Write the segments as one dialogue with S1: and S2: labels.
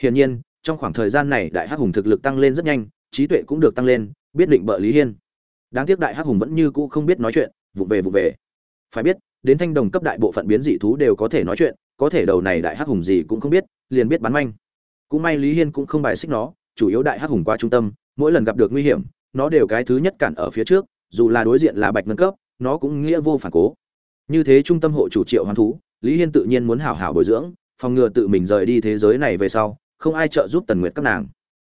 S1: hiển nhiên, trong khoảng thời gian này đại hắc hùng thực lực tăng lên rất nhanh, trí tuệ cũng được tăng lên, biết định bợ lý hiên. Đáng tiếc đại hắc hùng vẫn như cũ không biết nói chuyện vụng về vụng về. Phải biết, đến thanh đồng cấp đại bộ phận biến dị thú đều có thể nói chuyện, có thể đầu này đại hắc hùng gì cũng không biết, liền biết bắn manh. Cũng may lý hiên cũng không bài xích nó, chủ yếu đại hắc hùng qua trung tâm, mỗi lần gặp được nguy hiểm, nó đều cái thứ nhất cản ở phía trước, dù là đối diện là bạch ngân cấp, nó cũng nghĩa vô phản cố. Như thế trung tâm hộ chủ triệu hoán thú, lý hiên tự nhiên muốn hảo hảo bồi dưỡng, phòng ngừa tự mình rời đi thế giới này về sau không ai trợ giúp tần nguyệt các nàng.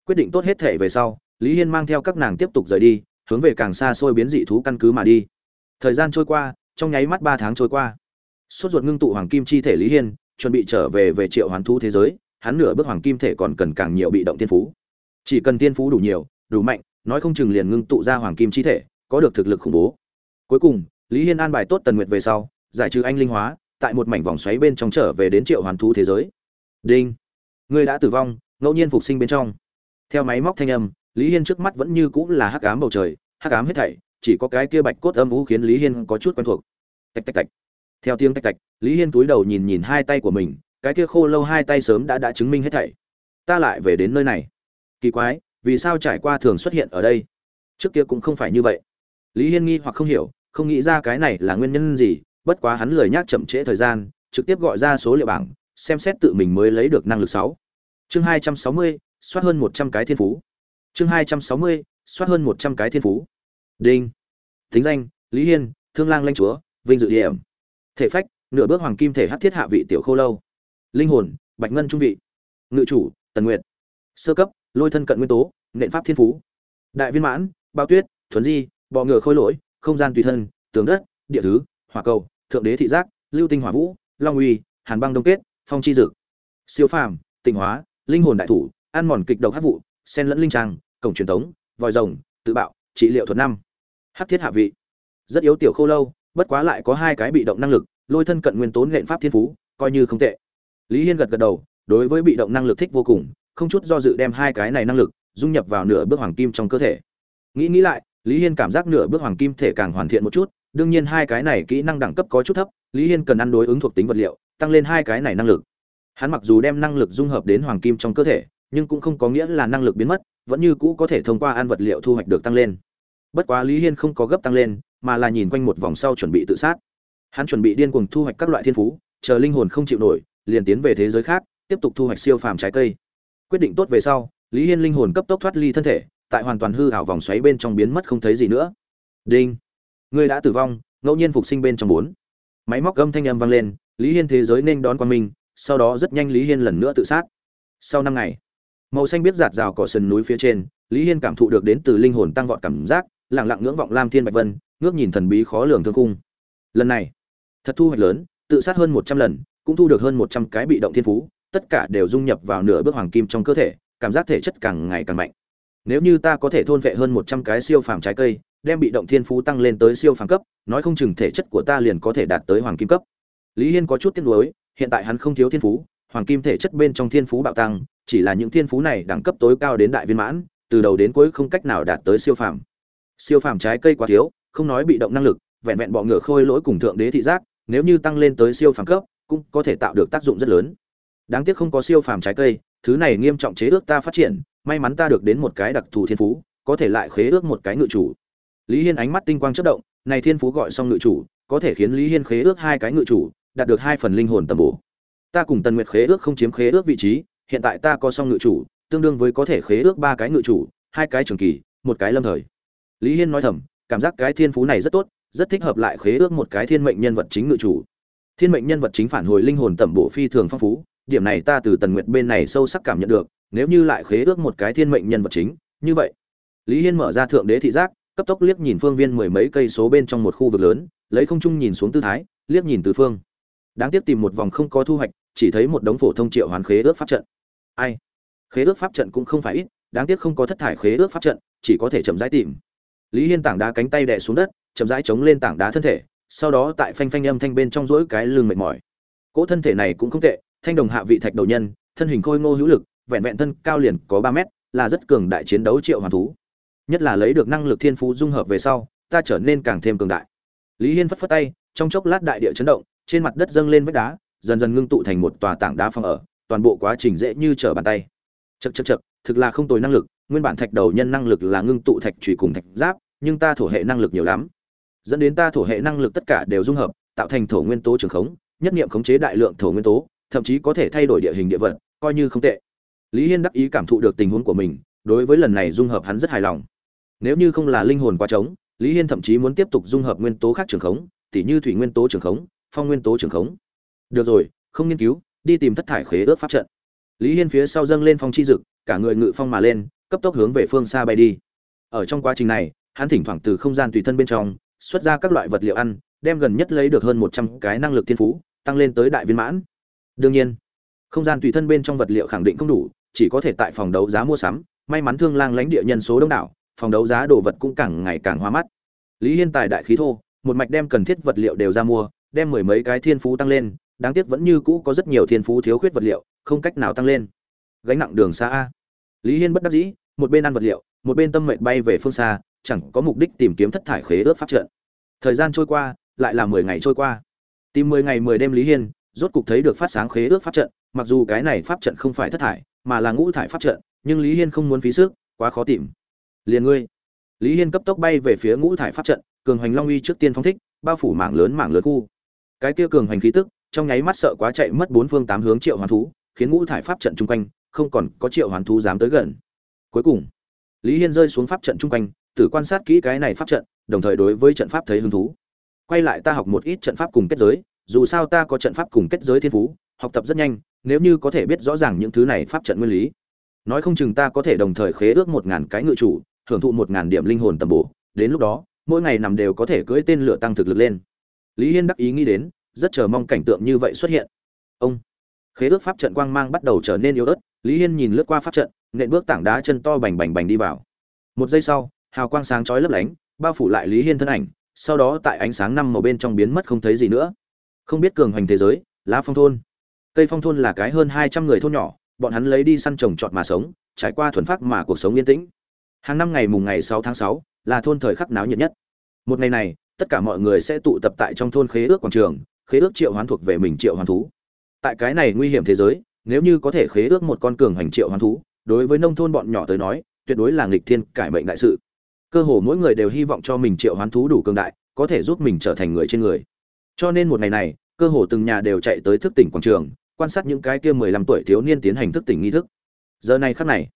S1: Quyết định tốt hết thể về sau, lý hiên mang theo các nàng tiếp tục rời đi, hướng về càng xa xôi biến dị thú căn cứ mà đi. Thời gian trôi qua, trong nháy mắt ba tháng trôi qua. Sốt ruột ngưng tụ hoàng kim chi thể lý hiên, chuẩn bị trở về về triệu hoán thú thế giới, hắn nửa bước hoàng kim thể còn cần càng nhiều bị động tiên phú. Chỉ cần tiên phú đủ nhiều, đủ mạnh, nói không chừng liền ngưng tụ ra hoàng kim chi thể, có được thực lực khủng bố. Cuối cùng, lý hiên an bài tốt tần nguyệt về sau, giải trừ anh linh hóa, tại một mảnh vòng xoáy bên trong trở về đến triệu hoàn thú thế giới. Đinh người đã tử vong, ngẫu nhiên phục sinh bên trong. Theo máy móc thanh âm, lý hiên trước mắt vẫn như cũng là hắc ám bầu trời, hắc ám hết thảy, chỉ có cái kia bạch cốt âm u khiến lý hiên có chút quen thuộc. Tạch tạch tạch. Theo tiếng tạch tạch, lý hiên túi đầu nhìn nhìn hai tay của mình, cái kia khô lâu hai tay sớm đã đã chứng minh hết thảy. Ta lại về đến nơi này. Kỳ quái, vì sao trải qua thường xuất hiện ở đây? Trước kia cũng không phải như vậy. Lý hiên nghi hoặc không hiểu, không nghĩ ra cái này là nguyên nhân gì, bất quá hắn lười nhác chậm trễ thời gian, trực tiếp gọi ra số liệu bảng, xem xét tự mình mới lấy được năng lực sáu chương hai trăm sáu mươi, soát hơn một trăm cái thiên phú. Chương hai trăm sáu mươi, soát hơn một trăm cái thiên phú. Đinh. Thính danh, lý hiên, thương lang lanh chúa, vinh dự điểm thể phách, nửa bước hoàng kim thể hát thiết hạ vị tiểu khô lâu. Linh hồn, bạch ngân trung vị. Ngự chủ, tần nguyệt. Sơ cấp, lôi thân cận nguyên tố, nện pháp thiên phú. Đại viên mãn, bao tuyết thuấn di, bọ ngựa khôi lỗi, không gian tùy thân, tường đất, địa thứ, hỏa cầu, thượng đế thị giác, lưu tinh hỏa vũ, long uy, hàn băng đông kết, phong chi dực. Siêu phàm, tịnh hóa linh hồn đại thủ, ăn mòn kịch độc hát vụ, sen lẫn linh trang, cổng truyền thống, vòi rồng, tự bạo, trị liệu thuật năm. Hát thiết hạ vị. Rất yếu tiểu khô lâu, bất quá lại có hai cái bị động năng lực, lôi thân cận nguyên tố nện pháp thiên phú, coi như không tệ. Lý hiên gật gật đầu, đối với bị động năng lực thích vô cùng, không chút do dự đem hai cái này năng lực dung nhập vào nửa bước hoàng kim trong cơ thể. Nghĩ nghĩ lại, lý hiên cảm giác nửa bước hoàng kim thể càng hoàn thiện một chút, đương nhiên hai cái này kỹ năng đẳng cấp có chút thấp, lý hiên cần ăn đối ứng thuộc tính vật liệu, tăng lên hai cái này năng lực hắn mặc dù đem năng lực dung hợp đến hoàng kim trong cơ thể, nhưng cũng không có nghĩa là năng lực biến mất, vẫn như cũ có thể thông qua ăn vật liệu thu hoạch được tăng lên. Bất quá lý hiên không có gấp tăng lên, mà là nhìn quanh một vòng sau chuẩn bị tự sát. Hắn chuẩn bị điên cuồng thu hoạch các loại thiên phú, chờ linh hồn không chịu nổi, liền tiến về thế giới khác, tiếp tục thu hoạch siêu phàm trái cây. Quyết định tốt về sau, lý hiên linh hồn cấp tốc thoát ly thân thể, tại hoàn toàn hư ảo vòng xoáy bên trong biến mất không thấy gì nữa. Đinh! Người đã tử vong, ngẫu nhiên phục sinh bên trong bốn. Máy móc gâm thanh âm vang lên, lý hiên thế giới nên đón qua mình sau đó rất nhanh lý hiên lần nữa tự sát. Sau năm ngày, màu xanh biết giạt rào cỏ sườn núi phía trên, lý hiên cảm thụ được đến từ linh hồn tăng vọt cảm giác lẳng lặng ngưỡng vọng lam thiên bạch vân, ngước nhìn thần bí khó lường thương cung lần này, thật thu hoạch lớn, tự sát hơn một trăm lần, cũng thu được hơn một trăm cái bị động thiên phú, tất cả đều dung nhập vào nửa bước hoàng kim trong cơ thể, cảm giác thể chất càng ngày càng mạnh. Nếu như ta có thể thôn vệ hơn một trăm cái siêu phàm trái cây, đem bị động thiên phú tăng lên tới siêu phàm cấp, nói không chừng thể chất của ta liền có thể đạt tới hoàng kim cấp. Lý hiên có chút tiếc nuối hiện tại hắn không thiếu thiên phú, hoàng kim thể chất bên trong thiên phú bạo tăng, chỉ là những thiên phú này đẳng cấp tối cao đến đại viên mãn, từ đầu đến cuối không cách nào đạt tới siêu phàm. Siêu phàm trái cây quá thiếu, không nói bị động năng lực, vẹn vẹn bọ ngựa khôi lỗi cùng thượng đế thị giác, nếu như tăng lên tới siêu phàm cấp, cũng có thể tạo được tác dụng rất lớn. Đáng tiếc không có siêu phàm trái cây, thứ này nghiêm trọng chế ước ta phát triển, may mắn ta được đến một cái đặc thù thiên phú, có thể lại khế ước một cái ngự chủ. Lý hiên ánh mắt tinh quang chớp động, này thiên phú gọi xong ngự chủ, có thể khiến lý hiên khế ước hai cái ngự chủ đạt được hai phần linh hồn tầm bổ. Ta cùng tần nguyệt khế ước không chiếm khế ước vị trí, hiện tại ta có xong ngự chủ, tương đương với có thể khế ước ba cái ngự chủ, hai cái trường kỳ, một cái lâm thời. Lý hiên nói thầm, cảm giác cái thiên phú này rất tốt, rất thích hợp lại khế ước một cái thiên mệnh nhân vật chính ngự chủ. Thiên mệnh nhân vật chính phản hồi linh hồn tẩm bổ phi thường phong phú, điểm này ta từ tần nguyệt bên này sâu sắc cảm nhận được, nếu như lại khế ước một cái thiên mệnh nhân vật chính, như vậy. Lý hiên mở ra thượng đế thị giác, cấp tốc liếc nhìn phương viên mười mấy cây số bên trong một khu vực lớn, lấy không trung nhìn xuống tư thái, liếc nhìn từ phương đáng tiếc tìm một vòng không có thu hoạch, chỉ thấy một đống phổ thông triệu hoàn khế ước pháp trận. Ai? Khế ước pháp trận cũng không phải ít, đáng tiếc không có thất thải khế ước pháp trận, chỉ có thể chậm rãi tìm. Lý hiên tảng đá cánh tay đè xuống đất, chậm rãi chống lên tảng đá thân thể, sau đó tại phanh phanh âm thanh bên trong rỗi cái lưng mệt mỏi. Cỗ thân thể này cũng không tệ, thanh đồng hạ vị thạch đầu nhân, thân hình khôi ngô hữu lực, vẹn vẹn thân cao liền có ba mét, là rất cường đại chiến đấu triệu hoàn thú. Nhất là lấy được năng lực thiên phú dung hợp về sau, ta trở nên càng thêm cường đại. Lý hiên phất phất tay, trong chốc lát đại địa chấn động trên mặt đất dâng lên vách đá, dần dần ngưng tụ thành một tòa tảng đá phong ở, toàn bộ quá trình dễ như trở bàn tay. Chật chật chật thực là không tồi năng lực, nguyên bản thạch đầu nhân năng lực là ngưng tụ thạch trùy cùng thạch giáp, nhưng ta thổ hệ năng lực nhiều lắm. Dẫn đến ta thổ hệ năng lực tất cả đều dung hợp, tạo thành thổ nguyên tố trường khống, nhất niệm khống chế đại lượng thổ nguyên tố, thậm chí có thể thay đổi địa hình địa vật, coi như không tệ. Lý hiên đắc ý cảm thụ được tình huống của mình, đối với lần này dung hợp hắn rất hài lòng. Nếu như không là linh hồn quá trống, lý hiên thậm chí muốn tiếp tục dung hợp nguyên tố khác trường khống, tỉ như thủy nguyên tố trường khống phong nguyên tố trường khống. Được rồi, không nghiên cứu, đi tìm thất thải khế ước pháp trận. Lý hiên phía sau dâng lên phong chi dực, cả người ngự phong mà lên, cấp tốc hướng về phương xa bay đi. Ở trong quá trình này, hắn thỉnh thoảng từ không gian tùy thân bên trong, xuất ra các loại vật liệu ăn, đem gần nhất lấy được hơn một trăm cái năng lực thiên phú, tăng lên tới đại viên mãn. Đương nhiên, không gian tùy thân bên trong vật liệu khẳng định không đủ, chỉ có thể tại phòng đấu giá mua sắm. May mắn thương lang lãnh địa nhân số đông đảo, phòng đấu giá đồ vật cũng càng ngày càng hoa mắt. Lý hiên tài đại khí thô, một mạch đem cần thiết vật liệu đều ra mua đem mười mấy cái thiên phú tăng lên, đáng tiếc vẫn như cũ có rất nhiều thiên phú thiếu khuyết vật liệu, không cách nào tăng lên. Gánh nặng đường xa a. Lý hiên bất đắc dĩ, một bên ăn vật liệu, một bên tâm mệnh bay về phương xa, chẳng có mục đích tìm kiếm thất thải khế ước pháp trận. Thời gian trôi qua, lại là mười ngày trôi qua. Tìm mười ngày mười đêm lý hiên, rốt cục thấy được phát sáng khế ước pháp trận, mặc dù cái này pháp trận không phải thất thải, mà là ngũ thải pháp trận, nhưng lý hiên không muốn phí sức, quá khó tìm. Liền ngươi. Lý hiên cấp tốc bay về phía ngũ thải pháp trận, cường hoành long uy trước tiên phóng thích, bao phủ mảng lớn mảng lớn khu cái kia cường hoành khí tức, trong nháy mắt sợ quá chạy mất bốn phương tám hướng triệu hoán thú, khiến ngũ thải pháp trận chung quanh, không còn có triệu hoán thú dám tới gần. Cuối cùng, lý hiên rơi xuống pháp trận chung quanh tử quan sát kỹ cái này pháp trận, đồng thời đối với trận pháp thấy hứng thú. Quay lại ta học một ít trận pháp cùng kết giới, dù sao ta có trận pháp cùng kết giới thiên phú, học tập rất nhanh, nếu như có thể biết rõ ràng những thứ này pháp trận nguyên lý. Nói không chừng ta có thể đồng thời khế ước một ngàn cái ngự chủ hưởng thụ một ngàn điểm linh hồn tầm bổ, đến lúc đó, mỗi ngày nằm đều có thể cưỡi tên lửa tăng thực lực lên lý hiên đắc ý nghĩ đến, rất chờ mong cảnh tượng như vậy xuất hiện. Ông khế ước pháp trận quang mang bắt đầu trở nên yếu ớt, lý hiên nhìn lướt qua pháp trận, nện bước tảng đá chân to bành bành bành đi vào. Một giây sau, hào quang sáng chói lấp lánh, bao phủ lại lý hiên thân ảnh, sau đó tại ánh sáng năm màu bên trong biến mất không thấy gì nữa. Không biết cường hoành thế giới, lá phong thôn. Cây phong thôn là cái hơn hai trăm người thôn nhỏ, bọn hắn lấy đi săn trồng trọt mà sống, trải qua thuần phát mà cuộc sống yên tĩnh. Hàng năm ngày mùng ngày sáu tháng sáu là thôn thời khắc náo nhiệt nhất. Một ngày này tất cả mọi người sẽ tụ tập tại trong thôn khế ước quảng trường, khế ước triệu hoán thuộc về mình triệu hoán thú. Tại cái này nguy hiểm thế giới, nếu như có thể khế ước một con cường hành triệu hoán thú, đối với nông thôn bọn nhỏ tới nói, tuyệt đối là nghịch thiên cải mệnh đại sự. Cơ hồ mỗi người đều hy vọng cho mình triệu hoán thú đủ cường đại, có thể giúp mình trở thành người trên người. Cho nên một ngày này, cơ hồ từng nhà đều chạy tới thức tỉnh quảng trường, quan sát những cái kia mười lăm tuổi thiếu niên tiến hành thức tỉnh nghi thức. Giờ này khắc này,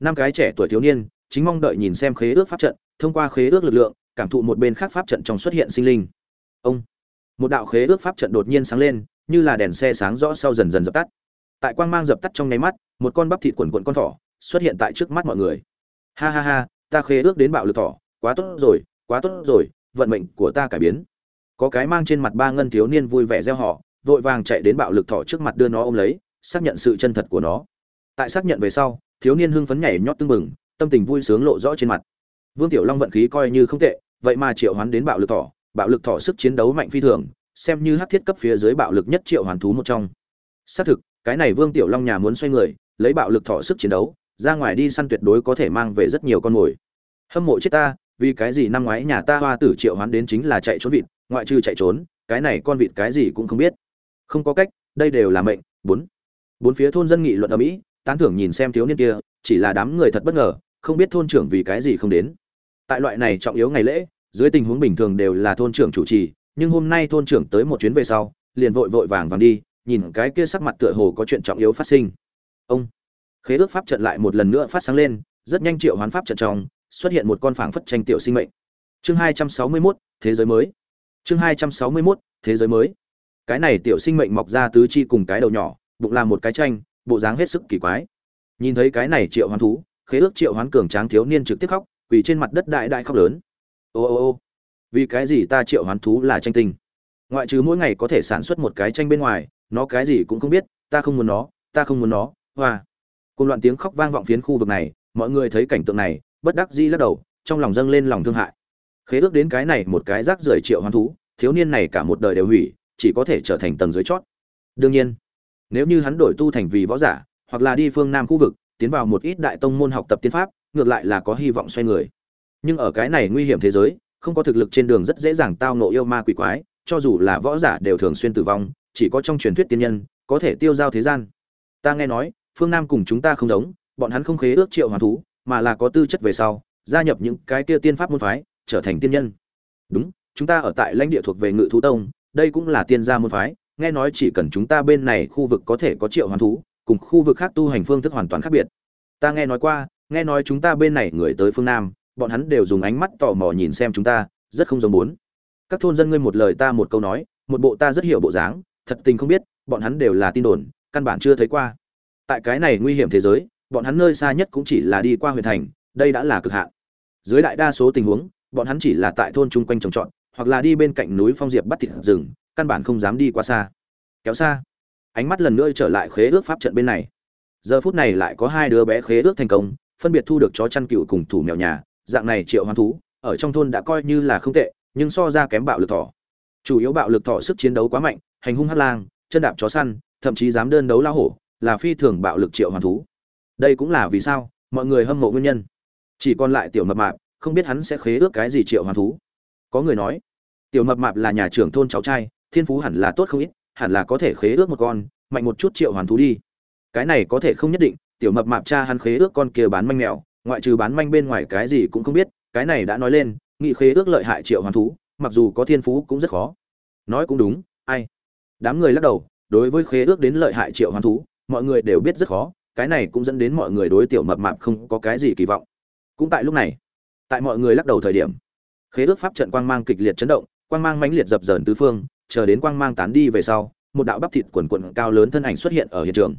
S1: năm cái trẻ tuổi thiếu niên, chính mong đợi nhìn xem khế ước pháp trận, thông qua khế ước lực lượng cảm thụ một bên khác pháp trận trong xuất hiện sinh linh. Ông, một đạo khế ước pháp trận đột nhiên sáng lên, như là đèn xe sáng rõ sau dần dần dập tắt. Tại quang mang dập tắt trong nháy mắt, một con bắp thịt quần quận con thỏ xuất hiện tại trước mắt mọi người. Ha ha ha, ta khế ước đến bạo lực thỏ, quá tốt rồi, quá tốt rồi, vận mệnh của ta cải biến. Có cái mang trên mặt ba ngân thiếu niên vui vẻ gieo họ, vội vàng chạy đến bạo lực thỏ trước mặt đưa nó ôm lấy, xác nhận sự chân thật của nó. Tại xác nhận về sau, thiếu niên hưng phấn nhảy nhót tưng bừng, tâm tình vui sướng lộ rõ trên mặt. Vương tiểu long vận khí coi như không tệ vậy mà triệu hoán đến bạo lực thỏ, bạo lực thỏ sức chiến đấu mạnh phi thường, xem như hắc thiết cấp phía dưới bạo lực nhất triệu hoàn thú một trong. Xác thực, cái này vương tiểu long nhà muốn xoay người, lấy bạo lực thỏ sức chiến đấu, ra ngoài đi săn tuyệt đối có thể mang về rất nhiều con mồi. Hâm mộ chết ta, vì cái gì năm ngoái nhà ta hoa tử triệu hoán đến chính là chạy trốn vịt, ngoại trừ chạy trốn, cái này con vịt cái gì cũng không biết. Không có cách, đây đều là mệnh. Bốn. Bốn phía thôn dân nghị luận ở mỹ, tán thưởng nhìn xem thiếu niên kia, chỉ là đám người thật bất ngờ, không biết thôn trưởng vì cái gì không đến. Tại loại này trọng yếu ngày lễ dưới tình huống bình thường đều là thôn trưởng chủ trì nhưng hôm nay thôn trưởng tới một chuyến về sau liền vội vội vàng vàng đi nhìn cái kia sắc mặt tựa hồ có chuyện trọng yếu phát sinh. Ông khế ước pháp trận lại một lần nữa phát sáng lên rất nhanh triệu hoán pháp trận trong xuất hiện một con phảng phất tranh tiểu sinh mệnh. Chương hai trăm sáu mươi 261, thế giới mới. Chương hai trăm sáu mươi 261, thế giới mới. Cái này tiểu sinh mệnh mọc ra tứ chi cùng cái đầu nhỏ bụng làm một cái tranh bộ dáng hết sức kỳ quái. Nhìn thấy cái này triệu hoán thú khế ước triệu hoán cường tráng thiếu niên trực tiếp khóc quỳ trên mặt đất đại đại khóc lớn ô ô ô. Vì cái gì ta triệu hoán thú là tranh tinh? Ngoại trừ mỗi ngày có thể sản xuất một cái tranh bên ngoài, nó cái gì cũng không biết, ta không muốn nó, ta không muốn nó, hoa. Cùng loạn tiếng khóc vang vọng phiến khu vực này, mọi người thấy cảnh tượng này, bất đắc dĩ lắc đầu, trong lòng dâng lên lòng thương hại. Khế ước đến cái này một cái rác rưởi triệu hoán thú, thiếu niên này cả một đời đều hủy, chỉ có thể trở thành tầng dưới chót. Đương nhiên, nếu như hắn đổi tu thành vì võ giả, hoặc là đi phương nam khu vực, tiến vào một ít đại tông môn học tập tiên pháp, ngược lại là có hy vọng xoay người nhưng ở cái này nguy hiểm thế giới, không có thực lực trên đường rất dễ dàng tao nộ yêu ma quỷ quái, cho dù là võ giả đều thường xuyên tử vong, chỉ có trong truyền thuyết tiên nhân, có thể tiêu giao thế gian. Ta nghe nói, phương nam cùng chúng ta không giống, bọn hắn không khế ước triệu hoàn thú, mà là có tư chất về sau, gia nhập những cái kia tiên pháp môn phái, trở thành tiên nhân. Đúng, chúng ta ở tại lãnh địa thuộc về ngự thú tông, đây cũng là tiên gia môn phái, nghe nói chỉ cần chúng ta bên này khu vực có thể có triệu hoàn thú, cùng khu vực khác tu hành phương thức hoàn toàn khác biệt. Ta nghe nói qua, nghe nói chúng ta bên này người tới phương nam bọn hắn đều dùng ánh mắt tò mò nhìn xem chúng ta, rất không giống bốn. Các thôn dân ngươi một lời ta một câu nói, một bộ ta rất hiểu bộ dáng, thật tình không biết, bọn hắn đều là tin đồn, căn bản chưa thấy qua. Tại cái này nguy hiểm thế giới, bọn hắn nơi xa nhất cũng chỉ là đi qua huyện thành, đây đã là cực hạn. Dưới đại đa số tình huống, bọn hắn chỉ là tại thôn chung quanh trồng trọt, hoặc là đi bên cạnh núi phong diệp bắt thịt rừng, căn bản không dám đi qua xa. Kéo xa. Ánh mắt lần nữa trở lại khế ước pháp trận bên này. Giờ phút này lại có hai đứa bé khế ước thành công, phân biệt thu được chó chăn cừu cùng thủ mèo nhà dạng này triệu hoán thú, ở trong thôn đã coi như là không tệ, nhưng so ra kém bạo lực thỏ. Chủ yếu bạo lực thỏ sức chiến đấu quá mạnh, hành hung hát lang, chân đạp chó săn, thậm chí dám đơn đấu lao hổ, là phi thường bạo lực triệu hoán thú. Đây cũng là vì sao mọi người hâm mộ nguyên nhân. Chỉ còn lại tiểu mập mạp, không biết hắn sẽ khế ước cái gì triệu hoán thú. Có người nói, tiểu mập mạp là nhà trưởng thôn cháu trai, thiên phú hẳn là tốt không ít, hẳn là có thể khế ước một con, mạnh một chút triệu hoàn thú đi. Cái này có thể không nhất định, tiểu mập mạp cha hắn khế ước con kia bán manh mèo ngoại trừ bán manh bên ngoài cái gì cũng không biết, cái này đã nói lên, nghị khế ước lợi hại triệu hoàn thú, mặc dù có thiên phú cũng rất khó. Nói cũng đúng, ai? Đám người lắc đầu, đối với khế ước đến lợi hại triệu hoàn thú, mọi người đều biết rất khó, cái này cũng dẫn đến mọi người đối tiểu mập mạp không có cái gì kỳ vọng. Cũng tại lúc này, tại mọi người lắc đầu thời điểm, khế ước pháp trận quang mang kịch liệt chấn động, quang mang mãnh liệt dập dờn tứ phương, chờ đến quang mang tán đi về sau, một đạo bắp thịt quần quần cao lớn thân ảnh xuất hiện ở hiện trường.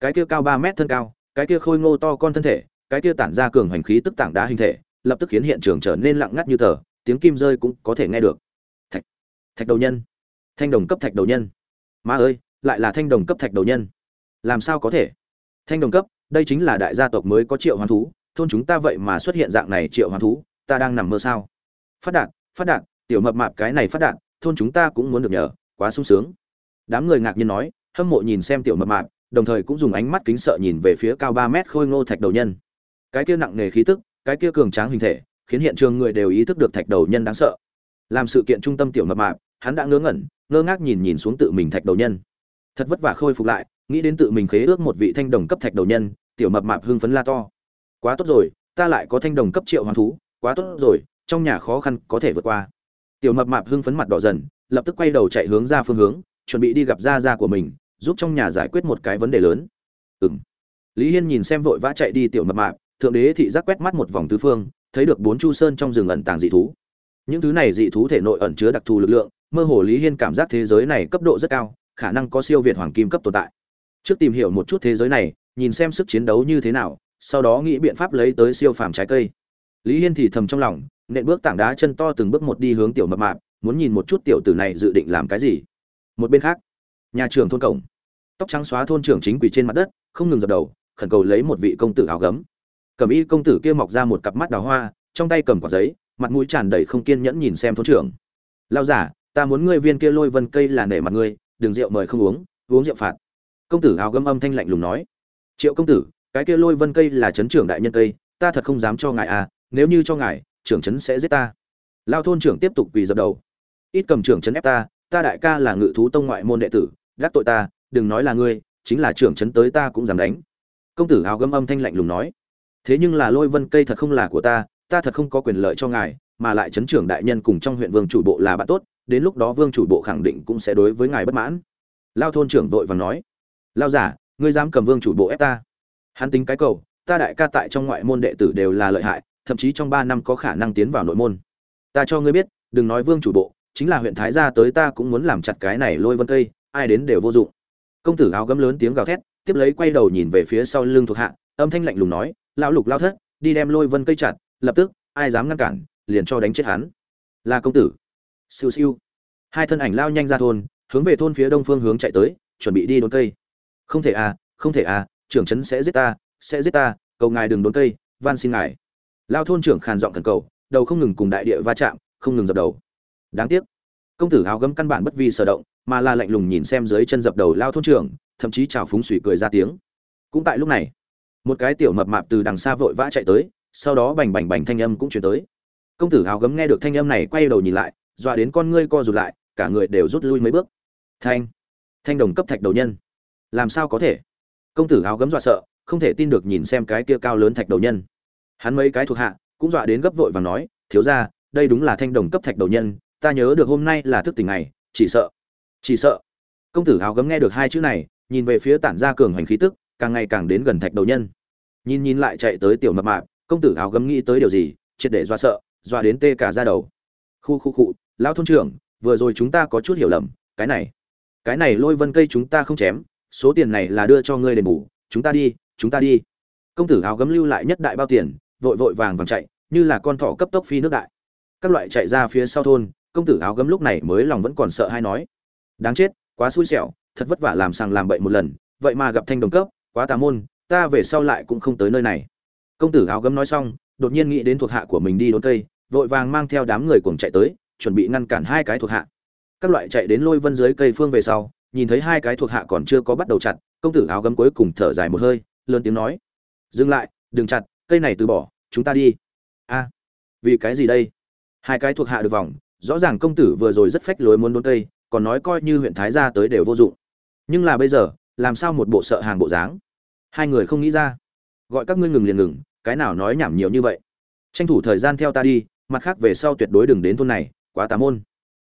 S1: Cái kia cao ba mét thân cao, cái kia khôi ngô to con thân thể cái kia tản ra cường hành khí tức tảng đá hình thể, lập tức khiến hiện trường trở nên lặng ngắt như tờ, tiếng kim rơi cũng có thể nghe được. Thạch thạch đầu nhân. Thanh đồng cấp thạch đầu nhân. Má ơi, lại là thanh đồng cấp thạch đầu nhân. Làm sao có thể? Thanh đồng cấp, đây chính là đại gia tộc mới có triệu hoán thú, thôn chúng ta vậy mà xuất hiện dạng này triệu hoán thú, ta đang nằm mơ sao? Phát đạt phát đạt, tiểu mập mạp cái này phát đạt, thôn chúng ta cũng muốn được nhờ, quá sung sướng. Đám người ngạc nhiên nói, hâm mộ nhìn xem tiểu mập mạp, đồng thời cũng dùng ánh mắt kính sợ nhìn về phía cao ba mét khôi ngô thạch đầu nhân cái kia nặng nề khí tức, cái kia cường tráng hình thể, khiến hiện trường người đều ý thức được thạch đầu nhân đáng sợ. Làm sự kiện trung tâm tiểu mập mạp, hắn đã ngớ ngẩn, ngơ ngác nhìn nhìn xuống tự mình thạch đầu nhân. Thật vất vả khôi phục lại, nghĩ đến tự mình khế ước một vị thanh đồng cấp thạch đầu nhân, tiểu mập mạp hưng phấn la to. Quá tốt rồi, ta lại có thanh đồng cấp triệu hoàng thú, quá tốt rồi, trong nhà khó khăn có thể vượt qua. Tiểu mập mạp hưng phấn mặt đỏ dần, lập tức quay đầu chạy hướng ra phương hướng, chuẩn bị đi gặp gia gia của mình, giúp trong nhà giải quyết một cái vấn đề lớn. Ừm. lý hiên nhìn xem vội vã chạy đi tiểu mập mạp thượng đế thị giác quét mắt một vòng tứ phương, thấy được bốn chu sơn trong rừng ẩn tàng dị thú. Những thứ này dị thú thể nội ẩn chứa đặc thù lực lượng, mơ hồ lý hiên cảm giác thế giới này cấp độ rất cao, khả năng có siêu việt hoàng kim cấp tồn tại. Trước tìm hiểu một chút thế giới này, nhìn xem sức chiến đấu như thế nào, sau đó nghĩ biện pháp lấy tới siêu phàm trái cây. Lý hiên thì thầm trong lòng, nện bước tảng đá chân to từng bước một đi hướng tiểu mập mạp, muốn nhìn một chút tiểu tử này dự định làm cái gì. Một bên khác, nhà trường thôn cổng. Tóc trắng xóa thôn trưởng chính quỳ trên mặt đất, không ngừng dập đầu, khẩn cầu lấy một vị công tử áo gấm cẩm y công tử kia mọc ra một cặp mắt đào hoa, trong tay cầm quả giấy, mặt mũi tràn đầy không kiên nhẫn nhìn xem thôn trưởng. Lao giả ta muốn ngươi viên kia lôi vân cây là nể mặt ngươi, đừng rượu mời không uống uống rượu phạt. Công tử áo gâm âm thanh lạnh lùng nói. Triệu công tử, cái kia lôi vân cây là chấn trưởng đại nhân cây, ta thật không dám cho ngài à nếu như cho ngài, trưởng chấn sẽ giết ta. Lao thôn trưởng tiếp tục quỳ dập đầu. Ít cầm trưởng chấn ép ta ta đại ca là ngự thú tông ngoại môn đệ tử gác tội ta, đừng nói là ngươi, chính là trưởng chấn tới ta cũng dám đánh. Công tử áo gâm âm thanh lạnh lùng nói thế nhưng là lôi vân cây thật không là của ta ta thật không có quyền lợi cho ngài, mà lại chấn trưởng đại nhân cùng trong huyện vương chủ bộ là bạn tốt, đến lúc đó vương chủ bộ khẳng định cũng sẽ đối với ngài bất mãn. Lao thôn trưởng vội và nói. Lao giả, ngươi dám cầm vương chủ bộ ép ta? Hắn tính cái cầu, ta đại ca tại trong ngoại môn đệ tử đều là lợi hại, thậm chí trong ba năm có khả năng tiến vào nội môn. Ta cho ngươi biết, đừng nói vương chủ bộ, chính là huyện thái gia tới ta cũng muốn làm chặt cái này lôi vân cây, ai đến đều vô dụng. Công tử áo gấm lớn tiếng gào thét, tiếp lấy quay đầu nhìn về phía sau lưng thuộc hạ, âm thanh lạnh lùng nói lão lục lao thất, đi đem lôi vân cây chặt, lập tức, ai dám ngăn cản, liền cho đánh chết hắn. Là công tử. Siêu siêu. Hai thân ảnh lao nhanh ra thôn, hướng về thôn phía đông phương hướng chạy tới, chuẩn bị đi đốn cây. Không thể à không thể à trưởng trấn sẽ giết ta, sẽ giết ta, cầu ngài đừng đốn cây, van xin ngài. Lao thôn trưởng khàn giọng cần cầu, đầu không ngừng cùng đại địa va chạm, không ngừng dập đầu. Đáng tiếc. Công tử áo gấm căn bản bất vi sở động, mà là lạnh lùng nhìn xem dưới chân dập đầu lao thôn trưởng, thậm chí chào phúng sủy cười ra tiếng. Cũng tại lúc này một cái tiểu mập mạp từ đằng xa vội vã chạy tới, sau đó bành bành bành thanh âm cũng chuyển tới. Công tử hào gấm nghe được thanh âm này quay đầu nhìn lại, dọa đến con ngươi co rụt lại, cả người đều rút lui mấy bước. Thanh thanh đồng cấp thạch đầu nhân. Làm sao có thể? Công tử hào gấm dọa sợ, không thể tin được nhìn xem cái kia cao lớn thạch đầu nhân. Hắn mấy cái thuộc hạ cũng dọa đến gấp vội và nói, thiếu ra đây đúng là thanh đồng cấp thạch đầu nhân, ta nhớ được hôm nay là thức tỉnh ngày, chỉ sợ chỉ sợ. Công tử hào gấm nghe được hai chữ này, nhìn về phía tản ra cường hành khí tức càng ngày càng đến gần thạch đầu nhân. Nhìn nhìn lại chạy tới tiểu mập mạp, công tử áo gấm nghĩ tới điều gì, triệt để do sợ, dọa đến tê cả ra đầu. Khu khu khu, lão thôn trưởng, vừa rồi chúng ta có chút hiểu lầm, cái này cái này lôi vân cây chúng ta không chém, số tiền này là đưa cho ngươi đền bù, chúng ta đi, chúng ta đi. Công tử áo gấm lưu lại nhất đại bao tiền, vội vội vàng vàng chạy, như là con thỏ cấp tốc phi nước đại. Các loại chạy ra phía sau thôn, công tử áo gấm lúc này mới lòng vẫn còn sợ hay nói. Đáng chết, quá xui xẻo, thật vất vả làm sàng làm bậy một lần, vậy mà gặp thanh đồng cấp quá tà môn, ta về sau lại cũng không tới nơi này. Công tử áo gấm nói xong, đột nhiên nghĩ đến thuộc hạ của mình đi đốn cây, vội vàng mang theo đám người cuồng chạy tới, chuẩn bị ngăn cản hai cái thuộc hạ. Các loại chạy đến lôi vân dưới cây phương về sau, nhìn thấy hai cái thuộc hạ còn chưa có bắt đầu chặt, công tử áo gấm cuối cùng thở dài một hơi, lớn tiếng nói, dừng lại, đừng chặt, cây này từ bỏ, chúng ta đi. A, vì cái gì đây? Hai cái thuộc hạ được vòng, rõ ràng công tử vừa rồi rất phách lối muốn đốn cây, còn nói coi như huyện thái gia tới đều vô dụng. Nhưng là bây giờ làm sao một bộ sợ hàng bộ dáng? Hai người không nghĩ ra. Gọi các ngươi ngừng liền ngừng, cái nào nói nhảm nhiều như vậy? Tranh thủ thời gian theo ta đi, mặt khác về sau tuyệt đối đừng đến thôn này, quá tà môn.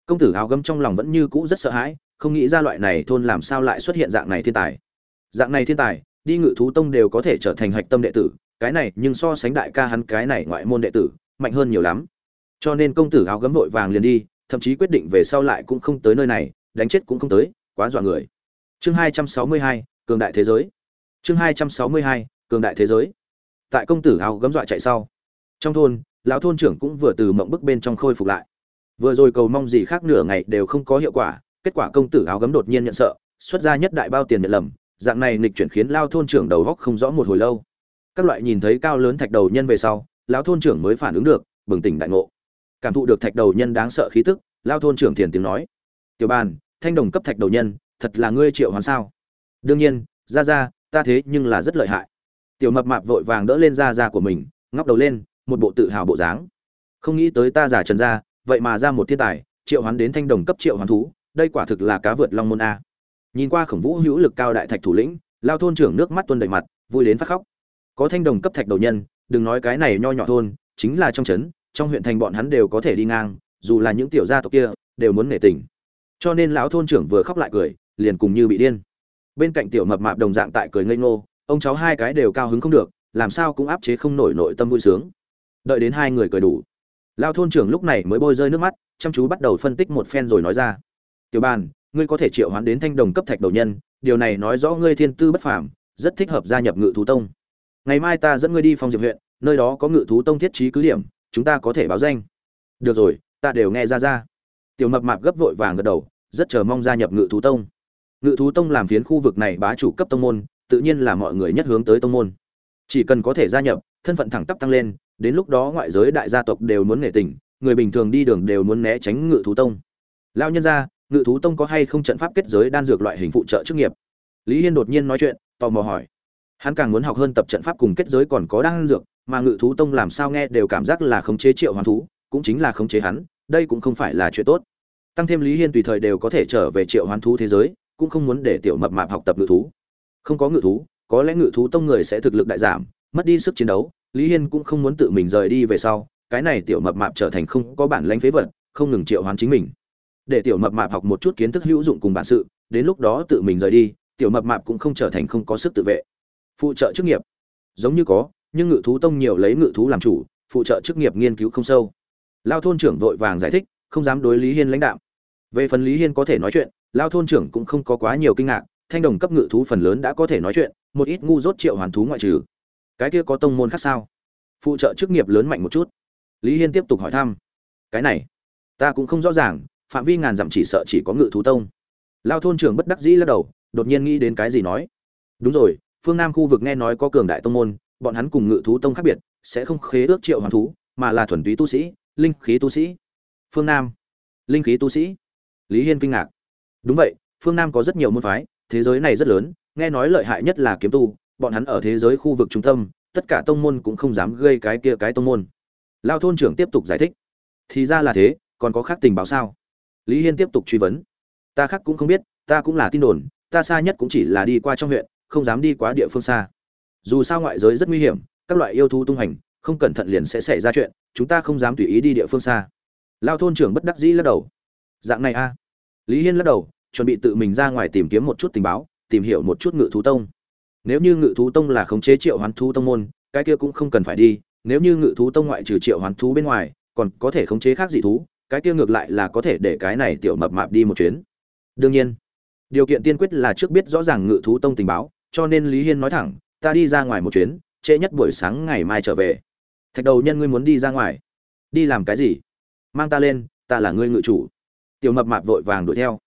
S1: Công tử áo gấm trong lòng vẫn như cũ rất sợ hãi, không nghĩ ra loại này thôn làm sao lại xuất hiện dạng này thiên tài. Dạng này thiên tài, đi ngự thú tông đều có thể trở thành hạch tâm đệ tử, cái này nhưng so sánh đại ca hắn cái này ngoại môn đệ tử, mạnh hơn nhiều lắm. Cho nên công tử áo gấm vội vàng liền đi, thậm chí quyết định về sau lại cũng không tới nơi này, đánh chết cũng không tới, quá dọa người chương hai trăm sáu mươi hai, cường đại thế giới. Chương hai trăm sáu mươi hai, cường đại thế giới. Tại công tử áo gấm dọa chạy sau, trong thôn, lão thôn trưởng cũng vừa từ mộng bức bên trong khôi phục lại. Vừa rồi cầu mong gì khác nửa ngày đều không có hiệu quả, kết quả công tử áo gấm đột nhiên nhận sợ, xuất ra nhất đại bao tiền nhận lầm, dạng này nghịch chuyển khiến lao thôn trưởng đầu góc không rõ một hồi lâu. Các loại nhìn thấy cao lớn thạch đầu nhân về sau, lão thôn trưởng mới phản ứng được, bừng tỉnh đại ngộ. Cảm thụ được thạch đầu nhân đáng sợ khí tức lao thôn trưởng thiền tiếng nói, tiểu bàn, thanh đồng cấp thạch đầu nhân thật là ngươi triệu hoán sao? Đương nhiên, ra ra, ta thế nhưng là rất lợi hại. Tiểu mập mạp vội vàng đỡ lên ra ra của mình, ngóc đầu lên, một bộ tự hào bộ dáng. Không nghĩ tới ta giả trần ra, vậy mà ra một thiên tài, triệu hoán đến thanh đồng cấp triệu hoán thú, đây quả thực là cá vượt long môn a. Nhìn qua khổng vũ hữu lực cao đại thạch thủ lĩnh, lao thôn trưởng nước mắt tuôn đầy mặt, vui đến phát khóc. Có thanh đồng cấp thạch đầu nhân, đừng nói cái này nho nhỏ thôn, chính là trong trấn, trong huyện thành bọn hắn đều có thể đi ngang, dù là những tiểu gia tộc kia, đều muốn nể tình. Cho nên lão thôn trưởng vừa khóc lại cười liền cùng như bị điên. Bên cạnh tiểu mập mạp đồng dạng tại cười ngây ngô, ông cháu hai cái đều cao hứng không được, làm sao cũng áp chế không nổi nội tâm vui sướng. Đợi đến hai người cười đủ, lao thôn trưởng lúc này mới bôi rơi nước mắt, chăm chú bắt đầu phân tích một phen rồi nói ra. Tiểu bàn, ngươi có thể triệu hoán đến thanh đồng cấp thạch đầu nhân, điều này nói rõ ngươi thiên tư bất phàm, rất thích hợp gia nhập ngự thú tông. Ngày mai ta dẫn ngươi đi phong diệp huyện, nơi đó có ngự thú tông thiết trí cứ điểm, chúng ta có thể báo danh. Được rồi, ta đều nghe ra ra. Tiểu mập mạp gấp vội vàng gật đầu, rất chờ mong gia nhập ngự thú tông ngự thú tông làm phiến khu vực này bá chủ cấp tông môn tự nhiên là mọi người nhất hướng tới tông môn. Chỉ cần có thể gia nhập thân phận thẳng tắp tăng lên đến lúc đó ngoại giới đại gia tộc đều muốn nể tình người bình thường đi đường đều muốn né tránh ngự thú tông. Lão nhân gia, ngự thú tông có hay không trận pháp kết giới đan dược loại hình phụ trợ chức nghiệp? Lý hiên đột nhiên nói chuyện tò mò hỏi. Hắn càng muốn học hơn tập trận pháp cùng kết giới còn có đan dược mà ngự thú tông làm sao nghe đều cảm giác là khống chế triệu Hoán thú cũng chính là khống chế hắn đây cũng không phải là chuyện tốt. Tăng thêm lý hiên tùy thời đều có thể trở về triệu Hoán thú thế giới cũng không muốn để tiểu mập mạp học tập ngự thú. Không có ngự thú, có lẽ ngự thú tông người sẽ thực lực đại giảm, mất đi sức chiến đấu, lý hiên cũng không muốn tự mình rời đi về sau, cái này tiểu mập mạp trở thành không có bản lãnh phế vật, không ngừng triệu hoán chính mình. Để tiểu mập mạp học một chút kiến thức hữu dụng cùng bản sự, đến lúc đó tự mình rời đi, tiểu mập mạp cũng không trở thành không có sức tự vệ. Phụ trợ chức nghiệp. Giống như có, nhưng ngự thú tông nhiều lấy ngự thú làm chủ, phụ trợ chức nghiệp nghiên cứu không sâu. Lao thôn trưởng vội vàng giải thích, không dám đối lý hiên lãnh đạo. Về phần lý hiên có thể nói chuyện lao thôn trưởng cũng không có quá nhiều kinh ngạc, thanh đồng cấp ngự thú phần lớn đã có thể nói chuyện, một ít ngu dốt triệu hoàn thú ngoại trừ. Cái kia có tông môn khác sao? Phụ trợ chức nghiệp lớn mạnh một chút. Lý hiên tiếp tục hỏi thăm. Cái này, ta cũng không rõ ràng, phạm vi ngàn dặm chỉ sợ chỉ có ngự thú tông. Lao thôn trưởng bất đắc dĩ lắc đầu, đột nhiên nghĩ đến cái gì nói. Đúng rồi, phương nam khu vực nghe nói có cường đại tông môn, bọn hắn cùng ngự thú tông khác biệt, sẽ không khế ước triệu hoàn thú, mà là thuần túy tu sĩ, linh khí tu sĩ. Phương nam, linh khí tu sĩ. Lý hiên kinh ngạc đúng vậy, phương nam có rất nhiều môn phái, thế giới này rất lớn, nghe nói lợi hại nhất là kiếm tu, bọn hắn ở thế giới khu vực trung tâm, tất cả tông môn cũng không dám gây cái kia cái tông môn. Lao thôn trưởng tiếp tục giải thích. Thì ra là thế, còn có khác tình báo sao? Lý hiên tiếp tục truy vấn. Ta khác cũng không biết, ta cũng là tin đồn, ta xa nhất cũng chỉ là đi qua trong huyện, không dám đi quá địa phương xa. Dù sao ngoại giới rất nguy hiểm, các loại yêu thú tung hành, không cẩn thận liền sẽ xảy ra chuyện, chúng ta không dám tùy ý đi địa phương xa. Lao thôn trưởng bất đắc dĩ lắc đầu. Dạng này a lý hiên lắc đầu, chuẩn bị tự mình ra ngoài tìm kiếm một chút tình báo, tìm hiểu một chút ngự thú tông. Nếu như ngự thú tông là khống chế triệu hoán thú tông môn, cái kia cũng không cần phải đi, nếu như ngự thú tông ngoại trừ triệu hoán thú bên ngoài, còn có thể khống chế khác dị thú, cái kia ngược lại là có thể để cái này tiểu mập mạp đi một chuyến. Đương nhiên, điều kiện tiên quyết là trước biết rõ ràng ngự thú tông tình báo, cho nên lý hiên nói thẳng, ta đi ra ngoài một chuyến, trễ nhất buổi sáng ngày mai trở về. Thạch đầu nhân ngươi muốn đi ra ngoài? Đi làm cái gì? Mang ta lên, ta là ngươi ngự chủ tiểu mập mạp vội vàng đuổi theo.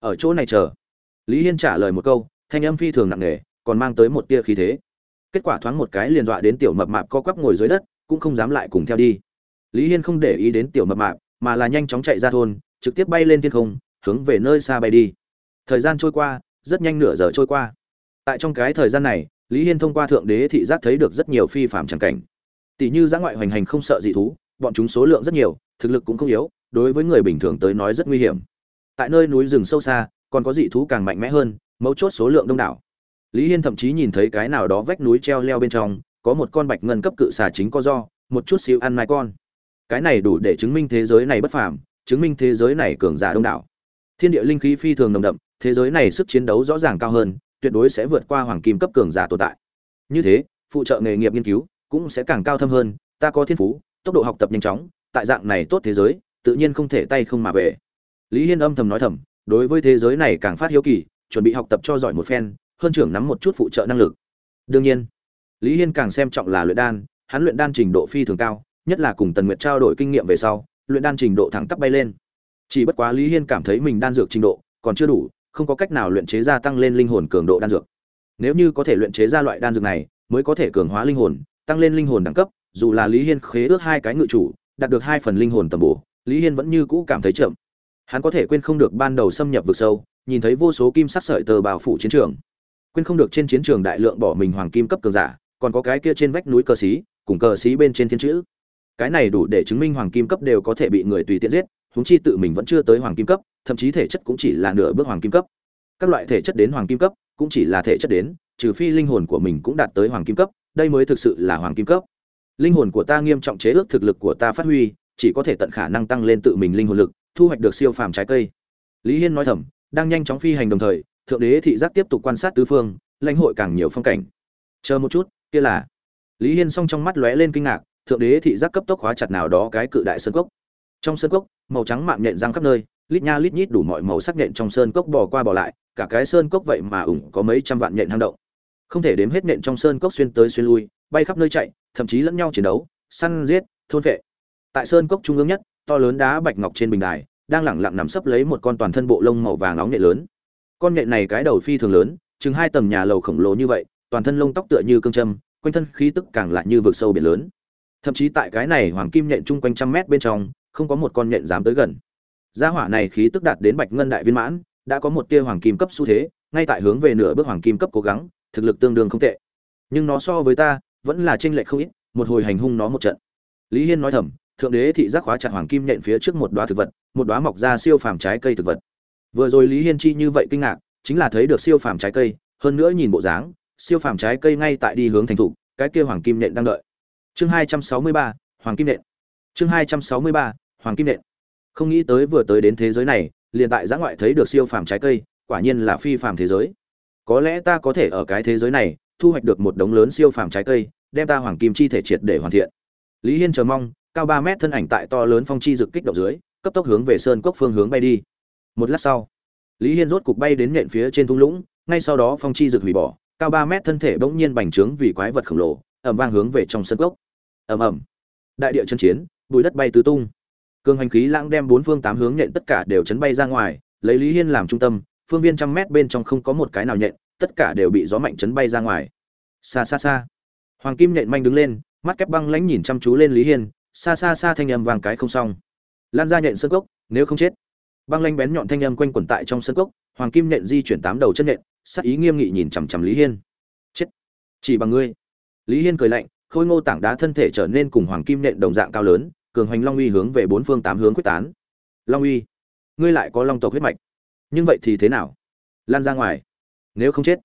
S1: Ở chỗ này chờ. Lý hiên trả lời một câu, thanh âm phi thường nặng nề, còn mang tới một tia khí thế. Kết quả thoáng một cái liền dọa đến tiểu mập mạp co quắp ngồi dưới đất, cũng không dám lại cùng theo đi. Lý hiên không để ý đến tiểu mập mạp, mà là nhanh chóng chạy ra thôn, trực tiếp bay lên thiên không, hướng về nơi xa bay đi. Thời gian trôi qua, rất nhanh nửa giờ trôi qua. Tại trong cái thời gian này, lý hiên thông qua thượng đế thị giác thấy được rất nhiều phi phạm tràng cảnh. Tỷ như giã ngoại hoành hành không sợ dị thú, bọn chúng số lượng rất nhiều, thực lực cũng không yếu đối với người bình thường tới nói rất nguy hiểm. Tại nơi núi rừng sâu xa, còn có dị thú càng mạnh mẽ hơn, mấu chốt số lượng đông đảo. Lý hiên thậm chí nhìn thấy cái nào đó vách núi treo leo bên trong, có một con bạch ngân cấp cự xà chính có do, một chút xíu ăn mai con. Cái này đủ để chứng minh thế giới này bất phàm, chứng minh thế giới này cường giả đông đảo. Thiên địa linh khí phi thường nồng đậm, thế giới này sức chiến đấu rõ ràng cao hơn, tuyệt đối sẽ vượt qua hoàng kim cấp cường giả tồn tại. Như thế, phụ trợ nghề nghiệp nghiên cứu cũng sẽ càng cao thâm hơn, ta có thiên phú, tốc độ học tập nhanh chóng, tại dạng này tốt thế giới tự nhiên không thể tay không mà về. Lý hiên âm thầm nói thầm, đối với thế giới này càng phát hiếu kỳ, chuẩn bị học tập cho giỏi một phen, hơn trưởng nắm một chút phụ trợ năng lực. Đương nhiên, lý hiên càng xem trọng là luyện đan, hắn luyện đan trình độ phi thường cao, nhất là cùng tần nguyệt trao đổi kinh nghiệm về sau, luyện đan trình độ thẳng tắp bay lên. Chỉ bất quá lý hiên cảm thấy mình đan dược trình độ còn chưa đủ, không có cách nào luyện chế ra tăng lên linh hồn cường độ đan dược. Nếu như có thể luyện chế ra loại đan dược này, mới có thể cường hóa linh hồn, tăng lên linh hồn đẳng cấp, dù là lý hiên khế ước hai cái ngự chủ, đạt được hai phần linh hồn tầm bổ lý hiên vẫn như cũ cảm thấy chậm. Hắn có thể quên không được ban đầu xâm nhập vực sâu, nhìn thấy vô số kim sắc sợi tờ bào phủ chiến trường. Quên không được trên chiến trường đại lượng bỏ mình hoàng kim cấp cường giả, còn có cái kia trên vách núi cờ xí, cùng cờ xí bên trên thiên chữ. Cái này đủ để chứng minh hoàng kim cấp đều có thể bị người tùy tiện giết, huống chi tự mình vẫn chưa tới hoàng kim cấp, thậm chí thể chất cũng chỉ là nửa bước hoàng kim cấp. Các loại thể chất đến hoàng kim cấp, cũng chỉ là thể chất đến, trừ phi linh hồn của mình cũng đạt tới hoàng kim cấp, đây mới thực sự là hoàng kim cấp. Linh hồn của ta nghiêm trọng chế ước thực lực của ta phát huy chỉ có thể tận khả năng tăng lên tự mình linh hồn lực, thu hoạch được siêu phàm trái cây. Lý hiên nói thầm, đang nhanh chóng phi hành đồng thời, thượng đế thị giác tiếp tục quan sát tứ phương, lãnh hội càng nhiều phong cảnh. Chờ một chút, kia là. Lý hiên song trong mắt lóe lên kinh ngạc, thượng đế thị giác cấp tốc khóa chặt nào đó cái cự đại sơn cốc. Trong sơn cốc, màu trắng mạng nhện răng khắp nơi, lít nha lít nhít đủ mọi màu sắc nhện trong sơn cốc bò qua bò lại, cả cái sơn cốc vậy mà ủng có mấy trăm vạn nhện hang động. Không thể đếm hết nhện trong sơn cốc xuyên tới xuyên lui, bay khắp nơi chạy, thậm chí lẫn nhau chiến đấu, săn giết, thôn vệ tại sơn cốc trung ương nhất, to lớn đá bạch ngọc trên bình đài, đang lẳng lặng nằm sấp lấy một con toàn thân bộ lông màu vàng nóng nhện lớn. Con nhện này cái đầu phi thường lớn, chừng hai tầng nhà lầu khổng lồ như vậy, toàn thân lông tóc tựa như cương châm, quanh thân khí tức càng lại như vực sâu biển lớn. Thậm chí tại cái này hoàng kim nhện chung quanh trăm mét bên trong, không có một con nhện dám tới gần. Gia hỏa này khí tức đạt đến bạch ngân đại viên mãn, đã có một tia hoàng kim cấp xu thế, ngay tại hướng về nửa bước hoàng kim cấp cố gắng, thực lực tương đương không tệ. Nhưng nó so với ta, vẫn là tranh lệch không ít, một hồi hành hung nó một trận. Lý hiên nói thầm thượng đế thị giác khóa chặt hoàng kim nhện phía trước một đóa thực vật, một đóa mọc ra siêu phàm trái cây thực vật. Vừa rồi lý hiên chi như vậy kinh ngạc, chính là thấy được siêu phàm trái cây, hơn nữa nhìn bộ dáng, siêu phàm trái cây ngay tại đi hướng thành thủ cái kia hoàng kim nhện đang đợi. Chương hai trăm sáu mươi ba, hoàng kim nện chương hai trăm sáu mươi ba, hoàng kim nện không nghĩ tới vừa tới đến thế giới này, liền tại giã ngoại thấy được siêu phàm trái cây, quả nhiên là phi phàm thế giới. Có lẽ ta có thể ở cái thế giới này, thu hoạch được một đống lớn siêu phàm trái cây, đem ta hoàng kim chi thể triệt để hoàn thiện. Lý hiên chờ mong cao ba mét thân ảnh tại to lớn phong chi rực kích động dưới, cấp tốc hướng về sơn cốc phương hướng bay đi. Một lát sau, lý hiên rốt cục bay đến nện phía trên thung lũng, ngay sau đó phong chi rực hủy bỏ, cao ba mét thân thể bỗng nhiên bành trướng vì quái vật khổng lồ, ầm vang hướng về trong sân cốc. Ầm ầm. Đại địa chân chiến, bụi đất bay tứ tung. Cương hành khí lãng đem bốn phương tám hướng nhện tất cả đều chấn bay ra ngoài, lấy lý hiên làm trung tâm, phương viên trăm mét bên trong không có một cái nào nhện tất cả đều bị gió mạnh chấn bay ra ngoài. Xa xa xa. Hoàng kim nhện manh đứng lên, mắt kép băng lãnh nhìn chăm chú lên lý hiên xa xa xa thanh âm vang cái không xong. Lan ra nhện sân cốc, nếu không chết. Băng lanh bén nhọn thanh âm quanh quẩn tại trong sân cốc, hoàng kim nhện di chuyển tám đầu chân nhện, sắc ý nghiêm nghị nhìn chằm chằm lý hiên. Chết. Chỉ bằng ngươi. Lý hiên cười lạnh, khôi ngô tảng đá thân thể trở nên cùng hoàng kim nhện đồng dạng cao lớn, cường hoành long uy hướng về bốn phương tám hướng quyết tán. Long uy. Ngươi lại có long tộc huyết mạch. Nhưng vậy thì thế nào? Lan ra ngoài. Nếu không chết.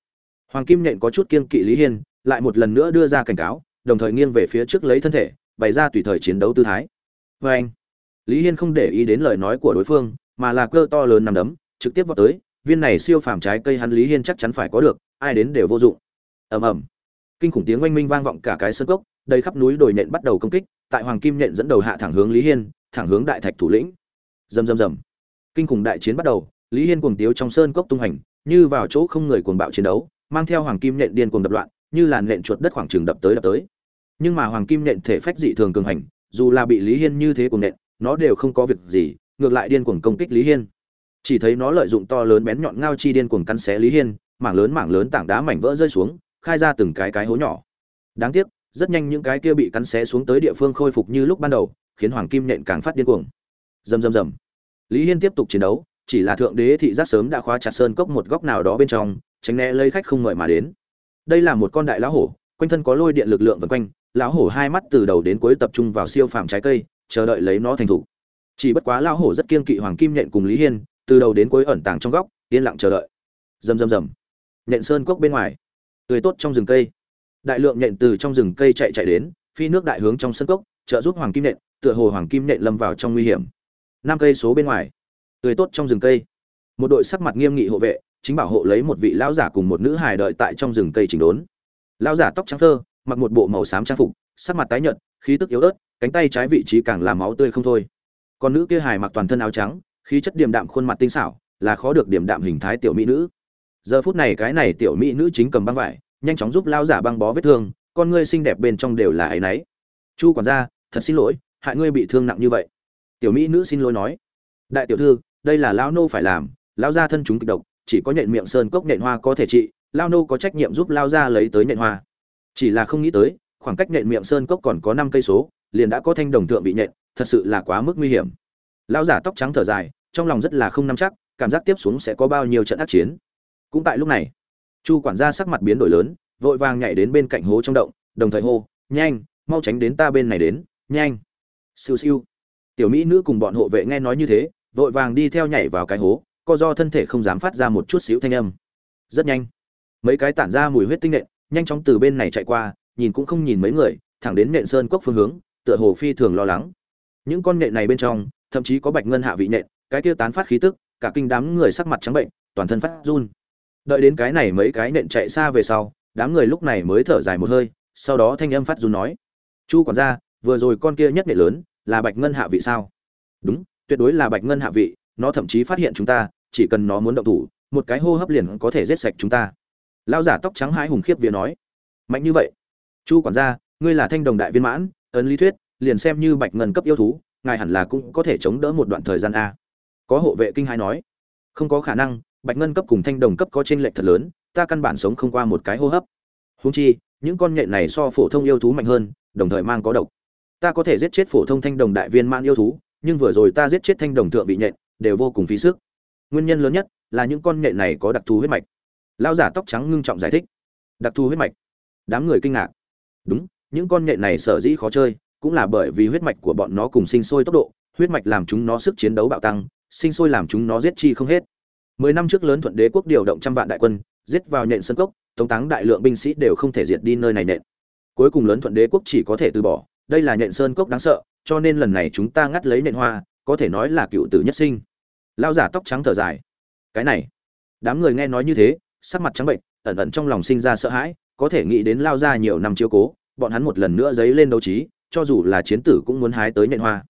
S1: Hoàng kim nhện có chút kiên kỵ lý hiên, lại một lần nữa đưa ra cảnh cáo, đồng thời nghiêng về phía trước lấy thân thể bày ra tùy thời chiến đấu tư thái. Vê anh, lý hiên không để ý đến lời nói của đối phương, mà là cơ to lớn nằm đấm, trực tiếp vào tới, viên này siêu phàm trái cây hắn lý hiên chắc chắn phải có được, ai đến đều vô dụng. Ầm ầm. Kinh khủng tiếng oanh minh vang vọng cả cái sân cốc, đầy khắp núi đồi nện bắt đầu công kích, tại hoàng kim nện dẫn đầu hạ thẳng hướng lý hiên, thẳng hướng đại thạch thủ lĩnh. Rầm rầm rầm. Kinh khủng đại chiến bắt đầu, lý hiên cuồng tiếu trong sơn cốc tung hành, như vào chỗ không người cuồng bạo chiến đấu, mang theo hoàng kim nện điên cuồng đập loạn, như làn nện chuột đất khoảng trường đập tới đập tới nhưng mà hoàng kim nện thể phách dị thường cường hành, dù là bị lý hiên như thế cùng nện, nó đều không có việc gì, ngược lại điên cuồng công kích lý hiên. Chỉ thấy nó lợi dụng to lớn bén nhọn ngao chi điên cuồng cắn xé lý hiên, mảng lớn mảng lớn tảng đá mảnh vỡ rơi xuống, khai ra từng cái cái hố nhỏ. Đáng tiếc, rất nhanh những cái kia bị cắn xé xuống tới địa phương khôi phục như lúc ban đầu, khiến hoàng kim nện càng phát điên cuồng. Rầm rầm rầm. Lý hiên tiếp tục chiến đấu, chỉ là thượng đế thị giác sớm đã khóa chặt sơn cốc một góc nào đó bên trong, tránh né lấy khách không mời mà đến. Đây là một con đại lão hổ, quanh thân có lôi điện lực lượng vần quanh lão hổ hai mắt từ đầu đến cuối tập trung vào siêu phàm trái cây, chờ đợi lấy nó thành thủ. Chỉ bất quá lão hổ rất kiên kỵ hoàng kim nhện cùng lý hiên, từ đầu đến cuối ẩn tàng trong góc, yên lặng chờ đợi. Rầm rầm rầm. Nhện sơn cốc bên ngoài. Tươi tốt trong rừng cây. Đại lượng nhện từ trong rừng cây chạy chạy đến, phi nước đại hướng trong sân cốc, trợ giúp hoàng kim nhện, tựa hồ hoàng kim nhện lâm vào trong nguy hiểm. Năm cây số bên ngoài. Tươi tốt trong rừng cây. Một đội sắc mặt nghiêm nghị hộ vệ, chính bảo hộ lấy một vị lão giả cùng một nữ hài đợi tại trong rừng cây chỉnh đốn. Lão giả tóc trắng thơ mặc một bộ màu xám trang phục, sắc mặt tái nhợt, khí tức yếu ớt, cánh tay trái vị trí càng làm máu tươi không thôi. Còn nữ kia hài mặc toàn thân áo trắng, khí chất điềm đạm khuôn mặt tinh xảo, là khó được điềm đạm hình thái tiểu mỹ nữ. Giờ phút này cái này tiểu mỹ nữ chính cầm băng vải, nhanh chóng giúp lão giả băng bó vết thương, con ngươi xinh đẹp bên trong đều là ấy nấy chu quản gia, thật xin lỗi, hại ngươi bị thương nặng như vậy. Tiểu mỹ nữ xin lỗi nói. Đại tiểu thư, đây là lão nô phải làm, lão gia thân chúng kịch độc, chỉ có nhện miệng sơn cốc nhện hoa có thể trị lao nô có trách nhiệm giúp lao gia lấy tới nhện hoa chỉ là không nghĩ tới, khoảng cách nhện miệng sơn cốc còn có năm cây số, liền đã có thanh đồng thượng bị nhện thật sự là quá mức nguy hiểm. Lão giả tóc trắng thở dài, trong lòng rất là không nắm chắc, cảm giác tiếp xuống sẽ có bao nhiêu trận ác chiến. Cũng tại lúc này, chu quản gia sắc mặt biến đổi lớn, vội vàng nhảy đến bên cạnh hố trong động, đồng thời hô, nhanh, mau tránh đến ta bên này đến, nhanh. Siêu siêu. Tiểu mỹ nữ cùng bọn hộ vệ nghe nói như thế, vội vàng đi theo nhảy vào cái hố, co do thân thể không dám phát ra một chút xíu thanh âm. Rất nhanh, mấy cái tản ra mùi huyết tinh nện nhanh chóng từ bên này chạy qua, nhìn cũng không nhìn mấy người, thẳng đến nện sơn cốc phương hướng, tựa hồ phi thường lo lắng. Những con nện này bên trong, thậm chí có bạch ngân hạ vị nện, cái kia tán phát khí tức, cả kinh đám người sắc mặt trắng bệnh, toàn thân phát run. Đợi đến cái này mấy cái nện chạy xa về sau, đám người lúc này mới thở dài một hơi, sau đó thanh âm phát run nói, chu quản gia, vừa rồi con kia nhất nện lớn, là bạch ngân hạ vị sao? Đúng, tuyệt đối là bạch ngân hạ vị, nó thậm chí phát hiện chúng ta, chỉ cần nó muốn động thủ, một cái hô hấp liền có thể giết sạch chúng ta lão giả tóc trắng hái hùng khiếp vía nói, mạnh như vậy? Chu quản gia, ngươi là thanh đồng đại viên mãn, ấn lý thuyết, liền xem như bạch ngân cấp yêu thú, ngài hẳn là cũng có thể chống đỡ một đoạn thời gian a. Có hộ vệ kinh hai nói, không có khả năng, bạch ngân cấp cùng thanh đồng cấp có t r ê n lệch thật lớn, ta căn bản sống không qua một cái hô hấp. Húng chi, những con nhện này so phổ thông yêu thú mạnh hơn, đồng thời mang có độc. Ta có thể giết chết phổ thông thanh đồng đại viên mãn yêu thú, nhưng vừa rồi ta giết chết thanh đồng thượng vị nhện, đều vô cùng phí sức. Nguyên nhân lớn nhất là những con nhện này có đặc thù huyết mạch lao giả tóc trắng ngưng trọng giải thích. Đặc thù huyết mạch. Đám người kinh ngạc. Đúng, những con nhện này sở dĩ khó chơi, cũng là bởi vì huyết mạch của bọn nó cùng sinh sôi tốc độ, huyết mạch làm chúng nó sức chiến đấu bạo tăng, sinh sôi làm chúng nó giết chi không hết. Mười năm trước lớn thuận đế quốc điều động trăm vạn đại quân, giết vào nhện sân cốc, tống táng đại lượng binh sĩ đều không thể diệt đi nơi này nện. Cuối cùng lớn thuận đế quốc chỉ có thể từ bỏ, đây là nhện sơn cốc đáng sợ, cho nên lần này chúng ta ngắt lấy nện hoa, có thể nói là cựu tử nhất sinh. Lao giả tóc trắng thở dài. Cái này, đám người nghe nói như thế sắc mặt trắng bệnh, ẩn ẩn trong lòng sinh ra sợ hãi, có thể nghĩ đến lao ra nhiều năm chiếu cố, bọn hắn một lần nữa dấy lên đấu trí, cho dù là chiến tử cũng muốn hái tới nhện hoa.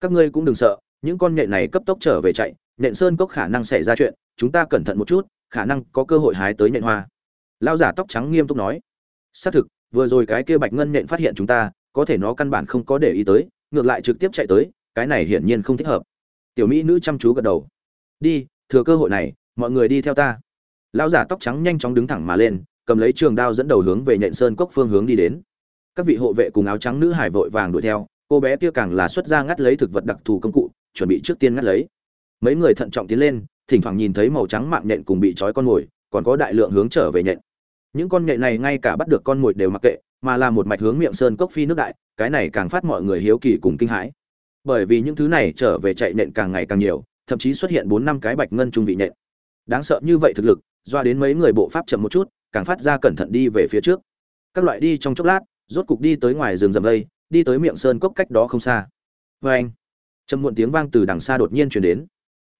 S1: Các ngươi cũng đừng sợ, những con nhện này cấp tốc trở về chạy, nhện sơn cốc khả năng xảy ra chuyện, chúng ta cẩn thận một chút, khả năng có cơ hội hái tới nhện hoa. Lao giả tóc trắng nghiêm túc nói. Xác thực, vừa rồi cái kia bạch ngân nhện phát hiện chúng ta, có thể nó căn bản không có để ý tới, ngược lại trực tiếp chạy tới, cái này hiển nhiên không thích hợp. Tiểu mỹ nữ chăm chú gật đầu. Đi, thừa cơ hội này, mọi người đi theo ta lão giả tóc trắng nhanh chóng đứng thẳng mà lên, cầm lấy trường đao dẫn đầu hướng về nhện sơn cốc phương hướng đi đến. Các vị hộ vệ cùng áo trắng nữ hải vội vàng đuổi theo, cô bé kia càng là xuất ra ngắt lấy thực vật đặc thù công cụ, chuẩn bị trước tiên ngắt lấy. Mấy người thận trọng tiến lên, thỉnh thoảng nhìn thấy màu trắng mạng nhện cùng bị trói con mồi, còn có đại lượng hướng trở về nhện. Những con nhện này ngay cả bắt được con mồi đều mặc kệ, mà là một mạch hướng miệng sơn cốc phi nước đại, cái này càng phát mọi người hiếu kỳ cùng kinh hãi. Bởi vì những thứ này trở về chạy nhện càng ngày càng nhiều, thậm chí xuất hiện bốn năm cái bạch ngân trung vị nhện. đáng sợ như vậy thực lực doa đến mấy người bộ pháp chậm một chút, càng phát ra cẩn thận đi về phía trước. Các loại đi trong chốc lát, rốt cục đi tới ngoài rừng rậm vây đi tới miệng sơn cốc cách đó không xa. Vê anh trầm muộn tiếng vang từ đằng xa đột nhiên chuyển đến.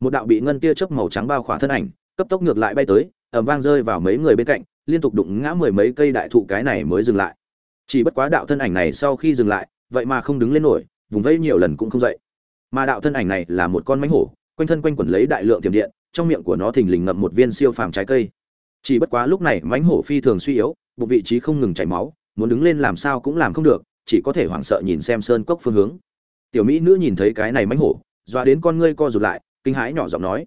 S1: Một đạo bị ngân tia chớp màu trắng bao khỏa thân ảnh, cấp tốc ngược lại bay tới ẩm vang rơi vào mấy người bên cạnh, liên tục đụng ngã mười mấy cây đại thụ cái này mới dừng lại. Chỉ bất quá đạo thân ảnh này sau khi dừng lại, vậy mà không đứng lên nổi, vùng vây nhiều lần cũng không dậy. Mà đạo thân ảnh này là một con mánh hổ quanh thân quanh quẩn lấy đại lượng tiềm điện, trong miệng của nó thình lình ngậm một viên siêu phàm trái cây. Chỉ bất quá lúc này mánh hổ phi thường suy yếu, bụng vị trí không ngừng chảy máu, muốn đứng lên làm sao cũng làm không được, chỉ có thể hoảng sợ nhìn xem sơn cốc phương hướng. Tiểu mỹ nữ nhìn thấy cái này mánh hổ doa đến con ngươi co rụt lại, kinh hãi nhỏ giọng nói,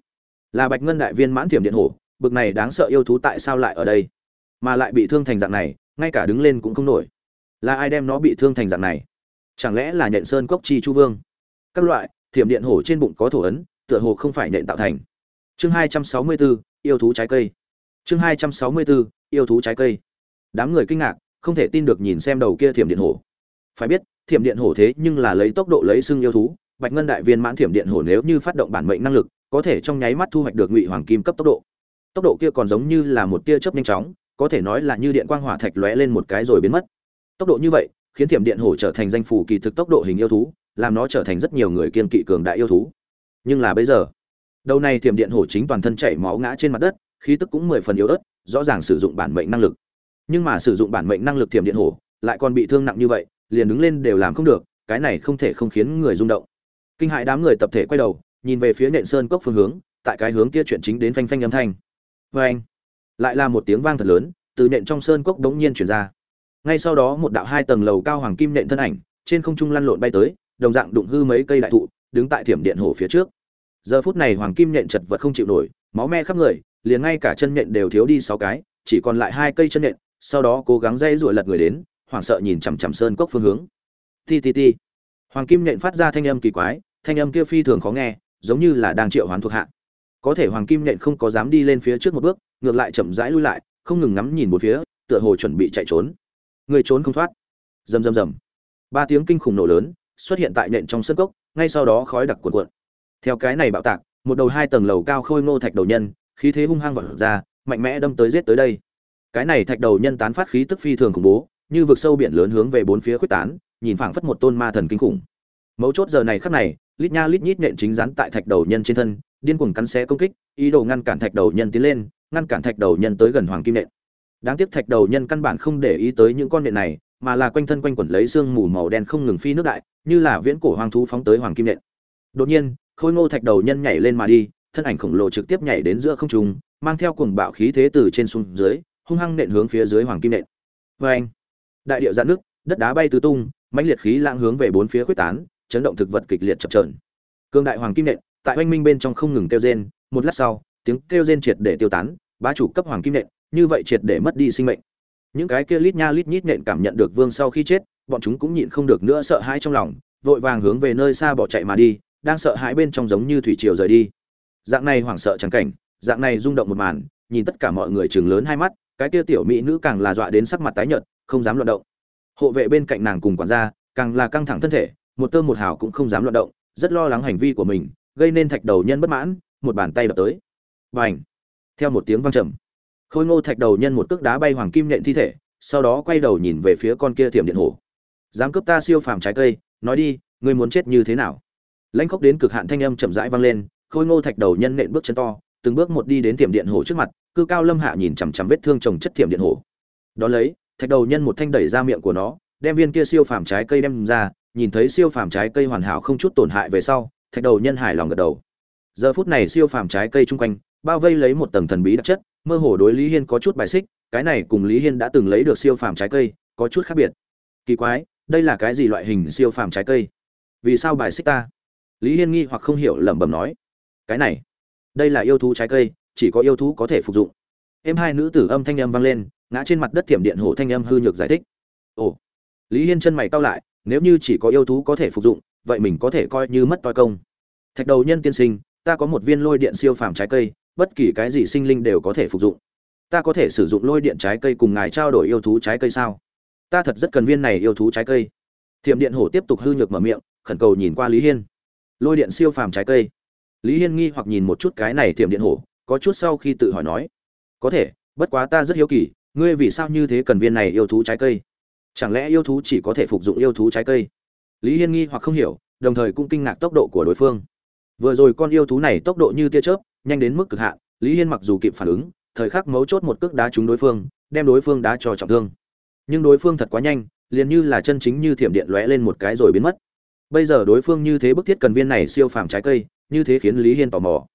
S1: là bạch ngân đại viên mãn thiểm điện hổ, bực này đáng sợ yêu thú tại sao lại ở đây? Mà lại bị thương thành dạng này, ngay cả đứng lên cũng không nổi. Là ai đem nó bị thương thành dạng này? Chẳng lẽ là nhện sơn cốc chi chu vương? Các loại, thiểm điện hổ trên bụng có thổ ấn tựa hồ không phải nện tạo thành. Chương hai trăm sáu mươi bốn yêu thú trái cây. Chương hai trăm sáu mươi bốn yêu thú trái cây. Đám người kinh ngạc, không thể tin được nhìn xem đầu kia thiểm điện hổ. Phải biết, thiểm điện hổ thế nhưng là lấy tốc độ lấy xưng yêu thú, bạch ngân đại viên mãn thiểm điện hổ nếu như phát động bản mệnh năng lực, có thể trong nháy mắt thu hoạch được ngụy hoàng kim cấp tốc độ. Tốc độ kia còn giống như là một tia chớp nhanh chóng, có thể nói là như điện quang hỏa thạch lóe lên một cái rồi biến mất. Tốc độ như vậy, khiến thiểm điện hổ trở thành danh phủ kỳ thực tốc độ hình yêu thú, làm nó trở thành rất nhiều người kiên kỵ cường đại yêu thú nhưng là bây giờ, đầu này thiểm điện hổ chính toàn thân chảy máu ngã trên mặt đất, khí tức cũng mười phần yếu ớt, rõ ràng sử dụng bản mệnh năng lực. Nhưng mà sử dụng bản mệnh năng lực thiểm điện hổ, lại còn bị thương nặng như vậy, liền đứng lên đều làm không được, cái này không thể không khiến người rung động. Kinh hại đám người tập thể quay đầu, nhìn về phía nện sơn cốc phương hướng, tại cái hướng kia chuyện chính đến phanh phanh âm thanh. Vê anh, lại là một tiếng vang thật lớn, từ nện trong sơn cốc đống nhiên chuyển ra. Ngay sau đó một đạo hai tầng lầu cao hoàng kim nện thân ảnh, trên không trung lăn lộn bay tới, đồng dạng đụng hư mấy cây đại thụ đứng tại thiểm điện hổ phía trước. Giờ phút này hoàng kim nện chật vật không chịu nổi, máu me khắp người, liền ngay cả chân nện đều thiếu đi sáu cái, chỉ còn lại hai cây chân nện sau đó cố gắng dây ruổi lật người đến, hoảng sợ nhìn chằm chằm sơn cốc phương hướng. Ti ti ti. Hoàng kim nện phát ra thanh âm kỳ quái, thanh âm kia phi thường khó nghe, giống như là đang triệu hoán thuộc hạ. Có thể hoàng kim nện không có dám đi lên phía trước một bước, ngược lại chậm rãi lui lại, không ngừng ngắm nhìn một phía, tựa hồ chuẩn bị chạy trốn. Người trốn không thoát. Rầm rầm rầm. Ba tiếng kinh khủng nổ lớn xuất hiện tại nện trong sân cốc, ngay sau đó khói đặc cuộn cuộn. Theo cái này bạo tạc, một đầu hai tầng lầu cao khôi ngô thạch đầu nhân, khí thế hung hăng vọt ra, mạnh mẽ đâm tới giết tới đây. Cái này thạch đầu nhân tán phát khí tức phi thường khủng bố, như vực sâu biển lớn hướng về bốn phía quyết tán, nhìn phảng phất một tôn ma thần kinh khủng. Mấu chốt giờ này khắc này, lít nha lít nhít nện chính rắn tại thạch đầu nhân trên thân, điên cuồng cắn xé công kích, ý đồ ngăn cản thạch đầu nhân tiến lên, ngăn cản thạch đầu nhân tới gần hoàng kim nện. Đáng tiếc thạch đầu nhân căn bản không để ý tới những con nện này, mà là quanh thân quanh quẩn lấy xương mù màu đen không ngừng phi nước đại như là viễn cổ hoang thú phóng tới hoàng kim nện. Đột nhiên, khôi ngô thạch đầu nhân nhảy lên mà đi, thân ảnh khổng lồ trực tiếp nhảy đến giữa không trung, mang theo cuồng bạo khí thế từ trên xuống dưới, hung hăng nện hướng phía dưới hoàng kim nện. Vê anh đại điệu dạn nước, đất đá bay tứ tung, mãnh liệt khí lãng hướng về bốn phía quyết tán, chấn động thực vật kịch liệt chập trờn cương đại hoàng kim nện, tại oanh minh bên trong không ngừng kêu rên, một lát sau, tiếng kêu rên triệt để tiêu tán, bá chủ cấp hoàng kim nện, như vậy triệt để mất đi sinh mệnh. Những cái kia lít nha lít nhít nện cảm nhận được vương sau khi chết bọn chúng cũng nhịn không được nữa sợ hãi trong lòng, vội vàng hướng về nơi xa bỏ chạy mà đi, đang sợ hãi bên trong giống như thủy triều rời đi. Dạng này hoảng sợ trắng cảnh, dạng này rung động một màn, nhìn tất cả mọi người chừng lớn hai mắt, cái kia tiểu mỹ nữ càng là dọa đến sắc mặt tái nhợt, không dám loạn động. Hộ vệ bên cạnh nàng cùng quản gia, càng là căng thẳng thân thể, một tơ một hào cũng không dám loạn động, rất lo lắng hành vi của mình, gây nên thạch đầu nhân bất mãn, một bàn tay đập tới. Và ảnh theo một tiếng vang trầm, khôi ngô thạch đầu nhân một cước đá bay hoàng kim nhện thi thể, sau đó quay đầu nhìn về phía con kia thiểm điện hổ dám cướp ta siêu phàm trái cây, nói đi, ngươi muốn chết như thế nào? Lãnh khốc đến cực hạn thanh âm chậm rãi vang lên, khôi ngô thạch đầu nhân nện bước chân to, từng bước một đi đến tiệm điện hổ trước mặt, cư cao lâm hạ nhìn chằm chằm vết thương trồng chất tiệm điện hổ đó lấy, thạch đầu nhân một thanh đẩy ra miệng của nó, đem viên kia siêu phàm trái cây đem ra, nhìn thấy siêu phàm trái cây hoàn hảo không chút tổn hại về sau, thạch đầu nhân hài lòng gật đầu. Giờ phút này siêu phàm trái cây chung quanh, bao vây lấy một tầng thần bí đặc chất, mơ hồ đối lý hiên có chút bài xích, cái này cùng lý hiên đã từng lấy được siêu phàm trái cây, có chút khác biệt. Kỳ quái đây là cái gì loại hình siêu phàm trái cây? Vì sao bài xích ta? Lý hiên nghi hoặc không hiểu lẩm bẩm nói. Cái này, đây là yêu thú trái cây, chỉ có yêu thú có thể phục dụng. Em hai nữ tử âm thanh âm vang lên, ngã trên mặt đất thiểm điện hổ thanh âm hư nhược giải thích. Ồ, lý hiên chân mày cau lại, nếu như chỉ có yêu thú có thể phục dụng, vậy mình có thể coi như mất toi công. Thạch đầu nhân tiên sinh, ta có một viên lôi điện siêu phàm trái cây, bất kỳ cái gì sinh linh đều có thể phục dụng. Ta có thể sử dụng lôi điện trái cây cùng ngài trao đổi yêu thú trái cây sao? Ta thật rất cần viên này yêu thú trái cây. Thiểm điện hổ tiếp tục hư nhược mở miệng, khẩn cầu nhìn qua lý hiên. Lôi điện siêu phàm trái cây. Lý hiên nghi hoặc nhìn một chút cái này thiểm điện hổ, có chút sau khi tự hỏi nói, có thể, bất quá ta rất hiếu kỳ, ngươi vì sao như thế cần viên này yêu thú trái cây? Chẳng lẽ yêu thú chỉ có thể phục dụng yêu thú trái cây? Lý hiên nghi hoặc không hiểu, đồng thời cũng kinh ngạc tốc độ của đối phương. Vừa rồi con yêu thú này tốc độ như tia chớp, nhanh đến mức cực hạn, lý hiên mặc dù kịp phản ứng, thời khắc mấu chốt một cước đá trúng đối phương, đem đối phương đá cho trọng thương nhưng đối phương thật quá nhanh, liền như là chân chính như thiểm điện lóe lên một cái rồi biến mất. Bây giờ đối phương như thế bức thiết cần viên này siêu phàm trái cây, như thế khiến lý hiên tò mò.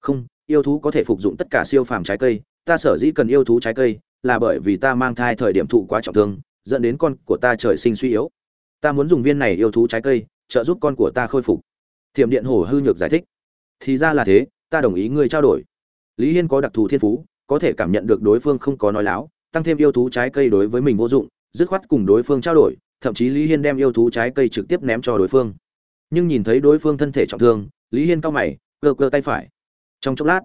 S1: Không, yêu thú có thể phục dụng tất cả siêu phàm trái cây, ta sở dĩ cần yêu thú trái cây là bởi vì ta mang thai thời điểm thụ quá trọng thương, dẫn đến con của ta trời sinh suy yếu. Ta muốn dùng viên này yêu thú trái cây, trợ giúp con của ta khôi phục. Thiểm điện hổ hư nhược giải thích. Thì ra là thế, ta đồng ý ngươi trao đổi. Lý hiên có đặc thù thiên phú, có thể cảm nhận được đối phương không có nói láo tăng thêm yêu thú trái cây đối với mình vô dụng, dứt khoát cùng đối phương trao đổi, thậm chí lý hiên đem yêu thú trái cây trực tiếp ném cho đối phương. Nhưng nhìn thấy đối phương thân thể trọng thương, lý hiên cao mày, cơ cơ tay phải. Trong chốc lát,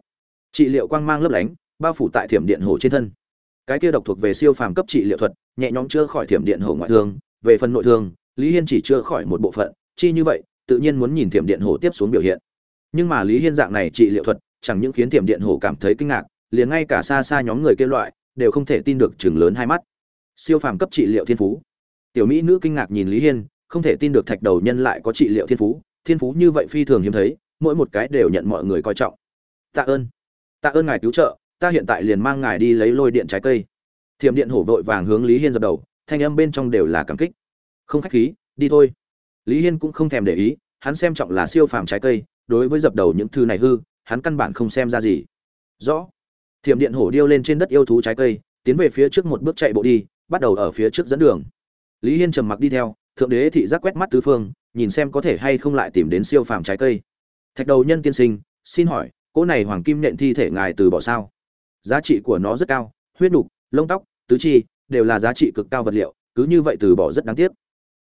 S1: trị liệu quang mang lấp lánh, bao phủ tại thiểm điện hổ trên thân. Cái kia độc thuộc về siêu phàm cấp trị liệu thuật, nhẹ nhõm chữa khỏi thiểm điện hổ ngoại thương. Về phần nội thương, lý hiên chỉ chữa khỏi một bộ phận, chi như vậy, tự nhiên muốn nhìn thiểm điện hổ tiếp xuống biểu hiện. Nhưng mà lý hiên dạng này trị liệu thuật, chẳng những khiến thiểm điện hổ cảm thấy kinh ngạc, liền ngay cả xa xa nhóm người kia loại đều không thể tin được chừng lớn hai mắt. Siêu phàm cấp trị liệu thiên phú. Tiểu mỹ nữ kinh ngạc nhìn lý hiên, không thể tin được thạch đầu nhân lại có trị liệu thiên phú. Thiên phú như vậy phi thường hiếm thấy, mỗi một cái đều nhận mọi người coi trọng. Tạ ơn. Tạ ơn ngài cứu trợ, ta hiện tại liền mang ngài đi lấy lôi điện trái cây. Thiểm điện hổ vội vàng hướng lý hiên dập đầu, thanh âm bên trong đều là cảm kích. Không khách khí, đi thôi. Lý hiên cũng không thèm để ý, hắn xem trọng là siêu phàm trái cây, đối với dập đầu những thư này hư, hắn căn bản không xem ra gì. Rõ thiểm điện hổ điêu lên trên đất yêu thú trái cây, tiến về phía trước một bước chạy bộ đi, bắt đầu ở phía trước dẫn đường. Lý hiên trầm mặc đi theo, thượng đế thị giác quét mắt tứ phương, nhìn xem có thể hay không lại tìm đến siêu phàm trái cây. Thạch đầu nhân tiên sinh, xin hỏi, cỗ này hoàng kim nện thi thể ngài từ bỏ sao? Giá trị của nó rất cao, huyết nục, lông tóc, tứ chi, đều là giá trị cực cao vật liệu, cứ như vậy từ bỏ rất đáng tiếc.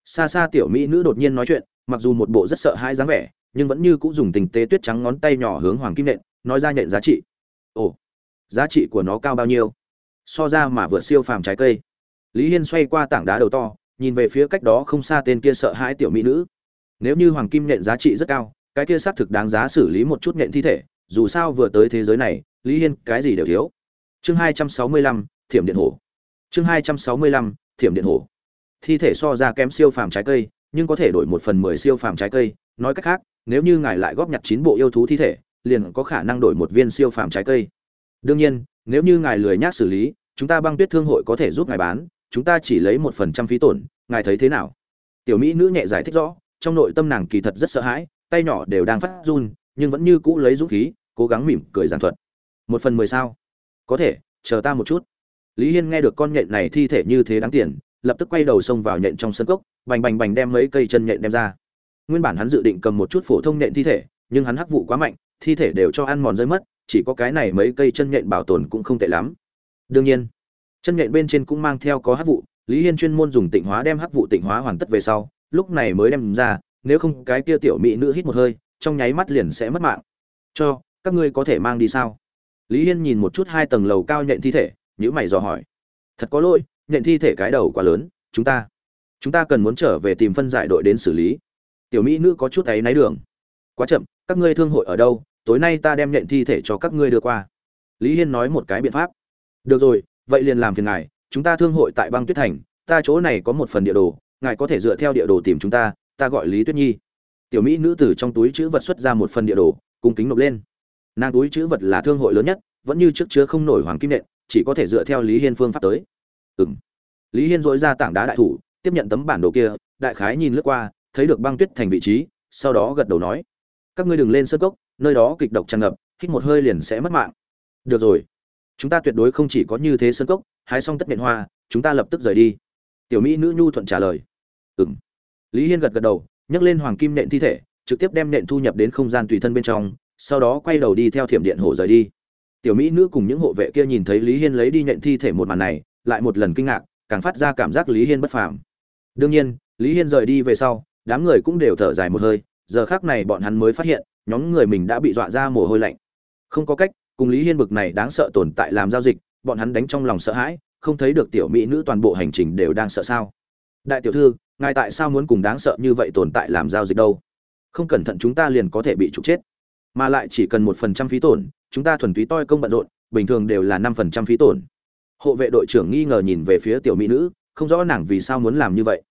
S1: Xa xa tiểu mỹ nữ đột nhiên nói chuyện, mặc dù một bộ rất sợ hãi dáng vẻ, nhưng vẫn như cũng dùng tình tế tuyết trắng ngón tay nhỏ hướng hoàng kim nện, nói ra nhện giá trị. Ồ giá trị của nó cao bao nhiêu? So ra mà vượt siêu phàm trái cây. Lý hiên xoay qua tảng đá đầu to, nhìn về phía cách đó không xa tên kia sợ hãi tiểu mỹ nữ. Nếu như hoàng kim nện giá trị rất cao, cái kia xác thực đáng giá xử lý một chút nện thi thể, dù sao vừa tới thế giới này, lý hiên cái gì đều thiếu. Chương hai trăm sáu mươi lăm, thiểm điện hổ. Chương hai trăm sáu mươi lăm, thiểm điện hổ. Thi thể so ra kém siêu phàm trái cây, nhưng có thể đổi một phần mười siêu phàm trái cây. Nói cách khác, nếu như ngài lại góp nhặt chín bộ yêu thú thi thể, liền có khả năng đổi một viên siêu phàm trái cây đương nhiên, nếu như ngài lười nhác xử lý, chúng ta băng tuyết thương hội có thể giúp ngài bán, chúng ta chỉ lấy một phần trăm phí tổn, ngài thấy thế nào? Tiểu mỹ nữ nhẹ giải thích rõ, trong nội tâm nàng kỳ thật rất sợ hãi, tay nhỏ đều đang phát run, nhưng vẫn như cũ lấy dũng khí, cố gắng mỉm cười giảng thuật. Một phần mười sao? Có thể, chờ ta một chút. Lý hiên nghe được con nhện này thi thể như thế đáng tiền, lập tức quay đầu xông vào nhện trong sân cốc, bành bành bành đem mấy cây chân nhện đem ra. Nguyên bản hắn dự định cầm một chút phổ thông nhện thi thể, nhưng hắn hắc vụ quá mạnh, thi thể đều cho ăn mòn rơi mất chỉ có cái này mấy cây chân nhện bảo tồn cũng không tệ lắm. Đương nhiên, chân nhện bên trên cũng mang theo có hắc vụ, lý hiên chuyên môn dùng tịnh hóa đem hắc vụ tịnh hóa hoàn tất về sau, lúc này mới đem ra, nếu không cái kia tiểu mỹ nữ hít một hơi, trong nháy mắt liền sẽ mất mạng. Cho, các ngươi có thể mang đi sao? Lý hiên nhìn một chút hai tầng lầu cao nhện thi thể nhữ mày dò hỏi. Thật có lỗi, nhện thi thể cái đầu quá lớn, chúng ta chúng ta cần muốn trở về tìm phân giải đội đến xử lý. Tiểu mỹ nữ có chút thấy náy đường. Quá chậm, các ngươi thương hội ở đâu? Tối nay ta đem nhện thi thể cho các ngươi đưa qua. Lý hiên nói một cái biện pháp. Được rồi, vậy liền làm phiền ngài, chúng ta thương hội tại băng tuyết thành, ta chỗ này có một phần địa đồ, ngài có thể dựa theo địa đồ tìm chúng ta ta gọi lý tuyết nhi. Tiểu mỹ nữ tử trong túi chữ vật xuất ra một phần địa đồ, cung kính nộp lên. Nàng túi chữ vật là thương hội lớn nhất, vẫn như trước chứa không nổi hoàng kim nện, chỉ có thể dựa theo lý hiên phương pháp tới. Ừng lý hiên dội ra tảng đá đại thủ, tiếp nhận tấm bản đồ kia, đại khái nhìn lướt qua, thấy được băng tuyết thành vị trí, sau đó gật đầu nói, các ngươi đừng lên sơ cốc nơi đó kịch độc tràn ngập, hít một hơi liền sẽ mất mạng. Được rồi. Chúng ta tuyệt đối không chỉ có như thế sân cốc, hái xong tất miệng hoa, chúng ta lập tức rời đi. Tiểu mỹ nữ nhu thuận trả lời. Ừng lý hiên gật gật đầu, nhấc lên hoàng kim nện thi thể, trực tiếp đem nện thu nhập đến không gian tùy thân bên trong, sau đó quay đầu đi theo thiểm điện hổ rời đi. Tiểu mỹ nữ cùng những hộ vệ kia nhìn thấy lý hiên lấy đi nện thi thể một màn này, lại một lần kinh ngạc, càng phát ra cảm giác lý hiên bất phàm. Đương nhiên, lý hiên rời đi về sau, đám người cũng đều thở dài một hơi giờ khác này bọn hắn mới phát hiện, nhóm người mình đã bị dọa ra mồ hôi lạnh. Không có cách, cùng lý hiên bực này đáng sợ tồn tại làm giao dịch, bọn hắn đánh trong lòng sợ hãi, không thấy được tiểu mỹ nữ toàn bộ hành trình đều đang sợ sao. Đại tiểu thư, ngài tại sao muốn cùng đáng sợ như vậy tồn tại làm giao dịch đâu? Không cẩn thận chúng ta liền có thể bị trục chết. Mà lại chỉ cần một phần trăm phí tổn, chúng ta thuần túy toi công bận rộn, bình thường đều là năm phần trăm phí tổn. Hộ vệ đội trưởng nghi ngờ nhìn về phía tiểu mỹ nữ, không rõ nàng vì sao muốn làm như vậy.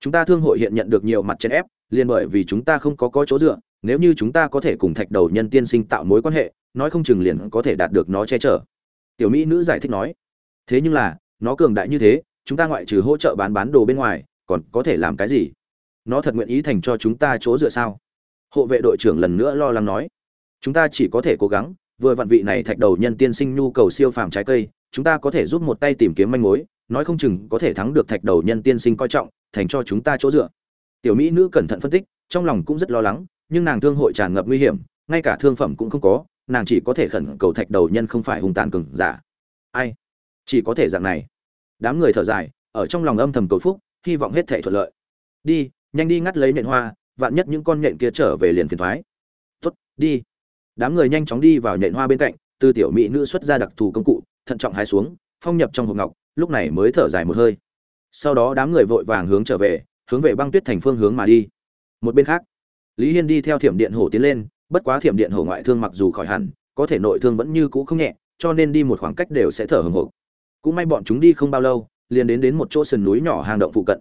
S1: Chúng ta thương hội hiện nhận được nhiều mặt chèn ép liền bởi vì chúng ta không có có chỗ dựa, nếu như chúng ta có thể cùng thạch đầu nhân tiên sinh tạo mối quan hệ, nói không chừng liền có thể đạt được nó che chở. Tiểu mỹ nữ giải thích nói. Thế nhưng là, nó cường đại như thế, chúng ta ngoại trừ hỗ trợ bán bán đồ bên ngoài, còn có thể làm cái gì? Nó thật nguyện ý thành cho chúng ta chỗ dựa sao? Hộ vệ đội trưởng lần nữa lo lắng nói. Chúng ta chỉ có thể cố gắng, vừa vặn vị này thạch đầu nhân tiên sinh nhu cầu siêu phàm trái cây, chúng ta có thể giúp một tay tìm kiếm manh mối, nói không chừng có thể thắng được thạch đầu nhân tiên sinh coi trọng, thành cho chúng ta chỗ dựa tiểu mỹ nữ cẩn thận phân tích, trong lòng cũng rất lo lắng, nhưng nàng thương hội tràn ngập nguy hiểm, ngay cả thương phẩm cũng không có, nàng chỉ có thể khẩn cầu thạch đầu nhân không phải hung tàn cừng giả. Ai? Chỉ có thể dạng này. Đám người thở dài, ở trong lòng âm thầm cầu phúc, hy vọng hết thể thuận lợi. Đi, nhanh đi ngắt lấy nện hoa, vạn nhất những con nhện kia trở về liền phiền thoái. Tuất đi. Đám người nhanh chóng đi vào nhện hoa bên cạnh, từ tiểu mỹ nữ xuất ra đặc thù công cụ, thận trọng hái xuống, phong nhập trong hộp ngọc, lúc này mới thở dài một hơi. Sau đó đám người vội vàng hướng trở về hướng về băng tuyết thành phương hướng mà đi. Một bên khác, lý hiên đi theo thiểm điện hổ tiến lên, bất quá thiểm điện hổ ngoại thương mặc dù khỏi hẳn, có thể nội thương vẫn như cũ không nhẹ, cho nên đi một khoảng cách đều sẽ thở hổn hộp cũng may bọn chúng đi không bao lâu, liền đến đến một chỗ sườn núi nhỏ hang động phụ cận.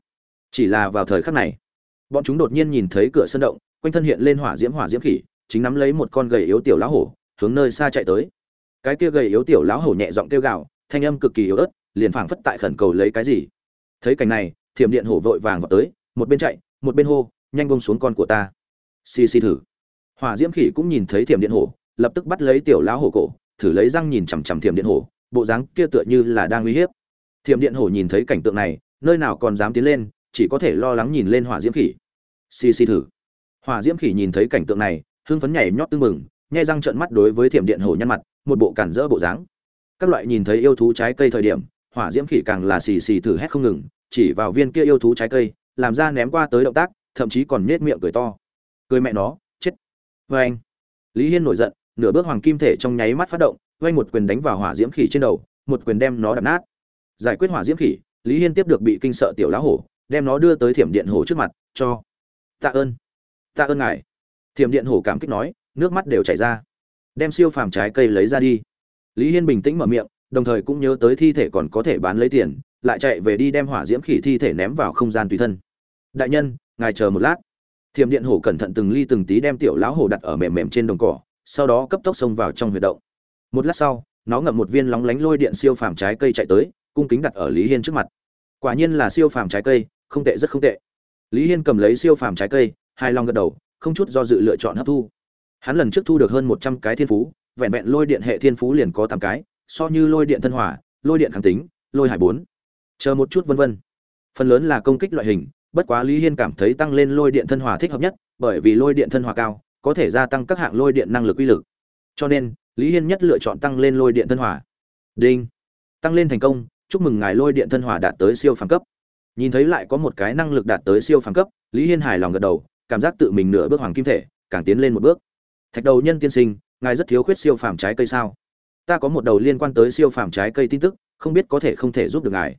S1: Chỉ là vào thời khắc này, bọn chúng đột nhiên nhìn thấy cửa sân động, quanh thân hiện lên hỏa diễm hỏa diễm khỉ, chính nắm lấy một con gầy yếu tiểu lão hổ, hướng nơi xa chạy tới. Cái kia gầy yếu tiểu lão hổ nhẹ giọng kêu gào, thanh âm cực kỳ yếu ớt, liền phảng phất tại khẩn cầu lấy cái gì. Thấy cảnh này, thiểm điện hổ vội vàng vào tới một bên chạy, một bên hô, nhanh bông xuống con của ta. Xì xì thử. Hỏa diễm khỉ cũng nhìn thấy thiểm điện hổ, lập tức bắt lấy tiểu lão hổ cổ, thử lấy răng nhìn chằm chằm thiểm điện hổ, bộ dáng kia tựa như là đang uy hiếp. Thiểm điện hổ nhìn thấy cảnh tượng này, nơi nào còn dám tiến lên, chỉ có thể lo lắng nhìn lên hỏa diễm khỉ. Xì xì thử. Hỏa diễm khỉ nhìn thấy cảnh tượng này, hưng phấn nhảy nhót tưng mừng nhai răng trợn mắt đối với thiểm điện hổ nhăn mặt, một bộ cản rỡ bộ dáng. Các loại nhìn thấy yêu thú trái cây thời điểm, hỏa diễm khỉ càng là xì xì thử hét không ngừng, chỉ vào viên kia yêu thú trái cây làm ra ném qua tới động tác, thậm chí còn nết miệng cười to. Cười mẹ nó, chết. Vê anh, lý hiên nổi giận, nửa bước hoàng kim thể trong nháy mắt phát động vay một quyền đánh vào hỏa diễm khỉ trên đầu, một quyền đem nó đập nát. Giải quyết hỏa diễm khỉ, lý hiên tiếp được bị kinh sợ tiểu lá hổ, đem nó đưa tới thiểm điện hổ trước mặt, cho tạ ơn. Tạ ơn ngài. Thiểm điện hổ cảm kích nói, nước mắt đều chảy ra. Đem siêu phàm trái cây lấy ra đi. Lý hiên bình tĩnh mở miệng, đồng thời cũng nhớ tới thi thể còn có thể bán lấy tiền lại chạy về đi đem hỏa diễm khỉ thi thể ném vào không gian tùy thân. Đại nhân, ngài chờ một lát. Thiểm điện hổ cẩn thận từng ly từng tí đem tiểu lão hổ đặt ở mềm mềm trên đồng cỏ, sau đó cấp tốc xông vào trong huyệt động. Một lát sau, nó ngậm một viên lóng lánh lôi điện siêu phàm trái cây chạy tới, cung kính đặt ở lý hiên trước mặt. Quả nhiên là siêu phàm trái cây, không tệ, rất không tệ. Lý hiên cầm lấy siêu phàm trái cây hai lòng gật đầu, không chút do dự lựa chọn hấp thu. Hắn lần trước thu được hơn một trăm cái thiên phú, vẹn vẹn lôi điện hệ thiên phú liền có tám cái, so như lôi điện thân hỏa, lôi điện kháng tính, lôi hải bốn chờ một chút vân vân. Phần lớn là công kích loại hình, bất quá lý hiên cảm thấy tăng lên lôi điện thân hỏa thích hợp nhất, bởi vì lôi điện thân hỏa cao, có thể gia tăng các hạng lôi điện năng lực uy lực. Cho nên, lý hiên nhất lựa chọn tăng lên lôi điện thân hỏa đinh. Tăng lên thành công, chúc mừng ngài lôi điện thân hỏa đạt tới siêu phàm cấp. Nhìn thấy lại có một cái năng lực đạt tới siêu phàm cấp, lý hiên hài lòng gật đầu, cảm giác tự mình nửa bước hoàng kim thể, càng tiến lên một bước. Thạch đầu nhân tiên sinh, ngài rất thiếu khuyết siêu phàm trái cây sao? Ta có một đầu liên quan tới siêu phàm trái cây tin tức, không biết có thể không thể giúp được ngài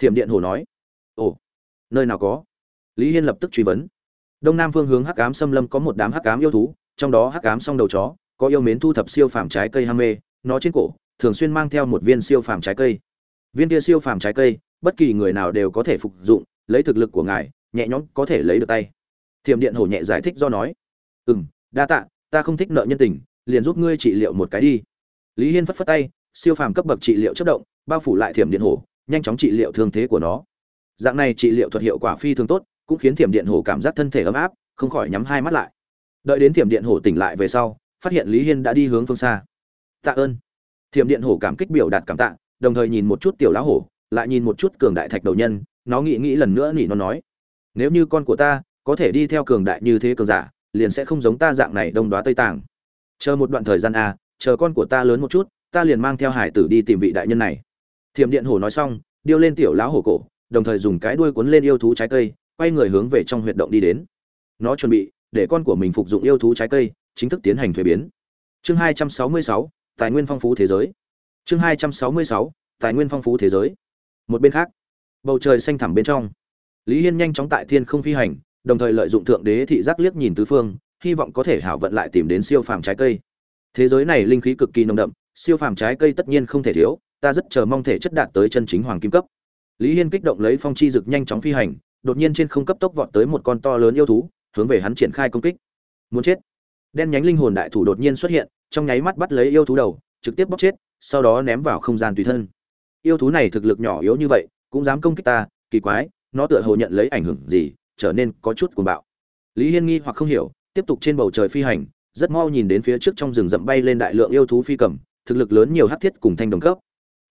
S1: thiểm điện hồ nói. Ồ, nơi nào có? Lý hiên lập tức truy vấn. Đông nam phương hướng hắc ám xâm lâm có một đám hắc ám yêu thú, trong đó hắc ám song đầu chó, có yêu mến thu thập siêu phàm trái cây ham mê, nó trên cổ, thường xuyên mang theo một viên siêu phàm trái cây. Viên kia siêu phàm trái cây, bất kỳ người nào đều có thể phục dụng, lấy thực lực của ngài, nhẹ nhõm có thể lấy được tay. Thiểm điện hổ nhẹ giải thích do nói. Ừ m đa tạ, ta không thích nợ nhân tình, liền giúp ngươi trị liệu một cái đi. Lý hiên phất phất tay, siêu phàm cấp bậc trị liệu chất động, bao phủ lại thiểm điện hổ nhanh chóng trị liệu thương thế của nó. Dạng này trị liệu thuật hiệu quả phi thường tốt, cũng khiến thiểm điện hổ cảm giác thân thể ấm áp, không khỏi nhắm hai mắt lại. Đợi đến thiểm điện hổ tỉnh lại về sau, phát hiện lý hiên đã đi hướng phương xa. Tạ ơn. Thiểm điện hổ cảm kích biểu đạt cảm tạ, đồng thời nhìn một chút tiểu lão hổ, lại nhìn một chút cường đại thạch đầu nhân, nó nghĩ nghĩ lần nữa nỉ nó nói, nếu như con của ta có thể đi theo cường đại như thế cường giả, liền sẽ không giống ta dạng này đông đoá tây tàng. Chờ một đoạn thời gian a chờ con của ta lớn một chút, ta liền mang theo hải tử đi tìm vị đại nhân này thiểm điện hổ nói xong, điêu lên tiểu lão hổ cổ, đồng thời dùng cái đuôi cuốn lên yêu thú trái cây, quay người hướng về trong huyệt động đi đến. Nó chuẩn bị, để con của mình phục dụng yêu thú trái cây, chính thức tiến hành thuế biến. Chương hai trăm sáu mươi sáu, tài nguyên phong phú thế giới. Chương hai trăm sáu mươi sáu, tài nguyên phong phú thế giới. Một bên khác, bầu trời xanh thẳm bên trong. Lý hiên nhanh chóng tại thiên không phi hành, đồng thời lợi dụng thượng đế thị giác liếc nhìn tứ phương, hy vọng có thể hảo vận lại tìm đến siêu phàm trái cây. Thế giới này linh khí cực kỳ nồng đậm, siêu phàm trái cây tất nhiên không thể thiếu ta rất chờ mong thể chất đạt tới chân chính hoàng kim cấp. Lý hiên kích động lấy phong chi dực nhanh chóng phi hành, đột nhiên trên không cấp tốc vọt tới một con to lớn yêu thú, hướng về hắn triển khai công kích. Muốn chết. Đen nhánh linh hồn đại thủ đột nhiên xuất hiện, trong nháy mắt bắt lấy yêu thú đầu, trực tiếp bóc chết, sau đó ném vào không gian tùy thân. Yêu thú này thực lực nhỏ yếu như vậy, cũng dám công kích ta, kỳ quái, nó tựa hồ nhận lấy ảnh hưởng gì, trở nên có chút cuồng bạo. Lý hiên nghi hoặc không hiểu, tiếp tục trên bầu trời phi hành, rất mau nhìn đến phía trước trong rừng rậm bay lên đại lượng yêu thú phi cầm, thực lực lớn nhiều hắc thiết cùng thanh đồng cấp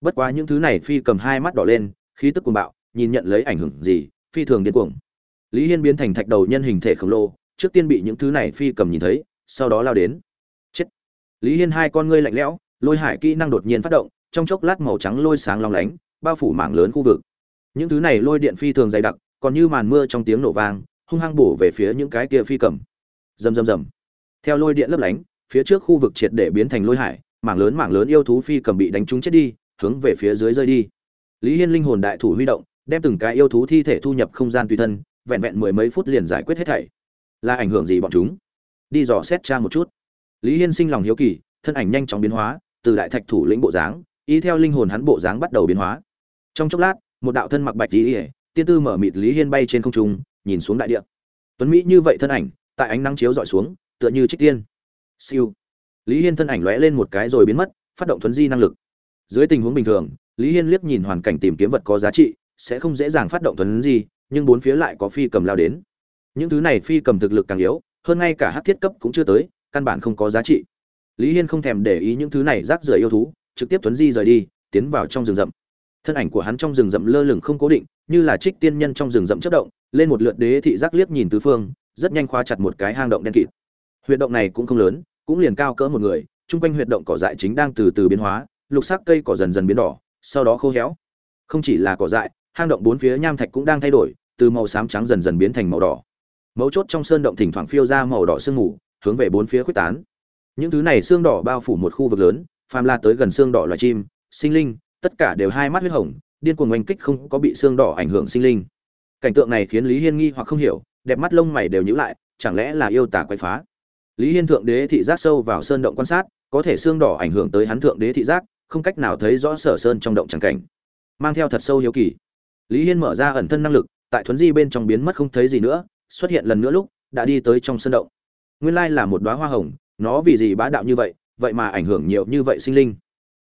S1: bất quá những thứ này phi cầm hai mắt đỏ lên, khí tức cuồng bạo, nhìn nhận lấy ảnh hưởng gì, phi thường điên cuồng. Lý hiên biến thành thạch đầu nhân hình thể khổng lồ, trước tiên bị những thứ này phi cầm nhìn thấy, sau đó lao đến. Chết. Lý hiên hai con ngươi lạnh lẽo, lôi hải kỹ năng đột nhiên phát động, trong chốc lát màu trắng lôi sáng long lánh, bao phủ mảng lớn khu vực. Những thứ này lôi điện phi thường dày đặc, còn như màn mưa trong tiếng nổ vang, hung hăng bổ về phía những cái kia phi cầm. Rầm rầm rầm. Theo lôi điện lấp lánh, phía trước khu vực triệt để biến thành lôi hải, mảng lớn mảng lớn yêu thú phi cầm bị đánh trúng chết đi hướng về phía dưới rơi đi. Lý hiên linh hồn đại thủ huy động, đem từng cái yêu thú thi thể thu nhập không gian tùy thân, vẹn vẹn mười mấy phút liền giải quyết hết thảy. Là ảnh hưởng gì bọn chúng? Đi dò xét tra một chút. Lý hiên sinh lòng hiếu kỳ, thân ảnh nhanh chóng biến hóa, từ đại thạch thủ lĩnh bộ dáng, y theo linh hồn hắn bộ dáng bắt đầu biến hóa. Trong chốc lát, một đạo thân mặc bạch tí ỉa tiên tư mở mịt lý hiên bay trên không trung, nhìn xuống đại địa. Tuấn mỹ như vậy thân ảnh, tại ánh nắng chiếu dọi xuống, tựa như trích tiên. Siêu. Lý hiên thân ảnh lóe lên một cái rồi biến mất, phát động thuấn di năng lực dưới tình huống bình thường, lý hiên liếc nhìn hoàn cảnh tìm kiếm vật có giá trị, sẽ không dễ dàng phát động thuấn di, nhưng bốn phía lại có phi cầm lao đến. Những thứ này phi cầm thực lực càng yếu, hơn ngay cả hát thiết cấp cũng chưa tới, căn bản không có giá trị. Lý hiên không thèm để ý những thứ này rác rưởi yêu thú, trực tiếp thuấn di rời đi, tiến vào trong rừng rậm. Thân ảnh của hắn trong rừng rậm lơ lửng không cố định, như là trích tiên nhân trong rừng rậm chất động, lên một lượt đế thị giác liếc nhìn tứ phương, rất nhanh khóa chặt một cái hang động đen kịt. Huyệt động này cũng không lớn, cũng liền cao cỡ một người, chung quanh huyệt động cỏ dại chính đang từ từ biến hóa lục sắc cây cỏ dần dần biến đỏ, sau đó khô héo. Không chỉ là cỏ dại, hang động bốn phía nham thạch cũng đang thay đổi, từ màu xám trắng dần dần biến thành màu đỏ. Mấu chốt trong sơn động thỉnh thoảng phiêu ra màu đỏ sương mù, hướng về bốn phía khuếch tán. Những thứ này xương đỏ bao phủ một khu vực lớn, phàm la tới gần xương đỏ loài chim, sinh linh, tất cả đều hai mắt huyết hồng, điên cuồng oanh kích không có bị xương đỏ ảnh hưởng sinh linh. Cảnh tượng này khiến lý hiên nghi hoặc không hiểu, đẹp mắt lông mày đều nhíu lại, chẳng lẽ là yêu tà quái phá? Lý hiên thượng đế thị giác sâu vào sơn động quan sát, có thể xương đỏ ảnh hưởng tới hắn thượng đế thị giác không cách nào thấy rõ sở sơn trong động tràng cảnh. Mang theo thật sâu hiếu kỳ, lý hiên mở ra ẩn thân năng lực, tại thuấn di bên trong biến mất không thấy gì nữa, xuất hiện lần nữa lúc, đã đi tới trong sân động. Nguyên lai là một đóa hoa hồng, nó vì gì bá đạo như vậy vậy mà ảnh hưởng nhiều như vậy sinh linh.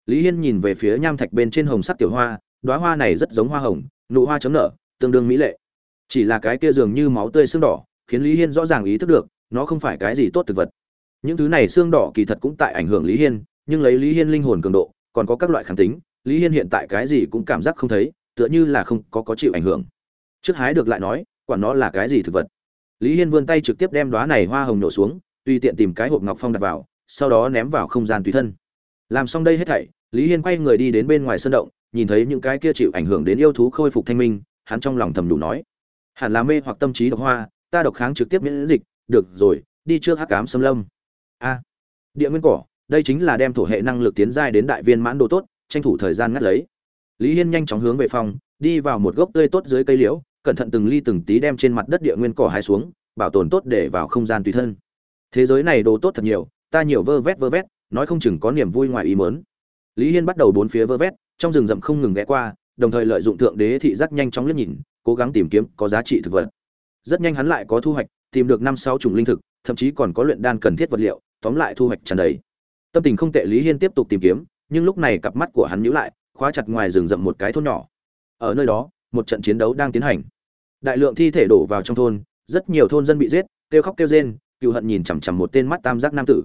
S1: Lý hiên nhìn về phía nham thạch bên trên hồng sắc tiểu hoa, đóa hoa này rất giống hoa hồng, nụ hoa chấm nở, tương đương mỹ lệ. Chỉ là cái kia dường như máu tươi xương đỏ, khiến lý hiên rõ ràng ý thức được, nó không phải cái gì tốt thực vật. Những thứ này xương đỏ kỳ thật cũng tại ảnh hưởng lý hiên, nhưng lấy lý hiên linh hồn cường độ còn có các loại kháng tính, lý hiên hiện tại cái gì cũng cảm giác không thấy, tựa như là không có có chịu ảnh hưởng. Trước hái được lại nói, quản nó là cái gì thực vật. Lý hiên vươn tay trực tiếp đem đoá này hoa hồng nổ xuống, tùy tiện tìm cái hộp ngọc phong đặt vào, sau đó ném vào không gian tùy thân. Làm xong đây hết thảy, lý hiên quay người đi đến bên ngoài sân động, nhìn thấy những cái kia chịu ảnh hưởng đến yêu thú khôi phục thanh minh, hắn trong lòng thầm đủ nói. Hẳn là mê hoặc tâm trí độc hoa, ta độc kháng trực tiếp miễn dịch, được rồi, đi trước hắc cám xâm lâm. A, địa nguyên cỏ đây chính là đem thổ hệ năng lực tiến giai đến đại viên mãn đồ tốt, tranh thủ thời gian ngắt lấy. Lý hiên nhanh chóng hướng về phòng, đi vào một gốc tươi tốt dưới cây liễu, cẩn thận từng ly từng tí đem trên mặt đất địa nguyên cỏ hai xuống, bảo tồn tốt để vào không gian tùy thân. Thế giới này đồ tốt thật nhiều, ta nhiều vơ vét vơ vét, nói không chừng có niềm vui ngoài ý mớn lý hiên bắt đầu bốn phía vơ vét, trong rừng rậm không ngừng ghé qua, đồng thời lợi dụng thượng đế thị giác nhanh chóng liếc nhìn, cố gắng tìm kiếm có giá trị thực vật. Rất nhanh hắn lại có thu hoạch, tìm được năm sáu chủng linh thực, thậm chí còn có luyện đan cần thiết vật liệu, tóm lại thu hoạch tràn đầy tâm tình không tệ lý hiên tiếp tục tìm kiếm, nhưng lúc này cặp mắt của hắn nhíu lại, khóa chặt ngoài rừng rậm một cái thôn nhỏ. Ở nơi đó, một trận chiến đấu đang tiến hành. Đại lượng thi thể đổ vào trong thôn, rất nhiều thôn dân bị giết, kêu khóc kêu rên cựu hận nhìn chằm chằm một tên mắt tam giác nam tử.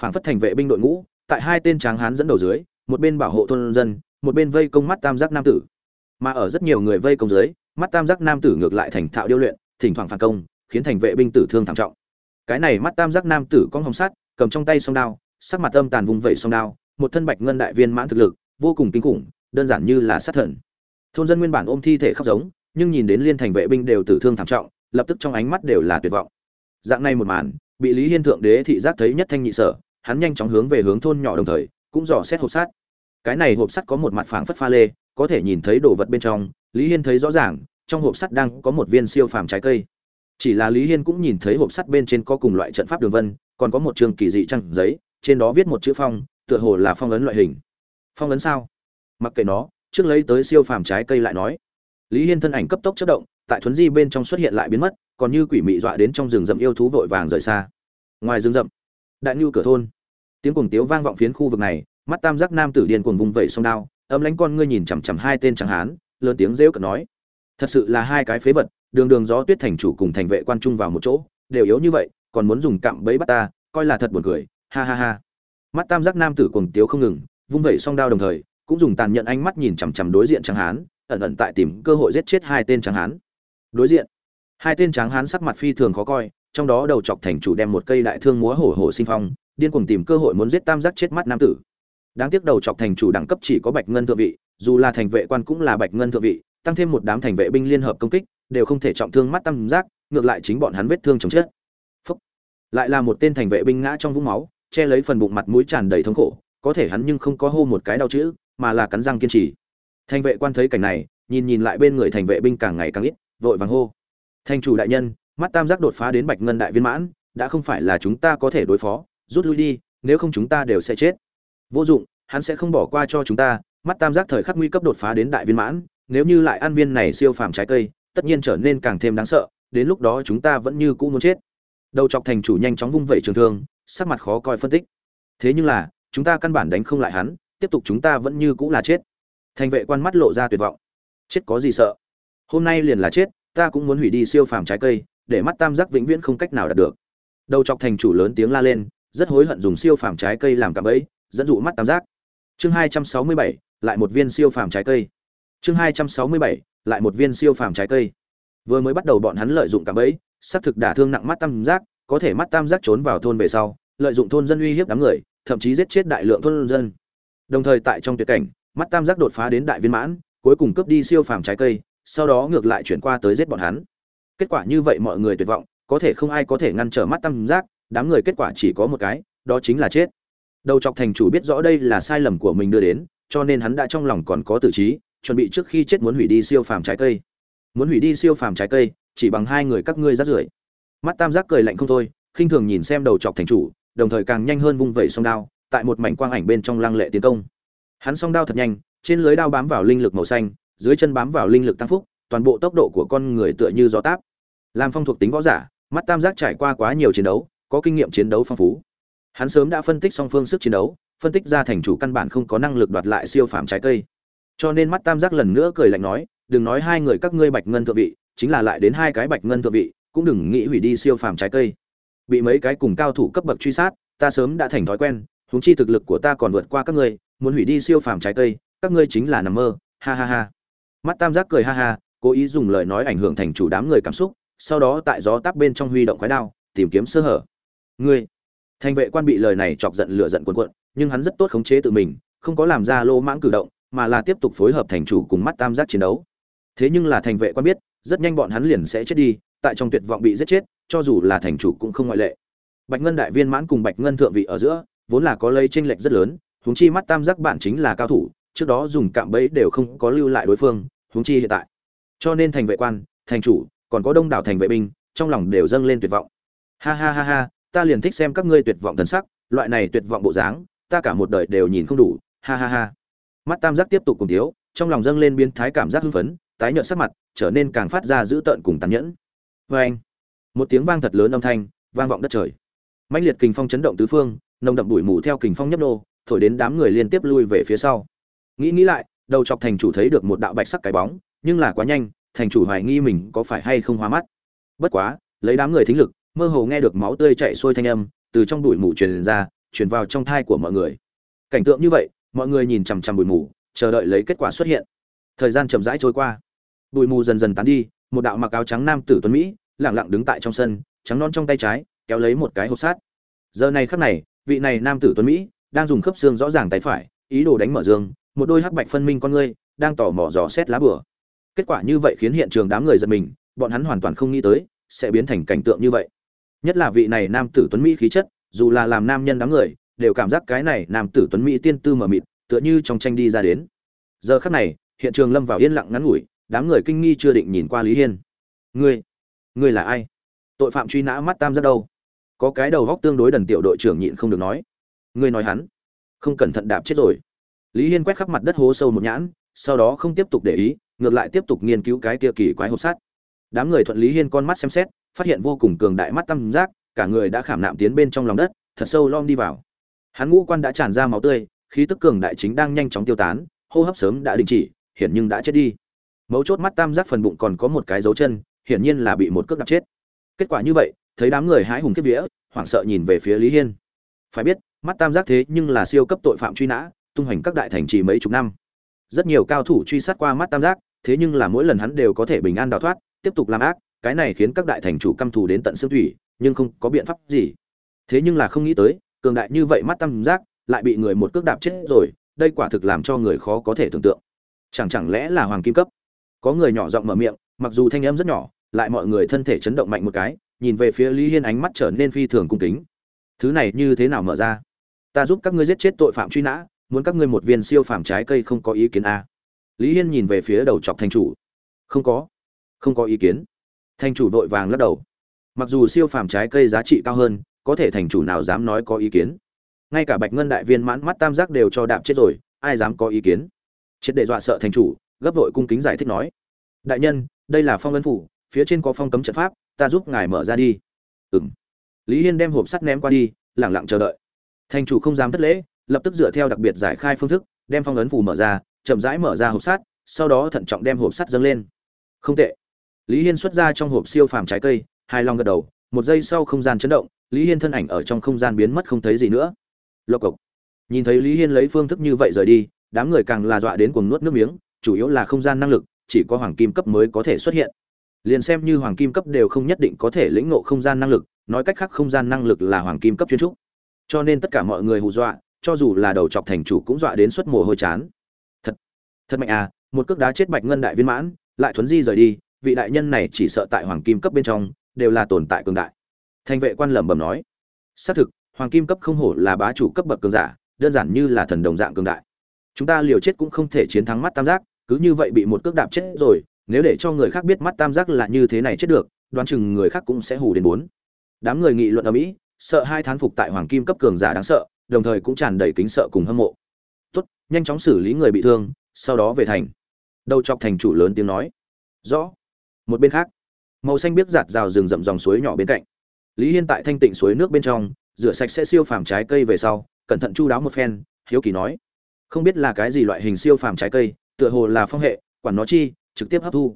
S1: Phảng phất thành vệ binh đội ngũ, tại hai tên tráng hán dẫn đầu dưới, một bên bảo hộ thôn dân, một bên vây công mắt tam giác nam tử. Mà ở rất nhiều người vây công dưới, mắt tam giác nam tử ngược lại thành thạo điêu luyện, thỉnh thoảng phản công, khiến thành vệ binh tử thương thảm trọng. Cái này mắt tam giác nam tử con hồng sắt, cầm trong tay song đao sắc mặt âm tàn vùng vẩy song đao, một thân bạch ngân đại viên mãn thực lực, vô cùng kinh khủng, đơn giản như là sát thần. Thôn dân nguyên bản ôm thi thể khóc giống, nhưng nhìn đến liên thành vệ binh đều tử thương thảm trọng, lập tức trong ánh mắt đều là tuyệt vọng. Dạng này một màn, bị lý hiên thượng đế thị giác thấy nhất thanh nhị sở, hắn nhanh chóng hướng về hướng thôn nhỏ đồng thời, cũng dò xét hộp sắt. Cái này hộp sắt có một mặt phảng phất pha lê, có thể nhìn thấy đồ vật bên trong, lý hiên thấy rõ ràng, trong hộp sắt đang có một viên siêu phàm trái cây. Chỉ là lý hiên cũng nhìn thấy hộp sắt bên trên có cùng loại trận pháp đường vân, còn có một trường kỳ dị trang giấy trên đó viết một chữ phong, tựa hồ là phong ấn loại hình. Phong ấn sao? Mặc kệ nó, trước lấy tới siêu phàm trái cây lại nói. Lý hiên thân ảnh cấp tốc chất động, tại thuấn di bên trong xuất hiện lại biến mất, còn như quỷ mị dọa đến trong rừng rậm yêu thú vội vàng rời xa. Ngoài rừng rậm, đại ngưu cửa thôn. Tiếng cuồng tiếu vang vọng phiến khu vực này, mắt tam giác nam tử điên cuồng vùng vẩy sông đao, âm lãnh con ngươi nhìn chằm chằm hai tên trắng hán, lớn tiếng rêu cợt nói. Thật sự là hai cái phế vật, đường đường gió tuyết thành chủ cùng thành vệ quan trung vào một chỗ, đều yếu như vậy, còn muốn dùng cạm bẫy bắt ta, coi là thật buồn cười ha ha ha. Mắt tam giác nam tử cuồng tiếu không ngừng, vung vẩy song đao đồng thời, cũng dùng tàn nhẫn ánh mắt nhìn chằm chằm đối diện tráng hán, ẩn ẩn tại tìm cơ hội giết chết hai tên tráng hán. Đối diện, hai tên tráng hán sắc mặt phi thường khó coi, trong đó đầu chọc thành chủ đem một cây đại thương múa hổ hổ sinh phong, điên cuồng tìm cơ hội muốn giết tam giác chết mắt nam tử. Đáng tiếc đầu chọc thành chủ đẳng cấp chỉ có bạch ngân thượng vị, dù là thành vệ quan cũng là bạch ngân thượng vị, tăng thêm một đám thành vệ binh liên hợp công kích, đều không thể trọng thương mắt tam giác, ngược lại chính bọn hắn vết thương chồng chết. Phúc. lại là một tên thành vệ binh ngã trong vũng máu che lấy phần bụng mặt mũi tràn đầy thống khổ, có thể hắn nhưng không có hô một cái đau chữ, mà là cắn răng kiên trì. Thành vệ quan thấy cảnh này, nhìn nhìn lại bên người thành vệ binh càng ngày càng ít, vội vàng hô. Thành chủ đại nhân, mắt tam giác đột phá đến bạch ngân đại viên mãn, đã không phải là chúng ta có thể đối phó, rút lui đi, nếu không chúng ta đều sẽ chết. Vô dụng, hắn sẽ không bỏ qua cho chúng ta, mắt tam giác thời khắc nguy cấp đột phá đến đại viên mãn, nếu như lại ăn viên này siêu phàm trái cây, tất nhiên trở nên càng thêm đáng sợ, đến lúc đó chúng ta vẫn như cũ muốn chết. Đầu chọc thành chủ nhanh chóng vung vẩy trường thương sắc mặt khó coi phân tích. Thế nhưng là, chúng ta căn bản đánh không lại hắn, tiếp tục chúng ta vẫn như cũ là chết. Thành vệ quan mắt lộ ra tuyệt vọng. Chết có gì sợ? Hôm nay liền là chết, ta cũng muốn hủy đi siêu phàm trái cây, để mắt tam giác vĩnh viễn không cách nào đạt được. Đầu chọc thành chủ lớn tiếng la lên, rất hối hận dùng siêu phàm trái cây làm cả bẫy, dẫn dụ mắt tam giác. Chương hai trăm sáu mươi bảy, lại một viên siêu phàm trái cây. Chương hai trăm sáu mươi bảy, lại một viên siêu phàm trái cây. Vừa mới bắt đầu bọn hắn lợi dụng cả bẫy, xác thực đả thương nặng mắt tam giác có thể mắt tam giác trốn vào thôn về sau, lợi dụng thôn dân uy hiếp đám người, thậm chí giết chết đại lượng thôn dân. Đồng thời tại trong tuyệt cảnh, mắt tam giác đột phá đến đại viên mãn, cuối cùng cướp đi siêu phàm trái cây, sau đó ngược lại chuyển qua tới giết bọn hắn. Kết quả như vậy mọi người tuyệt vọng, có thể không ai có thể ngăn trở mắt tam giác, đám người kết quả chỉ có một cái, đó chính là chết. Đầu chọc thành chủ biết rõ đây là sai lầm của mình đưa đến, cho nên hắn đã trong lòng còn có tử trí, chuẩn bị trước khi chết muốn hủy đi siêu phàm trái cây. Muốn hủy đi siêu phàm trái cây, chỉ bằng hai người các ngươi rát rưởi mắt tam giác cười lạnh không thôi, khinh thường nhìn xem đầu chọc thành chủ, đồng thời càng nhanh hơn vung vẩy song đao, tại một mảnh quang ảnh bên trong lăng lệ tiến công. Hắn song đao thật nhanh, trên lưới đao bám vào linh lực màu xanh, dưới chân bám vào linh lực tăng phúc, toàn bộ tốc độ của con người tựa như gió táp. Làm phong thuộc tính võ giả, mắt tam giác trải qua quá nhiều chiến đấu, có kinh nghiệm chiến đấu phong phú. Hắn sớm đã phân tích song phương sức chiến đấu, phân tích ra thành chủ căn bản không có năng lực đoạt lại siêu phàm trái cây. Cho nên mắt tam giác lần nữa cười lạnh nói, đừng nói hai người các ngươi bạch ngân thượng vị, chính là lại đến hai cái bạch ngân thượng vị cũng đừng nghĩ hủy đi siêu phàm trái cây. Bị mấy cái cùng cao thủ cấp bậc truy sát, ta sớm đã thành thói quen, huống chi thực lực của ta còn vượt qua các ngươi, muốn hủy đi siêu phàm trái cây, các ngươi chính là nằm mơ, ha ha ha. Mắt tam giác cười ha ha, cố ý dùng lời nói ảnh hưởng thành chủ đám người cảm xúc, sau đó tại gió táp bên trong huy động khói đao, tìm kiếm sơ hở. Ngươi thành vệ quan bị lời này chọc giận lửa giận cuồn cuộn, nhưng hắn rất tốt khống chế tự mình, không có làm ra lô mãng cử động, mà là tiếp tục phối hợp thành chủ cùng mắt tam giác chiến đấu. Thế nhưng là thành vệ quan biết, rất nhanh bọn hắn liền sẽ chết đi tại trong tuyệt vọng bị giết chết, cho dù là thành chủ cũng không ngoại lệ. Bạch ngân đại viên mãn cùng bạch ngân thượng vị ở giữa, vốn là có lây tranh lệch rất lớn, huống chi mắt tam giác bạn chính là cao thủ, trước đó dùng cạm bẫy đều không có lưu lại đối phương, huống chi hiện tại. Cho nên thành vệ quan, thành chủ, còn có đông đảo thành vệ binh, trong lòng đều dâng lên tuyệt vọng. Ha ha ha ha, ta liền thích xem các ngươi tuyệt vọng thần sắc, loại này tuyệt vọng bộ dáng, ta cả một đời đều nhìn không đủ, ha ha ha. Mắt tam giác tiếp tục cùng thiếu, trong lòng dâng lên biến thái cảm giác hưng phấn, tái nhợt sắc mặt, trở nên càng phát ra dữ tợn cùng tàn nhẫn vê anh. Một tiếng vang thật lớn âm thanh, vang vọng đất trời. Mạnh liệt kình phong chấn động tứ phương, nồng đậm bụi mù theo kình phong nhấp nô, thổi đến đám người liên tiếp lui về phía sau. Nghĩ nghĩ lại, đầu chọc thành chủ thấy được một đạo bạch sắc cái bóng, nhưng là quá nhanh, thành chủ hoài nghi mình có phải hay không hóa mắt. Bất quá, lấy đám người thính lực, mơ hồ nghe được máu tươi chạy xuôi thanh âm, từ trong bụi mù truyền ra, truyền vào trong thai của mọi người. Cảnh tượng như vậy, mọi người nhìn chằm chằm bụi mù, chờ đợi lấy kết quả xuất hiện. Thời gian chậm rãi trôi qua. Bụi mù dần dần tán đi một đạo mặc áo trắng nam tử tuấn mỹ lẳng lặng đứng tại trong sân, trắng non trong tay trái, kéo lấy một cái hộp sát giờ này khắc này, vị này nam tử tuấn mỹ đang dùng khớp xương rõ ràng tay phải, ý đồ đánh mở dương một đôi hắc bạch phân minh con ngươi đang tỏ mò dò xét lá bửa kết quả như vậy khiến hiện trường đám người giật mình, bọn hắn hoàn toàn không nghĩ tới sẽ biến thành cảnh tượng như vậy. Nhất là vị này nam tử tuấn mỹ khí chất, dù là làm nam nhân đám người, đều cảm giác cái này nam tử tuấn mỹ tiên tư mờ mịt, tựa như trong tranh đi ra đến. Giờ khắc này, hiện trường lâm vào yên lặng ngắn ngủi đám người kinh nghi chưa định nhìn qua lý hiên. Ngươi ngươi là ai? Tội phạm truy nã mắt tam giác đâu? Có cái đầu góc tương đối đần tiểu đội trưởng nhịn không được nói. Ngươi nói hắn, không cẩn thận đạp chết rồi. Lý hiên quét khắp mặt đất hố sâu một nhãn, sau đó không tiếp tục để ý, ngược lại tiếp tục nghiên cứu cái kia kỳ quái hộp sắt. Đám người thuận lý hiên con mắt xem xét, phát hiện vô cùng cường đại mắt tam giác, cả người đã khảm nạm tiến bên trong lòng đất, thật sâu lom đi vào. Hắn ngũ quan đã tràn ra máu tươi, khí tức cường đại chính đang nhanh chóng tiêu tán, hô hấp sớm đã đình chỉ, hiển nhưng đã chết đi mấu chốt mắt tam giác phần bụng còn có một cái dấu chân, hiển nhiên là bị một cước đạp chết. Kết quả như vậy, thấy đám người hái hùng kiếp vía, hoảng sợ nhìn về phía lý hiên. Phải biết, mắt tam giác thế nhưng là siêu cấp tội phạm truy nã, tung hoành các đại thành trì mấy chục năm. Rất nhiều cao thủ truy sát qua mắt tam giác, thế nhưng là mỗi lần hắn đều có thể bình an đào thoát, tiếp tục làm ác, cái này khiến các đại thành chủ căm thù đến tận xương thủy, nhưng không có biện pháp gì. Thế nhưng là không nghĩ tới, cường đại như vậy mắt tam giác lại bị người một cước đạp chết rồi, đây quả thực làm cho người khó có thể tưởng tượng. Chẳng chẳng lẽ là hoàng kim cấp? Có người nhỏ giọng mở miệng, mặc dù thanh âm rất nhỏ, lại mọi người thân thể chấn động mạnh một cái, nhìn về phía lý hiên ánh mắt trở nên phi thường cung kính. Thứ này như thế nào mở ra? Ta giúp các ngươi giết chết tội phạm truy nã, muốn các ngươi một viên siêu phàm trái cây không có ý kiến a à. lý hiên nhìn về phía đầu chọc thành chủ. Không có. Không có ý kiến. Thành chủ vội vàng lắc đầu. Mặc dù siêu phàm trái cây giá trị cao hơn, có thể thành chủ nào dám nói có ý kiến? Ngay cả bạch ngân đại viên mãn mắt tam giác đều cho đạp chết rồi, ai dám có ý kiến? Triệt để dọa sợ thành chủ gấp vội cung kính giải thích nói, đại nhân, đây là phong ấn phủ, phía trên có phong cấm trận pháp, ta giúp ngài mở ra đi. Ừ m lý hiên đem hộp sắt ném qua đi lẳng lặng chờ đợi. Thành chủ không dám thất lễ, lập tức dựa theo đặc biệt giải khai phương thức, đem phong ấn phủ mở ra, chậm rãi mở ra hộp sắt, sau đó thận trọng đem hộp sắt dâng lên. Không tệ. Lý hiên xuất ra trong hộp siêu phàm trái cây hai lòng gật đầu, một giây sau không gian chấn động, lý hiên thân ảnh ở trong không gian biến mất không thấy gì nữa. Lộc cộc. Nhìn thấy lý hiên lấy phương thức như vậy rời đi, đám người càng là dọa đến cuồng nuốt nước miếng chủ yếu là không gian năng lực, chỉ có hoàng kim cấp mới có thể xuất hiện. Liền xem như hoàng kim cấp đều không nhất định có thể lĩnh ngộ không gian năng lực, nói cách khác không gian năng lực là hoàng kim cấp chuyên trúc. Cho nên tất cả mọi người hù dọa, cho dù là đầu chọc thành chủ cũng dọa đến suất mồ hôi chán. Thật thật mạnh à một cước đá chết bạch ngân đại viên mãn, lại thuấn di rời đi, vị đại nhân này chỉ sợ tại hoàng kim cấp bên trong, đều là tồn tại cường đại. Thành vệ quan lẩm bẩm nói, xác thực, hoàng kim cấp không hổ là bá chủ cấp bậc cường giả, đơn giản như là thần đồng dạng cường đại. Chúng ta liều chết cũng không thể chiến thắng mắt tam giác cứ như vậy bị một cước đạp chết rồi, nếu để cho người khác biết mắt tam giác là như thế này chết được, đoán chừng người khác cũng sẽ hù đến bốn. Đám người nghị luận ở mỹ, sợ hai thán phục tại hoàng kim cấp cường giả đáng sợ, đồng thời cũng tràn đầy kính sợ cùng hâm mộ. Tốt, nhanh chóng xử lý người bị thương, sau đó về thành. Đầu chọc thành chủ lớn tiếng nói. Rõ. Một bên khác, màu xanh biết giạt rào rừng rậm dòng suối nhỏ bên cạnh. Lý hiên tại thanh tịnh suối nước bên trong, rửa sạch sẽ siêu phàm trái cây về sau, cẩn thận chu đáo một phen, hiếu kỳ nói. Không biết là cái gì loại hình siêu phàm trái cây tựa hồ là phong hệ, quản nó chi, trực tiếp hấp thu.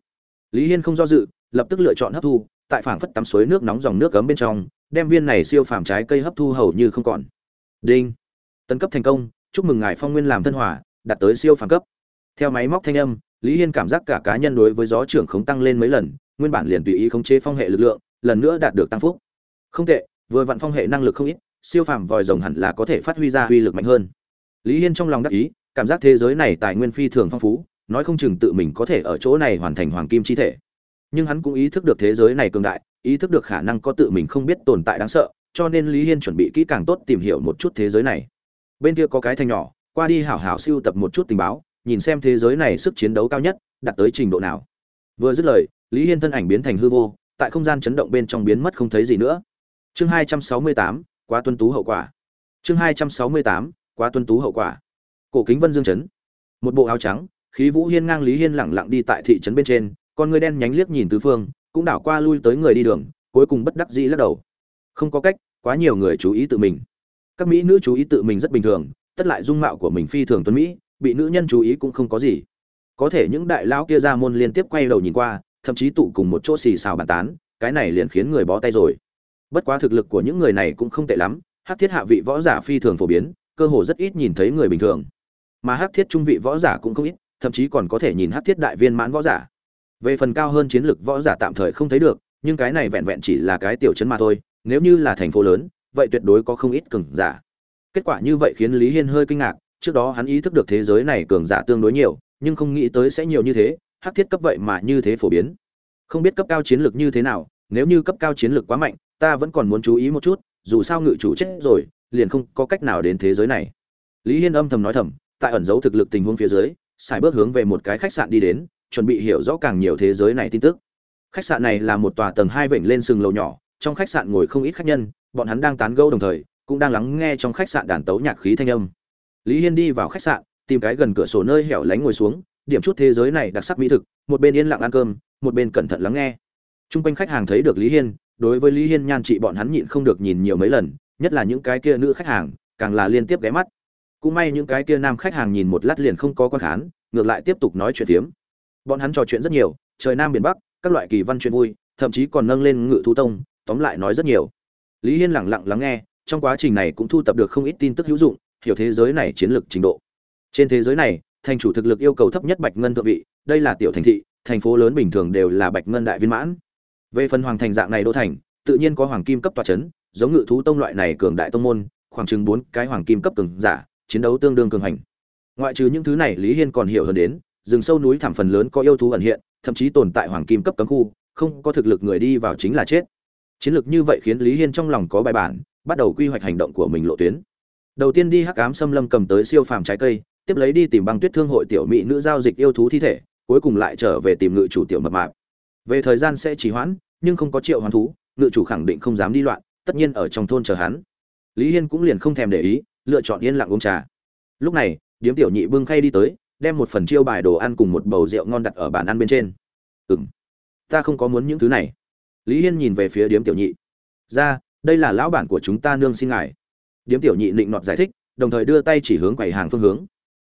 S1: Lý hiên không do dự, lập tức lựa chọn hấp thu, tại phảng phất tắm suối nước nóng dòng nước cấm bên trong, đem viên này siêu phàm trái cây hấp thu hầu như không còn. Đinh. Tấn cấp thành công, chúc mừng ngài phong nguyên làm thân hỏa đạt tới siêu phàm cấp. Theo máy móc thanh âm, lý hiên cảm giác cả cá nhân đối với gió trưởng khống tăng lên mấy lần, nguyên bản liền tùy ý khống chế phong hệ lực lượng, lần nữa đạt được tăng phúc. Không tệ, vừa vặn phong hệ năng lực không ít, siêu phàm vòi rồng hẳn là có thể phát huy ra uy lực mạnh hơn. Lý hiên trong lòng đắc ý cảm giác thế giới này tài nguyên phi thường phong phú, nói không chừng tự mình có thể ở chỗ này hoàn thành hoàng kim chi thể. Nhưng hắn cũng ý thức được thế giới này cường đại, ý thức được khả năng có tự mình không biết tồn tại đáng sợ, cho nên lý hiên chuẩn bị kỹ càng tốt tìm hiểu một chút thế giới này. Bên kia có cái thanh nhỏ, qua đi hảo hảo siêu tập một chút tình báo, nhìn xem thế giới này sức chiến đấu cao nhất, đạt tới trình độ nào. Vừa dứt lời, lý hiên thân ảnh biến thành hư vô, tại không gian chấn động bên trong biến mất không thấy gì nữa. Chương hai trăm sáu mươi tám, quá tuân tú hậu quả. Chương hai trăm sáu mươi tám, quá tuân tú hậu quả cổ kính vân dương chấn. Một bộ áo trắng, khí vũ hiên ngang lý hiên lẳng lặng đi tại thị trấn bên trên, con người đen nhánh liếc nhìn tứ phương, cũng đảo qua lui tới người đi đường, cuối cùng bất đắc dĩ lắc đầu. Không có cách, quá nhiều người chú ý tự mình. Các mỹ nữ chú ý tự mình rất bình thường, tất lại dung mạo của mình phi thường tuấn mỹ, bị nữ nhân chú ý cũng không có gì. Có thể những đại lão kia ra môn liên tiếp quay đầu nhìn qua, thậm chí tụ cùng một chỗ xì xào bàn tán, cái này liền khiến người bó tay rồi. Bất quá thực lực của những người này cũng không tệ lắm hắc thiết hạ vị võ giả phi thường phổ biến, cơ hồ rất ít nhìn thấy người bình thường mà hắc thiết trung vị võ giả cũng không ít, thậm chí còn có thể nhìn hắc thiết đại viên mãn võ giả. Về phần cao hơn chiến lược võ giả tạm thời không thấy được, nhưng cái này vẹn vẹn chỉ là cái tiểu chấn mà thôi, nếu như là thành phố lớn, vậy tuyệt đối có không ít cường giả. Kết quả như vậy khiến lý hiên hơi kinh ngạc, trước đó hắn ý thức được thế giới này cường giả tương đối nhiều, nhưng không nghĩ tới sẽ nhiều như thế hắc thiết cấp vậy mà như thế phổ biến. Không biết cấp cao chiến lược như thế nào, nếu như cấp cao chiến lược quá mạnh, ta vẫn còn muốn chú ý một chút, dù sao ngự chủ chết rồi, liền không có cách nào đến thế giới này. Lý hiên âm thầm nói thầm tại ẩn giấu thực lực tình huống phía dưới, xài bước hướng về một cái khách sạn đi đến, chuẩn bị hiểu rõ càng nhiều thế giới này tin tức. Khách sạn này là một tòa tầng hai vịnh lên sừng lầu nhỏ, trong khách sạn ngồi không ít khách nhân, bọn hắn đang tán gẫu đồng thời, cũng đang lắng nghe trong khách sạn đàn tấu nhạc khí thanh âm. Lý hiên đi vào khách sạn, tìm cái gần cửa sổ nơi hẻo lánh ngồi xuống, điểm chút thế giới này đặc sắc mỹ thực, một bên yên lặng ăn cơm, một bên cẩn thận lắng nghe. T r u n g quanh khách hàng thấy được lý hiên, đối với lý hiên nhan trị bọn hắn nhịn không được nhìn nhiều mấy lần, nhất là những cái kia nữ khách hàng, càng là liên tiếp ghé mắt cũng may những cái kia nam khách hàng nhìn một lát liền không có quan khán, ngược lại tiếp tục nói chuyện phiếm. Bọn hắn trò chuyện rất nhiều, trời nam biển bắc, các loại kỳ văn chuyện vui, thậm chí còn nâng lên ngự thú tông, tóm lại nói rất nhiều. Lý hiên lẳng lặng lắng nghe, trong quá trình này cũng thu tập được không ít tin tức hữu dụng, hiểu thế giới này chiến lược trình độ. Trên thế giới này, thành chủ thực lực yêu cầu thấp nhất bạch ngân thượng vị, đây là tiểu thành thị, thành phố lớn bình thường đều là bạch ngân đại viên mãn. Về phần hoàng thành dạng này đô thành, tự nhiên có hoàng kim cấp tòa chấn, giống ngự thú tông loại này cường đại tông môn, khoảng chừng bốn cái hoàng kim cấp cường giả chiến đấu tương đương cường hành. Ngoại trừ những thứ này, lý hiên còn hiểu hơn đến, rừng sâu núi thảm phần lớn có yêu thú ẩn hiện, thậm chí tồn tại hoàng kim cấp cấm khu, không có thực lực người đi vào chính là chết. Chiến lược như vậy khiến lý hiên trong lòng có bài bản, bắt đầu quy hoạch hành động của mình lộ tuyến. Đầu tiên đi hắc ám xâm lâm cầm tới siêu phàm trái cây, tiếp lấy đi tìm băng tuyết thương hội tiểu mỹ nữ giao dịch yêu thú thi thể, cuối cùng lại trở về tìm ngự chủ tiểu mập mạp. Về thời gian sẽ trì hoãn, nhưng không có triệu hoán thú, ngự chủ khẳng định không dám đi loạn, tất nhiên ở trong thôn chờ hắn. Lý hiên cũng liền không thèm để ý lựa chọn yên lặng uống trà. Lúc này, điếm tiểu nhị bưng khay đi tới, đem một phần chiêu bài đồ ăn cùng một bầu rượu ngon đặt ở bàn ăn bên trên. Ừ m ta không có muốn những thứ này. Lý hiên nhìn về phía điếm tiểu nhị. Ra, đây là lão bản của chúng ta nương xin ngài. Điếm tiểu nhị định nọt giải thích, đồng thời đưa tay chỉ hướng quầy hàng phương hướng.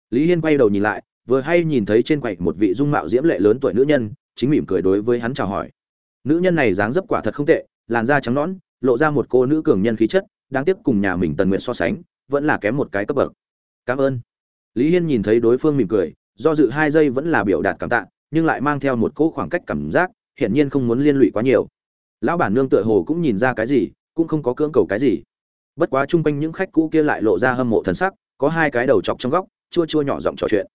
S1: Lý hiên quay đầu nhìn lại, vừa hay nhìn thấy trên quầy một vị dung mạo diễm lệ lớn tuổi nữ nhân, chính mỉm cười đối với hắn chào hỏi. Nữ nhân này dáng dấp quả thật không tệ, làn da trắng nõn, lộ ra một cô nữ cường nhân khí chất, đáng tiếc cùng nhà mình tần nguyện so sánh vẫn là kém một cái cấp bậc. Cảm ơn. Lý hiên nhìn thấy đối phương mỉm cười, do dự hai giây vẫn là biểu đạt cảm tạ, nhưng lại mang theo một cỗ khoảng cách cảm giác, hiển nhiên không muốn liên lụy quá nhiều. Lão bản nương tựa hồ cũng nhìn ra cái gì, cũng không có cưỡng cầu cái gì. Bất quá chung quanh những khách cũ kia lại lộ ra hâm mộ thần sắc, có hai cái đầu chọc trong góc, chua chua nhỏ giọng trò chuyện.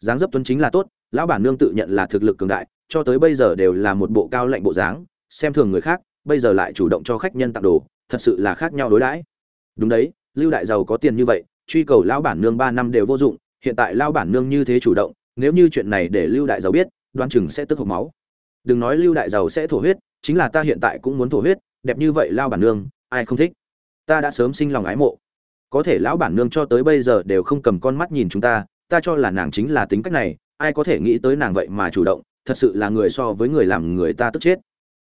S1: Dáng dấp tuấn chính là tốt, lão bản nương tự nhận là thực lực cường đại, cho tới bây giờ đều là một bộ cao lạnh bộ dáng, xem thường người khác, bây giờ lại chủ động cho khách nhân tặng đồ, thật sự là khác nhau đối đãi. Đúng đấy lưu đại giàu có tiền như vậy, truy cầu lão bản nương ba năm đều vô dụng, hiện tại lão bản nương như thế chủ động, nếu như chuyện này để lưu đại giàu biết đoan chừng sẽ tức hộc máu. Đừng nói lưu đại giàu sẽ thổ huyết, chính là ta hiện tại cũng muốn thổ huyết, đẹp như vậy lao bản nương, ai không thích? Ta đã sớm sinh lòng ái mộ. Có thể lão bản nương cho tới bây giờ đều không cầm con mắt nhìn chúng ta ta cho là nàng chính là tính cách này, ai có thể nghĩ tới nàng vậy mà chủ động, thật sự là người so với người làm người ta tức chết.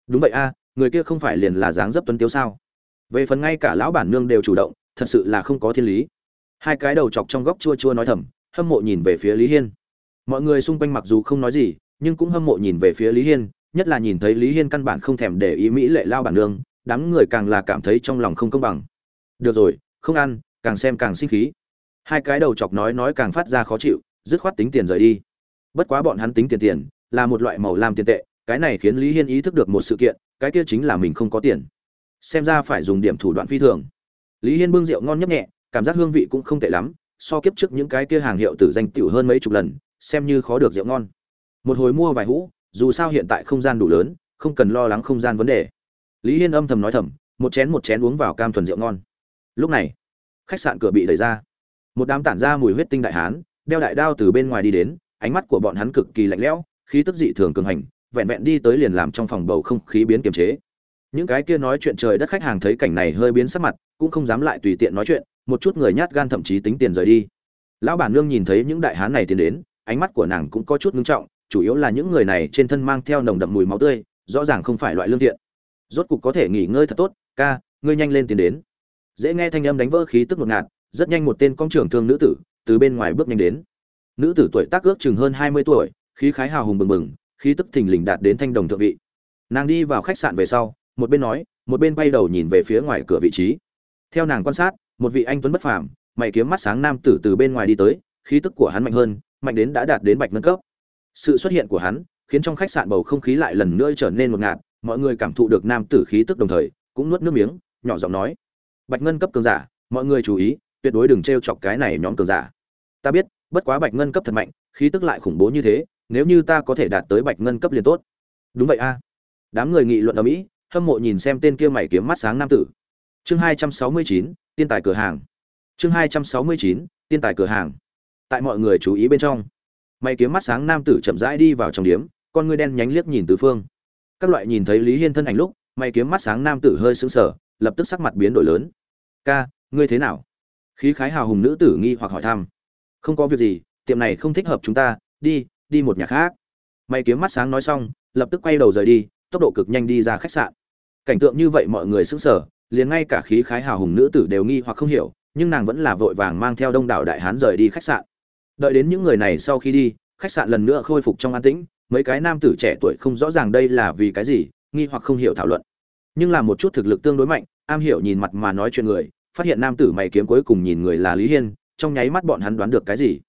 S1: Đúng vậy a, người kia không phải liền là dáng dấp tuấn tiếu sao? Về phần ngay cả lão bản nương đều chủ động thật sự là không có thiên lý. Hai cái đầu chọc trong góc chua chua nói thầm, hâm mộ nhìn về phía lý hiên. Mọi người xung quanh mặc dù không nói gì, nhưng cũng hâm mộ nhìn về phía lý hiên, nhất là nhìn thấy lý hiên căn bản không thèm để ý mỹ lệ lao bản nương, đám người càng là cảm thấy trong lòng không công bằng. Được rồi, không ăn, càng xem càng sinh khí. Hai cái đầu chọc nói nói càng phát ra khó chịu, dứt khoát tính tiền rời đi. Bất quá bọn hắn tính tiền tiền, là một loại màu làm tiền tệ, cái này khiến lý hiên ý thức được một sự kiện, cái kia chính là mình không có tiền. Xem ra phải dùng điểm thủ đoạn phi thường lý hiên bưng rượu ngon nhấp nhẹ, cảm giác hương vị cũng không tệ lắm, so kiếp trước những cái kia hàng hiệu tử danh tiểu hơn mấy chục lần, xem như khó được rượu ngon. Một hồi mua vài hũ, dù sao hiện tại không gian đủ lớn, không cần lo lắng không gian vấn đề. Lý hiên âm thầm nói thầm, một chén một chén uống vào cam thuần rượu ngon. Lúc này, khách sạn cửa bị đẩy ra. Một đám tản ra mùi huyết tinh đại hán, đeo đại đao từ bên ngoài đi đến, ánh mắt của bọn hắn cực kỳ lạnh lẽo, khí tức dị thường cường hành, vẹn vẹn đi tới liền làm trong phòng bầu không khí biến kiềm chế những cái kia nói chuyện trời đất khách hàng thấy cảnh này hơi biến sắc mặt, cũng không dám lại tùy tiện nói chuyện, một chút người nhát gan thậm chí tính tiền rời đi. Lão bản nương nhìn thấy những đại hán này tiến đến, ánh mắt của nàng cũng có chút ngưng trọng, chủ yếu là những người này trên thân mang theo nồng đậm mùi máu tươi, rõ ràng không phải loại lương thiện. Rốt cục có thể nghỉ ngơi thật tốt, ca, ngươi nhanh lên tiến đến. Dễ nghe thanh âm đánh vỡ khí tức ngột ngạt, rất nhanh một tên công trưởng thương nữ tử từ bên ngoài bước nhanh đến. Nữ tử tuổi tác ước chừng hơn hai mươi tuổi, khí khái hào hùng bừng bừng, khí tức thình lình đạt đến thanh đồng thượng vị. Nàng đi vào khách sạn về sau một bên nói, một bên bay đầu nhìn về phía ngoài cửa vị trí. Theo nàng quan sát, một vị anh tuấn bất phàm, mày kiếm mắt sáng nam tử từ bên ngoài đi tới, khí tức của hắn mạnh hơn, mạnh đến đã đạt đến bạch nâng cấp. Sự xuất hiện của hắn khiến trong khách sạn bầu không khí lại lần nữa trở nên ngột ngạt, mọi người cảm thụ được nam tử khí tức đồng thời, cũng nuốt nước miếng, nhỏ giọng nói, bạch ngân cấp cường giả, mọi người chú ý, tuyệt đối đừng t chọc cái này nhóm cường giả. Ta biết, bất quá bạch ngân cấp thật mạnh, khí tức lại khủng bố như thế, nếu như ta có thể đạt tới bạch ngân cấp liền tốt. Đúng vậy a. Đám người nghị luận ở mỹ hâm mộ nhìn xem tên kia mày kiếm mắt sáng nam tử. Chương hai trăm sáu mươi chín, tiên tài cửa hàng. Chương hai trăm sáu mươi chín, tiên tài cửa hàng. Tại mọi người chú ý bên trong, mày kiếm mắt sáng nam tử chậm rãi đi vào trong điểm. con ngươi đen nhánh liếc nhìn tứ phương. Các loại nhìn thấy lý hiên thân ảnh lúc, mày kiếm mắt sáng nam tử hơi sững sờ, lập tức sắc mặt biến đổi lớn. Ca, ngươi thế nào? Khí khái hào hùng nữ tử nghi hoặc hỏi thăm. Không có việc gì, tiệm này không thích hợp chúng ta, đi đi một nhà khác. Mày kiếm mắt sáng nói xong, lập tức quay đầu rời đi tốc độ cực nhanh đi ra khách sạn. Cảnh tượng như vậy mọi người sững sờ, liền ngay cả khí khái hào hùng nữ tử đều nghi hoặc không hiểu, nhưng nàng vẫn là vội vàng mang theo đông đảo đại hán rời đi khách sạn. Đợi đến những người này sau khi đi, khách sạn lần nữa khôi phục trong an tĩnh, mấy cái nam tử trẻ tuổi không rõ ràng đây là vì cái gì, nghi hoặc không hiểu thảo luận. Nhưng là một chút thực lực tương đối mạnh, am hiểu nhìn mặt mà nói chuyện người, phát hiện nam tử mày kiếm cuối cùng nhìn người là lý hiên, trong nháy mắt bọn hắn đoán được cái gì.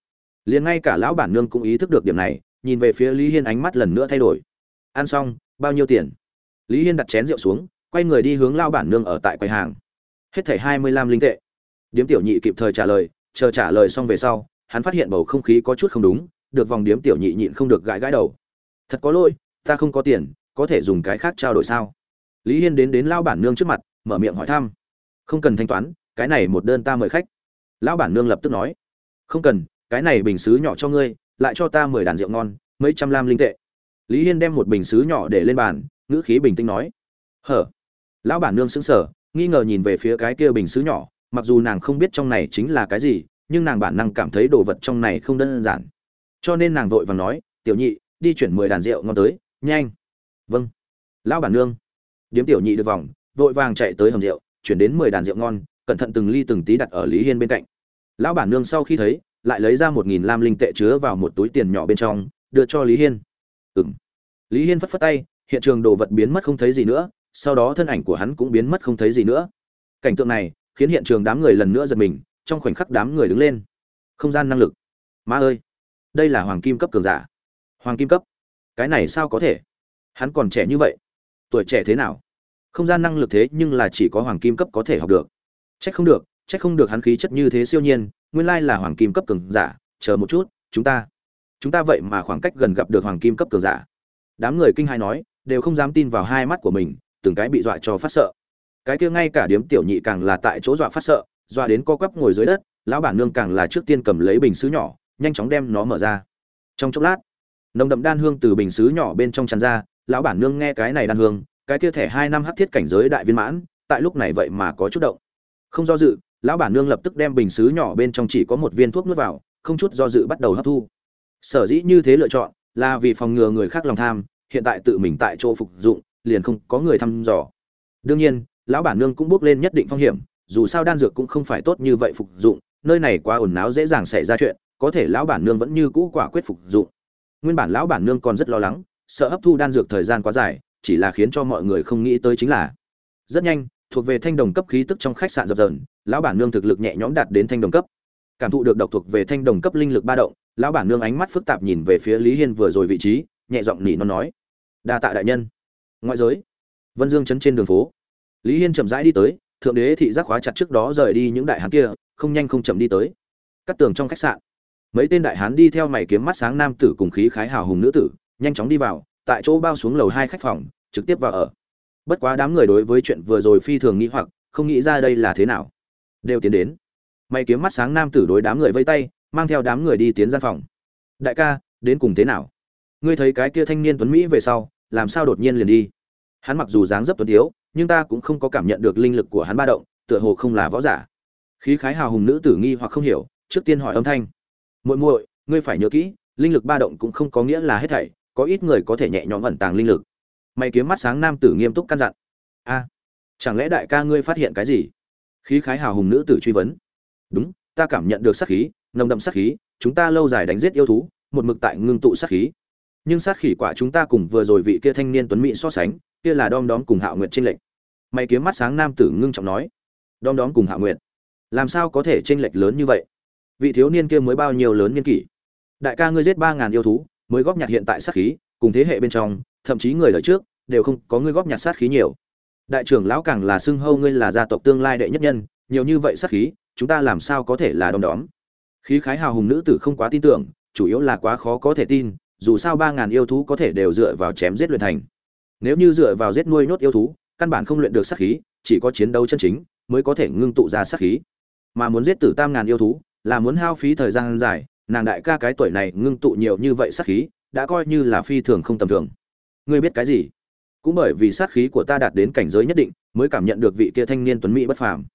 S1: Liền ngay cả lão bản nương cũng ý thức được điểm này, nhìn về phía lý hiên ánh mắt lần nữa thay đổi. Ăn xong bao nhiêu tiền? Lý hiên đặt chén rượu xuống, quay người đi hướng lao bản nương ở tại quầy hàng. Hết thảy hai mươi lăm linh tệ. Điếm tiểu nhị kịp thời trả lời, chờ trả lời xong về sau, hắn phát hiện bầu không khí có chút không đúng, được vòng điếm tiểu nhị nhịn không được gãi gãi đầu. Thật có lỗi, ta không có tiền, có thể dùng cái khác trao đổi sao? Lý hiên đến đến lao bản nương trước mặt, mở miệng hỏi thăm. Không cần thanh toán, cái này một đơn ta mời khách. Lão bản nương lập tức nói. Không cần, cái này bình xứ nhỏ cho ngươi, lại cho ta mười đàn rượu ngon, mấy trăm lam linh tệ lý hiên đem một bình xứ nhỏ để lên bàn, ngữ khí bình tĩnh nói. Hở? Lão bản nương sững sờ, nghi ngờ nhìn về phía cái kia bình xứ nhỏ, mặc dù nàng không biết trong này chính là cái gì, nhưng nàng bản năng cảm thấy đồ vật trong này không đơn giản. Cho nên nàng vội vàng nói, tiểu nhị, đi chuyển mười đàn rượu ngon tới, nhanh. Vâng. Lão bản nương, điếm tiểu nhị được vòng, vội vàng chạy tới hầm rượu, chuyển đến mười đàn rượu ngon, cẩn thận từng ly từng tí đặt ở lý hiên bên cạnh. Lão bản nương sau khi thấy, lại lấy ra một nghìn lam linh tệ chứa vào một túi tiền nhỏ bên trong, đưa cho lý hiên ừng lý hiên phất phất tay, hiện trường đồ vật biến mất không thấy gì nữa, sau đó thân ảnh của hắn cũng biến mất không thấy gì nữa. Cảnh tượng này khiến hiện trường đám người lần nữa giật mình, trong khoảnh khắc đám người đứng lên. Không gian năng lực. Ma ơi, đây là hoàng kim cấp cường giả. Hoàng kim cấp. Cái này sao có thể? Hắn còn trẻ như vậy. Tuổi trẻ thế nào? Không gian năng lực thế nhưng là chỉ có hoàng kim cấp có thể học được. Trách không được trách không được hắn khí chất như thế siêu nhiên, nguyên lai là hoàng kim cấp cường giả. Chờ một chút, chúng ta chúng ta vậy mà khoảng cách gần gặp được hoàng kim cấp cường giả. Đám người kinh hai nói, đều không dám tin vào hai mắt của mình, từng cái bị dọa cho phát sợ. Cái kia ngay cả điếm tiểu nhị càng là tại chỗ dọa phát sợ, dọa đến co quắp ngồi dưới đất, lão bản nương càng là trước tiên cầm lấy bình xứ nhỏ, nhanh chóng đem nó mở ra. Trong chốc lát, nồng đậm đan hương từ bình xứ nhỏ bên trong tràn ra, lão bản nương nghe cái này đan hương, cái kia thẻ hai năm hắc thiết cảnh giới đại viên mãn, tại lúc này vậy mà có chút động. Không do dự, lão bản nương lập tức đem bình xứ nhỏ bên trong chỉ có một viên thuốc nuốt vào, không chút do dự bắt đầu hấp thu sở dĩ như thế lựa chọn là vì phòng ngừa người khác lòng tham, hiện tại tự mình tại chỗ phục dụng, liền không có người thăm dò. Đương nhiên, lão bản nương cũng bước lên nhất định phong hiểm, dù sao đan dược cũng không phải tốt như vậy phục dụng, nơi này quá ồn náo dễ dàng xảy ra chuyện, có thể lão bản nương vẫn như cũ quả quyết phục dụng. Nguyên bản lão bản nương còn rất lo lắng, sợ hấp thu đan dược thời gian quá dài, chỉ là khiến cho mọi người không nghĩ tới chính là rất nhanh, thuộc về thanh đồng cấp khí tức trong khách sạn dập dờn, lão bản nương thực lực nhẹ nhõm đạt đến thanh đồng cấp. Cảm thụ được độc thuộc về thanh đồng cấp linh lực ba động lão bản nương ánh mắt phức tạp nhìn về phía lý hiên vừa rồi vị trí, nhẹ giọng nỉ nó nói. Đa tạ đại nhân. Ngoại giới. Vân dương chấn trên đường phố. Lý hiên chậm rãi đi tới, thượng đế thị giác khóa chặt trước đó rời đi những đại hán kia, không nhanh không chậm đi tới. Cắt tường trong khách sạn. Mấy tên đại hán đi theo mày kiếm mắt sáng nam tử cùng khí khái hào hùng nữ tử, nhanh chóng đi vào, tại chỗ bao xuống lầu hai khách phòng, trực tiếp vào ở. Bất quá đám người đối với chuyện vừa rồi phi thường nghĩ hoặc, không nghĩ ra đây là thế nào. Đều tiến đến. Mày kiếm mắt sáng nam tử đối đám người vây tay mang theo đám người đi tiến gian phòng. Đại ca đến cùng thế nào? Ngươi thấy cái kia thanh niên tuấn mỹ về sau làm sao đột nhiên liền đi? Hắn mặc dù dáng dấp tuấn thiếu, nhưng ta cũng không có cảm nhận được linh lực của hắn ba động tựa hồ không là võ giả. Khí khái hào hùng nữ tử nghi hoặc không hiểu trước tiên hỏi âm thanh. Muội muội ngươi phải nhớ kỹ linh lực ba động cũng không có nghĩa là hết thảy có ít người có thể nhẹ nhõm ẩn tàng linh lực. Mày kiếm mắt sáng nam tử nghiêm túc căn dặn. A chẳng lẽ đại ca ngươi phát hiện cái gì? Khí khái hào hùng nữ tử truy vấn. Đúng ta cảm nhận được sát khí, nồng đậm sát khí, chúng ta lâu dài đánh giết yêu thú, một mực tại ngưng tụ sát khí. Nhưng sát khí quả chúng ta cùng vừa rồi vị kia thanh niên tuấn mỹ so sánh, kia là đom đóm cùng hạo nguyệt trên lệnh mày kiếm mắt sáng nam tử ngưng trọng nói, đom đóm cùng hạo nguyệt, làm sao có thể chênh lệch lớn như vậy? Vị thiếu niên kia mới bao nhiêu lớn niên kỷ? Đại ca ngươi giết ba ngàn yêu thú, mới góp nhặt hiện tại sát khí, cùng thế hệ bên trong, thậm chí người đời trước, đều không có ngươi góp nhặt sát khí nhiều. Đại trưởng lão càng là xưng hô ngươi là gia tộc tương lai đệ nhất nhân, nhiều như vậy sát khí chúng ta làm sao có thể là đom đóm? Khí khái hào hùng nữ tử không quá tin tưởng, chủ yếu là quá khó có thể tin, dù sao ba ngàn yêu thú có thể đều dựa vào chém giết luyện thành. Nếu như dựa vào giết nuôi nhốt yêu thú, căn bản không luyện được sát khí, chỉ có chiến đấu chân chính mới có thể ngưng tụ ra sát khí. Mà muốn giết tử tam ngàn yêu thú, là muốn hao phí thời gian dài, nàng đại ca cái tuổi này ngưng tụ nhiều như vậy sát khí, đã coi như là phi thường không tầm thường. Ngươi biết cái gì? Cũng bởi vì sát khí của ta đạt đến cảnh giới nhất định, mới cảm nhận được vị kia thanh niên tuấn mỹ bất phàm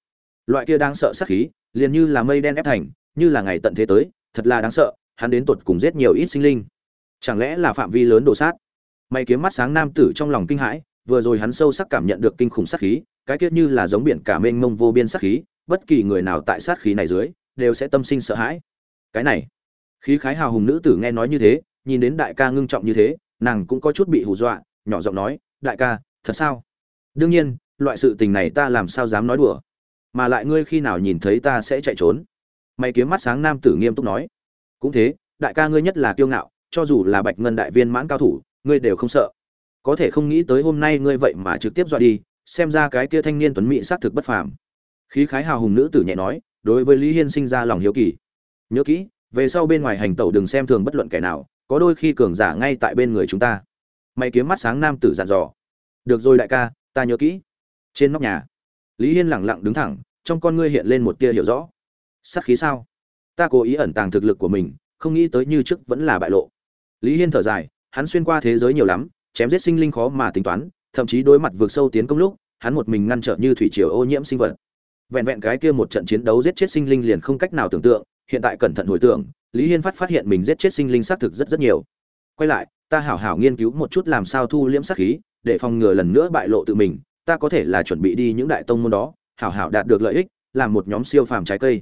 S1: loại kia đang sợ sát khí, liền như là mây đen ép thành, như là ngày tận thế tới, thật là đáng sợ, hắn đến tột cùng giết nhiều ít sinh linh. Chẳng lẽ là phạm vi lớn đồ sát? Mày kiếm mắt sáng nam tử trong lòng kinh hãi, vừa rồi hắn sâu sắc cảm nhận được kinh khủng sát khí, cái tiết như là giống biển cả mênh mông vô biên sát khí, bất kỳ người nào tại sát khí này dưới, đều sẽ tâm sinh sợ hãi. Cái này, khí khái hào hùng nữ tử nghe nói như thế, nhìn đến đại ca ngưng trọng như thế, nàng cũng có chút bị hù dọa, nhỏ giọng nói, đại ca, thật sao? Đương nhiên, loại sự tình này ta làm sao dám nói đùa mà lại ngươi khi nào nhìn thấy ta sẽ chạy trốn. Mày kiếm mắt sáng nam tử nghiêm túc nói. Cũng thế, đại ca ngươi nhất là kiêu ngạo, cho dù là bạch ngân đại viên mãn cao thủ, ngươi đều không sợ. Có thể không nghĩ tới hôm nay ngươi vậy mà trực tiếp dọa đi, xem ra cái kia thanh niên tuấn mỹ xác thực bất phàm. Khí khái hào hùng nữ tử nhẹ nói, đối với lý hiên sinh ra lòng hiếu kỳ. Nhớ kỹ, về sau bên ngoài hành tẩu đừng xem thường bất luận kẻ nào, có đôi khi cường giả ngay tại bên người chúng ta. Mày kiếm mắt sáng nam tử dặn dò. Được rồi đại ca, ta nhớ kỹ. Trên nóc nhà lý hiên lẳng lặng đứng thẳng, trong con ngươi hiện lên một tia hiểu rõ. Sắc khí sao? Ta cố ý ẩn tàng thực lực của mình, không nghĩ tới như trước vẫn là bại lộ. Lý hiên thở dài, hắn xuyên qua thế giới nhiều lắm, chém giết sinh linh khó mà tính toán, thậm chí đối mặt vượt sâu tiến công lúc, hắn một mình ngăn trở như thủy triều ô nhiễm sinh vật. Vẹn vẹn cái kia một trận chiến đấu giết chết sinh linh liền không cách nào tưởng tượng, hiện tại cẩn thận hồi tưởng, lý hiên phát phát hiện mình giết chết sinh linh xác thực rất rất nhiều. Quay lại, ta hảo hảo nghiên cứu một chút làm sao thu liễm sát khí, để phòng ngừa lần nữa bại lộ tự mình ta có thể là chuẩn bị đi những đại tông môn đó, hảo hảo đạt được lợi ích, làm một nhóm siêu phàm trái cây.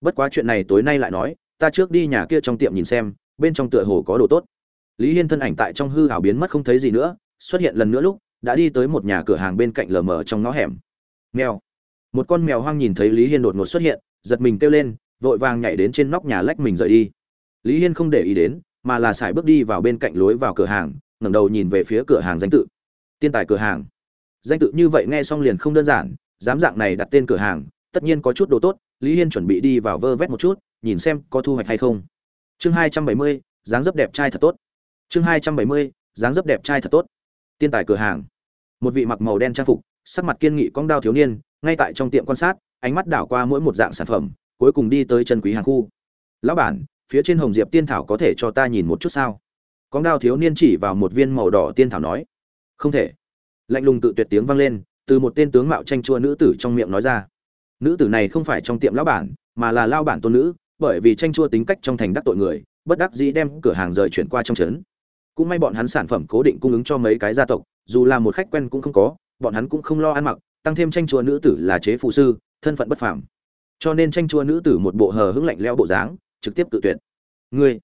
S1: Bất quá chuyện này tối nay lại nói, ta trước đi nhà kia trong tiệm nhìn xem, bên trong tựa hồ có đồ tốt. Lý hiên thân ảnh tại trong hư hảo biến mất không thấy gì nữa, xuất hiện lần nữa lúc, đã đi tới một nhà cửa hàng bên cạnh lờ mờ trong ngõ hẻm. Mèo. Một con mèo hoang nhìn thấy lý hiên đột ngột xuất hiện, giật mình kêu lên, vội vàng nhảy đến trên nóc nhà lách mình rời đi. Lý hiên không để ý đến, mà là sải bước đi vào bên cạnh lối vào cửa hàng, ngẩng đầu nhìn về phía cửa hàng danh tự. Tiên tài cửa hàng danh tự như vậy nghe xong liền không đơn giản, dám dạng này đặt tên cửa hàng, tất nhiên có chút đồ tốt, lý hiên chuẩn bị đi vào vơ vét một chút, nhìn xem có thu hoạch hay không. Chương hai trăm bảy mươi, dáng dấp đẹp trai thật tốt. Chương hai trăm bảy mươi, dáng dấp đẹp trai thật tốt. Tiên tài cửa hàng. Một vị mặc màu đen trang phục, sắc mặt kiên nghị cong đao thiếu niên, ngay tại trong tiệm quan sát, ánh mắt đảo qua mỗi một dạng sản phẩm, cuối cùng đi tới chân quý hàng khu. Lão bản, phía trên hồng diệp tiên thảo có thể cho ta nhìn một chút sao? Cong đao thiếu niên chỉ vào một viên màu đỏ tiên thảo nói. Không thể lạnh lùng tự tuyệt tiếng vang lên, từ một tên tướng mạo tranh chua nữ tử trong miệng nói ra. Nữ tử này không phải trong tiệm lão bản, mà là lao bản tôn nữ, bởi vì tranh chua tính cách trong thành đắc tội người, bất đắc dĩ đem cửa hàng rời chuyển qua trong trấn. Cũng may bọn hắn sản phẩm cố định cung ứng cho mấy cái gia tộc, dù là một khách quen cũng không có, bọn hắn cũng không lo ăn mặc, tăng thêm tranh chua nữ tử là chế phụ sư, thân phận bất phàm. Cho nên tranh chua nữ tử một bộ hờ hững lạnh leo bộ dáng, trực tiếp cự tuyệt. Ngươi,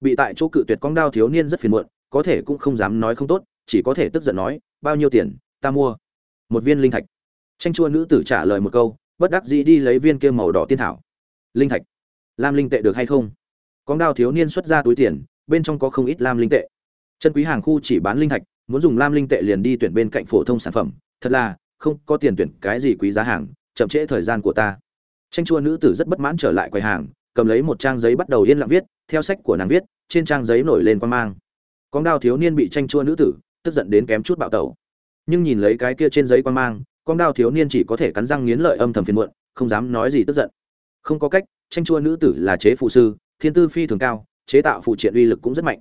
S1: bị tại chỗ cự tuyệt con đao thiếu niên rất phiền muộn, có thể cũng không dám nói không tốt, chỉ có thể tức giận nói bao nhiêu tiền, ta mua. Một viên linh thạch. Tranh chua nữ tử trả lời một câu, bất đắc dĩ đi lấy viên kia màu đỏ tiên thảo. Linh thạch. Lam linh tệ được hay không? Con đao thiếu niên xuất ra túi tiền, bên trong có không ít lam linh tệ. Chân quý hàng khu chỉ bán linh thạch, muốn dùng lam linh tệ liền đi tuyển bên cạnh phổ thông sản phẩm. Thật là, không có tiền tuyển cái gì quý giá hàng, chậm trễ thời gian của ta. Tranh chua nữ tử rất bất mãn trở lại quầy hàng, cầm lấy một trang giấy bắt đầu yên lặng viết, theo sách của nàng viết, trên trang giấy nổi lên quan mang. Con đao thiếu niên bị tranh chua nữ tử tức giận đến kém chút bạo tẩu. Nhưng nhìn lấy cái kia trên giấy quan mang, con đao thiếu niên chỉ có thể cắn răng nghiến lợi âm thầm phiền muộn, không dám nói gì tức giận. Không có cách, tranh chua nữ tử là chế phụ sư, thiên tư phi thường cao, chế tạo phụ triện uy lực cũng rất mạnh.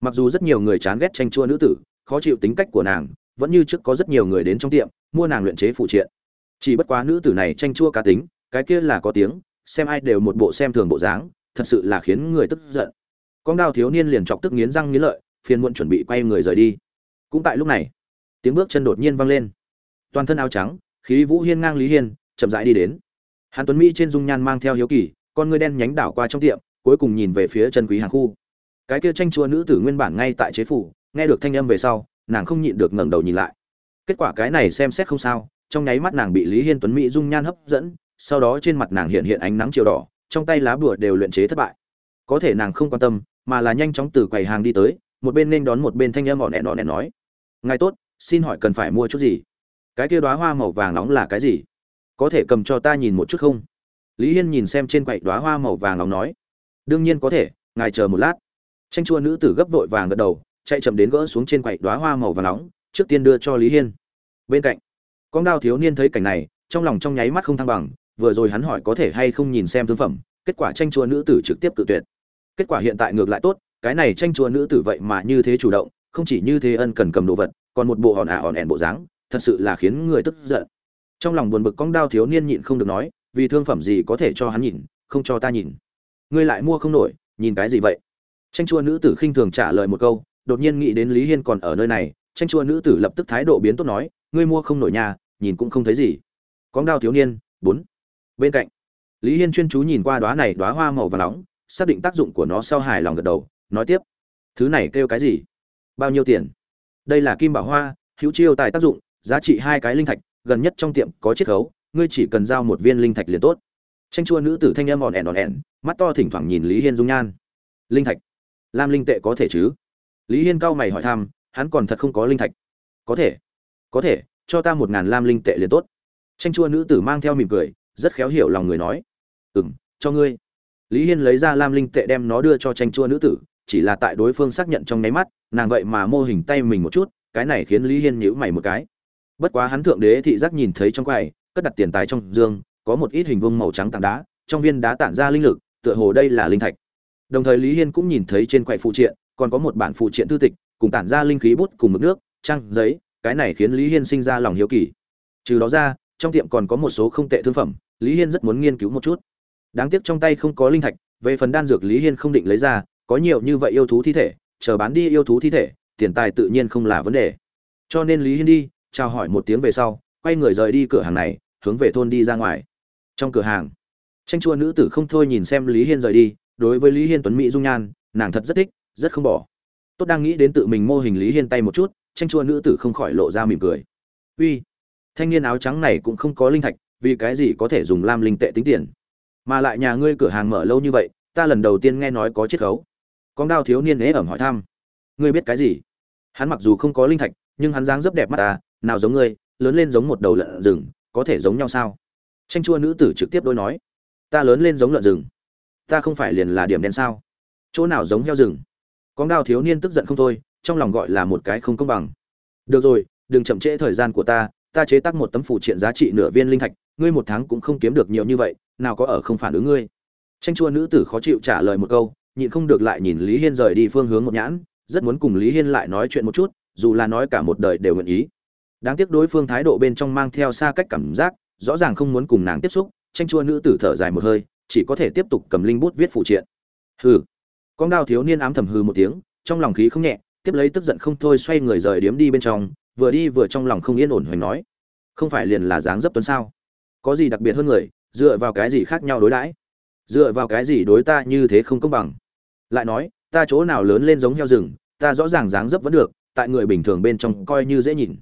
S1: Mặc dù rất nhiều người chán ghét tranh chua nữ tử, khó chịu tính cách của nàng, vẫn như trước có rất nhiều người đến trong tiệm, mua nàng luyện chế phụ triện. Chỉ bất quá nữ tử này tranh chua cá tính, cái kia là có tiếng, xem ai đều một bộ xem thường bộ dáng, thật sự là khiến người tức giận. Con đao thiếu niên liền chọc tức nghiến răng nghiến lợi, phiền muộn chuẩn bị quay người rời đi cũng tại lúc này, tiếng bước chân đột nhiên vang lên. Toàn thân áo trắng, khí vũ hiên ngang lý hiên, chậm rãi đi đến. Hàn tuấn mỹ trên dung nhan mang theo hiếu kỳ, con ngươi đen nhánh đảo qua trong tiệm, cuối cùng nhìn về phía chân quý hàng khu. Cái kia tranh chua nữ tử nguyên bản ngay tại chế phủ, nghe được thanh âm về sau, nàng không nhịn được ngẩng đầu nhìn lại. Kết quả cái này xem xét không sao, trong nháy mắt nàng bị lý hiên tuấn mỹ dung nhan hấp dẫn, sau đó trên mặt nàng hiện hiện ánh nắng chiều đỏ, trong tay lá bùa đều luyện chế thất bại. Có thể nàng không quan tâm, mà là nhanh chóng từ quầy hàng đi tới, một bên nên đón một bên thanh âm họ nẹn nọ nẹn nói ngài tốt, xin hỏi cần phải mua chút gì? Cái kia đoá hoa màu vàng nóng là cái gì? Có thể cầm cho ta nhìn một chút không? Lý hiên nhìn xem trên quậy đoá hoa màu vàng nóng nói, đương nhiên có thể, ngài chờ một lát. Tranh chua nữ tử gấp vội vàng gật đầu, chạy chậm đến gỡ xuống trên quậy đoá hoa màu vàng nóng, trước tiên đưa cho lý hiên. Bên cạnh, con đao thiếu niên thấy cảnh này, trong lòng trong nháy mắt không thăng bằng, vừa rồi hắn hỏi có thể hay không nhìn xem thương phẩm, kết quả tranh chua nữ tử trực tiếp cự tuyệt. Kết quả hiện tại ngược lại tốt, cái này tranh chua nữ tử vậy mà như thế chủ động không chỉ như thế ân cần cầm đồ vật, còn một bộ hòn ả hòn ẻn bộ dáng, thật sự là khiến người tức giận. Trong lòng buồn bực cong đao thiếu niên nhịn không được nói, vì thương phẩm gì có thể cho hắn nhìn, không cho ta nhìn. Ngươi lại mua không nổi, nhìn cái gì vậy? Tranh chua nữ tử khinh thường trả lời một câu, đột nhiên nghĩ đến lý hiên còn ở nơi này, tranh chua nữ tử lập tức thái độ biến tốt nói, ngươi mua không nổi nhà nhìn cũng không thấy gì. Con đao thiếu niên, bốn. Bên cạnh, lý hiên chuyên chú nhìn qua đoá này đoá hoa màu và nóng, xác định tác dụng của nó sau hài lòng gật đầu, nói tiếp. Thứ này kêu cái gì? Bao nhiêu tiền? Đây là kim bảo hoa, hữu chiêu tài tác dụng, giá trị hai cái linh thạch, gần nhất trong tiệm có chiết khấu, ngươi chỉ cần giao một viên linh thạch liền tốt. Tranh chua nữ tử thanh âm òn ẻn òn ẻn, mắt to thỉnh thoảng nhìn lý hiên dung nhan. Linh thạch? Lam linh tệ có thể chứ? Lý hiên cao mày hỏi thăm, hắn còn thật không có linh thạch. Có thể. Có thể, cho ta một ngàn lam linh tệ liền tốt. Tranh chua nữ tử mang theo mỉm cười, rất khéo hiểu lòng người nói. Ừ m cho ngươi. Lý hiên lấy ra lam linh tệ đem nó đưa cho tranh chua nữ tử chỉ là tại đối phương xác nhận trong nháy mắt, nàng vậy mà mô hình tay mình một chút, cái này khiến lý hiên nhíu mày một cái. Bất quá hắn thượng đế thị giác nhìn thấy trong quầy, cất đặt tiền tài trong dương, có một ít hình vuông màu trắng tảng đá, trong viên đá tản ra linh lực, tựa hồ đây là linh thạch. Đồng thời lý hiên cũng nhìn thấy trên quầy phụ triện, còn có một bản phụ triện thư tịch, cùng tản ra linh khí bút cùng mực nước, trang giấy, cái này khiến lý hiên sinh ra lòng hiếu kỳ. Trừ đó ra, trong tiệm còn có một số không tệ thương phẩm, lý hiên rất muốn nghiên cứu một chút. Đáng tiếc trong tay không có linh thạch, về phần đan dược lý hiên không định lấy ra có nhiều như vậy yêu thú thi thể, chờ bán đi yêu thú thi thể, tiền tài tự nhiên không là vấn đề. Cho nên lý hiên đi, chào hỏi một tiếng về sau, quay người rời đi cửa hàng này, hướng về thôn đi ra ngoài. Trong cửa hàng, tranh chua nữ tử không thôi nhìn xem lý hiên rời đi, đối với lý hiên tuấn mỹ dung nhan, nàng thật rất thích, rất không bỏ. Tốt đang nghĩ đến tự mình mô hình lý hiên tay một chút, tranh chua nữ tử không khỏi lộ ra mỉm cười. Uy, thanh niên áo trắng này cũng không có linh thạch, vì cái gì có thể dùng lam linh tệ tính tiền? Mà lại nhà ngươi cửa hàng mở lâu như vậy, ta lần đầu tiên nghe nói có chiết khấu con đao thiếu niên ế ẩm hỏi thăm. Ngươi biết cái gì? Hắn mặc dù không có linh thạch, nhưng hắn dáng rất đẹp mắt ta nào giống ngươi, lớn lên giống một đầu lợn rừng, có thể giống nhau sao? Tranh chua nữ tử trực tiếp đôi nói. Ta lớn lên giống lợn rừng. Ta không phải liền là điểm đen sao? Chỗ nào giống heo rừng? Con đao thiếu niên tức giận không thôi, trong lòng gọi là một cái không công bằng. Được rồi, đừng chậm trễ thời gian của ta ta chế tác một tấm phụ triện giá trị nửa viên linh thạch, ngươi một tháng cũng không kiếm được nhiều như vậy, nào có ở không phản ứng ngươi? Tranh chua nữ tử khó chịu trả lời một câu nhịn không được lại nhìn lý hiên rời đi phương hướng một nhãn, rất muốn cùng lý hiên lại nói chuyện một chút, dù là nói cả một đời đều nguyện ý. Đáng tiếc đối phương thái độ bên trong mang theo xa cách cảm giác, rõ ràng không muốn cùng nàng tiếp xúc, tranh chua nữ tử thở dài một hơi, chỉ có thể tiếp tục cầm linh bút viết phụ triện. Hừ. Con đao thiếu niên ám thầm hừ một tiếng, trong lòng khí không nhẹ, tiếp lấy tức giận không thôi xoay người rời điếm đi bên trong, vừa đi vừa trong lòng không yên ổn hoành nói. Không phải liền là dáng dấp tuấn sao? Có gì đặc biệt hơn người, dựa vào cái gì khác nhau đối đãi? Dựa vào cái gì đối ta như thế không công bằng? Lại nói, ta chỗ nào lớn lên giống heo rừng, ta rõ ràng dáng dấp vẫn được, tại người bình thường bên trong coi như dễ nhìn.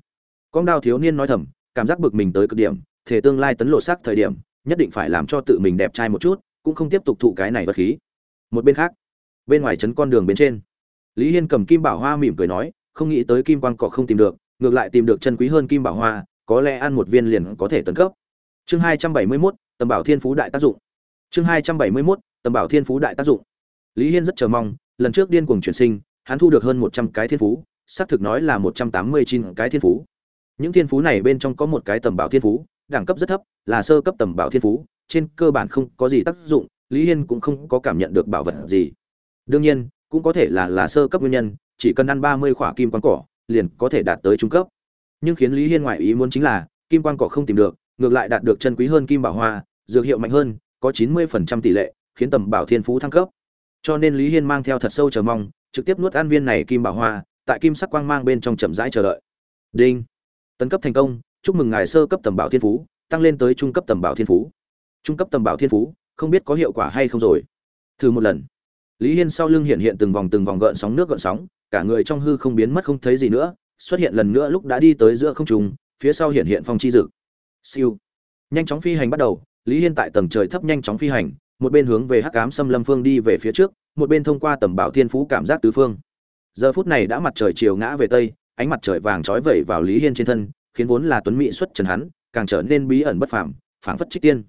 S1: Con đao thiếu niên nói thầm, cảm giác bực mình tới cực điểm, thể tương lai tấn lộ sắc thời điểm, nhất định phải làm cho tự mình đẹp trai một chút, cũng không tiếp tục thụ cái này vật khí. Một bên khác, bên ngoài trấn con đường bên trên, lý hiên cầm kim bảo hoa mỉm cười nói, không nghĩ tới kim quan cọ không tìm được, ngược lại tìm được chân quý hơn kim bảo hoa, có lẽ ăn một viên liền có thể tấn cấp. Chương hai trăm bảy mươi mốt, tầm bảo thiên phú đại tác dụng. Chương hai trăm bảy mươi mốt, tầm bảo thiên phú đại tác dụng lý hiên rất chờ mong, lần trước điên cuồng chuyển sinh, hắn thu được hơn một trăm cái thiên phú, xác thực nói là một trăm tám mươi chín cái thiên phú. Những thiên phú này bên trong có một cái tầm bảo thiên phú, đẳng cấp rất thấp, là sơ cấp tầm bảo thiên phú, trên cơ bản không có gì tác dụng, lý hiên cũng không có cảm nhận được bảo vật gì. Đương nhiên, cũng có thể là là sơ cấp nguyên nhân, chỉ cần ăn ba mươi khỏa kim quang cỏ, liền có thể đạt tới trung cấp. Nhưng khiến lý hiên ngoại ý muốn chính là, kim quang cỏ không tìm được, ngược lại đạt được chân quý hơn kim bảo hoa, dược hiệu mạnh hơn, có chín mươi phần trăm tỷ lệ, khiến tầm bảo thiên phú thăng cấp cho nên lý hiên mang theo thật sâu chờ mong, trực tiếp nuốt an viên này kim bảo hoa, tại kim sắc quang mang bên trong chậm rãi chờ đợi. Đinh. Tấn cấp thành công, chúc mừng ngài sơ cấp tầm bảo thiên phú, tăng lên tới trung cấp tầm bảo thiên phú. Trung cấp tầm bảo thiên phú, không biết có hiệu quả hay không rồi. Thử một lần. Lý hiên sau lưng hiện hiện từng vòng từng vòng gợn sóng nước gợn sóng, cả người trong hư không biến mất không thấy gì nữa, xuất hiện lần nữa lúc đã đi tới giữa không trung, phía sau hiện hiện phong chi dực siêu. Nhanh chóng phi hành bắt đầu, lý hiên tại tầng trời thấp nhanh chóng phi hành một bên hướng về hắc ám xâm lâm phương đi về phía trước, một bên thông qua tầm bảo thiên phú cảm giác tứ phương. Giờ phút này đã mặt trời chiều ngã về tây, ánh mặt trời vàng trói vẩy vào lý hiên trên thân, khiến vốn là tuấn mỹ xuất trần hắn, càng trở nên bí ẩn bất phàm, phảng phất trích tiên.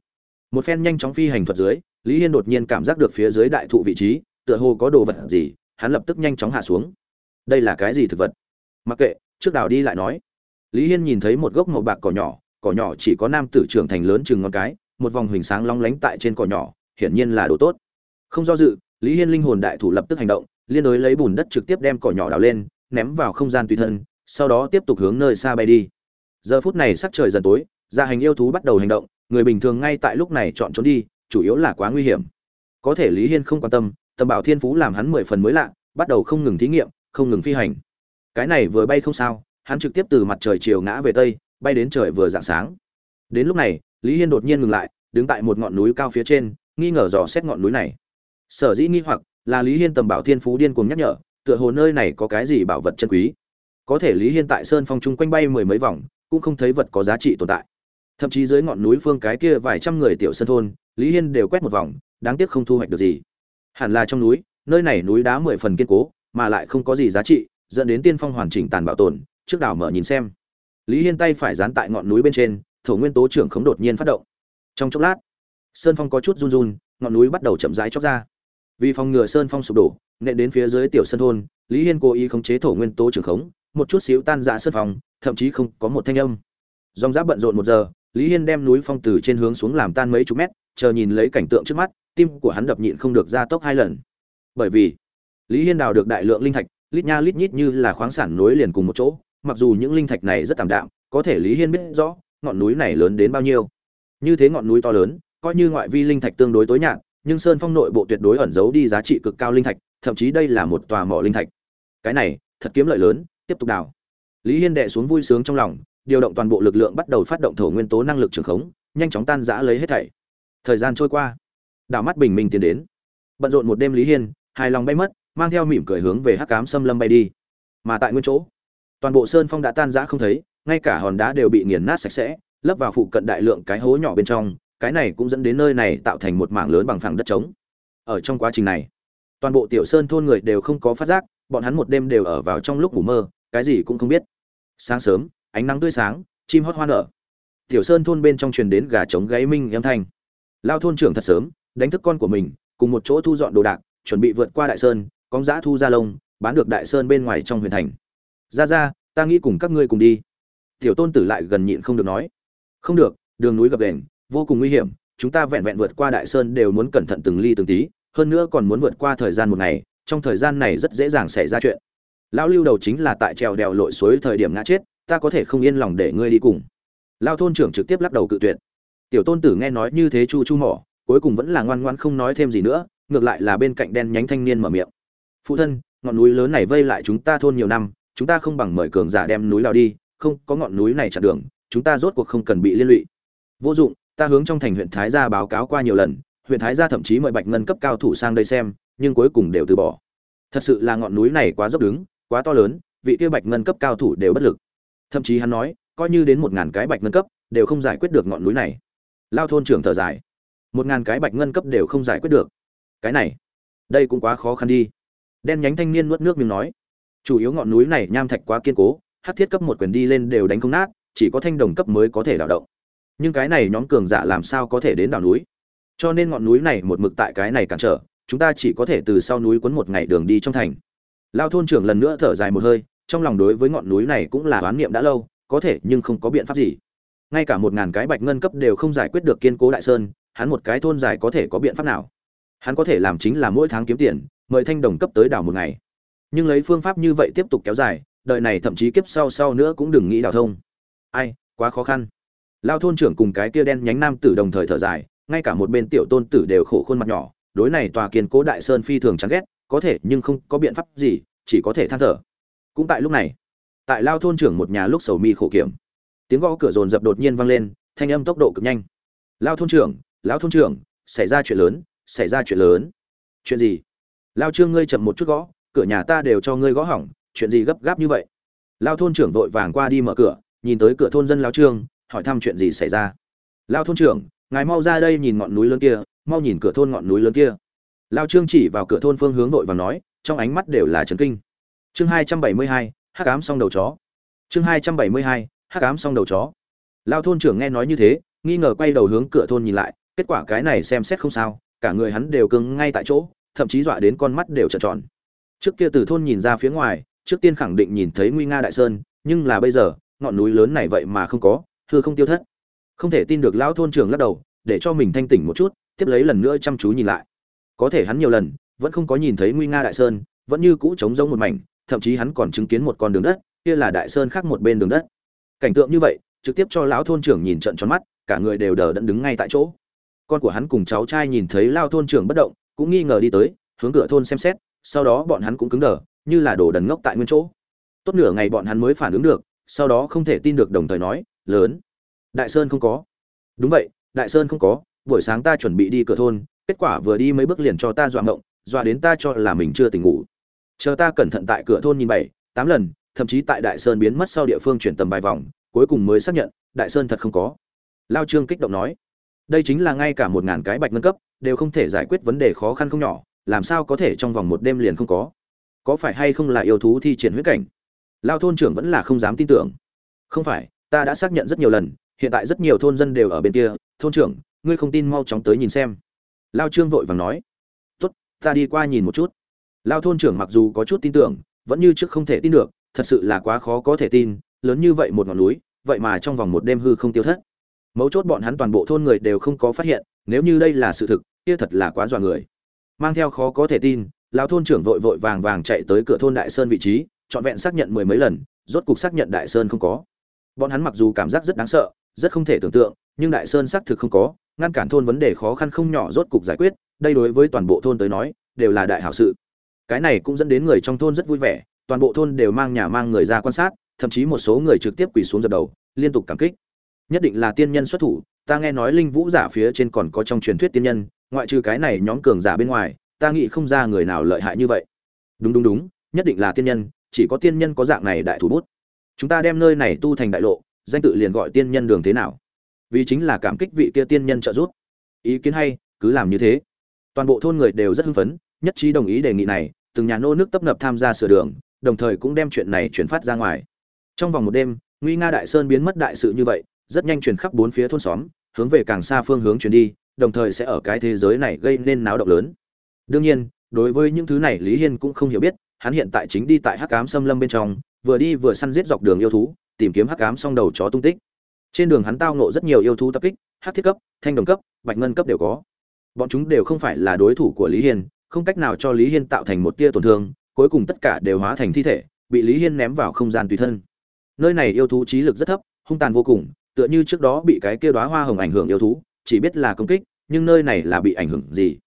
S1: Một phen nhanh chóng phi hành thuật dưới, lý hiên đột nhiên cảm giác được phía dưới đại thụ vị trí, tựa hồ có đồ vật gì, hắn lập tức nhanh chóng hạ xuống. Đây là cái gì thực vật? Mặc kệ, trước đào đi lại nói. Lý hiên nhìn thấy một gốc màu bạc cỏ nhỏ cỏ nhỏ chỉ có nam tử trưởng thành lớn chừng ngón cái, một vòng hình sáng long lánh tại trên cỏ nhỏ hiển nhiên là đồ tốt. Không do dự, lý hiên linh hồn đại thủ lập tức hành động, liên đối lấy bùn đất trực tiếp đem cỏ nhỏ đào lên, ném vào không gian tùy thân, sau đó tiếp tục hướng nơi xa bay đi. Giờ phút này sắc trời dần tối, gia hành yêu thú bắt đầu hành động, người bình thường ngay tại lúc này chọn trốn đi, chủ yếu là quá nguy hiểm. Có thể lý hiên không quan tâm, tầm bảo thiên phú làm hắn mười phần mới lạ, bắt đầu không ngừng thí nghiệm, không ngừng phi hành. Cái này vừa bay không sao, hắn trực tiếp từ mặt trời chiều ngã về tây, bay đến trời vừa dạng sáng. Đến lúc này, lý hiên đột nhiên ngừng lại, đứng tại một ngọn núi cao phía trên nghi ngờ dò xét ngọn núi này. Sở dĩ nghi hoặc là lý hiên tầm bảo thiên phú điên cuồng nhắc nhở, tựa hồ nơi này có cái gì bảo vật chân quý. Có thể lý hiên tại sơn phong chung quanh bay mười mấy vòng, cũng không thấy vật có giá trị tồn tại. Thậm chí dưới ngọn núi phương cái kia vài trăm người tiểu sơn thôn, lý hiên đều quét một vòng, đáng tiếc không thu hoạch được gì. Hẳn là trong núi, nơi này núi đá mười phần kiên cố, mà lại không có gì giá trị, dẫn đến tiên phong hoàn chỉnh tàn bảo tồn, trước đảo mở nhìn xem. Lý hiên tay phải dán tại ngọn núi bên trên, thổ nguyên tố trưởng khống đột nhiên phát động. Trong chốc lát sơn phong có chút run run, ngọn núi bắt đầu chậm rãi chóc ra. Vì phòng ngừa sơn phong sụp đổ, nện đến phía dưới tiểu sân thôn, lý hiên cố ý khống chế thổ nguyên tố trưởng khống, một chút xíu tan ra sơn phong, thậm chí không có một thanh âm. Dòng giáp bận rộn một giờ, lý hiên đem núi phong từ trên hướng xuống làm tan mấy chục mét, chờ nhìn lấy cảnh tượng trước mắt, tim của hắn đập nhịn không được ra tốc hai lần. Bởi vì, lý hiên đào được đại lượng linh thạch, lít nha lít nhít như là khoáng sản nối liền cùng một chỗ, mặc dù những linh thạch này rất tạm đạm, có thể lý hiên biết rõ, ngọn núi này lớn đến bao nhiêu. Như thế ngọn núi to lớn coi như ngoại vi linh thạch tương đối tối nhạt, nhưng sơn phong nội bộ tuyệt đối ẩn giấu đi giá trị cực cao linh thạch, thậm chí đây là một tòa mỏ linh thạch. Cái này, thật kiếm lợi lớn, tiếp tục đào. Lý hiên đệ xuống vui sướng trong lòng, điều động toàn bộ lực lượng bắt đầu phát động thổ nguyên tố năng lực trường khống, nhanh chóng tan rã lấy hết thảy. Thời gian trôi qua, đảo mắt bình minh tiến đến. Bận rộn một đêm lý hiên, hài lòng bay mất, mang theo mỉm cười hướng về hắc cám xâm lâm bay đi. Mà tại nguyên chỗ, toàn bộ sơn phong đã tan rã không thấy, ngay cả hòn đá đều bị nghiền nát sạch sẽ, lấp vào phụ cận đại lượng cái hố nhỏ bên trong cái này cũng dẫn đến nơi này tạo thành một mảng lớn bằng phẳng đất trống. Ở trong quá trình này, toàn bộ tiểu sơn thôn người đều không có phát giác, bọn hắn một đêm đều ở vào trong lúc ngủ mơ, cái gì cũng không biết. Sáng sớm, ánh nắng tươi sáng, chim hót hoa nở. Tiểu sơn thôn bên trong truyền đến gà trống gáy minh âm thanh. Lao thôn trưởng thật sớm, đánh thức con của mình, cùng một chỗ thu dọn đồ đạc, chuẩn bị vượt qua đại sơn cóng giã thu ra lông, bán được đại sơn bên ngoài trong huyền thành. Ra ra, ta nghĩ cùng các ngươi cùng đi. Tiểu tôn tử lại gần nhịn không được nói. Không được, đường núi gập đền vô cùng nguy hiểm, chúng ta vẹn vẹn vượt qua đại sơn đều muốn cẩn thận từng ly từng tí, hơn nữa còn muốn vượt qua thời gian một ngày, trong thời gian này rất dễ dàng xảy ra chuyện. Lão lưu đầu chính là tại trèo đèo lội suối thời điểm ngã chết, ta có thể không yên lòng để ngươi đi cùng. Lao thôn trưởng trực tiếp lắc đầu cự tuyệt. Tiểu tôn tử nghe nói như thế chu chu mỏ, cuối cùng vẫn là ngoan ngoan không nói thêm gì nữa, ngược lại là bên cạnh đen nhánh thanh niên mở miệng. Phụ thân, ngọn núi lớn này vây lại chúng ta thôn nhiều năm, chúng ta không bằng mời cường giả đem núi lao đi, không, có ngọn núi này chặn đường, chúng ta rốt cuộc không cần bị liên lụy. Vô dụng ta hướng trong thành huyện thái gia báo cáo qua nhiều lần, huyện thái gia thậm chí mời bạch ngân cấp cao thủ sang đây xem, nhưng cuối cùng đều từ bỏ. Thật sự là ngọn núi này quá dốc đứng, quá to lớn, vị kia bạch ngân cấp cao thủ đều bất lực. Thậm chí hắn nói, coi như đến một ngàn cái bạch ngân cấp, đều không giải quyết được ngọn núi này. Lao thôn trưởng thở dài. Một ngàn cái bạch ngân cấp đều không giải quyết được. Cái này, đây cũng quá khó khăn đi. Đen nhánh thanh niên nuốt nước miếng nói. Chủ yếu ngọn núi này nham thạch quá kiên cố hát thiết cấp một quyền đi lên đều đánh không nát, chỉ có thanh đồng cấp mới có thể đảo động nhưng cái này nhóm cường giả làm sao có thể đến đảo núi? Cho nên ngọn núi này một mực tại cái này cản trở, chúng ta chỉ có thể từ sau núi quấn một ngày đường đi trong thành. Lao thôn trưởng lần nữa thở dài một hơi, trong lòng đối với ngọn núi này cũng là oán niệm đã lâu, có thể nhưng không có biện pháp gì. Ngay cả một ngàn cái bạch ngân cấp đều không giải quyết được kiên cố đại sơn, hắn một cái thôn dài có thể có biện pháp nào? Hắn có thể làm chính là mỗi tháng kiếm tiền, mời thanh đồng cấp tới đảo một ngày. Nhưng lấy phương pháp như vậy tiếp tục kéo dài đợi này thậm chí kiếp sau sau nữa cũng đừng nghĩ đào thông. Ai, quá khó khăn lao thôn trưởng cùng cái kia đen nhánh nam tử đồng thời thở dài, ngay cả một bên tiểu tôn tử đều khổ khuôn mặt nhỏ, đối này tòa kiên cố đại sơn phi thường chán ghét, có thể nhưng không có biện pháp gì, chỉ có thể than thở. Cũng tại lúc này, tại lao thôn trưởng một nhà lúc sầu mi khổ kiểm, tiếng gõ cửa rồn rập đột nhiên vang lên, thanh âm tốc độ cực nhanh. Lao thôn trưởng lão thôn trưởng, xảy ra chuyện lớn, xảy ra chuyện lớn. Chuyện gì? Lao trương, ngươi chậm một chút gõ, cửa nhà ta đều cho ngươi gõ hỏng, chuyện gì gấp gáp như vậy? Lao thôn trưởng vội vàng qua đi mở cửa, nhìn tới cửa thôn dân lao trương hỏi thăm chuyện gì xảy ra. Lao thôn trưởng, ngài mau ra đây nhìn ngọn núi lớn kia, mau nhìn cửa thôn ngọn núi lớn kia. Lao trương chỉ vào cửa thôn phương hướng vội và nói, trong ánh mắt đều là trấn kinh. Chương hai trăm bảy mươi hai, hắc ám xong đầu chó. Chương hai trăm bảy mươi hai, hắc ám xong đầu chó. Lao thôn trưởng nghe nói như thế, nghi ngờ quay đầu hướng cửa thôn nhìn lại, kết quả cái này xem xét không sao, cả người hắn đều cứng ngay tại chỗ, thậm chí dọa đến con mắt đều trợn tròn. Trước kia từ thôn nhìn ra phía ngoài, trước tiên khẳng định nhìn thấy nguy nga đại sơn, nhưng là bây giờ, ngọn núi lớn này vậy mà không có thưa không tiêu thất. Không thể tin được lão thôn trưởng lắc đầu, để cho mình thanh tỉnh một chút, tiếp lấy lần nữa chăm chú nhìn lại. Có thể hắn nhiều lần, vẫn không có nhìn thấy nguy nga đại sơn, vẫn như cũ trống rỗng một mảnh, thậm chí hắn còn chứng kiến một con đường đất, kia là đại sơn khác một bên đường đất. Cảnh tượng như vậy, trực tiếp cho lão thôn trưởng nhìn trận tròn mắt, cả người đều đờ đẫn đứng ngay tại chỗ. Con của hắn cùng cháu trai nhìn thấy lao thôn trưởng bất động, cũng nghi ngờ đi tới, hướng cửa thôn xem xét, sau đó bọn hắn cũng cứng đờ, như là đổ đần ngốc tại nguyên chỗ. Tốt nửa ngày bọn hắn mới phản ứng được, sau đó không thể tin được đồng thời nói lớn. Đại sơn không có. Đúng vậy, đại sơn không có. Buổi sáng ta chuẩn bị đi cửa thôn, kết quả vừa đi mấy bước liền cho ta dọa mộng, dọa đến ta cho là mình chưa tỉnh ngủ. Chờ ta cẩn thận tại cửa thôn nhìn bảy, tám lần, thậm chí tại đại sơn biến mất sau địa phương chuyển tầm vài vòng, cuối cùng mới xác nhận, đại sơn thật không có. Lao trương kích động nói, đây chính là ngay cả một ngàn cái bạch ngân cấp, đều không thể giải quyết vấn đề khó khăn không nhỏ, làm sao có thể trong vòng một đêm liền không có? Có phải hay không là yêu thú thi triển huyết cảnh? Lao thôn trưởng vẫn là không dám tin tưởng. Không phải ta đã xác nhận rất nhiều lần, hiện tại rất nhiều thôn dân đều ở bên kia, thôn trưởng, ngươi không tin mau chóng tới nhìn xem. Lao trương vội vàng nói. Tốt, ta đi qua nhìn một chút. Lao thôn trưởng mặc dù có chút tin tưởng, vẫn như trước không thể tin được, thật sự là quá khó có thể tin, lớn như vậy một ngọn núi, vậy mà trong vòng một đêm hư không tiêu thất. Mấu chốt bọn hắn toàn bộ thôn người đều không có phát hiện, nếu như đây là sự thực, kia thật là quá dọa người. Mang theo khó có thể tin lão thôn trưởng vội vội vàng vàng chạy tới cửa thôn đại sơn vị trí, trọn vẹn xác nhận mười mấy lần, rốt cục xác nhận đại sơn không có bọn hắn mặc dù cảm giác rất đáng sợ, rất không thể tưởng tượng, nhưng đại sơn xác thực không có, ngăn cản thôn vấn đề khó khăn không nhỏ rốt cục giải quyết, đây đối với toàn bộ thôn tới nói, đều là đại hảo sự. Cái này cũng dẫn đến người trong thôn rất vui vẻ, toàn bộ thôn đều mang nhà mang người ra quan sát, thậm chí một số người trực tiếp quỳ xuống dập đầu, liên tục cảm kích. Nhất định là tiên nhân xuất thủ, ta nghe nói linh vũ giả phía trên còn có trong truyền thuyết tiên nhân, ngoại trừ cái này nhóm cường giả bên ngoài, ta nghĩ không ra người nào lợi hại như vậy. Đúng đúng đúng, nhất định là tiên nhân, chỉ có tiên nhân có dạng này đại thủ bút chúng ta đem nơi này tu thành đại lộ, danh tự liền gọi tiên nhân đường thế nào? Vì chính là cảm kích vị kia tiên nhân trợ giúp. Ý kiến hay, cứ làm như thế. Toàn bộ thôn người đều rất hưng phấn, nhất trí đồng ý đề nghị này, từng nhà nô nước tấp nập tham gia sửa đường, đồng thời cũng đem chuyện này chuyển phát ra ngoài. Trong vòng một đêm, nguy nga đại sơn biến mất đại sự như vậy, rất nhanh truyền khắp bốn phía thôn xóm, hướng về càng xa phương hướng chuyển đi, đồng thời sẽ ở cái thế giới này gây nên náo động lớn. Đương nhiên, đối với những thứ này lý hiên cũng không hiểu biết, hắn hiện tại chính đi tại hắc cám xâm lâm bên trong vừa đi vừa săn giết dọc đường yêu thú, tìm kiếm hắc cám song đầu chó tung tích. Trên đường hắn tao nộ rất nhiều yêu thú tập kích, hắc thiết cấp, thanh đồng cấp, bạch ngân cấp đều có. Bọn chúng đều không phải là đối thủ của lý hiên, không cách nào cho lý hiên tạo thành một tia tổn thương, cuối cùng tất cả đều hóa thành thi thể, bị lý hiên ném vào không gian tùy thân. Nơi này yêu thú trí lực rất thấp, hung tàn vô cùng, tựa như trước đó bị cái kia đóa hoa hồng ảnh hưởng yêu thú, chỉ biết là công kích, nhưng nơi này là bị ảnh hưởng gì?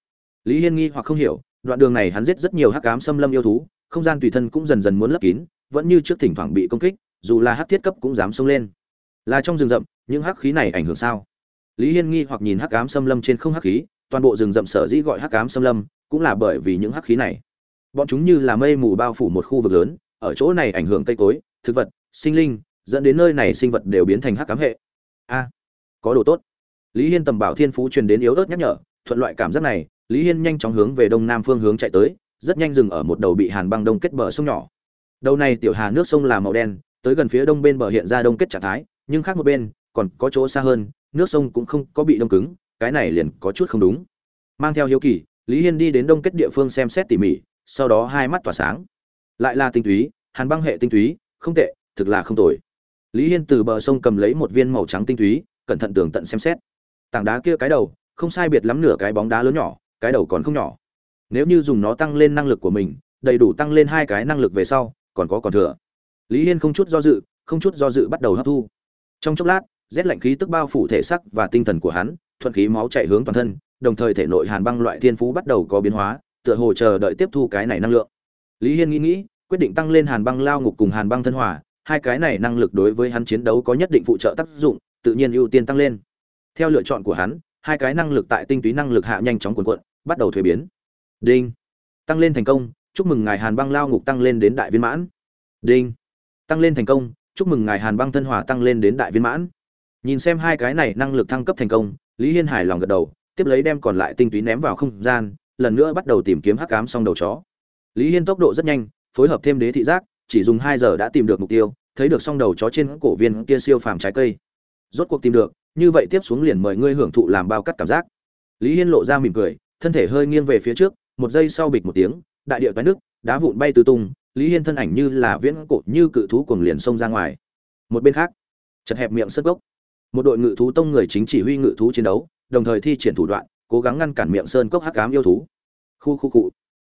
S1: Lý hiên nghi hoặc không hiểu, đoạn đường này hắn giết rất nhiều hắc ám xâm lâm yêu thú, không gian tùy thân cũng dần dần muốn lấp kín vẫn như trước thỉnh thoảng bị công kích, dù là hắc thiết cấp cũng dám xông lên. Là trong rừng rậm, những hắc khí này ảnh hưởng sao? Lý hiên nghi hoặc nhìn hắc ám xâm lâm trên không hắc khí, toàn bộ rừng rậm sở dĩ gọi hắc ám xâm lâm, cũng là bởi vì những hắc khí này. Bọn chúng như là mây mù bao phủ một khu vực lớn, ở chỗ này ảnh hưởng cây cối, thực vật, sinh linh, dẫn đến nơi này sinh vật đều biến thành hắc ám hệ. A, có đồ tốt. Lý hiên tầm bảo thiên phú truyền đến yếu ớt nhắc nhở, thuận loại cảm giác này, lý hiên nhanh chóng hướng về đông nam phương hướng chạy tới, rất nhanh dừng ở một đầu bị hàn băng đông kết bờ sông nhỏ đầu này tiểu hà nước sông là màu đen, tới gần phía đông bên bờ hiện ra đông kết trạng thái, nhưng khác một bên, còn có chỗ xa hơn, nước sông cũng không có bị đông cứng, cái này liền có chút không đúng. Mang theo hiếu kỳ, lý hiên đi đến đông kết địa phương xem xét tỉ mỉ, sau đó hai mắt tỏa sáng. Lại là tinh túy, hàn băng hệ tinh túy, không tệ, thực là không tồi. Lý hiên từ bờ sông cầm lấy một viên màu trắng tinh túy, cẩn thận tường tận xem xét. Tảng đá kia cái đầu, không sai biệt lắm nửa cái bóng đá lớn nhỏ, cái đầu còn không nhỏ. Nếu như dùng nó tăng lên năng lực của mình, đầy đủ tăng lên hai cái năng lực về sau còn có còn thừa. Lý hiên không chút do dự, không chút do dự bắt đầu hấp thu. Trong chốc lát, rét lạnh khí tức bao phủ thể sắc và tinh thần của hắn, thuận khí máu chạy hướng toàn thân, đồng thời thể nội hàn băng loại thiên phú bắt đầu có biến hóa, tựa hồ chờ đợi tiếp thu cái này năng lượng. Lý hiên nghĩ nghĩ, quyết định tăng lên hàn băng lao ngục cùng hàn băng thân hòa, hai cái này năng lực đối với hắn chiến đấu có nhất định phụ trợ tác dụng, tự nhiên ưu tiên tăng lên. Theo lựa chọn của hắn, hai cái năng lực tại tinh túy năng lực hạ nhanh chóng cuộn cuộn, bắt đầu thuế biến. Đinh. Tăng lên thành công chúc mừng ngài hàn băng lao ngục tăng lên đến đại viên mãn. Đinh. Tăng lên thành công, chúc mừng ngài hàn băng thân hòa tăng lên đến đại viên mãn. Nhìn xem hai cái này năng lực thăng cấp thành công, lý hiên hài lòng gật đầu, tiếp lấy đem còn lại tinh túy ném vào không gian, lần nữa bắt đầu tìm kiếm hắc cám xong đầu chó. Lý hiên tốc độ rất nhanh, phối hợp thêm đế thị giác, chỉ dùng hai giờ đã tìm được mục tiêu, thấy được song đầu chó trên cổ viên kia siêu phàm trái cây. Rốt cuộc tìm được, như vậy tiếp xuống liền mời ngươi hưởng thụ làm bao cắt cảm giác. Lý hiên lộ ra mỉm cười, thân thể hơi nghiêng về phía trước, một giây sau bịch một tiếng đại địa toái nước, đá vụn bay tứ tung, lý hiên thân ảnh như là viễn cột như cự thú cuồng liền xông ra ngoài. Một bên khác, chật hẹp miệng sất gốc. Một đội ngự thú tông người chính chỉ huy ngự thú chiến đấu, đồng thời thi triển thủ đoạn, cố gắng ngăn cản miệng sơn cốc hắc ám yêu thú. Khu khu cụ.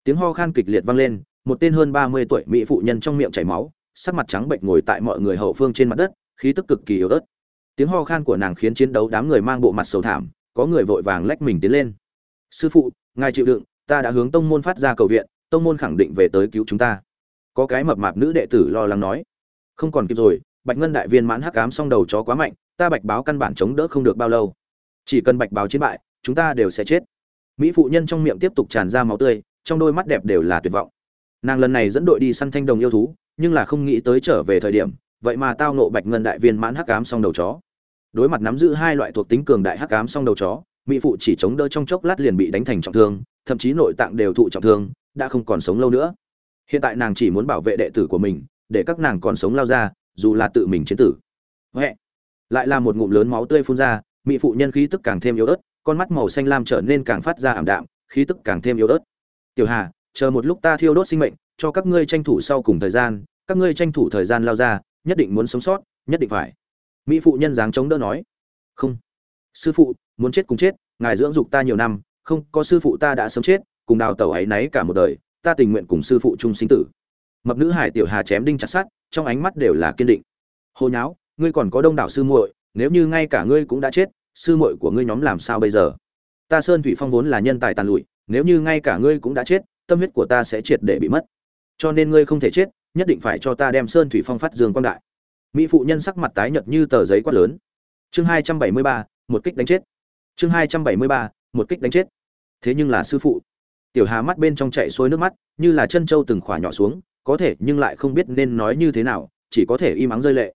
S1: Tiếng ho khan kịch liệt vang lên, một tên hơn ba mươi tuổi mỹ phụ nhân trong miệng chảy máu, sắc mặt trắng bệnh ngồi tại mọi người hậu phương trên mặt đất, khí tức cực kỳ yếu ớt. Tiếng ho khan của nàng khiến chiến đấu đám người mang bộ mặt sầu thảm, có người vội vàng lách mình tiến lên. Sư phụ, ngài chịu đựng, ta đã hướng tông môn phát ra cầu viện tông môn khẳng định về tới cứu chúng ta. Có cái mập mạp nữ đệ tử lo lắng nói, không còn kịp rồi, bạch ngân đại viên mãn hắc ám song đầu chó quá mạnh, ta bạch báo căn bản chống đỡ không được bao lâu. Chỉ cần bạch báo chiến bại, chúng ta đều sẽ chết. Mỹ phụ nhân trong miệng tiếp tục tràn ra máu tươi, trong đôi mắt đẹp đều là tuyệt vọng. Nàng lần này dẫn đội đi săn thanh đồng yêu thú, nhưng là không nghĩ tới trở về thời điểm, vậy mà tao nộ bạch ngân đại viên mãn hắc ám song đầu chó. Đối mặt nắm giữ hai loại thuộc tính cường đại hắc ám song đầu chó, mỹ phụ chỉ chống đỡ trong chốc lát liền bị đánh thành trọng thương, thậm chí nội tạng đều thụ trọng thương đã không còn sống lâu nữa. Hiện tại nàng chỉ muốn bảo vệ đệ tử của mình, để các nàng còn sống lao ra, dù là tự mình chiến tử. Huệ. lại là một ngụm lớn máu tươi phun ra, mỹ phụ nhân khí tức càng thêm yếu ớt, con mắt màu xanh lam trở nên càng phát ra ảm đạm, khí tức càng thêm yếu ớt. Tiểu hà, chờ một lúc ta thiêu đốt sinh mệnh, cho các ngươi tranh thủ sau cùng thời gian, các ngươi tranh thủ thời gian lao ra, nhất định muốn sống sót, nhất định phải. Mỹ phụ nhân dáng chống đỡ nói. Không. Sư phụ, muốn chết cùng chết, ngài dưỡng dục ta nhiều năm, không, có sư phụ ta đã sớm chết cùng đào tẩu ấy nấy cả một đời, ta tình nguyện cùng sư phụ chung sinh tử. Mập nữ hải tiểu hà chém đinh chặt sát trong ánh mắt đều là kiên định. Hồ nháo, ngươi còn có đông đảo sư muội, nếu như ngay cả ngươi cũng đã chết, sư muội của ngươi nhóm làm sao bây giờ? Ta sơn thủy phong vốn là nhân tài tàn lụi, nếu như ngay cả ngươi cũng đã chết, tâm huyết của ta sẽ triệt để bị mất. Cho nên ngươi không thể chết, nhất định phải cho ta đem sơn thủy phong phát dương quang đại. Mỹ phụ nhân sắc mặt tái nhợt như tờ giấy quát lớn. Chương hai trăm bảy mươi ba, một kích đánh chết. Chương hai trăm bảy mươi ba, một kích đánh chết. Thế nhưng là sư phụ tiểu hà mắt bên trong chạy xuôi nước mắt, như là chân trâu từng khỏa nhỏ xuống, có thể nhưng lại không biết nên nói như thế nào, chỉ có thể im ắng rơi lệ.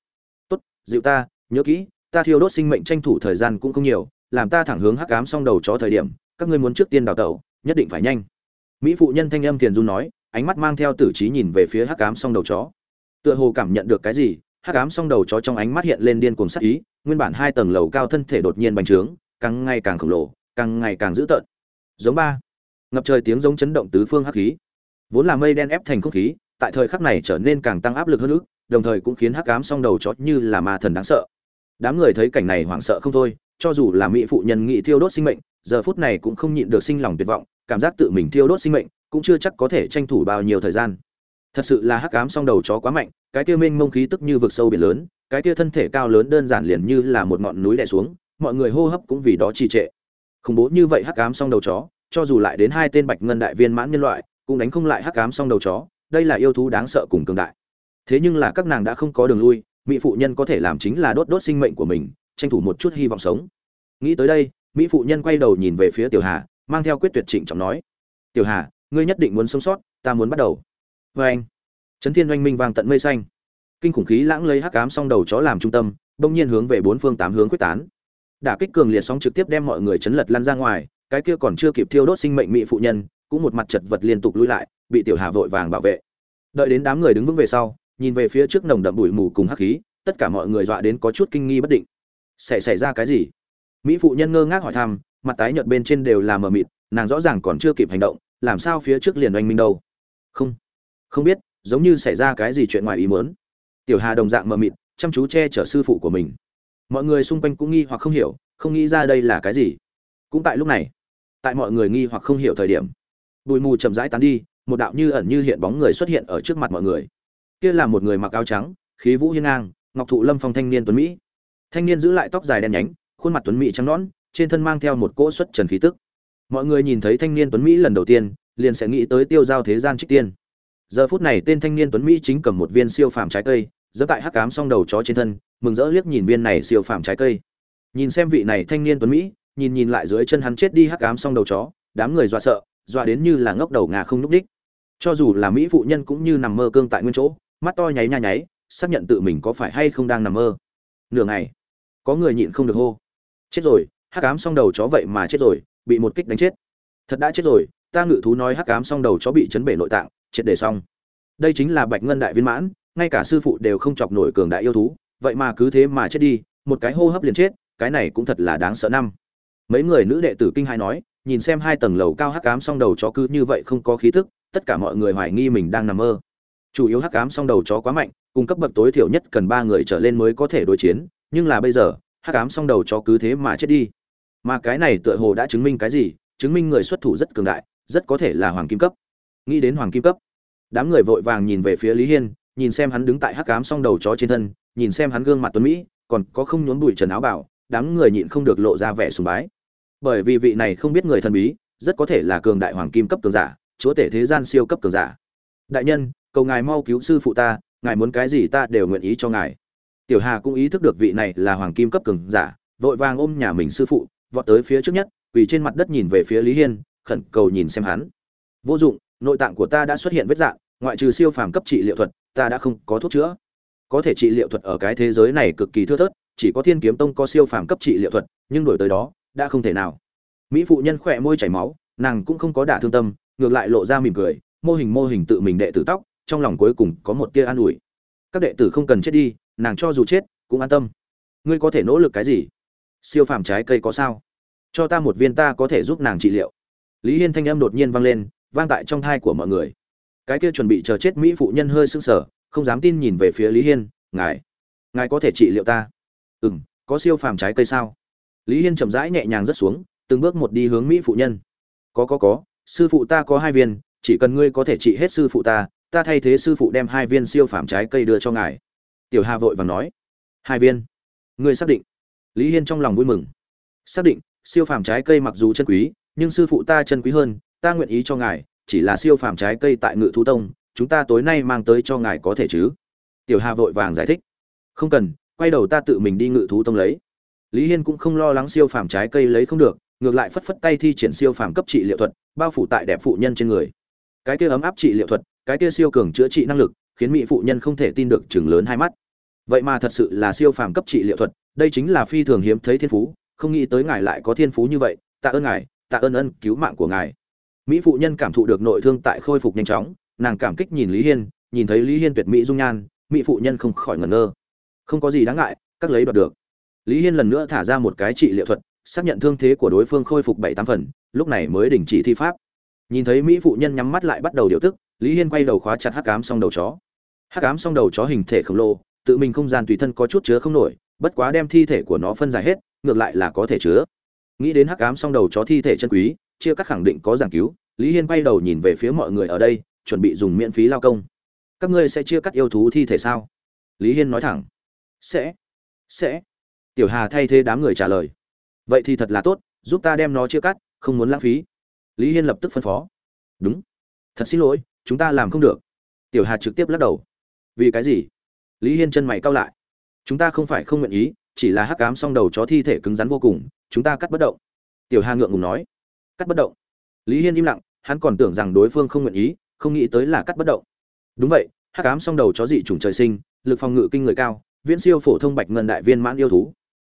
S1: Tốt, dịu ta, nhớ kỹ, ta thiêu đốt sinh mệnh tranh thủ thời gian cũng không nhiều, làm ta thẳng hướng hắc ám xong đầu chó thời điểm, các ngươi muốn trước tiên đào tẩu, nhất định phải nhanh. Mỹ phụ nhân thanh âm thiền du nói, ánh mắt mang theo tử trí nhìn về phía hắc ám xong đầu chó. Tựa hồ cảm nhận được cái gì, hắc ám xong đầu chó trong ánh mắt hiện lên điên cuồng sắc ý, nguyên bản hai tầng lầu cao thân thể đột nhiên bành trướng, càng ngày càng khổng lồ, càng ngày càng dữ tợn. Giống ba ngập trời tiếng giống chấn động tứ phương hắc khí. Vốn là mây đen ép thành không khí, tại thời khắc này trở nên càng tăng áp lực hơn nữa, đồng thời cũng khiến hắc ám song đầu chó như là ma thần đáng sợ. Đám người thấy cảnh này hoảng sợ không thôi, cho dù là mỹ phụ nhân nghị thiêu đốt sinh mệnh, giờ phút này cũng không nhịn được sinh lòng tuyệt vọng, cảm giác tự mình thiêu đốt sinh mệnh cũng chưa chắc có thể tranh thủ bao nhiêu thời gian. Thật sự là hắc ám song đầu chó quá mạnh, cái kia mênh mông khí tức như vực sâu biển lớn, cái kia thân thể cao lớn đơn giản liền như là một ngọn núi đè xuống, mọi người hô hấp cũng vì đó trì trệ. Khủng bố như vậy hắc ám song đầu chó cho dù lại đến hai tên bạch ngân đại viên mãn nhân loại, cũng đánh không lại hắc ám song đầu chó, đây là yêu thú đáng sợ cùng cường đại. Thế nhưng là các nàng đã không có đường lui, mỹ phụ nhân có thể làm chính là đốt đốt sinh mệnh của mình, tranh thủ một chút hy vọng sống. Nghĩ tới đây, mỹ phụ nhân quay đầu nhìn về phía tiểu hà, mang theo quyết tuyệt trịnh trọng nói, tiểu hà, ngươi nhất định muốn sống sót, ta muốn bắt đầu. Vê anh trấn thiên oanh minh vang tận mây xanh. Kinh khủng khí lãng lấy hắc ám song đầu chó làm trung tâm, bỗng nhiên hướng về bốn phương tám hướng quyết tán. Đả kích cường liệt sóng trực tiếp đem mọi người chấn lật lăn ra ngoài cái kia còn chưa kịp thiêu đốt sinh mệnh mỹ phụ nhân, cũng một mặt chật vật liên tục lui lại, bị tiểu hà vội vàng bảo vệ. Đợi đến đám người đứng vững về sau, nhìn về phía trước nồng đậm bụi mù cùng hắc khí, tất cả mọi người dọa đến có chút kinh nghi bất định. Sẽ xảy ra cái gì? Mỹ phụ nhân ngơ ngác hỏi thăm, mặt tái nhợt bên trên đều là mờ mịt, nàng rõ ràng còn chưa kịp hành động, làm sao phía trước liền oanh minh đâu? Không không biết, giống như xảy ra cái gì chuyện ngoài ý muốn. Tiểu hà đồng dạng mờ mịt, chăm chú che chở sư phụ của mình. Mọi người xung quanh cũng nghi hoặc không hiểu, không nghĩ ra đây là cái gì. Cũng tại lúc này tại mọi người nghi hoặc không hiểu thời điểm. Bụi mù chậm rãi tán đi, một đạo như ẩn như hiện bóng người xuất hiện ở trước mặt mọi người. Kia là một người mặc áo trắng, khí vũ hiên ngang, ngọc thụ lâm phong thanh niên tuấn mỹ. Thanh niên giữ lại tóc dài đen nhánh, khuôn mặt tuấn mỹ trắng nõn, trên thân mang theo một cỗ xuất trần khí tức. Mọi người nhìn thấy thanh niên tuấn mỹ lần đầu tiên, liền sẽ nghĩ tới tiêu giao thế gian trích tiên. Giờ phút này tên thanh niên tuấn mỹ chính cầm một viên siêu phàm trái cây, giơ tại hắc cám song đầu chó trên thân, mừng rỡ liếc nhìn viên này siêu phàm trái cây. Nhìn xem vị này thanh niên tuấn mỹ nhìn nhìn lại dưới chân hắn chết đi hắc ám song đầu chó, đám người dọa sợ, dọa đến như là ngốc đầu ngà không núp đích cho dù là mỹ phụ nhân cũng như nằm mơ cương tại nguyên chỗ, mắt to nháy nha nháy, xác nhận tự mình có phải hay không đang nằm mơ. Nửa ngày, có người nhịn không được hô. Chết rồi, hắc ám song đầu chó vậy mà chết rồi, bị một kích đánh chết. Thật đã chết rồi, ta ngự thú nói hắc ám song đầu chó bị chấn bể nội tạng chết để xong. Đây chính là bạch ngân đại viên mãn, ngay cả sư phụ đều không chọc nổi cường đại yêu thú, vậy mà cứ thế mà chết đi, một cái hô hấp liền chết, cái này cũng thật là đáng sợ năm mấy người nữ đệ tử kinh hai nói, nhìn xem hai tầng lầu cao hắc ám song đầu chó cứ như vậy không có khí thức, tất cả mọi người hoài nghi mình đang nằm mơ. Chủ yếu hắc ám song đầu chó quá mạnh, cung cấp bậc tối thiểu nhất cần ba người trở lên mới có thể đối chiến, nhưng là bây giờ, hắc ám song đầu chó cứ thế mà chết đi. Mà cái này tựa hồ đã chứng minh cái gì? Chứng minh người xuất thủ rất cường đại, rất có thể là hoàng kim cấp. Nghĩ đến hoàng kim cấp, đám người vội vàng nhìn về phía lý hiên, nhìn xem hắn đứng tại hắc ám song đầu chó trên thân, nhìn xem hắn gương mặt tuấn mỹ, còn có không nhốn bụi trần áo bảo đám người nhịn không được lộ ra vẻ sùng bái bởi vì vị này không biết người thần bí, rất có thể là cường đại hoàng kim cấp cường giả, chúa tể thế gian siêu cấp cường giả. Đại nhân, cầu ngài mau cứu sư phụ ta, ngài muốn cái gì ta đều nguyện ý cho ngài. Tiểu hà cũng ý thức được vị này là hoàng kim cấp cường giả, vội vàng ôm nhà mình sư phụ, vọt tới phía trước nhất, quỳ trên mặt đất nhìn về phía lý hiên, khẩn cầu nhìn xem hắn. Vô dụng, nội tạng của ta đã xuất hiện vết dạng, ngoại trừ siêu phàm cấp trị liệu thuật, ta đã không có thuốc chữa. Có thể trị liệu thuật ở cái thế giới này cực kỳ thưa thớt, chỉ có thiên kiếm tông có siêu phàm cấp trị liệu thuật, nhưng đổi tới đó đã không thể nào. Mỹ phụ nhân khỏe môi chảy máu, nàng cũng không có đả thương tâm, ngược lại lộ ra mỉm cười, mô hình mô hình tự mình đệ tử tóc, trong lòng cuối cùng có một tia an ủi. Các đệ tử không cần chết đi, nàng cho dù chết, cũng an tâm. Ngươi có thể nỗ lực cái gì? Siêu phàm trái cây có sao? Cho ta một viên ta có thể giúp nàng trị liệu. Lý hiên thanh âm đột nhiên vang lên, vang tại trong thai của mọi người. Cái kia chuẩn bị chờ chết mỹ phụ nhân hơi sưng sở không dám tin nhìn về phía lý hiên, ngài ngài có thể trị liệu ta? Ừ m có siêu phàm trái cây sao? Lý hiên chậm rãi nhẹ nhàng rất xuống, từng bước một đi hướng mỹ phụ nhân. Có có có, sư phụ ta có hai viên, chỉ cần ngươi có thể trị hết sư phụ ta ta thay thế sư phụ đem hai viên siêu phàm trái cây đưa cho ngài. Tiểu hà vội vàng nói. Hai viên? Ngươi xác định? Lý hiên trong lòng vui mừng. Xác định, siêu phàm trái cây mặc dù chân quý, nhưng sư phụ ta chân quý hơn, ta nguyện ý cho ngài, chỉ là siêu phàm trái cây tại ngự thú tông, chúng ta tối nay mang tới cho ngài có thể chứ? Tiểu hà vội vàng giải thích. Không cần, quay đầu ta tự mình đi ngự thú tông lấy lý hiên cũng không lo lắng siêu phàm trái cây lấy không được, ngược lại phất phất tay thi triển siêu phàm cấp trị liệu thuật, bao phủ tại đẹp phụ nhân trên người. Cái kia ấm áp trị liệu thuật, cái kia siêu cường chữa trị năng lực, khiến mỹ phụ nhân không thể tin được chừng lớn hai mắt. Vậy mà thật sự là siêu phàm cấp trị liệu thuật, đây chính là phi thường hiếm thấy thiên phú, không nghĩ tới ngài lại có thiên phú như vậy, tạ ơn ngài, tạ ơn ân cứu mạng của ngài. Mỹ phụ nhân cảm thụ được nội thương tại khôi phục nhanh chóng, nàng cảm kích nhìn lý hiên, nhìn thấy lý hiên tuyệt mỹ dung nhan, mỹ phụ nhân không khỏi ngẩn ngơ. Không có gì đáng ngại, các lấy đoạt được lý hiên lần nữa thả ra một cái trị liệu thuật, xác nhận thương thế của đối phương khôi phục bảy tám phần, lúc này mới đình chỉ thi pháp. Nhìn thấy mỹ phụ nhân nhắm mắt lại bắt đầu điều tức, lý hiên quay đầu khóa chặt hắc cám xong đầu chó. Hắc cám xong đầu chó hình thể khổng lồ, tự mình không gian tùy thân có chút chứa không nổi, bất quá đem thi thể của nó phân giải hết, ngược lại là có thể chứa. Nghĩ đến hắc cám xong đầu chó thi thể chân quý, chia cắt khẳng định có giảng cứu, lý hiên quay đầu nhìn về phía mọi người ở đây, chuẩn bị dùng miễn phí lao công. Các ngươi sẽ chia cắt yêu thú thi thể sao? Lý hiên nói thẳng. Sẽ. Sẽ tiểu hà thay thế đám người trả lời. Vậy thì thật là tốt, giúp ta đem nó chia cắt, không muốn lãng phí. Lý hiên lập tức phân phó. Đúng. Thật xin lỗi, chúng ta làm không được. Tiểu hà trực tiếp lắc đầu. Vì cái gì? Lý hiên chân mày cau lại. Chúng ta không phải không nguyện ý, chỉ là hắc cám xong đầu chó thi thể cứng rắn vô cùng, chúng ta cắt bất động. Tiểu hà ngượng ngùng nói. Cắt bất động. Lý hiên im lặng, hắn còn tưởng rằng đối phương không nguyện ý, không nghĩ tới là cắt bất động. Đúng vậy, hắc cám xong đầu chó dị chủng trời sinh, lực phòng ngự kinh người cao, viễn siêu phổ thông bạch ngân đại viên mãn yêu thú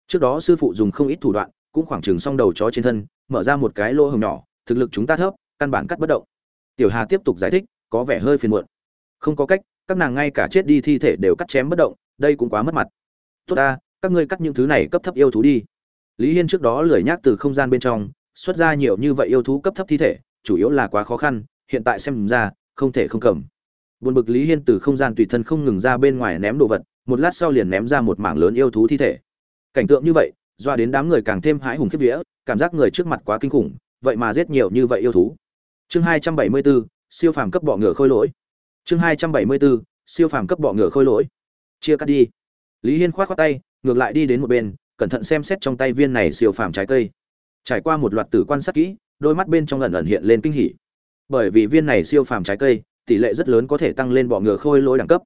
S1: trước đó sư phụ dùng không ít thủ đoạn, cũng khoảng chừng xong đầu chó trên thân, mở ra một cái lỗ hồng nhỏ, thực lực chúng ta thấp, căn bản cắt bất động. Tiểu hà tiếp tục giải thích, có vẻ hơi phiền muộn. Không có cách, các nàng ngay cả chết đi thi thể đều cắt chém bất động, đây cũng quá mất mặt. Tốt ta, các ngươi cắt những thứ này cấp thấp yêu thú đi. Lý hiên trước đó lười nhác từ không gian bên trong, xuất ra nhiều như vậy yêu thú cấp thấp thi thể, chủ yếu là quá khó khăn, hiện tại xem ra, không thể không cầm. Buồn bực lý hiên từ không gian tùy thân không ngừng ra bên ngoài ném đồ vật, một lát sau liền ném ra một mảng lớn yêu thú thi thể cảnh tượng như vậy, doa đến đám người càng thêm hãi hùng khiếp vía, cảm giác người trước mặt quá kinh khủng, vậy mà giết nhiều như vậy yêu thú. Chương hai trăm bảy mươi bốn siêu phàm cấp bọ ngựa khôi lỗi. Chương hai trăm bảy mươi bốn siêu phàm cấp bọ ngựa khôi lỗi. Chia cắt đi. Lý hiên khoát khoát tay, ngược lại đi đến một bên, cẩn thận xem xét trong tay viên này siêu phàm trái cây. Trải qua một loạt tử quan sát kỹ, đôi mắt bên trong ẩn ẩn hiện lên kinh hỉ. Bởi vì viên này siêu phàm trái cây, tỷ lệ rất lớn có thể tăng lên bọ ngựa khôi lỗi đẳng cấp.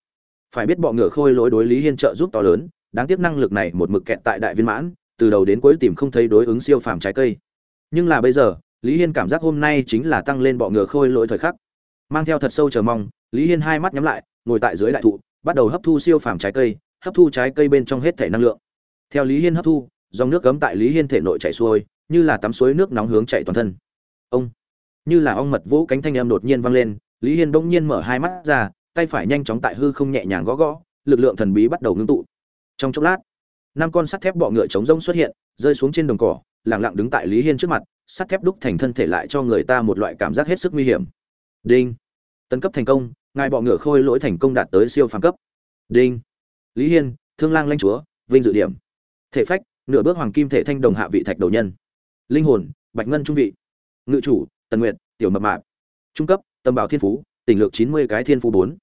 S1: Phải biết bọ ngựa khôi lỗi đối lý hiên trợ giúp to lớn đáng tiếc năng lực này một mực kẹt tại đại viên mãn, từ đầu đến cuối tìm không thấy đối ứng siêu phàm trái cây. Nhưng là bây giờ, lý hiên cảm giác hôm nay chính là tăng lên bọ ngựa khôi lỗi thời khắc. Mang theo thật sâu chờ mong, lý hiên hai mắt nhắm lại, ngồi tại dưới đại thụ, bắt đầu hấp thu siêu phàm trái cây, hấp thu trái cây bên trong hết thể năng lượng. Theo lý hiên hấp thu, dòng nước cấm tại lý hiên thể nội chảy xuôi, như là tắm suối nước nóng hướng chảy toàn thân. Ông, như là ong mật vỗ cánh thanh em đột nhiên vang lên, lý hiên bỗng nhiên mở hai mắt ra, tay phải nhanh chóng tại hư không nhẹ nhàng gõ gõ, lực lượng thần bí bắt đầu ngưng tụ trong chốc lát, năm con sắt thép bọ ngựa chống rông xuất hiện, rơi xuống trên đồng cỏ, lẳng lặng đứng tại lý hiên trước mặt, sắt thép đúc thành thân thể lại cho người ta một loại cảm giác hết sức nguy hiểm. Đinh! Tấn cấp thành công, ngài bọ ngựa khôi lỗi thành công đạt tới siêu phàm cấp. Đinh! Lý hiên, thương lang lanh chúa, vinh dự điểm. Thể phách, nửa bước hoàng kim thể thanh đồng hạ vị thạch đầu nhân. Linh hồn, bạch ngân trung vị. Ngự chủ, tần nguyệt, tiểu mập mạp. Trung cấp, tầm bảo thiên phú, tỉnh lược chín mươi cái thiên phú bốn.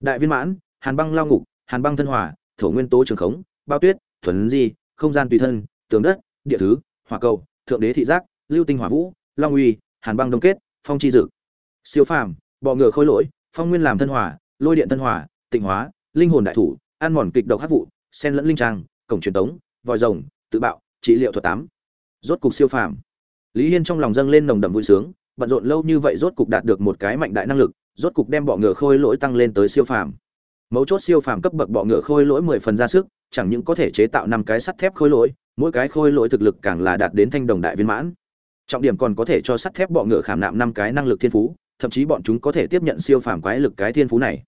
S1: Đại viên mãn, hàn băng lao ngục, hàn băng thân hòa thổ nguyên tố trường khống, bao tuyết, thuần di, không gian tùy thân, tường đất, địa thứ, hỏa cầu, thượng đế thị giác, lưu tinh hỏa vũ, long uy, hàn băng đông kết, phong chi dực siêu phàm, bọ ngựa khôi lỗi, phong nguyên làm thân hỏa, lôi điện thân hỏa, tịnh hóa, linh hồn đại thủ, ăn mòn kịch độc hát vụ sen lẫn linh trang, cổng truyền tống, vòi rồng, tự bạo, trị liệu thuật tám. Rốt cục siêu phàm. Lý hiên trong lòng dâng lên nồng đậm vui sướng, bận rộn lâu như vậy rốt cục đạt được một cái mạnh đại năng lực, rốt cục đem bọ ngựa khôi lỗi tăng lên tới siêu phàm mấu chốt siêu phàm cấp bậc bọ ngựa khôi lỗi mười phần ra sức, chẳng những có thể chế tạo năm cái sắt thép khôi lỗi, mỗi cái khôi lỗi thực lực càng là đạt đến thanh đồng đại viên mãn. Trọng điểm còn có thể cho sắt thép bọ ngựa khảm nạm năm cái năng lực thiên phú, thậm chí bọn chúng có thể tiếp nhận siêu phàm quái lực cái thiên phú này.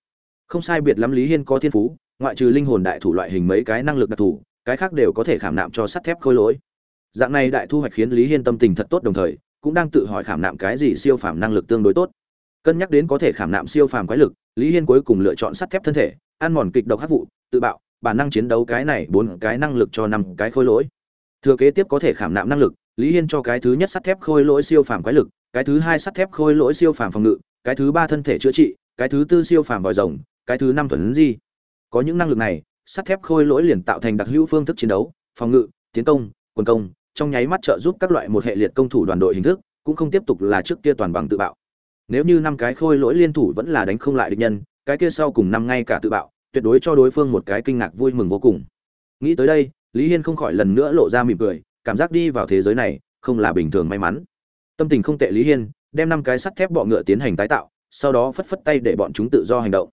S1: Không sai biệt lắm lý hiên có thiên phú, ngoại trừ linh hồn đại thủ loại hình mấy cái năng lực đặc thù, cái khác đều có thể khảm nạm cho sắt thép khôi lỗi. Dạng này đại thu hoạch khiến lý hiên tâm tình thật tốt đồng thời, cũng đang tự hỏi khảm nạm cái gì siêu phàm năng lực tương đối tốt cân nhắc đến có thể khảm nạm siêu phàm quái lực, lý hiên cuối cùng lựa chọn sắt thép thân thể, ăn mòn kịch độc hắc vụ, tự bạo, bản năng chiến đấu cái này bốn cái năng lực cho năm cái khôi lỗi. Thừa kế tiếp có thể khảm nạm năng lực, lý hiên cho cái thứ nhất sắt thép khôi lỗi siêu phàm quái lực, cái thứ hai sắt thép khôi lỗi siêu phàm phòng ngự, cái thứ ba thân thể chữa trị, cái thứ tư siêu phàm vòi rồng, cái thứ năm thuần di. Có những năng lực này, sắt thép khôi lỗi liền tạo thành đặc hữu phương thức chiến đấu, phòng ngự, tiến công, quần công, trong nháy mắt trợ giúp các loại một hệ liệt công thủ đoàn đội hình thức, cũng không tiếp tục là trước kia toàn bằng tự bạo nếu như năm cái khôi lỗi liên thủ vẫn là đánh không lại địch nhân, cái kia sau cùng năm ngay cả tự bạo, tuyệt đối cho đối phương một cái kinh ngạc vui mừng vô cùng. Nghĩ tới đây, lý hiên không khỏi lần nữa lộ ra mỉm cười, cảm giác đi vào thế giới này, không là bình thường may mắn. Tâm tình không tệ lý hiên, đem năm cái sắt thép bọ ngựa tiến hành tái tạo, sau đó phất phất tay để bọn chúng tự do hành động.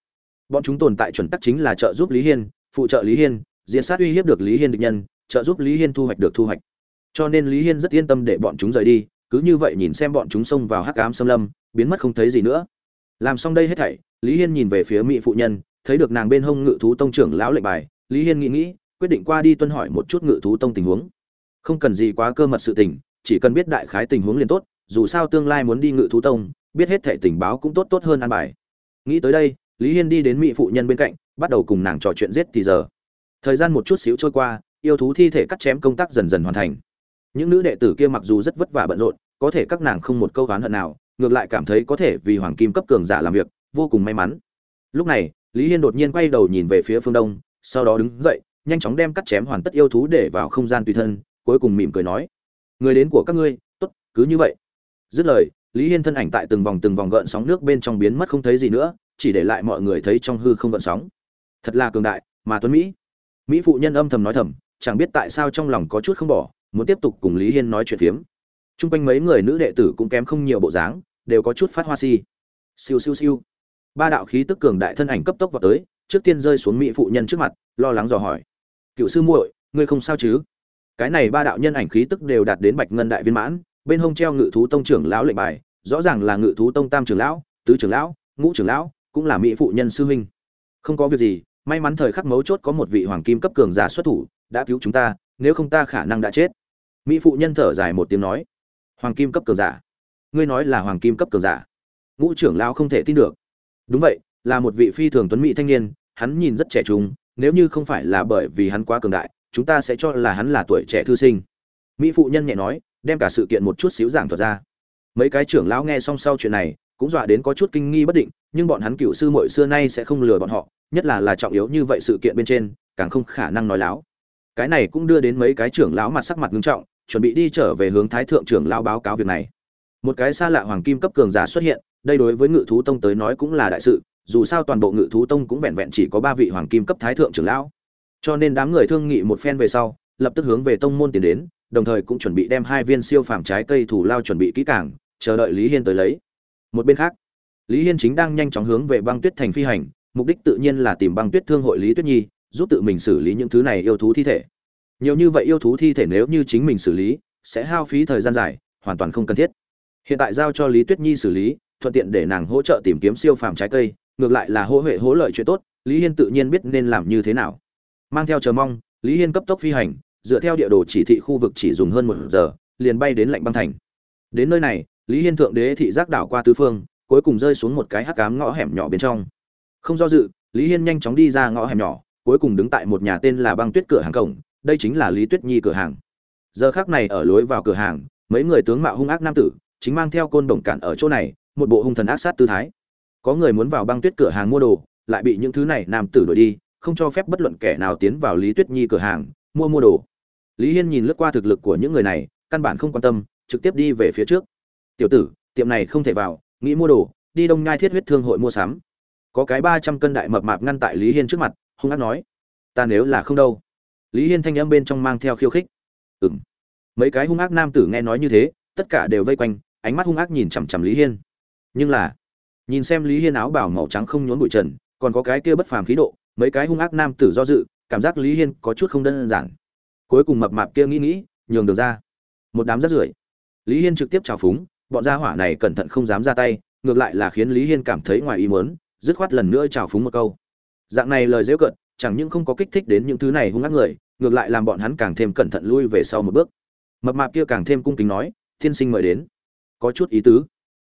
S1: Bọn chúng tồn tại chuẩn tắc chính là trợ giúp lý hiên, phụ trợ lý hiên diễn sát uy hiếp được lý hiên địch nhân, trợ giúp lý hiên thu hoạch được thu hoạch. Cho nên lý hiên rất yên tâm để bọn chúng rời đi, cứ như vậy nhìn xem bọn chúng xông vào hắc ám xâm lâm biến mất không thấy gì nữa. Làm xong đây hết thảy, lý hiên nhìn về phía mỹ phụ nhân, thấy được nàng bên hông ngự thú tông trưởng lão lệnh bài, lý hiên nghĩ nghĩ, quyết định qua đi tuân hỏi một chút ngự thú tông tình huống. Không cần gì quá cơ mật sự tình, chỉ cần biết đại khái tình huống liền tốt, dù sao tương lai muốn đi ngự thú tông, biết hết thảy tình báo cũng tốt tốt hơn an bài. Nghĩ tới đây, lý hiên đi đến mỹ phụ nhân bên cạnh, bắt đầu cùng nàng trò chuyện giết thì giờ. Thời gian một chút xíu trôi qua, yêu thú thi thể cắt chém công tác dần dần hoàn thành. Những nữ đệ tử kia mặc dù rất vất vả bận rộn, có thể các nàng không một câu oán hận nào ngược lại cảm thấy có thể vì hoàng kim cấp cường giả làm việc, vô cùng may mắn. Lúc này, lý hiên đột nhiên quay đầu nhìn về phía phương đông, sau đó đứng dậy, nhanh chóng đem cắt chém hoàn tất yêu thú để vào không gian tùy thân, cuối cùng mỉm cười nói, người đến của các ngươi, tốt, cứ như vậy. Dứt lời, lý hiên thân ảnh tại từng vòng từng vòng gợn sóng nước bên trong biến mất không thấy gì nữa, chỉ để lại mọi người thấy trong hư không gợn sóng. Thật là cường đại, mà tuấn mỹ. Mỹ phụ nhân âm thầm nói thầm, chẳng biết tại sao trong lòng có chút không bỏ, muốn tiếp tục cùng lý hiên nói chuyện phiếm. T r u n g quanh mấy người nữ đệ tử cũng kém không nhiều bộ dáng đều có chút phát hoa si. Siêu siêu siêu. Ba đạo khí tức cường đại thân ảnh cấp tốc vào tới, trước tiên rơi xuống mỹ phụ nhân trước mặt, lo lắng dò hỏi. Cựu sư muội, ngươi không sao chứ? Cái này ba đạo nhân ảnh khí tức đều đạt đến bạch ngân đại viên mãn, bên hông treo ngự thú tông trưởng lão lệnh bài, rõ ràng là ngự thú tông tam trưởng lão, tứ trưởng lão, ngũ trưởng lão, cũng là mỹ phụ nhân sư huynh. Không có việc gì, may mắn thời khắc mấu chốt có một vị hoàng kim cấp cường giả xuất thủ, đã cứu chúng ta, nếu không ta khả năng đã chết. Mỹ phụ nhân thở dài một tiếng nói. Hoàng kim cấp cường giả ngươi nói là hoàng kim cấp cường giả. Ngũ trưởng lao không thể tin được. Đúng vậy, là một vị phi thường tuấn mỹ thanh niên, hắn nhìn rất trẻ trung, nếu như không phải là bởi vì hắn quá cường đại, chúng ta sẽ cho là hắn là tuổi trẻ thư sinh. Mỹ phụ nhân nhẹ nói, đem cả sự kiện một chút xíu giảng thuật ra. Mấy cái trưởng lão nghe xong sau chuyện này, cũng dọa đến có chút kinh nghi bất định, nhưng bọn hắn cựu sư muội xưa nay sẽ không lừa bọn họ, nhất là là trọng yếu như vậy sự kiện bên trên, càng không khả năng nói láo. Cái này cũng đưa đến mấy cái trưởng lão mặt sắc mặt nghiêm trọng, chuẩn bị đi trở về hướng thái thượng trưởng lão báo cáo việc này một cái xa lạ hoàng kim cấp cường giả xuất hiện, đây đối với ngự thú tông tới nói cũng là đại sự, dù sao toàn bộ ngự thú tông cũng vẹn vẹn chỉ có ba vị hoàng kim cấp thái thượng trưởng lão. Cho nên đám người thương nghị một phen về sau, lập tức hướng về tông môn tiến đến, đồng thời cũng chuẩn bị đem hai viên siêu phàm trái cây thủ lao chuẩn bị kỹ càng, chờ đợi lý hiên tới lấy. Một bên khác, lý hiên chính đang nhanh chóng hướng về băng tuyết thành phi hành, mục đích tự nhiên là tìm băng tuyết thương hội lý tuyết nhi, giúp tự mình xử lý những thứ này yêu thú thi thể. Nhiều như vậy yêu thú thi thể nếu như chính mình xử lý, sẽ hao phí thời gian dài, hoàn toàn không cần thiết hiện tại giao cho lý tuyết nhi xử lý, thuận tiện để nàng hỗ trợ tìm kiếm siêu phàm trái cây, ngược lại là hỗ huệ hỗ lợi chuyện tốt, lý hiên tự nhiên biết nên làm như thế nào. Mang theo chờ mong, lý hiên cấp tốc phi hành, dựa theo địa đồ chỉ thị khu vực chỉ dùng hơn một giờ, liền bay đến lạnh băng thành. Đến nơi này, lý hiên thượng đế thị giác đảo qua tứ phương, cuối cùng rơi xuống một cái hắc cám ngõ hẻm nhỏ bên trong. Không do dự, lý hiên nhanh chóng đi ra ngõ hẻm nhỏ, cuối cùng đứng tại một nhà tên là băng tuyết cửa hàng cổng, đây chính là lý tuyết nhi cửa hàng. Giờ khác này ở lối vào cửa hàng, mấy người tướng mạo hung ác nam tử chính mang theo côn đồng cản ở chỗ này, một bộ hung thần ác sát tư thái. Có người muốn vào băng tuyết cửa hàng mua đồ, lại bị những thứ này nam tử đuổi đi, không cho phép bất luận kẻ nào tiến vào lý tuyết nhi cửa hàng, mua mua đồ. Lý hiên nhìn lướt qua thực lực của những người này, căn bản không quan tâm, trực tiếp đi về phía trước. Tiểu tử, tiệm này không thể vào, nghĩ mua đồ, đi đông nhai thiết huyết thương hội mua sắm. Có cái ba trăm cân đại mập mạp ngăn tại lý hiên trước mặt, hung ác nói. Ta nếu là không đâu. Lý hiên thanh âm bên trong mang theo khiêu khích. Ừ m mấy cái hung ác nam tử nghe nói như thế, tất cả đều vây quanh ánh mắt hung ác nhìn chằm chằm lý hiên. Nhưng là, nhìn xem lý hiên áo bảo màu trắng không nhốn bụi trần, còn có cái kia bất phàm khí độ, mấy cái hung ác nam tử do dự, cảm giác lý hiên có chút không đơn giản. Cuối cùng mập mạp kia nghĩ nghĩ, nhường được ra. Một đám rắt rưởi. Lý hiên trực tiếp trào phúng, bọn gia hỏa này cẩn thận không dám ra tay, ngược lại là khiến lý hiên cảm thấy ngoài ý muốn, dứt khoát lần nữa trào phúng một câu. Dạng này lời dễu cận chẳng những không có kích thích đến những thứ này hung ác người, ngược lại làm bọn hắn càng thêm cẩn thận lui về sau một bước. Mập mạp kia càng thêm cung kính nói, thiên sinh mời đến có chút ý tứ.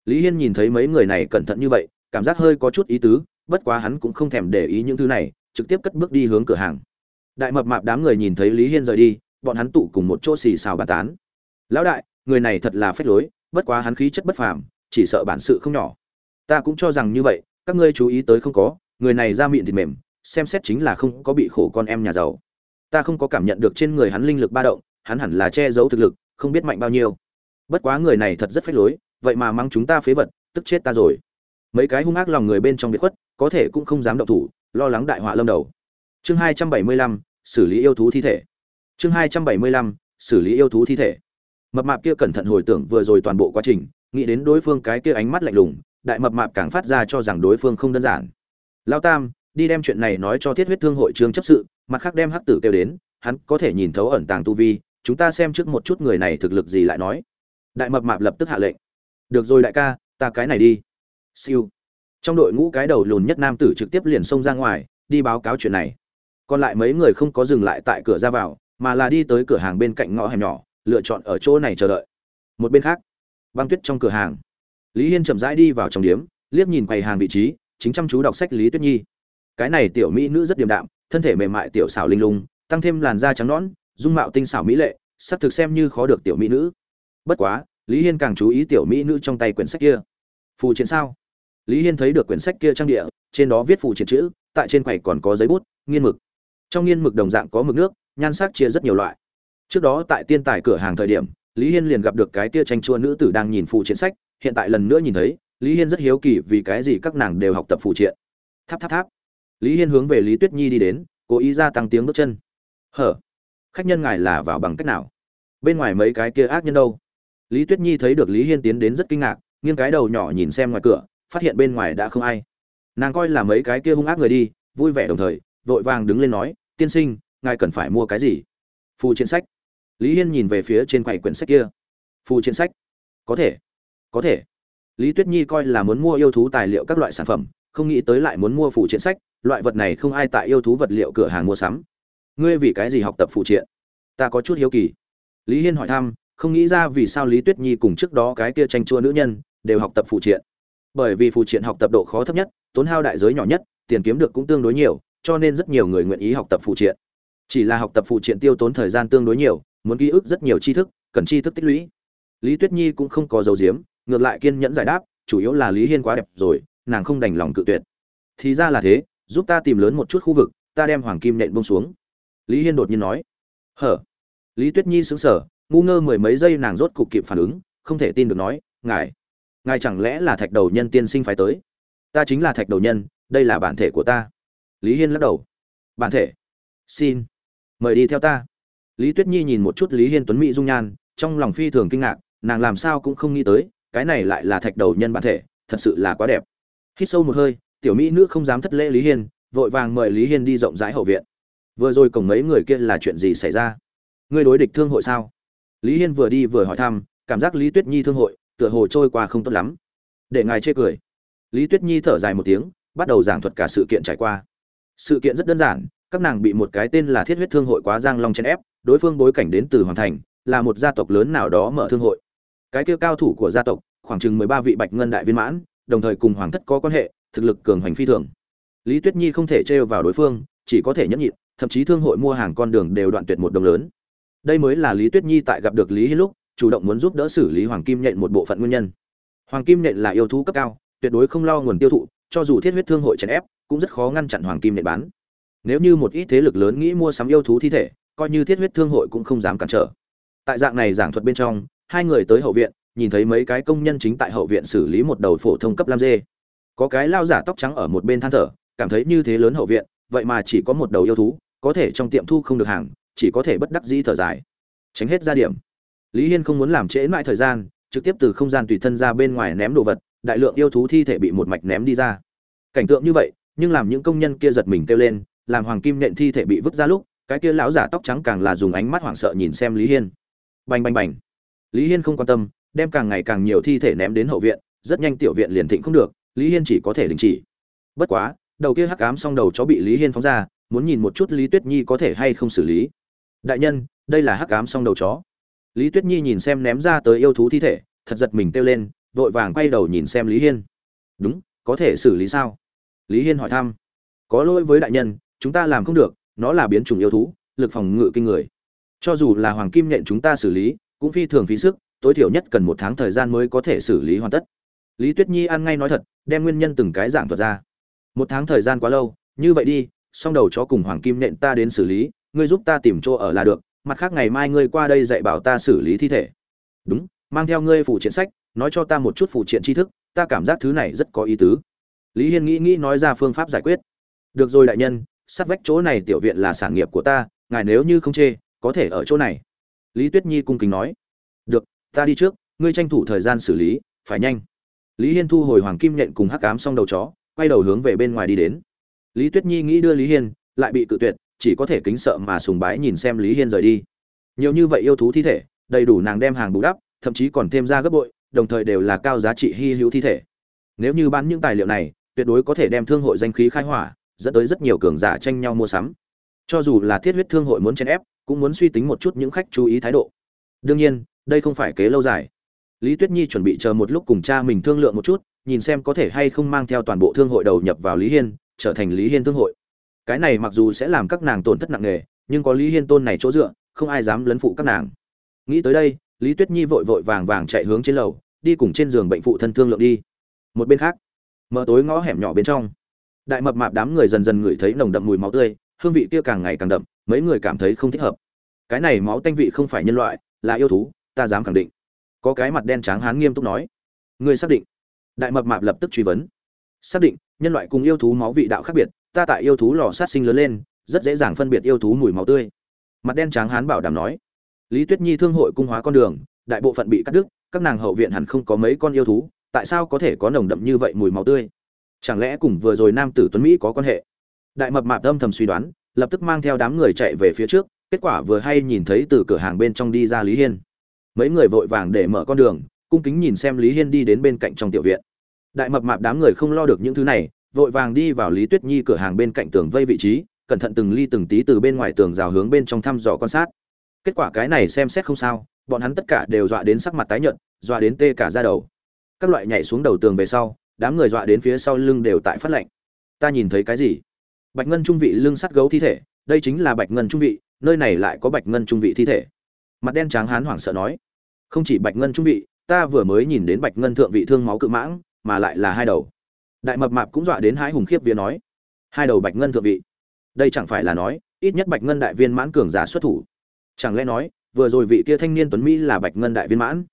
S1: Lý hiên nhìn thấy mấy người này cẩn thận như vậy, cảm giác hơi có chút ý tứ, bất quá hắn cũng không thèm để ý những thứ này, trực tiếp cất bước đi hướng cửa hàng. Đại mập mạp đám người nhìn thấy lý hiên rời đi, bọn hắn tụ cùng một chỗ xì xào bàn tán. Lão đại, người này thật là phách lối, bất quá hắn khí chất bất phàm, chỉ sợ bản sự không nhỏ. Ta cũng cho rằng như vậy, các ngươi chú ý tới không có, người này ra miệng thịt mềm, xem xét chính là không có bị khổ con em nhà giàu. Ta không có cảm nhận được trên người hắn linh lực ba động, hắn hẳn là che giấu thực lực, không biết mạnh bao nhiêu bất quá người này thật rất phách lối, vậy mà mang chúng ta phế vật, tức chết ta rồi. Mấy cái hung ác lòng người bên trong biệt khuất, có thể cũng không dám động thủ, lo lắng đại họa lâm đầu. Chương hai trăm bảy mươi lăm, xử lý yêu thú thi thể. Chương hai trăm bảy mươi lăm, xử lý yêu thú thi thể. Mập mạp kia cẩn thận hồi tưởng vừa rồi toàn bộ quá trình, nghĩ đến đối phương cái kia ánh mắt lạnh lùng, đại mập mạp càng phát ra cho rằng đối phương không đơn giản. Lao tam, đi đem chuyện này nói cho thiết huyết thương hội trương chấp sự, mặt khác đem hắc tử kêu đến, hắn có thể nhìn thấu ẩn tàng tu vi, chúng ta xem trước một chút người này thực lực gì lại nói đại mập mạp lập tức hạ lệnh. Được rồi đại ca, ta cái này đi. Siêu. Trong đội ngũ cái đầu lùn nhất nam tử trực tiếp liền xông ra ngoài, đi báo cáo chuyện này. Còn lại mấy người không có dừng lại tại cửa ra vào, mà là đi tới cửa hàng bên cạnh ngõ hẻm nhỏ, lựa chọn ở chỗ này chờ đợi. Một bên khác, băng tuyết trong cửa hàng. Lý hiên chậm rãi đi vào trong điếm, liếc nhìn quầy hàng vị trí, chính chăm chú đọc sách lý tuyết nhi. Cái này tiểu mỹ nữ rất điềm đạm, thân thể mềm mại tiểu xảo linh lung, tăng thêm làn da trắng nõn, dung mạo tinh xảo mỹ lệ sắp thực xem như khó được tiểu mỹ nữ bất quá, lý hiên càng chú ý tiểu mỹ nữ trong tay quyển sách kia. Phù chiến sao? Lý hiên thấy được quyển sách kia trang địa, trên đó viết phù chiến chữ, tại trên quầy còn có giấy bút, nghiên mực. Trong nghiên mực đồng dạng có mực nước, nhan sắc chia rất nhiều loại. Trước đó tại tiên tài cửa hàng thời điểm, lý hiên liền gặp được cái kia tranh chua nữ tử đang nhìn phù chiến sách, hiện tại lần nữa nhìn thấy, lý hiên rất hiếu kỳ vì cái gì các nàng đều học tập phù triện. Tháp tháp tháp. Lý hiên hướng về lý tuyết nhi đi đến, cố ý gia tăng tiếng bước chân. Hở, khách nhân ngài là vào bằng cách nào? Bên ngoài mấy cái kia ác nhân đâu? Lý tuyết nhi thấy được lý hiên tiến đến rất kinh ngạc, nghiêng cái đầu nhỏ nhìn xem ngoài cửa, phát hiện bên ngoài đã không ai. Nàng coi là mấy cái kia hung ác người đi, vui vẻ đồng thời, vội vàng đứng lên nói, tiên sinh, ngài cần phải mua cái gì? Phù truyện sách. Lý hiên nhìn về phía trên quầy quyển sách kia. Phù truyện sách? Có thể. Có thể. Lý tuyết nhi coi là muốn mua yêu thú tài liệu các loại sản phẩm, không nghĩ tới lại muốn mua phù truyện sách, loại vật này không ai tại yêu thú vật liệu cửa hàng mua sắm. Ngươi vì cái gì học tập phù triện? Ta có chút hiếu kỳ. Lý hiên hỏi thăm không nghĩ ra vì sao lý tuyết nhi cùng trước đó cái kia tranh chua nữ nhân đều học tập phụ triện. Bởi vì phụ triện học tập độ khó thấp nhất, tốn hao đại giới nhỏ nhất, tiền kiếm được cũng tương đối nhiều, cho nên rất nhiều người nguyện ý học tập phụ triện. Chỉ là học tập phụ triện tiêu tốn thời gian tương đối nhiều, muốn ký ức rất nhiều tri thức, cần tri thức tích lũy. Lý tuyết nhi cũng không có dấu diếm ngược lại kiên nhẫn giải đáp, chủ yếu là lý hiên quá đẹp rồi, nàng không đành lòng cự tuyệt. Thì ra là thế, giúp ta tìm lớn một chút khu vực, ta đem hoàng kim nện bông xuống. Lý hiên đột nhiên nói, hở? Lý tuyết nhi xứng sở ngu ngơ mười mấy giây nàng rốt cục kịp phản ứng, không thể tin được nói, ngài ngài chẳng lẽ là thạch đầu nhân tiên sinh phải tới? Ta chính là thạch đầu nhân, đây là bản thể của ta. Lý hiên lắc đầu. Bản thể? Xin, mời đi theo ta. Lý tuyết nhi nhìn một chút lý hiên tuấn mỹ dung nhan, trong lòng phi thường kinh ngạc, nàng làm sao cũng không nghĩ tới, cái này lại là thạch đầu nhân bản thể, thật sự là quá đẹp. Hít sâu một hơi, tiểu mỹ nữ không dám thất lễ lý hiên, vội vàng mời lý hiên đi rộng rãi hậu viện. Vừa rồi cổng mấy người kia là chuyện gì xảy ra? Ngươi đối địch thương hội sao? Lý hiên vừa đi vừa hỏi thăm, cảm giác lý tuyết nhi thương hội, tựa hồ trôi qua không tốt lắm. Để ngài chê cười. Lý tuyết nhi thở dài một tiếng, bắt đầu giảng thuật cả sự kiện trải qua. Sự kiện rất đơn giản, các nàng bị một cái tên là thiết huyết thương hội quá giang long chen ép, đối phương bối cảnh đến từ hoàng thành, là một gia tộc lớn nào đó mở thương hội. Cái kia cao thủ của gia tộc, khoảng chừng mười ba vị bạch ngân đại viên mãn, đồng thời cùng hoàng thất có quan hệ, thực lực cường hành phi thường. Lý tuyết nhi không thể trêu vào đối phương, chỉ có thể nhẫn nhịn, thậm chí thương hội mua hàng con đường đều đoạn tuyệt một đồng lớn đây mới là lý tuyết nhi tại gặp được lý hiên lúc, chủ động muốn giúp đỡ xử lý hoàng kim nhện một bộ phận nguyên nhân. Hoàng kim nhện là yêu thú cấp cao, tuyệt đối không lo nguồn tiêu thụ, cho dù thiết huyết thương hội chèn ép, cũng rất khó ngăn chặn hoàng kim nhện bán. Nếu như một ít thế lực lớn nghĩ mua sắm yêu thú thi thể, coi như thiết huyết thương hội cũng không dám cản trở. Tại dạng này giảng thuật bên trong, hai người tới hậu viện, nhìn thấy mấy cái công nhân chính tại hậu viện xử lý một đầu phổ thông cấp lam dê. Có cái lao giả tóc trắng ở một bên than thở, cảm thấy như thế lớn hậu viện, vậy mà chỉ có một đầu yêu thú, có thể trong tiệm thu không được hàng chỉ có thể bất đắc dĩ thở dài. Tránh hết ra điểm. Lý hiên không muốn làm trễ mãi thời gian, trực tiếp từ không gian tùy thân ra bên ngoài ném đồ vật, đại lượng yêu thú thi thể bị một mạch ném đi ra. Cảnh tượng như vậy, nhưng làm những công nhân kia giật mình kêu lên, làm hoàng kim nện thi thể bị vứt ra lúc, cái kia lão giả tóc trắng càng là dùng ánh mắt hoảng sợ nhìn xem lý hiên. Bành bành bành. Lý hiên không quan tâm, đem càng ngày càng nhiều thi thể ném đến hậu viện, rất nhanh tiểu viện liền thịnh không được, lý hiên chỉ có thể đình chỉ. Bất quá, đầu kia hắc ám xong đầu chó bị lý hiên phóng ra, muốn nhìn một chút lý tuyết nhi có thể hay không xử lý đại nhân, đây là hắc ám xong đầu chó. Lý tuyết nhi nhìn xem ném ra tới yêu thú thi thể, thật giật mình kêu lên, vội vàng quay đầu nhìn xem lý hiên. Đúng, có thể xử lý sao? Lý hiên hỏi thăm. Có lỗi với đại nhân, chúng ta làm không được, nó là biến chủng yêu thú, lực phòng ngự kinh người. Cho dù là hoàng kim nhện chúng ta xử lý, cũng phi thường phí sức, tối thiểu nhất cần một tháng thời gian mới có thể xử lý hoàn tất. Lý tuyết nhi ăn ngay nói thật, đem nguyên nhân từng cái giảng thuật ra. Một tháng thời gian quá lâu, như vậy đi, song đầu chó cùng hoàng kim nhện ta đến xử lý ngươi giúp ta tìm chỗ ở là được, mặt khác ngày mai ngươi qua đây dạy bảo ta xử lý thi thể. Đúng, mang theo ngươi phụ triện sách, nói cho ta một chút phụ triện tri thức, ta cảm giác thứ này rất có ý tứ. Lý hiên nghĩ nghĩ nói ra phương pháp giải quyết. Được rồi đại nhân, sát vách chỗ này tiểu viện là sản nghiệp của ta, ngài nếu như không chê, có thể ở chỗ này. Lý tuyết nhi cung kính nói. Được, ta đi trước, ngươi tranh thủ thời gian xử lý, phải nhanh. Lý hiên thu hồi hoàng kim nhện cùng hắc cám xong đầu chó, quay đầu hướng về bên ngoài đi đến. Lý tuyết nhi nghĩ đưa lý hiên, lại bị cự tuyệt chỉ có thể kính sợ mà sùng bái nhìn xem lý hiên rời đi. Nhiều như vậy yêu thú thi thể, đầy đủ nàng đem hàng bù đắp, thậm chí còn thêm ra gấp bội, đồng thời đều là cao giá trị hy hữu thi thể. Nếu như bán những tài liệu này, tuyệt đối có thể đem thương hội danh khí khai hỏa, dẫn tới rất nhiều cường giả tranh nhau mua sắm. Cho dù là thiết huyết thương hội muốn chèn ép, cũng muốn suy tính một chút những khách chú ý thái độ. Đương nhiên, đây không phải kế lâu dài. Lý tuyết nhi chuẩn bị chờ một lúc cùng cha mình thương lượng một chút, nhìn xem có thể hay không mang theo toàn bộ thương hội đầu nhập vào lý hiên, trở thành lý hiên thương hội cái này mặc dù sẽ làm các nàng tổn thất nặng nề, nhưng có lý hiên tôn này chỗ dựa, không ai dám lấn phụ các nàng. Nghĩ tới đây, lý tuyết nhi vội vội vàng vàng chạy hướng trên lầu, đi cùng trên giường bệnh phụ thân thương lượng đi. Một bên khác, mở tối ngõ hẻm nhỏ bên trong, đại mập mạp đám người dần dần ngửi thấy nồng đậm mùi máu tươi, hương vị kia càng ngày càng đậm, mấy người cảm thấy không thích hợp. Cái này máu tanh vị không phải nhân loại, là yêu thú, ta dám khẳng định. Có cái mặt đen trắng hán nghiêm túc nói. Ngươi xác định. Đại mập mạp lập tức truy vấn. Xác định, nhân loại cùng yêu thú máu vị đạo khác biệt ta tại yêu thú lò sát sinh lớn lên, rất dễ dàng phân biệt yêu thú mùi máu tươi. Mặt đen trắng hán bảo đảm nói. Lý tuyết nhi thương hội cung hóa con đường, đại bộ phận bị cắt đứt, các nàng hậu viện hẳn không có mấy con yêu thú, tại sao có thể có nồng đậm như vậy mùi máu tươi? Chẳng lẽ cùng vừa rồi nam tử tuấn mỹ có quan hệ? Đại mập mạp âm thầm suy đoán, lập tức mang theo đám người chạy về phía trước, kết quả vừa hay nhìn thấy từ cửa hàng bên trong đi ra lý hiên. Mấy người vội vàng để mở con đường, cung kính nhìn xem lý hiên đi đến bên cạnh trong tiểu viện. Đại mập mạp đám người không lo được những thứ này vội vàng đi vào lý tuyết nhi cửa hàng bên cạnh tường vây vị trí, cẩn thận từng ly từng tí từ bên ngoài tường rào hướng bên trong thăm dò quan sát. Kết quả cái này xem xét không sao, bọn hắn tất cả đều dọa đến sắc mặt tái nhợt, dọa đến tê cả da đầu. Các loại nhảy xuống đầu tường về sau, đám người dọa đến phía sau lưng đều tại phát lạnh ta nhìn thấy cái gì? Bạch ngân trung vị lưng sắt gấu thi thể, đây chính là bạch ngân trung vị, nơi này lại có bạch ngân trung vị thi thể. Mặt đen trắng hán hoảng sợ nói. Không chỉ bạch ngân trung vị, ta vừa mới nhìn đến bạch ngân thượng vị thương máu cự mãng, mà lại là hai đầu đại mập mạp cũng dọa đến hái hùng khiếp vía nói, hai đầu bạch ngân thượng vị. Đây chẳng phải là nói, ít nhất bạch ngân đại viên mãn cường giả xuất thủ. Chẳng lẽ nói, vừa rồi vị kia thanh niên tuấn mỹ là bạch ngân đại viên mãn?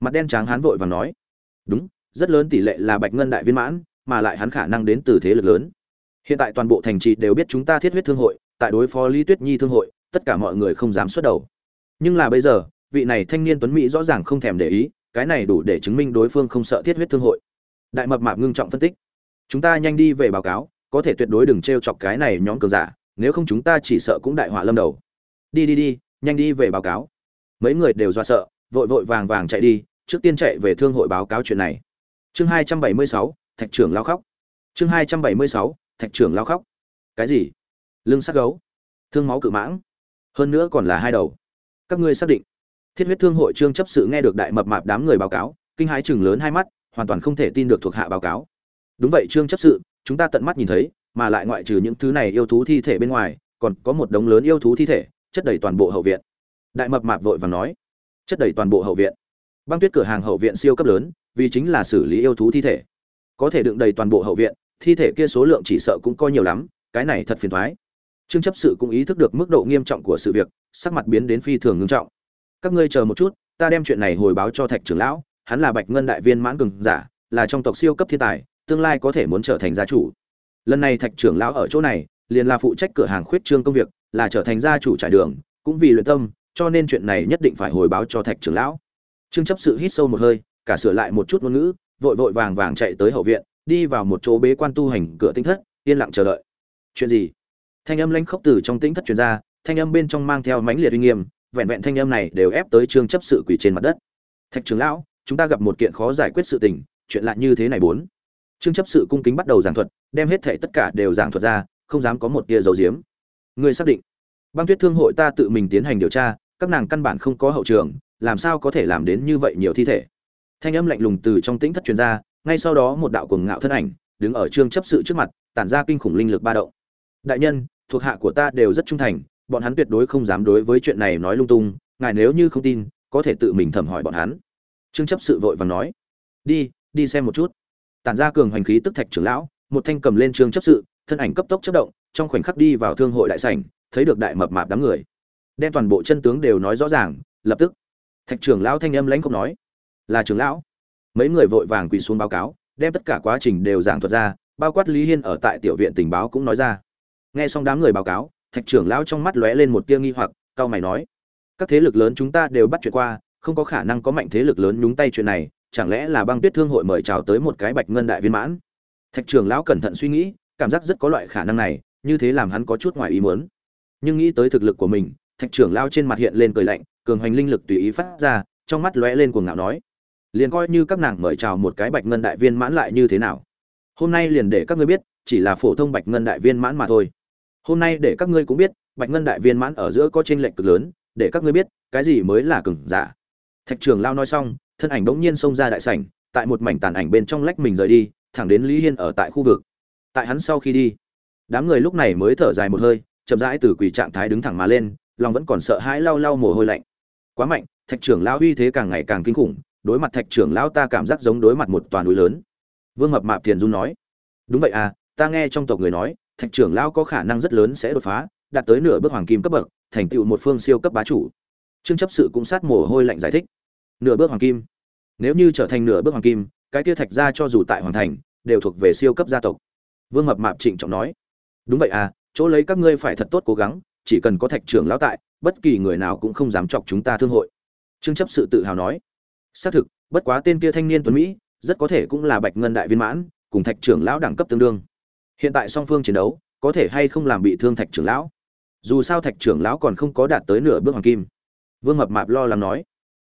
S1: Mặt đen tráng hán vội và nói, đúng, rất lớn tỷ lệ là bạch ngân đại viên mãn, mà lại hắn khả năng đến từ thế lực lớn. Hiện tại toàn bộ thành trì đều biết chúng ta thiết huyết thương hội, tại đối phó lý tuyết nhi thương hội, tất cả mọi người không dám xuất đầu. Nhưng là bây giờ, vị này thanh niên tuấn mỹ rõ ràng không thèm để ý, cái này đủ để chứng minh đối phương không sợ thiết huyết thương hội. Đại mập mạp ngưng trọng phân tích chúng ta nhanh đi về báo cáo, có thể tuyệt đối đừng t r e o chọc cái này nhóm cường giả, nếu không chúng ta chỉ sợ cũng đại họa lâm đầu. Đi đi đi, nhanh đi về báo cáo. Mấy người đều do sợ, vội vội vàng vàng chạy đi, trước tiên chạy về thương hội báo cáo chuyện này. Chương hai trăm bảy mươi sáu, thạch trưởng lao khóc. Chương hai trăm bảy mươi sáu, thạch trưởng lao khóc. Cái gì? Lưng sắc gấu. Thương máu cự mãng. Hơn nữa còn là hai đầu. Các ngươi xác định. Thiết huyết thương hội trương chấp sự nghe được đại mập mạp đám người báo cáo, kinh hãi chừng lớn hai mắt, hoàn toàn không thể tin được thuộc hạ báo cáo đúng vậy, trương chấp sự, chúng ta tận mắt nhìn thấy, mà lại ngoại trừ những thứ này yêu thú thi thể bên ngoài, còn có một đống lớn yêu thú thi thể, chất đầy toàn bộ hậu viện. Đại mập mạp vội vàng nói, chất đầy toàn bộ hậu viện. Băng tuyết cửa hàng hậu viện siêu cấp lớn, vì chính là xử lý yêu thú thi thể. Có thể đựng đầy toàn bộ hậu viện, thi thể kia số lượng chỉ sợ cũng coi nhiều lắm, cái này thật phiền thoái trương chấp sự cũng ý thức được mức độ nghiêm trọng của sự việc, sắc mặt biến đến phi thường ngưng trọng. Các ngươi chờ một chút, ta đem chuyện này hồi báo cho thạch trưởng lão, hắn là bạch ngân đại viên mãn cường giả, là trong tộc siêu cấp thiên tài tương lai có thể muốn trở thành gia chủ. Lần này thạch trưởng lão ở chỗ này, liền là phụ trách cửa hàng khuyết trương công việc, là trở thành gia chủ trải đường, cũng vì luyện tâm, cho nên chuyện này nhất định phải hồi báo cho thạch trưởng lão. Trương chấp sự hít sâu một hơi, cả sửa lại một chút ngôn ngữ, vội vội vàng vàng chạy tới hậu viện, đi vào một chỗ bế quan tu hành cửa tinh thất, yên lặng chờ đợi. Chuyện gì? Thanh âm lãnh khốc từ trong tinh thất truyền ra, thanh âm bên trong mang theo mãnh liệt uy nghiêm, vẹn vẹn thanh âm này đều ép tới trương chấp sự quỳ trên mặt đất. Thạch trưởng lão, chúng ta gặp một kiện khó giải quyết sự tình, chuyện lạ như thế này bốn trương chấp sự cung kính bắt đầu giảng thuật, đem hết thệ tất cả đều giảng thuật ra, không dám có một tia dầu diếm. Người xác định, băng tuyết thương hội ta tự mình tiến hành điều tra, các nàng căn bản không có hậu trường, làm sao có thể làm đến như vậy nhiều thi thể? Thanh âm lạnh lùng từ trong tĩnh thất truyền ra, ngay sau đó một đạo cuồng ngạo thân ảnh, đứng ở trương chấp sự trước mặt, tản ra kinh khủng linh lực ba động. Đại nhân, thuộc hạ của ta đều rất trung thành, bọn hắn tuyệt đối không dám đối với chuyện này nói lung tung, ngài nếu như không tin, có thể tự mình thẩm hỏi bọn hắn. Trương chấp sự vội vàng nói, đi đi xem một chút tản ra cường hoành khí tức thạch trưởng lão, một thanh cầm lên trương chấp sự, thân ảnh cấp tốc chất động, trong khoảnh khắc đi vào thương hội đại sảnh, thấy được đại mập mạp đám người. Đem toàn bộ chân tướng đều nói rõ ràng, lập tức, thạch trưởng lão thanh âm lãnh không nói, là trưởng lão. Mấy người vội vàng quỳ xuống báo cáo, đem tất cả quá trình đều giảng thuật ra, bao quát lý hiên ở tại tiểu viện tình báo cũng nói ra. Nghe xong đám người báo cáo, thạch trưởng lão trong mắt lóe lên một tia nghi hoặc, cao mày nói, các thế lực lớn chúng ta đều bắt chuyện qua, không có khả năng có mạnh thế lực lớn nhúng tay chuyện này chẳng lẽ là băng tuyết thương hội mời chào tới một cái bạch ngân đại viên mãn? Thạch trưởng lão cẩn thận suy nghĩ, cảm giác rất có loại khả năng này, như thế làm hắn có chút ngoài ý muốn. Nhưng nghĩ tới thực lực của mình, thạch trưởng lão trên mặt hiện lên cười lạnh, cường hoành linh lực tùy ý phát ra, trong mắt lóe lên cuồng ngạo nói, liền coi như các nàng mời chào một cái bạch ngân đại viên mãn lại như thế nào? Hôm nay liền để các ngươi biết, chỉ là phổ thông bạch ngân đại viên mãn mà thôi. Hôm nay để các ngươi cũng biết, bạch ngân đại viên mãn ở giữa có tranh lệch cực lớn, để các ngươi biết, cái gì mới là cường giả. Thạch trưởng lao nói xong thân ảnh bỗng nhiên xông ra đại sảnh, tại một mảnh tàn ảnh bên trong lách mình rời đi, thẳng đến lý hiên ở tại khu vực. Tại hắn sau khi đi, đám người lúc này mới thở dài một hơi, chậm rãi từ quỳ trạng thái đứng thẳng mà lên, lòng vẫn còn sợ hãi lau lau mồ hôi lạnh. Quá mạnh, thạch trưởng lao uy thế càng ngày càng kinh khủng, đối mặt thạch trưởng lão ta cảm giác giống đối mặt một tòa núi lớn. Vương mập mạp Tiền dung nói, đúng vậy à ta nghe trong tộc người nói, thạch trưởng lão có khả năng rất lớn sẽ đột phá, đạt tới nửa bước hoàng kim cấp bậc, thành tựu một phương siêu cấp bá chủ. Trương chấp sự cũng sát mồ hôi lạnh giải thích nửa bước hoàng kim. Nếu như trở thành nửa bước hoàng kim, cái kia thạch ra cho dù tại hoàng thành, đều thuộc về siêu cấp gia tộc. Vương mập mạp trịnh trọng nói. Đúng vậy à chỗ lấy các ngươi phải thật tốt cố gắng, chỉ cần có thạch trưởng lão tại, bất kỳ người nào cũng không dám chọc chúng ta thương hội. Trương chấp sự tự hào nói. Xác thực, bất quá tên kia thanh niên tuấn mỹ, rất có thể cũng là bạch ngân đại viên mãn, cùng thạch trưởng lão đẳng cấp tương đương. Hiện tại song phương chiến đấu, có thể hay không làm bị thương thạch trưởng lão? Dù sao thạch trưởng lão còn không có đạt tới nửa bước hoàng kim. Vương mập mạp lo lắng nói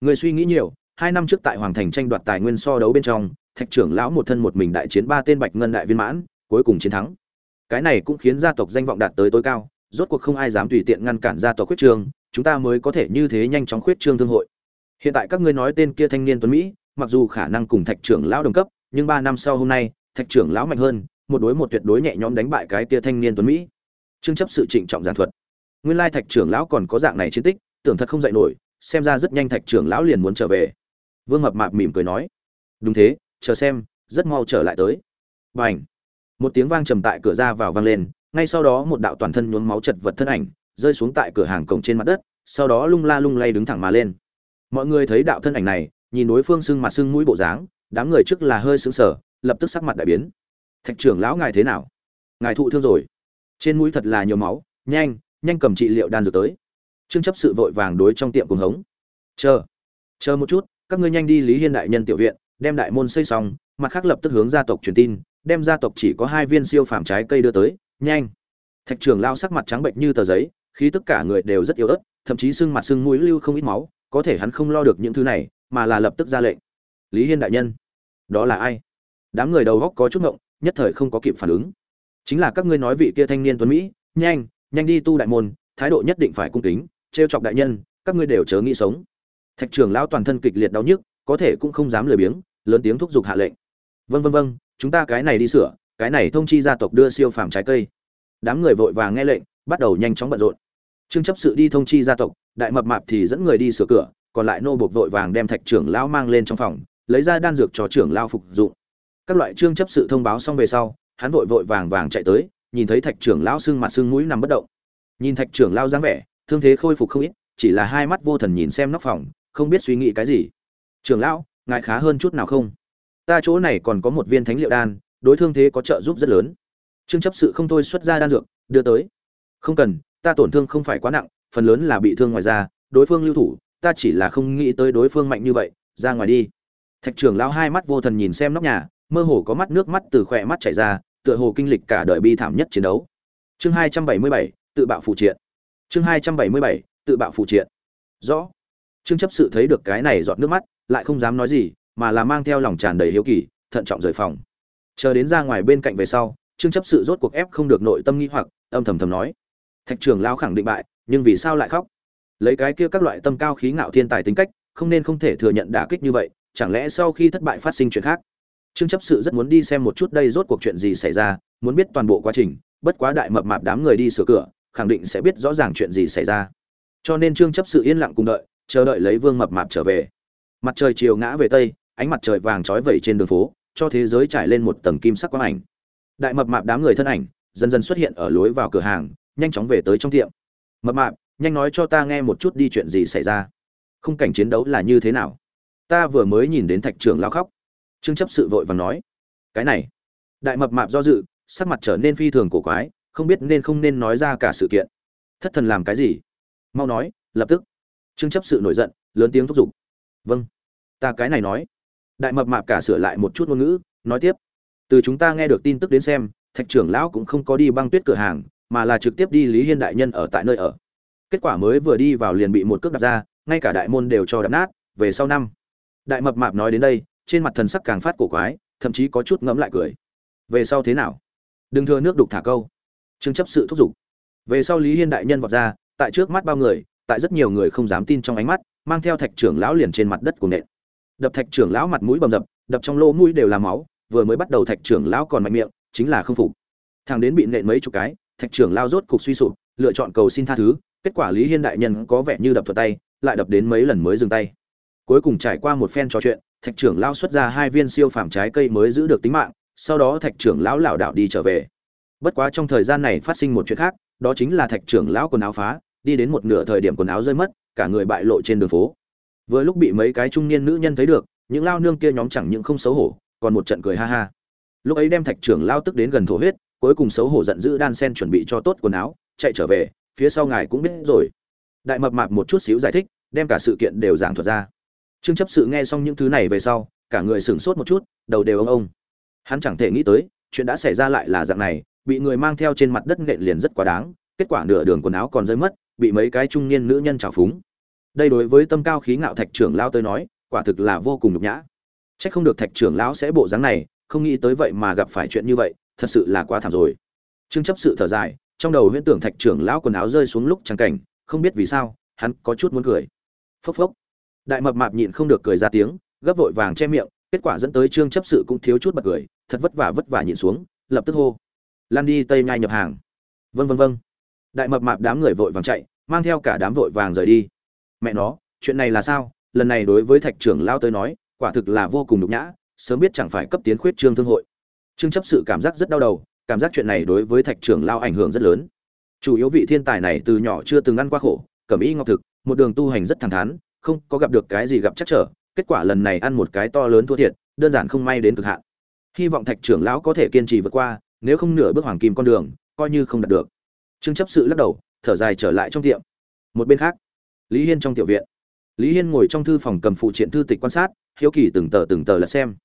S1: người suy nghĩ nhiều, hai năm trước tại hoàng thành tranh đoạt tài nguyên so đấu bên trong, thạch trưởng lão một thân một mình đại chiến ba tên bạch ngân đại viên mãn, cuối cùng chiến thắng. Cái này cũng khiến gia tộc danh vọng đạt tới tối cao, rốt cuộc không ai dám tùy tiện ngăn cản gia tộc khuyết trương, chúng ta mới có thể như thế nhanh chóng khuyết trương thương hội. Hiện tại các ngươi nói tên kia thanh niên tuấn mỹ, mặc dù khả năng cùng thạch trưởng lão đồng cấp, nhưng ba năm sau hôm nay, thạch trưởng lão mạnh hơn, một đối một tuyệt đối nhẹ nhõm đánh bại cái kia thanh niên tuấn mỹ. Trương chấp sự trịnh trọng giản thuật. Nguyên lai thạch trưởng lão còn có dạng này chiến tích, tưởng thật không dạy nổi xem ra rất nhanh thạch trưởng lão liền muốn trở về. Vương mập mạp mỉm cười nói, đúng thế, chờ xem, rất mau trở lại tới. B à n h một tiếng vang trầm tại cửa ra vào vang lên, ngay sau đó một đạo toàn thân nhuốm máu chật vật thân ảnh rơi xuống tại cửa hàng cổng trên mặt đất, sau đó lung la lung lay đứng thẳng mà lên. Mọi người thấy đạo thân ảnh này, nhìn đối phương sưng mặt sưng mũi bộ dáng, đám người trước là hơi sững sờ, lập tức sắc mặt đại biến. Thạch trưởng lão ngài thế nào? Ngài thụ thương rồi. Trên mũi thật là nhiều máu, nhanh nhanh cầm trị liệu đan dược tới trương chấp sự vội vàng đối trong tiệm cùng hống. Chờ chờ một chút, các ngươi nhanh đi lý hiên đại nhân tiểu viện, đem đại môn xây xong, mặt khác lập tức hướng gia tộc truyền tin, đem gia tộc chỉ có hai viên siêu phàm trái cây đưa tới, nhanh. Thạch trưởng lao sắc mặt trắng bệnh như tờ giấy khi tất cả người đều rất yếu ớt, thậm chí sưng mặt sưng mũi lưu không ít máu, có thể hắn không lo được những thứ này, mà là lập tức ra lệnh. Lý hiên đại nhân, đó là ai? Đám người đầu góc có chút ngộng, nhất thời không có kịp phản ứng. Chính là các ngươi nói vị kia thanh niên tuấn mỹ, nhanh nhanh đi tu đại môn, thái độ nhất định phải cung kính trêu chọc đại nhân các ngươi đều chớ nghĩ sống. Thạch trưởng lão toàn thân kịch liệt đau nhức có thể cũng không dám lười biếng lớn tiếng thúc giục hạ lệnh. Vâng vâng vâng, chúng ta cái này đi sửa cái này thông chi gia tộc đưa siêu phàm trái cây. Đám người vội vàng nghe lệnh bắt đầu nhanh chóng bận rộn. Trương chấp sự đi thông chi gia tộc đại mập mạp thì dẫn người đi sửa cửa còn lại nô buộc vội vàng đem thạch trưởng lão mang lên trong phòng lấy ra đan dược cho trưởng lão phục dụng. Các loại trương chấp sự thông báo xong về sau hắn vội vội vàng vàng chạy tới nhìn thấy thạch trưởng lão sưng mặt sưng mũi nằm bất động. Nhìn thạch trưởng lão dáng vẻ thương thế khôi phục không ít, chỉ là hai mắt vô thần nhìn xem nóc phòng, không biết suy nghĩ cái gì. Trưởng lão, ngài khá hơn chút nào không? Ta chỗ này còn có một viên thánh liệu đan, đối thương thế có trợ giúp rất lớn. Trương chấp sự không thôi xuất ra đan dược, đưa tới. Không cần, ta tổn thương không phải quá nặng, phần lớn là bị thương ngoài ra đối phương lưu thủ, ta chỉ là không nghĩ tới đối phương mạnh như vậy, ra ngoài đi. Thạch trưởng lão hai mắt vô thần nhìn xem nóc nhà, mơ hồ có mắt nước mắt từ khỏe mắt chảy ra, tựa hồ kinh lịch cả đời bi thảm nhất chiến đấu. Chương hai trăm bảy mươi bảy, tự bạo phụ triện chương hai trăm bảy mươi bảy, tự bạo phụ triện. Rõ. Trương chấp sự thấy được cái này giọt nước mắt, lại không dám nói gì, mà là mang theo lòng tràn đầy hiếu kỳ, thận trọng rời phòng. Chờ đến ra ngoài bên cạnh về sau, trương chấp sự rốt cuộc ép không được nội tâm nghĩ hoặc, âm thầm thầm nói. Thạch trưởng lao khẳng định bại, nhưng vì sao lại khóc? Lấy cái kia các loại tâm cao khí ngạo thiên tài tính cách, không nên không thể thừa nhận đả kích như vậy, chẳng lẽ sau khi thất bại phát sinh chuyện khác? Trương chấp sự rất muốn đi xem một chút đây rốt cuộc chuyện gì xảy ra, muốn biết toàn bộ quá trình, bất quá đại mập mạp đám người đi sửa cửa khẳng định sẽ biết rõ ràng chuyện gì xảy ra. Cho nên trương chấp sự yên lặng cùng đợi, chờ đợi lấy vương mập mạp trở về. Mặt trời chiều ngã về tây, ánh mặt trời vàng trói vẩy trên đường phố, cho thế giới trải lên một tầng kim sắc quang ảnh. Đại mập mạp đám người thân ảnh, dần dần xuất hiện ở lối vào cửa hàng, nhanh chóng về tới trong tiệm. Mập mạp, nhanh nói cho ta nghe một chút đi chuyện gì xảy ra. Khung cảnh chiến đấu là như thế nào? Ta vừa mới nhìn đến thạch trưởng lao khóc. Trương chấp sự vội vàng nói. Cái này. Đại mập mạp do dự, sắc mặt trở nên phi thường cổ quái không biết nên không nên nói ra cả sự kiện. Thất thần làm cái gì? Mau nói, lập tức. Trương chấp sự nổi giận, lớn tiếng thúc giục. Vâng. Ta cái này nói. Đại mập mạp cả sửa lại một chút ngôn ngữ, nói tiếp. Từ chúng ta nghe được tin tức đến xem, thạch trưởng lão cũng không có đi băng tuyết cửa hàng, mà là trực tiếp đi lý hiên đại nhân ở tại nơi ở. Kết quả mới vừa đi vào liền bị một cước đạp ra, ngay cả đại môn đều cho đập nát, về sau năm. Đại mập mạp nói đến đây, trên mặt thần sắc càng phát cổ quái, thậm chí có chút ngẫm lại cười. Về sau thế nào? Đừng thưa nước đục thả câu trương chấp sự thúc giục. Về sau lý hiên đại nhân vọt ra, tại trước mắt bao người, tại rất nhiều người không dám tin trong ánh mắt, mang theo thạch trưởng lão liền trên mặt đất của nện. Đập thạch trưởng lão mặt mũi bầm dập, đập trong lỗ mũi đều là máu, vừa mới bắt đầu thạch trưởng lão còn mạnh miệng, chính là không phục. Thằng đến bị nện mấy chục cái, thạch trưởng lao rốt cục suy sụp, lựa chọn cầu xin tha thứ, kết quả lý hiên đại nhân có vẻ như đập thuật tay, lại đập đến mấy lần mới dừng tay. Cuối cùng trải qua một phen trò chuyện, thạch trưởng lao xuất ra hai viên siêu phàm trái cây mới giữ được tính mạng, sau đó thạch trưởng lão lảo đảo đi trở về bất quá trong thời gian này phát sinh một chuyện khác, đó chính là thạch trưởng lão quần áo phá, đi đến một nửa thời điểm quần áo rơi mất, cả người bại lộ trên đường phố. Vừa lúc bị mấy cái trung niên nữ nhân thấy được, những lao nương kia nhóm chẳng những không xấu hổ, còn một trận cười ha ha. Lúc ấy đem thạch trưởng lao tức đến gần thổ huyết, cuối cùng xấu hổ giận dữ đan sen chuẩn bị cho tốt quần áo, chạy trở về, phía sau ngài cũng biết rồi. Đại mập mạp một chút xíu giải thích, đem cả sự kiện đều giảng thuật ra. Trương chấp sự nghe xong những thứ này về sau, cả người sửng sốt một chút, đầu đều ông ông hắn chẳng thể nghĩ tới, chuyện đã xảy ra lại là dạng này bị người mang theo trên mặt đất nện liền rất quá đáng kết quả nửa đường quần áo còn rơi mất bị mấy cái trung niên nữ nhân trào phúng đây đối với tâm cao khí ngạo thạch trưởng lao tới nói quả thực là vô cùng nhục nhã Chắc không được thạch trưởng lão sẽ bộ dáng này, không nghĩ tới vậy mà gặp phải chuyện như vậy, thật sự là quá thảm rồi. Trương chấp sự thở dài, trong đầu huyễn tưởng thạch trưởng lão quần áo rơi xuống lúc chẳng cảnh, không biết vì sao, hắn có chút muốn cười. Phốc phốc. Đại mập mạp nhịn không được cười ra tiếng, gấp vội vàng che miệng, kết quả dẫn tới Trương chấp sự cũng thiếu chút bật cười, thật vất vả vất vả nhịn xuống, lập tức hô: "Lan đi tây nhai nhập hàng." vân vân vân Đại mập mạp đám người vội vàng chạy, mang theo cả đám vội vàng rời đi. Mẹ nó, chuyện này là sao? Lần này đối với thạch trưởng lão tới nói, quả thực là vô cùng nhục nhã sớm biết chẳng phải cấp tiến khuyết trương thương hội trương chấp sự cảm giác rất đau đầu cảm giác chuyện này đối với thạch trưởng lao ảnh hưởng rất lớn chủ yếu vị thiên tài này từ nhỏ chưa từng ăn qua khổ cẩm y ngọc thực một đường tu hành rất thẳng thắn không có gặp được cái gì gặp chắc trở kết quả lần này ăn một cái to lớn thua thiệt đơn giản không may đến cực hạn hy vọng thạch trưởng lão có thể kiên trì vượt qua nếu không nửa bước hoàng kim con đường, coi như không đạt được. Trương chấp sự lắc đầu, thở dài trở lại trong tiệm. Một bên khác, lý hiên trong tiểu viện. Lý hiên ngồi trong thư phòng cầm phụ triện thư tịch quan sát, hiếu kỳ từng tờ từng tờ lật xem.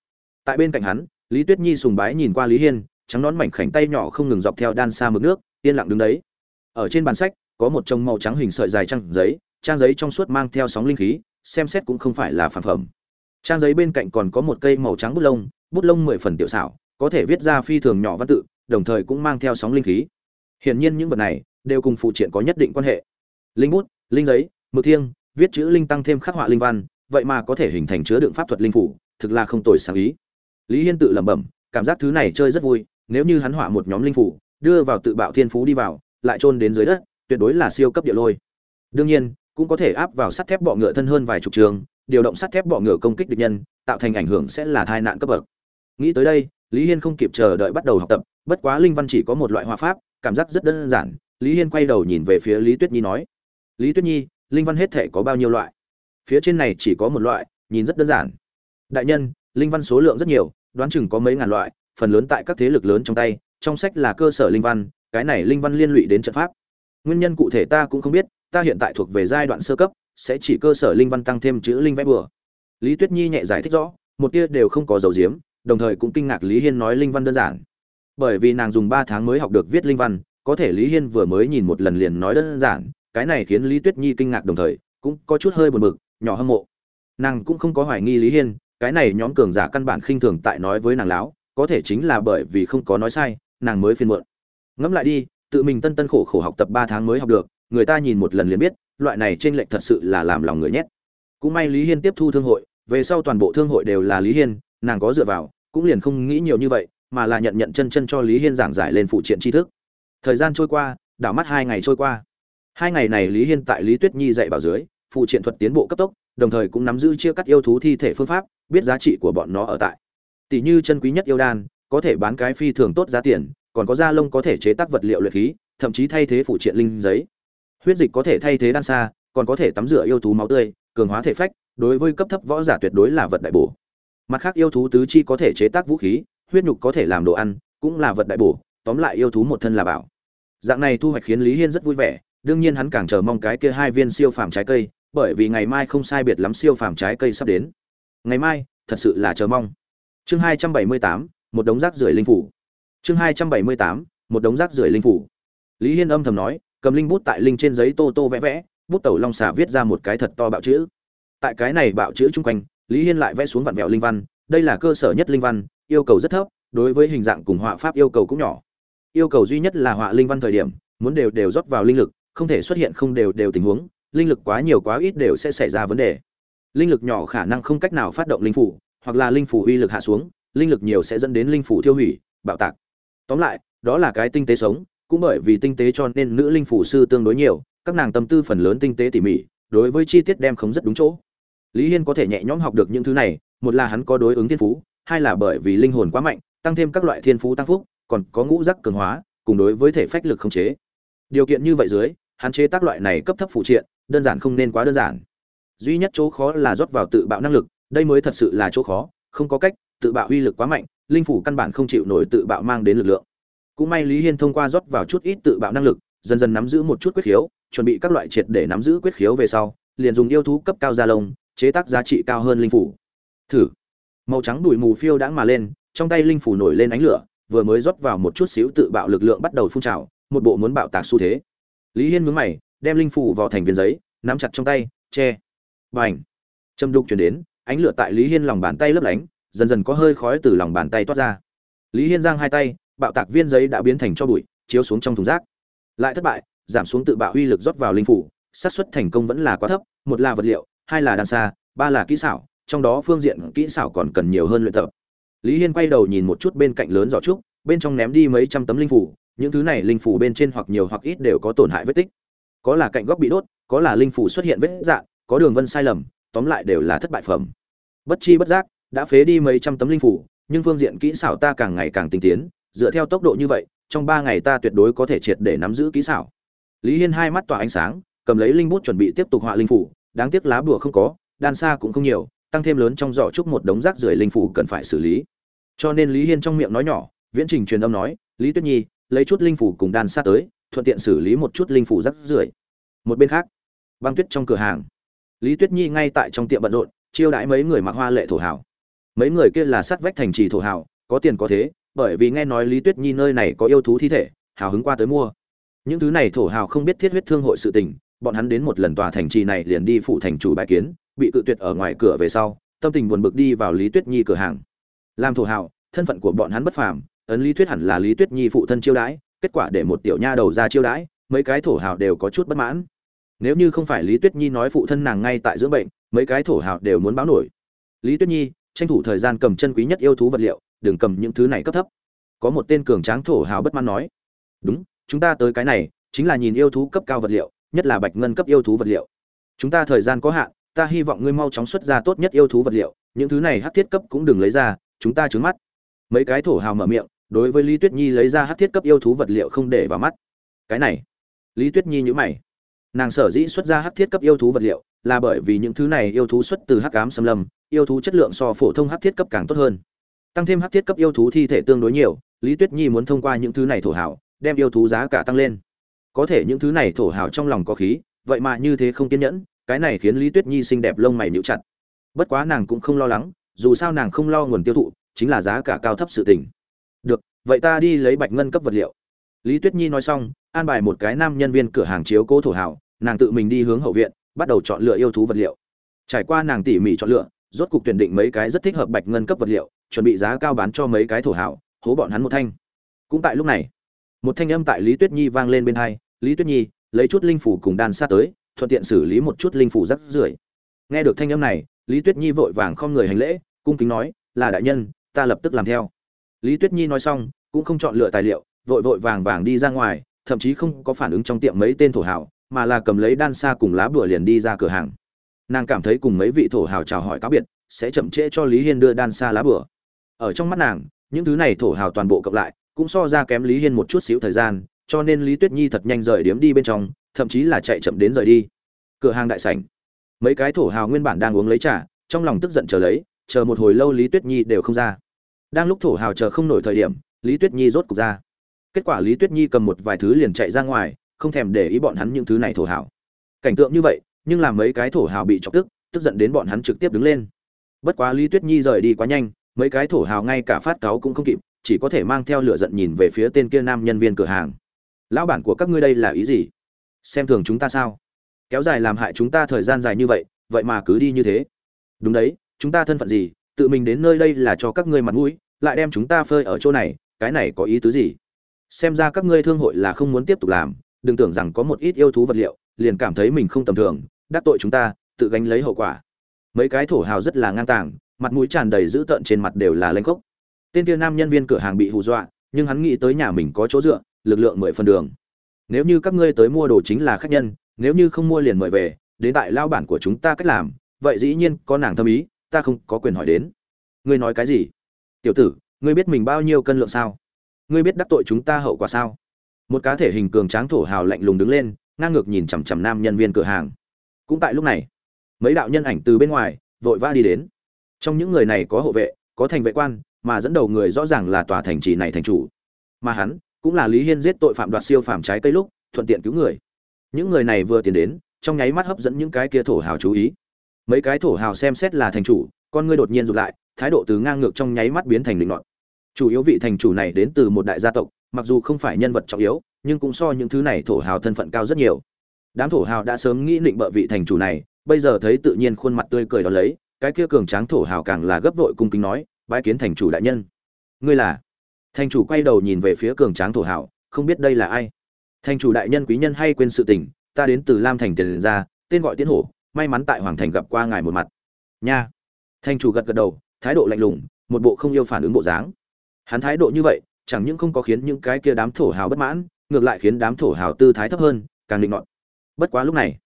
S1: Tại bên cạnh hắn, lý tuyết nhi sùng bái nhìn qua lý hiên, trắng nón mảnh khảnh tay nhỏ không ngừng dọc theo đan xa mực nước, yên lặng đứng đấy. Ở trên bàn sách, có một chồng màu trắng hình sợi dài trang giấy trang giấy trong suốt mang theo sóng linh khí, xem xét cũng không phải là phản phẩm. Trang giấy bên cạnh còn có một cây màu trắng bút lông bút lông mười phần tiểu xảo có thể viết ra phi thường nhỏ văn tự, đồng thời cũng mang theo sóng linh khí. Hiển nhiên những vật này đều cùng phụ triện có nhất định quan hệ. Linh bút, linh giấy, mực thiêng, viết chữ linh tăng thêm khắc họa linh văn, vậy mà có thể hình thành chứa đựng pháp thuật linh phủ, thực là không tồi sáng ý. Lý hiên tự lẩm bẩm, cảm giác thứ này chơi rất vui, nếu như hắn họa một nhóm linh phủ, đưa vào tự bạo thiên phú đi vào, lại chôn đến dưới đất, tuyệt đối là siêu cấp địa lôi. Đương nhiên, cũng có thể áp vào sắt thép bọ ngựa thân hơn vài chục trường, điều động sắt thép bọ ngựa công kích địch nhân, tạo thành ảnh hưởng sẽ là tai nạn cấp bậc. Nghĩ tới đây lý hiên không kịp chờ đợi bắt đầu học tập, bất quá linh văn chỉ có một loại hòa pháp, cảm giác rất đơn giản. Lý hiên quay đầu nhìn về phía lý tuyết nhi nói, lý tuyết nhi, linh văn hết thể có bao nhiêu loại? Phía trên này chỉ có một loại, nhìn rất đơn giản. Đại nhân, linh văn số lượng rất nhiều, đoán chừng có mấy ngàn loại, phần lớn tại các thế lực lớn trong tay, trong sách là cơ sở linh văn, cái này linh văn liên lụy đến trận pháp. Nguyên nhân cụ thể ta cũng không biết, ta hiện tại thuộc về giai đoạn sơ cấp, sẽ chỉ cơ sở linh văn tăng thêm chữ linh vẽ bừa lý tuyết nhi nhẹ giải thích rõ, một tia đều không có dầu diếm đồng thời cũng kinh ngạc lý hiên nói linh văn đơn giản. Bởi vì nàng dùng ba tháng mới học được viết linh văn, có thể lý hiên vừa mới nhìn một lần liền nói đơn giản, cái này khiến lý tuyết nhi kinh ngạc đồng thời, cũng có chút hơi buồn bực, nhỏ hâm mộ. Nàng cũng không có hoài nghi lý hiên, cái này nhóm cường giả căn bản khinh thường tại nói với nàng láo, có thể chính là bởi vì không có nói sai, nàng mới phiền muộn. Ngẫm lại đi, tự mình tân tân khổ khổ học tập ba tháng mới học được, người ta nhìn một lần liền biết, loại này trên lệch thật sự là làm lòng người nhét. Cũng may lý hiên tiếp thu thương hội, về sau toàn bộ thương hội đều là lý hiên nàng có dựa vào, cũng liền không nghĩ nhiều như vậy, mà là nhận nhận chân chân cho lý hiên giảng giải lên phụ triện tri thức. Thời gian trôi qua, đảo mắt hai ngày trôi qua. Hai ngày này lý hiên tại lý tuyết nhi dạy bảo dưới, phụ triện thuật tiến bộ cấp tốc, đồng thời cũng nắm giữ chia cắt yêu thú thi thể phương pháp, biết giá trị của bọn nó ở tại. Tỷ như chân quý nhất yêu đan, có thể bán cái phi thường tốt giá tiền, còn có da lông có thể chế tác vật liệu luyện khí, thậm chí thay thế phụ triện linh giấy. Huyết dịch có thể thay thế đan xa, còn có thể tắm rửa yêu thú máu tươi, cường hóa thể phách, đối với cấp thấp võ giả tuyệt đối là vật đại bổ mặt khác yêu thú tứ chi có thể chế tác vũ khí, huyết nhục có thể làm đồ ăn, cũng là vật đại bổ, tóm lại yêu thú một thân là bảo. Dạng này thu hoạch khiến lý hiên rất vui vẻ, đương nhiên hắn càng chờ mong cái kia hai viên siêu phàm trái cây, bởi vì ngày mai không sai biệt lắm siêu phàm trái cây sắp đến. Ngày mai, thật sự là chờ mong. Chương hai trăm bảy mươi tám, một đống rác rưởi linh phủ. Chương hai trăm bảy mươi tám, một đống rác rưởi linh phủ. Lý hiên âm thầm nói, cầm linh bút tại linh trên giấy tô tô vẽ vẽ, bút tẩu long xà viết ra một cái thật to bạo chữ. Tại cái này bạo chữ chung quanh lý hiên lại vẽ xuống vặn vẹo linh văn, đây là cơ sở nhất linh văn, yêu cầu rất thấp, đối với hình dạng cùng họa pháp yêu cầu cũng nhỏ. Yêu cầu duy nhất là họa linh văn thời điểm, muốn đều đều rót vào linh lực, không thể xuất hiện không đều đều tình huống, linh lực quá nhiều quá ít đều sẽ xảy ra vấn đề. Linh lực nhỏ khả năng không cách nào phát động linh phủ, hoặc là linh phủ uy lực hạ xuống, linh lực nhiều sẽ dẫn đến linh phủ tiêu hủy, bạo tạc. Tóm lại, đó là cái tinh tế sống, cũng bởi vì tinh tế cho nên nữ linh phủ sư tương đối nhiều, các nàng tâm tư phần lớn tinh tế tỉ mỉ, đối với chi tiết đem không rất đúng chỗ lý hiên có thể nhẹ nhõm học được những thứ này, một là hắn có đối ứng thiên phú, hai là bởi vì linh hồn quá mạnh, tăng thêm các loại thiên phú tăng phúc, còn có ngũ giác cường hóa, cùng đối với thể phách lực không chế. Điều kiện như vậy dưới, hắn chế tác loại này cấp thấp phụ triện, đơn giản không nên quá đơn giản. Duy nhất chỗ khó là rót vào tự bạo năng lực, đây mới thật sự là chỗ khó, không có cách, tự bạo uy lực quá mạnh, linh phủ căn bản không chịu nổi tự bạo mang đến lực lượng. Cũng may lý hiên thông qua rót vào chút ít tự bạo năng lực, dần dần nắm giữ một chút quyết khiếu, chuẩn bị các loại triệt để nắm giữ quyết khiếu về sau, liền dùng yêu thú cấp cao gia lông chế tác giá trị cao hơn linh phủ. Thử. Màu trắng đùi mù phiêu đãng mà lên, trong tay linh phủ nổi lên ánh lửa, vừa mới rót vào một chút xíu tự bạo lực lượng bắt đầu phun trào, một bộ muốn bạo tạc xu thế. Lý hiên mướn mày, đem linh phủ vào thành viên giấy, nắm chặt trong tay, che. Bành. Châm đục chuyển đến, ánh lửa tại lý hiên lòng bàn tay lấp lánh, dần dần có hơi khói từ lòng bàn tay toát ra. Lý hiên giang hai tay, bạo tạc viên giấy đã biến thành cho bụi, chiếu xuống trong thùng rác. Lại thất bại, giảm xuống tự bạo uy lực rót vào linh phủ, xác suất thành công vẫn là quá thấp, một là vật liệu hai là đàn xa ba là kỹ xảo trong đó phương diện kỹ xảo còn cần nhiều hơn luyện tập. Lý hiên quay đầu nhìn một chút bên cạnh lớn giỏ trúc bên trong ném đi mấy trăm tấm linh phủ những thứ này linh phủ bên trên hoặc nhiều hoặc ít đều có tổn hại vết tích. Có là cạnh góc bị đốt có là linh phủ xuất hiện vết dạng, có đường vân sai lầm tóm lại đều là thất bại phẩm. Bất chi bất giác đã phế đi mấy trăm tấm linh phủ nhưng phương diện kỹ xảo ta càng ngày càng tinh tiến dựa theo tốc độ như vậy trong ba ngày ta tuyệt đối có thể triệt để nắm giữ kỹ xảo. Lý hiên hai mắt tỏa ánh sáng cầm lấy linh bút chuẩn bị tiếp tục họa linh phủ đáng tiếc lá bùa không có, đan xa cũng không nhiều, tăng thêm lớn trong giỏ trúc một đống rác rưởi linh phủ cần phải xử lý. Cho nên lý hiên trong miệng nói nhỏ, viễn trình truyền âm nói, lý tuyết nhi, lấy chút linh phủ cùng đan xa tới, thuận tiện xử lý một chút linh phủ rác rưởi. Một bên khác, băng tuyết trong cửa hàng. Lý tuyết nhi ngay tại trong tiệm bận rộn, chiêu đãi mấy người mặc hoa lệ thổ hào. Mấy người kia là sát vách thành trì thổ hào, có tiền có thế, bởi vì nghe nói lý tuyết nhi nơi này có yêu thú thi thể, hào hứng qua tới mua. Những thứ này thổ hào không biết thiết huyết thương hội sự tình bọn hắn đến một lần tòa thành trì này liền đi phụ thành chủ bài kiến, bị cự tuyệt ở ngoài cửa về sau, tâm tình buồn bực đi vào lý tuyết nhi cửa hàng. Làm thổ hào thân phận của bọn hắn bất phàm, ấn lý thuyết hẳn là lý tuyết nhi phụ thân chiêu đãi, kết quả để một tiểu nha đầu ra chiêu đãi, mấy cái thổ hào đều có chút bất mãn. Nếu như không phải lý tuyết nhi nói phụ thân nàng ngay tại dưỡng bệnh, mấy cái thổ hào đều muốn báo nổi. Lý tuyết nhi, tranh thủ thời gian cầm chân quý nhất yêu thú vật liệu, đừng cầm những thứ này cấp thấp. Có một tên cường tráng thổ hào bất mãn nói, đúng, chúng ta tới cái này, chính là nhìn yêu thú cấp cao vật liệu nhất là bạch ngân cấp yêu thú vật liệu. Chúng ta thời gian có hạn, ta hy vọng ngươi mau chóng xuất ra tốt nhất yêu thú vật liệu, những thứ này hát thiết cấp cũng đừng lấy ra, chúng ta trứng mắt. Mấy cái thổ hào mở miệng, đối với lý tuyết nhi lấy ra hát thiết cấp yêu thú vật liệu không để vào mắt. Cái này, lý tuyết nhi nhữ mày. Nàng sở dĩ xuất ra hát thiết cấp yêu thú vật liệu là bởi vì những thứ này yêu thú xuất từ hắc ám xâm lâm, yêu thú chất lượng so phổ thông hắc thiết cấp càng tốt hơn. Tăng thêm hắc thiết cấp yêu thú thi thể tương đối nhiều, lý tuyết nhi muốn thông qua những thứ này thổ hảo đem yêu thú giá cả tăng lên có thể những thứ này thổ hào trong lòng có khí, vậy mà như thế không kiên nhẫn, cái này khiến lý tuyết nhi xinh đẹp lông mày níu chặt. Bất quá nàng cũng không lo lắng, dù sao nàng không lo nguồn tiêu thụ, chính là giá cả cao thấp sự tình. Được, vậy ta đi lấy bạch ngân cấp vật liệu. Lý tuyết nhi nói xong, an bài một cái nam nhân viên cửa hàng chiếu cố thổ hào, nàng tự mình đi hướng hậu viện, bắt đầu chọn lựa yêu thú vật liệu. Trải qua nàng tỉ mỉ chọn lựa, rốt cục tuyển định mấy cái rất thích hợp bạch ngân cấp vật liệu, chuẩn bị giá cao bán cho mấy cái thổ hào, hố bọn hắn một thanh. Cũng tại lúc này, một thanh âm tại lý tuyết nhi vang lên bên hai lý tuyết nhi lấy chút linh phủ cùng đan sát tới thuận tiện xử lý một chút linh phủ rắc rưởi. Nghe được thanh âm này lý tuyết nhi vội vàng không người hành lễ cung kính nói là đại nhân ta lập tức làm theo. Lý tuyết nhi nói xong cũng không chọn lựa tài liệu vội vội vàng vàng đi ra ngoài thậm chí không có phản ứng trong tiệm mấy tên thổ hào, mà là cầm lấy đan xa cùng lá bùa liền đi ra cửa hàng. Nàng cảm thấy cùng mấy vị thổ hào chào hỏi cáo biệt sẽ chậm trễ cho lý hiên đưa đan xa lá bùa. Ở trong mắt nàng những thứ này thổ hào toàn bộ cộng lại cũng so ra kém lý hiên một chút xíu thời gian cho nên lý tuyết nhi thật nhanh rời điếm đi bên trong, thậm chí là chạy chậm đến rời đi. Cửa hàng đại sảnh. Mấy cái thổ hào nguyên bản đang uống lấy trà, trong lòng tức giận chờ lấy, chờ một hồi lâu lý tuyết nhi đều không ra. Đang lúc thổ hào chờ không nổi thời điểm, lý tuyết nhi rốt cục ra. Kết quả lý tuyết nhi cầm một vài thứ liền chạy ra ngoài, không thèm để ý bọn hắn những thứ này thổ hào. Cảnh tượng như vậy, nhưng làm mấy cái thổ hào bị chọc tức tức giận đến bọn hắn trực tiếp đứng lên. Bất quá lý tuyết nhi rời đi quá nhanh, mấy cái thổ hào ngay cả phát cáo cũng không kịp, chỉ có thể mang theo lửa giận nhìn về phía tên kia nam nhân viên cửa hàng lão bản của các ngươi đây là ý gì? Xem thường chúng ta sao? Kéo dài làm hại chúng ta thời gian dài như vậy vậy mà cứ đi như thế. Đúng đấy, chúng ta thân phận gì? Tự mình đến nơi đây là cho các ngươi mặt mũi, lại đem chúng ta phơi ở chỗ này, cái này có ý tứ gì? Xem ra các ngươi thương hội là không muốn tiếp tục làm, đừng tưởng rằng có một ít yêu thú vật liệu, liền cảm thấy mình không tầm thường, đắc tội chúng ta, tự gánh lấy hậu quả. Mấy cái thổ hào rất là ngang tàng, mặt mũi tràn đầy dữ tợn trên mặt đều là lanh khốc. Tên kia nam nhân viên cửa hàng bị hù dọa, nhưng hắn nghĩ tới nhà mình có chỗ dựa lực lượng mười phần đường. Nếu như các ngươi tới mua đồ chính là khách nhân, nếu như không mua liền mời về, đến tại lao bản của chúng ta cách làm, vậy dĩ nhiên có nàng thâm ý, ta không có quyền hỏi đến. Ngươi nói cái gì? Tiểu tử, ngươi biết mình bao nhiêu cân lượng sao? Ngươi biết đắc tội chúng ta hậu quả sao? Một cá thể hình cường tráng thổ hào lạnh lùng đứng lên, ngang ngược nhìn chằm chằm nam nhân viên cửa hàng. Cũng tại lúc này, mấy đạo nhân ảnh từ bên ngoài, vội vã đi đến. Trong những người này có hộ vệ, có thành vệ quan, mà dẫn đầu người rõ ràng là tòa thành trì này thành chủ. Mà hắn cũng là lý hiên giết tội phạm đoạt siêu phàm trái cây lúc, thuận tiện cứu người. Những người này vừa tiến đến, trong nháy mắt hấp dẫn những cái kia thổ hào chú ý. Mấy cái thổ hào xem xét là thành chủ, con ngươi đột nhiên rụt lại, thái độ từ ngang ngược trong nháy mắt biến thành định luận chủ yếu vị thành chủ này đến từ một đại gia tộc, mặc dù không phải nhân vật trọng yếu, nhưng cũng so những thứ này thổ hào thân phận cao rất nhiều. Đám thổ hào đã sớm nghĩ định bợ vị thành chủ này, bây giờ thấy tự nhiên khuôn mặt tươi cười đó lấy, cái kia cường tráng thổ hào càng là gấp vội cung kính nói, bái kiến thành chủ đại nhân. Ngươi là? Thành chủ quay đầu nhìn về phía cường tráng thổ hảo, không biết đây là ai. Thành chủ đại nhân quý nhân hay quên sự tình, ta đến từ lam thành tiền ra, tên gọi tiến hổ, may mắn tại hoàng thành gặp qua ngài một mặt. Nha. Thành chủ gật gật đầu, thái độ lạnh lùng, một bộ không yêu phản ứng bộ dáng. Hắn thái độ như vậy, chẳng những không có khiến những cái kia đám thổ hào bất mãn, ngược lại khiến đám thổ hào tư thái thấp hơn, càng định nọt. Bất quá lúc này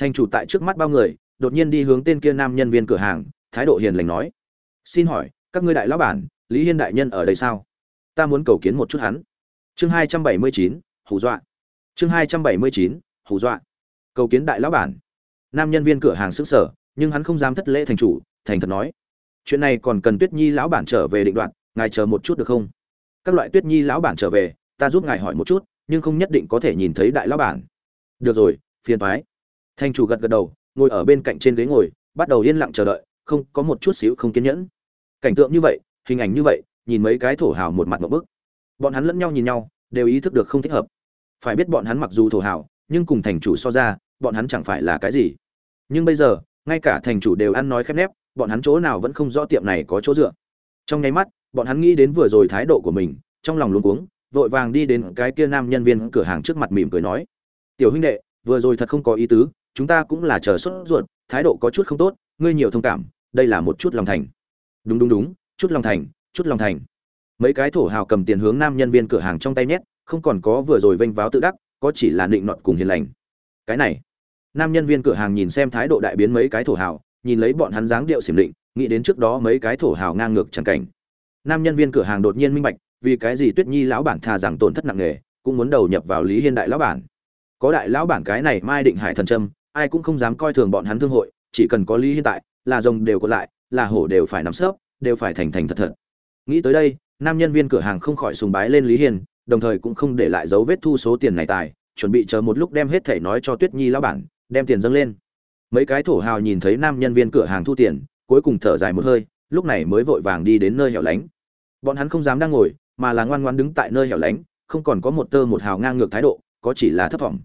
S1: thành chủ tại trước mắt bao người, đột nhiên đi hướng tên kia nam nhân viên cửa hàng, thái độ hiền lành nói. Xin hỏi, các ngươi đại lão bản, lý hiên đại nhân ở đây sao? Ta muốn cầu kiến một chút hắn. Chương hai trăm bảy mươi chín, hù dọa. Chương hai trăm bảy mươi chín, hù dọa. Cầu kiến đại lão bản. Nam nhân viên cửa hàng xứng sở nhưng hắn không dám thất lễ thành chủ, thành thật nói. Chuyện này còn cần tuyết nhi lão bản trở về định đoạn ngài chờ một chút được không? Các loại tuyết nhi lão bản trở về, ta giúp ngài hỏi một chút, nhưng không nhất định có thể nhìn thấy đại lão bản. Được rồi, phiền thoái thành chủ gật gật đầu, ngồi ở bên cạnh trên ghế ngồi, bắt đầu yên lặng chờ đợi, không, có một chút xíu không kiên nhẫn. Cảnh tượng như vậy, hình ảnh như vậy nhìn mấy cái thổ hào một mặt một bức. Bọn hắn lẫn nhau nhìn nhau, đều ý thức được không thích hợp. Phải biết bọn hắn mặc dù thổ hào, nhưng cùng thành chủ so ra, bọn hắn chẳng phải là cái gì. Nhưng bây giờ, ngay cả thành chủ đều ăn nói khép nép, bọn hắn chỗ nào vẫn không rõ tiệm này có chỗ dựa. Trong nháy mắt, bọn hắn nghĩ đến vừa rồi thái độ của mình, trong lòng luống cuống, vội vàng đi đến cái kia nam nhân viên cửa hàng trước mặt mỉm cười nói, tiểu huynh đệ, vừa rồi thật không có ý tứ, chúng ta cũng là chờ sốt ruột, thái độ có chút không tốt, ngươi nhiều thông cảm, đây là một chút lòng thành. Đúng đúng đúng, chút lòng thành chút lòng thành. Mấy cái thổ hào cầm tiền hướng nam nhân viên cửa hàng trong tay nhét, không còn có vừa rồi vênh váo tự đắc, có chỉ là định nọt cùng hiền lành. Cái này, nam nhân viên cửa hàng nhìn xem thái độ đại biến mấy cái thổ hào, nhìn lấy bọn hắn dáng điệu xiểm định, nghĩ đến trước đó mấy cái thổ hào ngang ngược chẳng cảnh. Nam nhân viên cửa hàng đột nhiên minh bạch, vì cái gì tuyết nhi lão bản thà rằng tổn thất nặng nề, cũng muốn đầu nhập vào lý hiên đại lão bản. Có đại lão bản cái này mai định hải thần trâm ai cũng không dám coi thường bọn hắn thương hội, chỉ cần có lý hiên tại, là rồng đều có lại, là hổ đều phải nắm sấp đều phải thành thành thật thật nghĩ tới đây nam nhân viên cửa hàng không khỏi sùng bái lên lý Hiền, đồng thời cũng không để lại dấu vết thu số tiền này tài chuẩn bị chờ một lúc đem hết thảy nói cho tuyết nhi lão bản đem tiền dâng lên. Mấy cái thổ hào nhìn thấy nam nhân viên cửa hàng thu tiền cuối cùng thở dài một hơi lúc này mới vội vàng đi đến nơi hẻo lánh. Bọn hắn không dám đang ngồi mà là ngoan ngoan đứng tại nơi hẻo lánh không còn có một tơ một hào ngang ngược thái độ có chỉ là thấp vọng.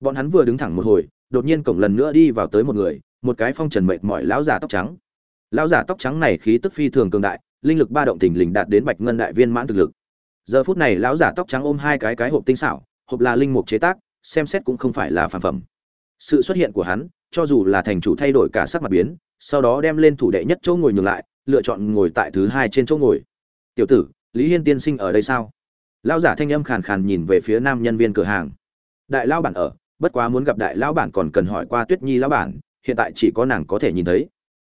S1: Bọn hắn vừa đứng thẳng một hồi đột nhiên cổng lần nữa đi vào tới một người một cái phong trần mệt mỏi lão giả tóc trắng. Lão giả tóc trắng này khí tức phi thường cường đại linh lực ba động thình lình đạt đến bạch ngân đại viên mãn thực lực. Giờ phút này, lão giả tóc trắng ôm hai cái cái hộp tinh xảo, hộp là linh mục chế tác, xem xét cũng không phải là phản phẩm. Sự xuất hiện của hắn, cho dù là thành chủ thay đổi cả sắc mặt biến, sau đó đem lên thủ đệ nhất chỗ ngồi nhường lại, lựa chọn ngồi tại thứ hai trên chỗ ngồi. Tiểu tử, lý hiên tiên sinh ở đây sao? Lão giả thanh âm khàn khàn nhìn về phía nam nhân viên cửa hàng. Đại lão bản ở, bất quá muốn gặp đại lão bản còn cần hỏi qua tuyết nhi lão bản, hiện tại chỉ có nàng có thể nhìn thấy.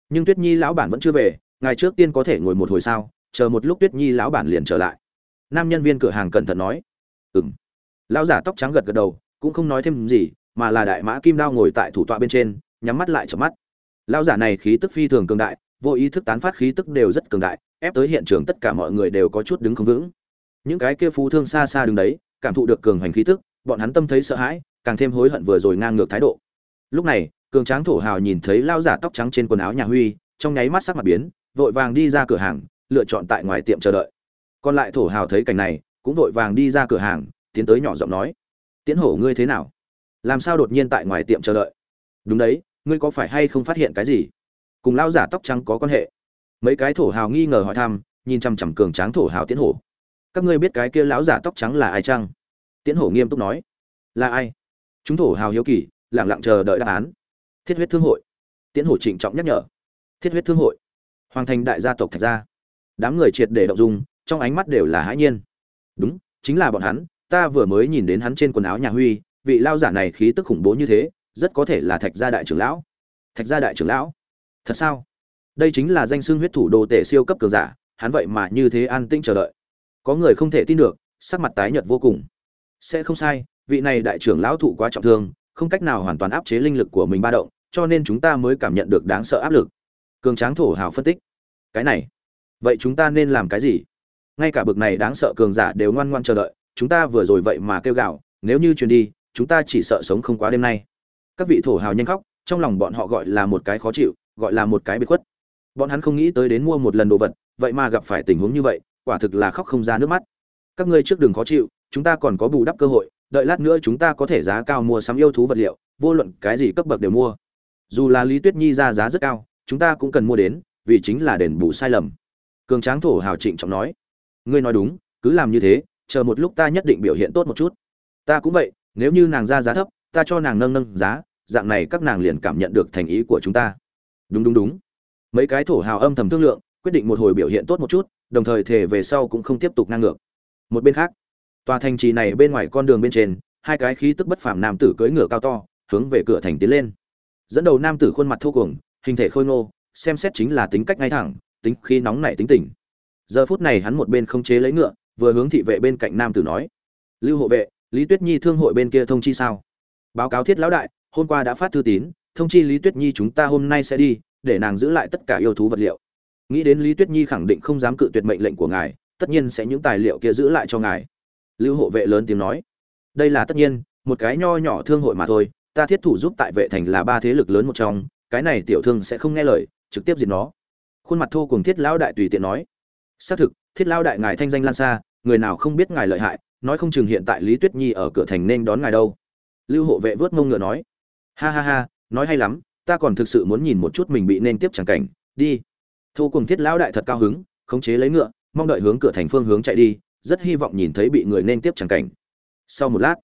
S1: Nhưng tuyết nhi lão bản vẫn chưa về ngài trước tiên có thể ngồi một hồi sao, chờ một lúc tuyết nhi lão bản liền trở lại. Nam nhân viên cửa hàng cẩn thận nói. Ừng lão giả tóc trắng gật gật đầu, cũng không nói thêm gì, mà là đại mã kim đao ngồi tại thủ tọa bên trên, nhắm mắt lại chợp mắt. Lão giả này khí tức phi thường cường đại, vô ý thức tán phát khí tức đều rất cường đại, ép tới hiện trường tất cả mọi người đều có chút đứng không vững. Những cái kia phú thương xa xa đứng đấy, cảm thụ được cường hành khí tức, bọn hắn tâm thấy sợ hãi, càng thêm hối hận vừa rồi ngang ngược thái độ. Lúc này, cường tráng thổ hào nhìn thấy lao giả tóc trắng trên quần áo nhà huy, trong nháy mắt sắc mặt biến vội vàng đi ra cửa hàng, lựa chọn tại ngoài tiệm chờ đợi. Còn lại thổ hào thấy cảnh này, cũng vội vàng đi ra cửa hàng, tiến tới nhỏ giọng nói tiến hổ ngươi thế nào? Làm sao đột nhiên tại ngoài tiệm chờ đợi? Đúng đấy, ngươi có phải hay không phát hiện cái gì? Cùng lao giả tóc trắng có quan hệ. Mấy cái thổ hào nghi ngờ hỏi thăm, nhìn chằm chằm cường tráng thổ hào tiến hổ. Các ngươi biết cái kia lão giả tóc trắng là ai chăng? Tiến hổ nghiêm túc nói. Là ai? Chúng thổ hào hiếu kỳ lẳng lặng chờ đợi đáp án. Thiết huyết thương hội. Tiến hổ trịnh trọng nhắc nhở. Thiết huyết thương hội hoàng thành đại gia tộc thạch gia. Đám người triệt để động dung, trong ánh mắt đều là hãi nhiên. Đúng, chính là bọn hắn, ta vừa mới nhìn đến hắn trên quần áo nhà huy, vị lao giả này khí tức khủng bố như thế, rất có thể là thạch gia đại trưởng lão. Thạch gia đại trưởng lão? Thật sao? Đây chính là danh xưng huyết thủ đồ tể siêu cấp cường giả, hắn vậy mà như thế an tĩnh chờ đợi. Có người không thể tin được, sắc mặt tái nhợt vô cùng. Sẽ không sai, vị này đại trưởng lão thụ quá trọng thương, không cách nào hoàn toàn áp chế linh lực của mình ba động, cho nên chúng ta mới cảm nhận được đáng sợ áp lực cường tráng thổ hào phân tích. Cái này, vậy chúng ta nên làm cái gì? Ngay cả bực này đáng sợ cường giả đều ngoan ngoan chờ đợi, chúng ta vừa rồi vậy mà kêu gạo nếu như truyền đi, chúng ta chỉ sợ sống không quá đêm nay. Các vị thổ hào nhanh khóc, trong lòng bọn họ gọi là một cái khó chịu, gọi là một cái bị khuất. Bọn hắn không nghĩ tới đến mua một lần đồ vật, vậy mà gặp phải tình huống như vậy, quả thực là khóc không ra nước mắt. Các ngươi trước đường khó chịu, chúng ta còn có bù đắp cơ hội, đợi lát nữa chúng ta có thể giá cao mua sắm yêu thú vật liệu, vô luận cái gì cấp bậc đều mua. Dù là lý tuyết nhi ra giá rất cao chúng ta cũng cần mua đến, vì chính là đền bù sai lầm. Cường tráng thổ hào trịnh trọng nói. Ngươi nói đúng, cứ làm như thế, chờ một lúc ta nhất định biểu hiện tốt một chút. Ta cũng vậy, nếu như nàng ra giá thấp, ta cho nàng nâng nâng giá, dạng này các nàng liền cảm nhận được thành ý của chúng ta. Đúng đúng đúng. Mấy cái thổ hào âm thầm thương lượng, quyết định một hồi biểu hiện tốt một chút, đồng thời thể về sau cũng không tiếp tục ngang ngược. Một bên khác, tòa thành trì này bên ngoài con đường bên trên, hai cái khí tức bất phàm nam tử cưỡi ngựa cao to, hướng về cửa thành tiến lên. Dẫn đầu nam tử khuôn mặt thô cuồng hình thể khôi ngô, xem xét chính là tính cách ngay thẳng, tính khí nóng nảy tính tình. Giờ phút này hắn một bên không chế lấy ngựa, vừa hướng thị vệ bên cạnh nam tử nói, lưu hộ vệ, lý tuyết nhi thương hội bên kia thông chi sao? Báo cáo thiết lão đại, hôm qua đã phát thư tín, thông chi lý tuyết nhi chúng ta hôm nay sẽ đi, để nàng giữ lại tất cả yêu thú vật liệu. Nghĩ đến lý tuyết nhi khẳng định không dám cự tuyệt mệnh lệnh của ngài, tất nhiên sẽ những tài liệu kia giữ lại cho ngài. Lưu hộ vệ lớn tiếng nói, đây là tất nhiên, một cái nho nhỏ thương hội mà thôi, ta thiết thủ giúp tại vệ thành là ba thế lực lớn một trong cái này tiểu thương sẽ không nghe lời, trực tiếp diệt nó. Khuôn mặt thô cùng thiết lão đại tùy tiện nói. Xác thực, thiết lão đại ngài thanh danh lan xa, người nào không biết ngài lợi hại, nói không chừng hiện tại lý tuyết nhi ở cửa thành nên đón ngài đâu. Lưu hộ vệ vớt mông ngựa nói. Ha ha ha, nói hay lắm, ta còn thực sự muốn nhìn một chút mình bị nên tiếp chẳng cảnh, đi. Thô cùng thiết lão đại thật cao hứng, khống chế lấy ngựa, mong đợi hướng cửa thành phương hướng chạy đi, rất hy vọng nhìn thấy bị người nên tiếp chẳng cảnh. Sau một lát,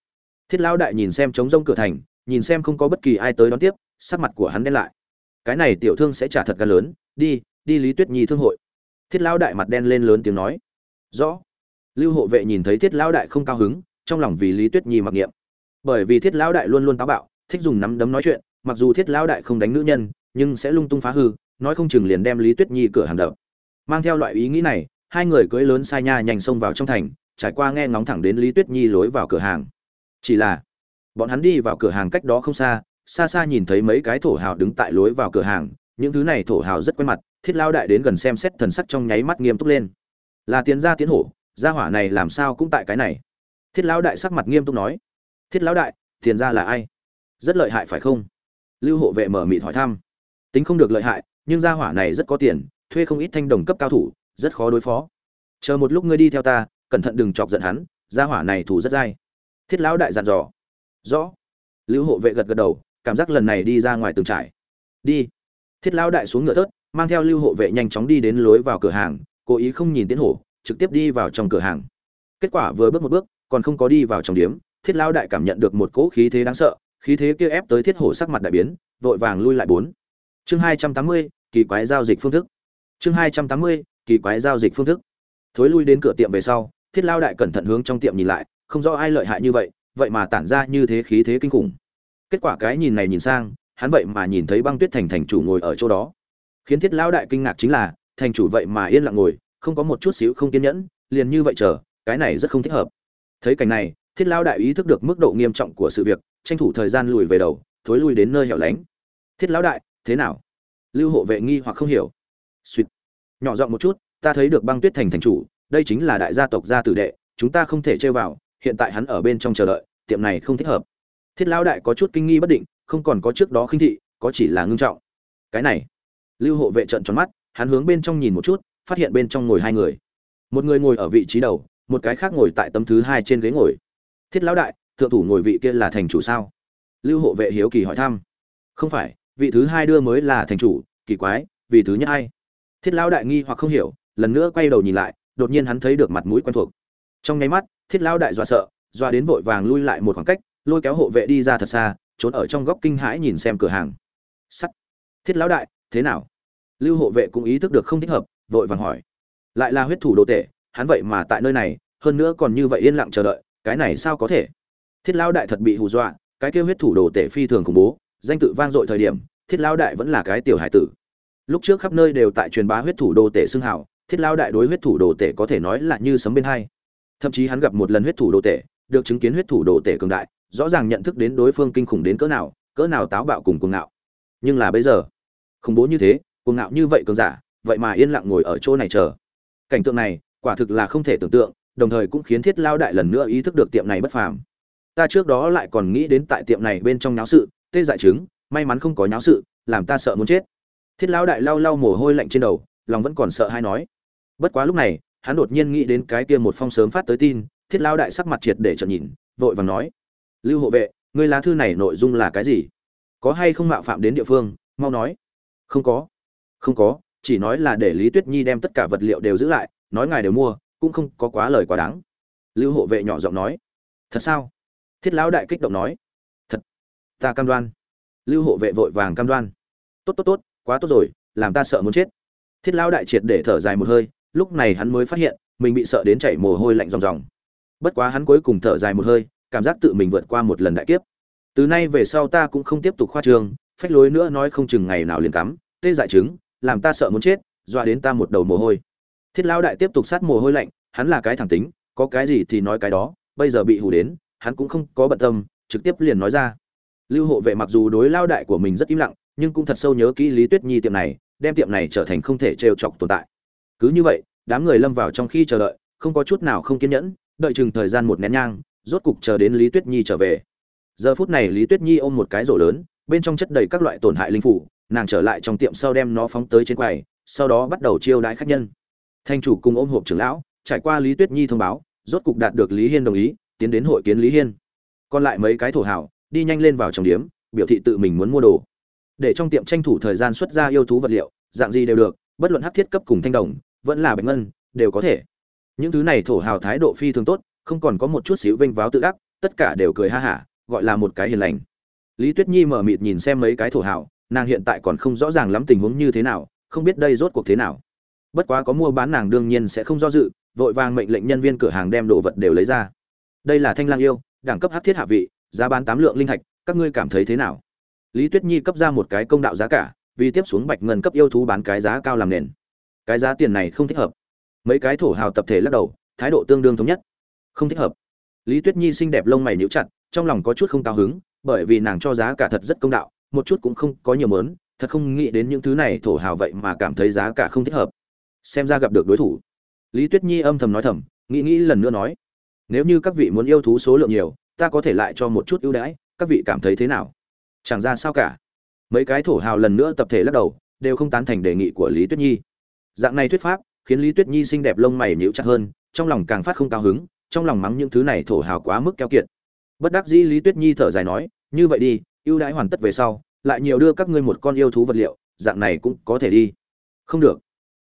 S1: thiết lão đại nhìn xem trống rông cửa thành, nhìn xem không có bất kỳ ai tới đón tiếp, sắc mặt của hắn đen lại cái này tiểu thương sẽ trả thật gan lớn, đi đi lý tuyết nhi thương hội. Thiết lão đại mặt đen lên lớn tiếng nói. Rõ. Lưu hộ vệ nhìn thấy thiết lão đại không cao hứng, trong lòng vì lý tuyết nhi mặc niệm. Bởi vì thiết lão đại luôn luôn táo bạo, thích dùng nắm đấm nói chuyện, mặc dù thiết lão đại không đánh nữ nhân, nhưng sẽ lung tung phá hư, nói không chừng liền đem lý tuyết nhi cửa hàng đập. Mang theo loại ý nghĩ này, hai người cưỡi lớn sai nha nhanh xông vào trong thành, trải qua nghe ngóng thẳng đến lý tuyết nhi lối vào cửa hàng. Chỉ là, bọn hắn đi vào cửa hàng cách đó không xa xa xa nhìn thấy mấy cái thổ hào đứng tại lối vào cửa hàng, những thứ này thổ hào rất quen mặt, thiết lao đại đến gần xem xét thần sắc trong nháy mắt nghiêm túc lên. Là tiến gia tiến hổ, gia hỏa này làm sao cũng tại cái này? Thiết lão đại sắc mặt nghiêm túc nói. Thiết lão đại, tiền gia là ai? Rất lợi hại phải không? Lưu hộ vệ mở mịt hỏi thăm. Tính không được lợi hại, nhưng gia hỏa này rất có tiền, thuê không ít thanh đồng cấp cao thủ, rất khó đối phó. Chờ một lúc ngươi đi theo ta, cẩn thận đừng chọc giận hắn, gia hỏa này thủ rất dai. Thiết lão đại dặn dò. Rõ. Lưu hộ vệ gật gật đầu cảm giác lần này đi ra ngoài từng trải. Đi. Thiết lão đại xuống ngựa thớt, mang theo lưu hộ vệ nhanh chóng đi đến lối vào cửa hàng, cố ý không nhìn tiến hổ, trực tiếp đi vào trong cửa hàng. Kết quả vừa bước một bước, còn không có đi vào trong điếm, thiết lão đại cảm nhận được một cỗ khí thế đáng sợ, khí thế kia ép tới thiết hổ sắc mặt đại biến, vội vàng lui lại bốn. Chương hai trăm tám mươi, kỳ quái giao dịch phương thức. Chương hai trăm tám mươi, kỳ quái giao dịch phương thức. Thối lui đến cửa tiệm về sau, thiết lao đại cẩn thận hướng trong tiệm nhìn lại, không rõ ai lợi hại như vậy vậy mà tản ra như thế khí thế kinh khủng kết quả cái nhìn này nhìn sang, hắn vậy mà nhìn thấy băng tuyết thành thành chủ ngồi ở chỗ đó. Khiến thiết lão đại kinh ngạc chính là, thành chủ vậy mà yên lặng ngồi, không có một chút xíu không kiên nhẫn, liền như vậy chờ, cái này rất không thích hợp. Thấy cảnh này, thiết lão đại ý thức được mức độ nghiêm trọng của sự việc, tranh thủ thời gian lùi về đầu, thối lui đến nơi hẻo lánh. Thiết lão đại, thế nào? Lưu hộ vệ nghi hoặc không hiểu. Suýt. Nhỏ giọng một chút, ta thấy được băng tuyết thành thành chủ, đây chính là đại gia tộc gia tử đệ, chúng ta không thể chơi vào, hiện tại hắn ở bên trong chờ đợi, tiệm này không thích hợp thiết lão đại có chút kinh nghi bất định, không còn có trước đó khinh thị, có chỉ là ngưng trọng. Cái này, lưu hộ vệ trợn tròn mắt, hắn hướng bên trong nhìn một chút, phát hiện bên trong ngồi hai người. Một người ngồi ở vị trí đầu, một cái khác ngồi tại tấm thứ hai trên ghế ngồi. Thiết lão đại, thượng thủ ngồi vị kia là thành chủ sao? Lưu hộ vệ hiếu kỳ hỏi thăm. Không phải, vị thứ hai đưa mới là thành chủ, kỳ quái vị thứ nhất ai? Thiết lão đại nghi hoặc không hiểu, lần nữa quay đầu nhìn lại, đột nhiên hắn thấy được mặt mũi quen thuộc. Trong nháy mắt, thiết lão đại dọa sợ, dọa đến vội vàng lui lại một khoảng cách lôi kéo hộ vệ đi ra thật xa, trốn ở trong góc kinh hãi nhìn xem cửa hàng. Sắt. Thiết lão đại, thế nào? Lưu hộ vệ cũng ý thức được không thích hợp, vội vàng hỏi. Lại là huyết thủ đồ tể, hắn vậy mà tại nơi này, hơn nữa còn như vậy yên lặng chờ đợi, cái này sao có thể? Thiết lão đại thật bị hù dọa, cái kêu huyết thủ đồ tể phi thường khủng bố, danh tự vang dội thời điểm, thiết lão đại vẫn là cái tiểu hải tử. Lúc trước khắp nơi đều tại truyền bá huyết thủ đồ tể xưng hào, thiết lão đại đối huyết thủ đồ tể có thể nói là như sấm bên hai. Thậm chí hắn gặp một lần huyết thủ đồ tể, được chứng kiến huyết thủ đồ tể cường đại rõ ràng nhận thức đến đối phương kinh khủng đến cỡ nào cỡ nào táo bạo cùng cuồng ngạo. Nhưng là bây giờ, khủng bố như thế, cuồng ngạo như vậy cường giả, vậy mà yên lặng ngồi ở chỗ này chờ. Cảnh tượng này, quả thực là không thể tưởng tượng, đồng thời cũng khiến thiết lao đại lần nữa ý thức được tiệm này bất phàm. Ta trước đó lại còn nghĩ đến tại tiệm này bên trong nháo sự, tê dại chứng, may mắn không có nháo sự, làm ta sợ muốn chết. Thiết lão đại lau lau mồ hôi lạnh trên đầu, lòng vẫn còn sợ hay nói. Bất quá lúc này, hắn đột nhiên nghĩ đến cái kia một phong sớm phát tới tin, thiết lão đại sắc mặt triệt để trợn nhìn, vội vàng nói lưu hộ vệ, ngươi lá thư này nội dung là cái gì? Có hay không mạo phạm đến địa phương? Mau nói. Không có. Không có, chỉ nói là để lý tuyết nhi đem tất cả vật liệu đều giữ lại, nói ngài đều mua, cũng không có quá lời quá đáng. Lưu hộ vệ nhỏ giọng nói. Thật sao? Thiết lão đại kích động nói. Thật, ta cam đoan. Lưu hộ vệ vội vàng cam đoan. Tốt tốt tốt, quá tốt rồi, làm ta sợ muốn chết. Thiết lão đại triệt để thở dài một hơi, lúc này hắn mới phát hiện, mình bị sợ đến chảy mồ hôi lạnh ròng ròng. Bất quá hắn cuối cùng thở dài một hơi cảm giác tự mình vượt qua một lần đại kiếp. Từ nay về sau ta cũng không tiếp tục khoa trường phách lối nữa nói không chừng ngày nào liền cắm, tê dại chứng làm ta sợ muốn chết, dọa đến ta một đầu mồ hôi. Thiết lão đại tiếp tục sát mồ hôi lạnh, hắn là cái thẳng tính, có cái gì thì nói cái đó, bây giờ bị hù đến, hắn cũng không có bận tâm, trực tiếp liền nói ra. Lưu hộ vệ mặc dù đối lao đại của mình rất im lặng, nhưng cũng thật sâu nhớ kỹ lý tuyết nhi tiệm này, đem tiệm này trở thành không thể trêu chọc tồn tại. Cứ như vậy, đám người lâm vào trong khi chờ đợi, không có chút nào không kiên nhẫn, đợi chừng thời gian một nén nhang rốt cục chờ đến lý tuyết nhi trở về. Giờ phút này lý tuyết nhi ôm một cái rổ lớn, bên trong chất đầy các loại tổn hại linh phủ, nàng trở lại trong tiệm sau đem nó phóng tới trên quầy, sau đó bắt đầu chiêu đãi khách nhân. Thanh chủ cùng ôm hộp trưởng lão, trải qua lý tuyết nhi thông báo, rốt cục đạt được lý hiên đồng ý, tiến đến hội kiến lý hiên. Còn lại mấy cái thổ hảo, đi nhanh lên vào trong điếm, biểu thị tự mình muốn mua đồ. Để trong tiệm tranh thủ thời gian xuất ra yêu thú vật liệu, dạng gì đều được, bất luận hắc thiết cấp cùng thanh đồng, vẫn là bạch ngân, đều có thể. Những thứ này thổ hào thái độ phi thường tốt không còn có một chút xíu vênh váo tự đắc, tất cả đều cười ha hả, gọi là một cái hiền lành. Lý tuyết nhi mở mịt nhìn xem mấy cái thổ hào, nàng hiện tại còn không rõ ràng lắm tình huống như thế nào, không biết đây rốt cuộc thế nào. Bất quá có mua bán nàng đương nhiên sẽ không do dự, vội vàng mệnh lệnh nhân viên cửa hàng đem đồ vật đều lấy ra. Đây là thanh lang yêu, đẳng cấp hắc thiết hạ vị, giá bán tám lượng linh thạch, các ngươi cảm thấy thế nào? Lý tuyết nhi cấp ra một cái công đạo giá cả, vì tiếp xuống bạch ngân cấp yêu thú bán cái giá cao làm nền. Cái giá tiền này không thích hợp. Mấy cái thổ hào tập thể lắc đầu, thái độ tương đương thống nhất không thích hợp. Lý tuyết nhi xinh đẹp lông mày níu chặt, trong lòng có chút không cao hứng, bởi vì nàng cho giá cả thật rất công đạo, một chút cũng không có nhiều mớn, thật không nghĩ đến những thứ này thổ hào vậy mà cảm thấy giá cả không thích hợp. Xem ra gặp được đối thủ. Lý tuyết nhi âm thầm nói thầm, nghĩ nghĩ lần nữa nói, nếu như các vị muốn yêu thú số lượng nhiều, ta có thể lại cho một chút ưu đãi, các vị cảm thấy thế nào? Chẳng ra sao cả. Mấy cái thổ hào lần nữa tập thể lắc đầu, đều không tán thành đề nghị của lý tuyết nhi. Dạng này thuyết pháp khiến lý tuyết nhi xinh đẹp lông mày nhíu chặt hơn, trong lòng càng phát không cao hứng trong lòng mắng những thứ này thổ hào quá mức keo kiệt. Bất đắc dĩ lý tuyết nhi thở dài nói, như vậy đi, ưu đãi hoàn tất về sau, lại nhiều đưa các ngươi một con yêu thú vật liệu, dạng này cũng có thể đi. Không được.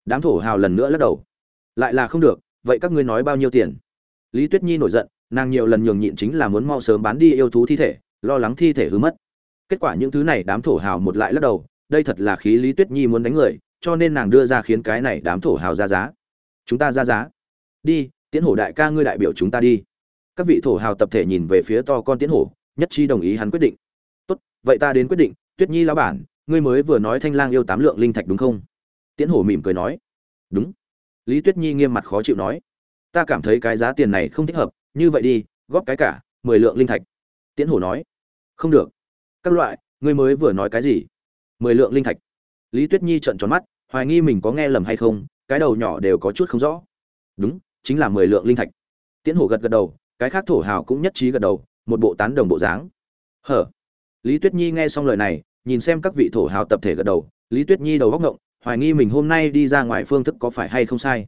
S1: Đám thổ hào lần nữa lắc đầu. Lại là không được, vậy các ngươi nói bao nhiêu tiền? Lý tuyết nhi nổi giận, nàng nhiều lần nhường nhịn chính là muốn mau sớm bán đi yêu thú thi thể, lo lắng thi thể hư mất. Kết quả những thứ này đám thổ hào một lại lắc đầu, đây thật là khí lý tuyết nhi muốn đánh người, cho nên nàng đưa ra khiến cái này đám thổ hào ra giá. Chúng ta ra giá. Đi tiễn hổ đại ca ngươi đại biểu chúng ta đi. Các vị thổ hào tập thể nhìn về phía to con tiễn hổ, nhất chi đồng ý hắn quyết định. Tốt, vậy ta đến quyết định. Tuyết nhi lão bản, ngươi mới vừa nói thanh lang yêu tám lượng linh thạch đúng không? Tiễn hổ mỉm cười nói. Đúng. Lý tuyết nhi nghiêm mặt khó chịu nói. Ta cảm thấy cái giá tiền này không thích hợp, như vậy đi, góp cái cả, mười lượng linh thạch. Tiễn hổ nói. Không được. Các loại, ngươi mới vừa nói cái gì? Mười lượng linh thạch. Lý tuyết nhi trợn tròn mắt, hoài nghi mình có nghe lầm hay không, cái đầu nhỏ đều có chút không rõ. Đúng chính là mười lượng linh thạch. Tiễn hổ gật gật đầu, cái khác thổ hào cũng nhất trí gật đầu, một bộ tán đồng bộ dáng. Hở? Lý tuyết nhi nghe xong lời này, nhìn xem các vị thổ hào tập thể gật đầu, lý tuyết nhi đầu góc ngộng, hoài nghi mình hôm nay đi ra ngoài phương thức có phải hay không sai.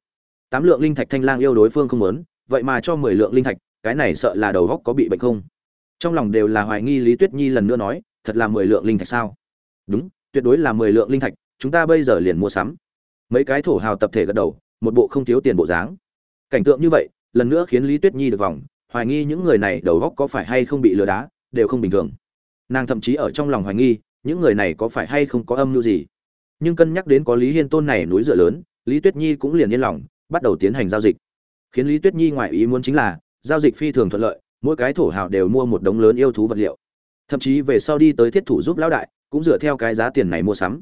S1: Tám lượng linh thạch thanh lang yêu đối phương không muốn, vậy mà cho mười lượng linh thạch, cái này sợ là đầu góc có bị bệnh không? Trong lòng đều là hoài nghi lý tuyết nhi lần nữa nói, thật là mười lượng linh thạch sao? Đúng, tuyệt đối là mười lượng linh thạch, chúng ta bây giờ liền mua sắm. Mấy cái thổ hào tập thể gật đầu, một bộ không thiếu tiền bộ dáng cảnh tượng như vậy, lần nữa khiến lý tuyết nhi được vòng, hoài nghi những người này đầu góc có phải hay không bị lừa đá, đều không bình thường. Nàng thậm chí ở trong lòng hoài nghi, những người này có phải hay không có âm mưu gì. Nhưng cân nhắc đến có lý hiên tôn này núi dựa lớn, lý tuyết nhi cũng liền yên lòng, bắt đầu tiến hành giao dịch. Khiến lý tuyết nhi ngoại ý muốn chính là, giao dịch phi thường thuận lợi, mỗi cái thổ hào đều mua một đống lớn yêu thú vật liệu. Thậm chí về sau đi tới thiết thủ giúp lão đại, cũng dựa theo cái giá tiền này mua sắm.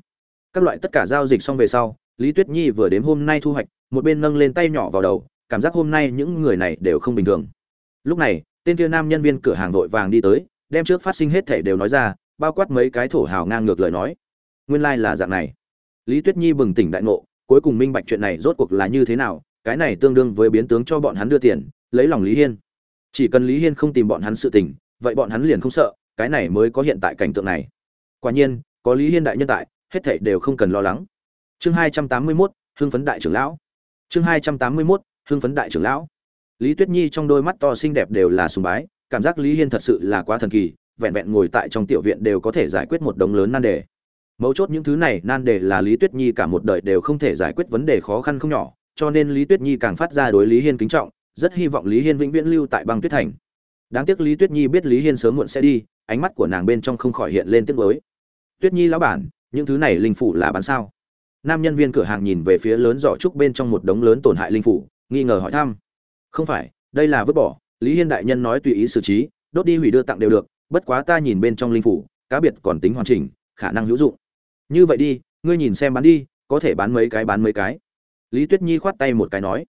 S1: Các loại tất cả giao dịch xong về sau, lý tuyết nhi vừa đến hôm nay thu hoạch, một bên nâng lên tay nhỏ vào đầu cảm giác hôm nay những người này đều không bình thường. Lúc này, tên kia nam nhân viên cửa hàng vội vàng đi tới, đem trước phát sinh hết thể đều nói ra, bao quát mấy cái thổ hào ngang ngược lời nói. Nguyên lai、like、là dạng này. Lý tuyết nhi bừng tỉnh đại ngộ, cuối cùng minh bạch chuyện này rốt cuộc là như thế nào, cái này tương đương với biến tướng cho bọn hắn đưa tiền, lấy lòng lý hiên. Chỉ cần lý hiên không tìm bọn hắn sự tình, vậy bọn hắn liền không sợ, cái này mới có hiện tại cảnh tượng này. Quả nhiên, có lý hiên đại nhân tại, hết thảy đều không cần lo lắng. Chương hai trăm tám mươi mốt, hưng phấn đại trưởng lão. Chương hai trăm tám mươi mốt hưng phấn đại trưởng lão. Lý tuyết nhi trong đôi mắt to xinh đẹp đều là sùng bái, cảm giác lý hiên thật sự là quá thần kỳ, vẹn vẹn ngồi tại trong tiểu viện đều có thể giải quyết một đống lớn nan đề. Mấu chốt những thứ này, nan đề là lý tuyết nhi cả một đời đều không thể giải quyết vấn đề khó khăn không nhỏ, cho nên lý tuyết nhi càng phát ra đối lý hiên kính trọng, rất hy vọng lý hiên vĩnh viễn lưu tại băng tuyết thành. Đáng tiếc lý tuyết nhi biết lý hiên sớm muộn sẽ đi, ánh mắt của nàng bên trong không khỏi hiện lên tiếc nuối. Tuyết nhi lão bản, những thứ này linh phủ là bán sao? Nam nhân viên cửa hàng nhìn về phía lớn giỏ trúc bên trong một đống lớn tổn hại linh phủ nghi ngờ hỏi thăm. Không phải, đây là vứt bỏ, lý hiên đại nhân nói tùy ý xử trí, đốt đi hủy đưa tặng đều được, bất quá ta nhìn bên trong linh phủ, cá biệt còn tính hoàn chỉnh, khả năng hữu dụng. Như vậy đi, ngươi nhìn xem bán đi, có thể bán mấy cái bán mấy cái. Lý tuyết nhi khoát tay một cái nói.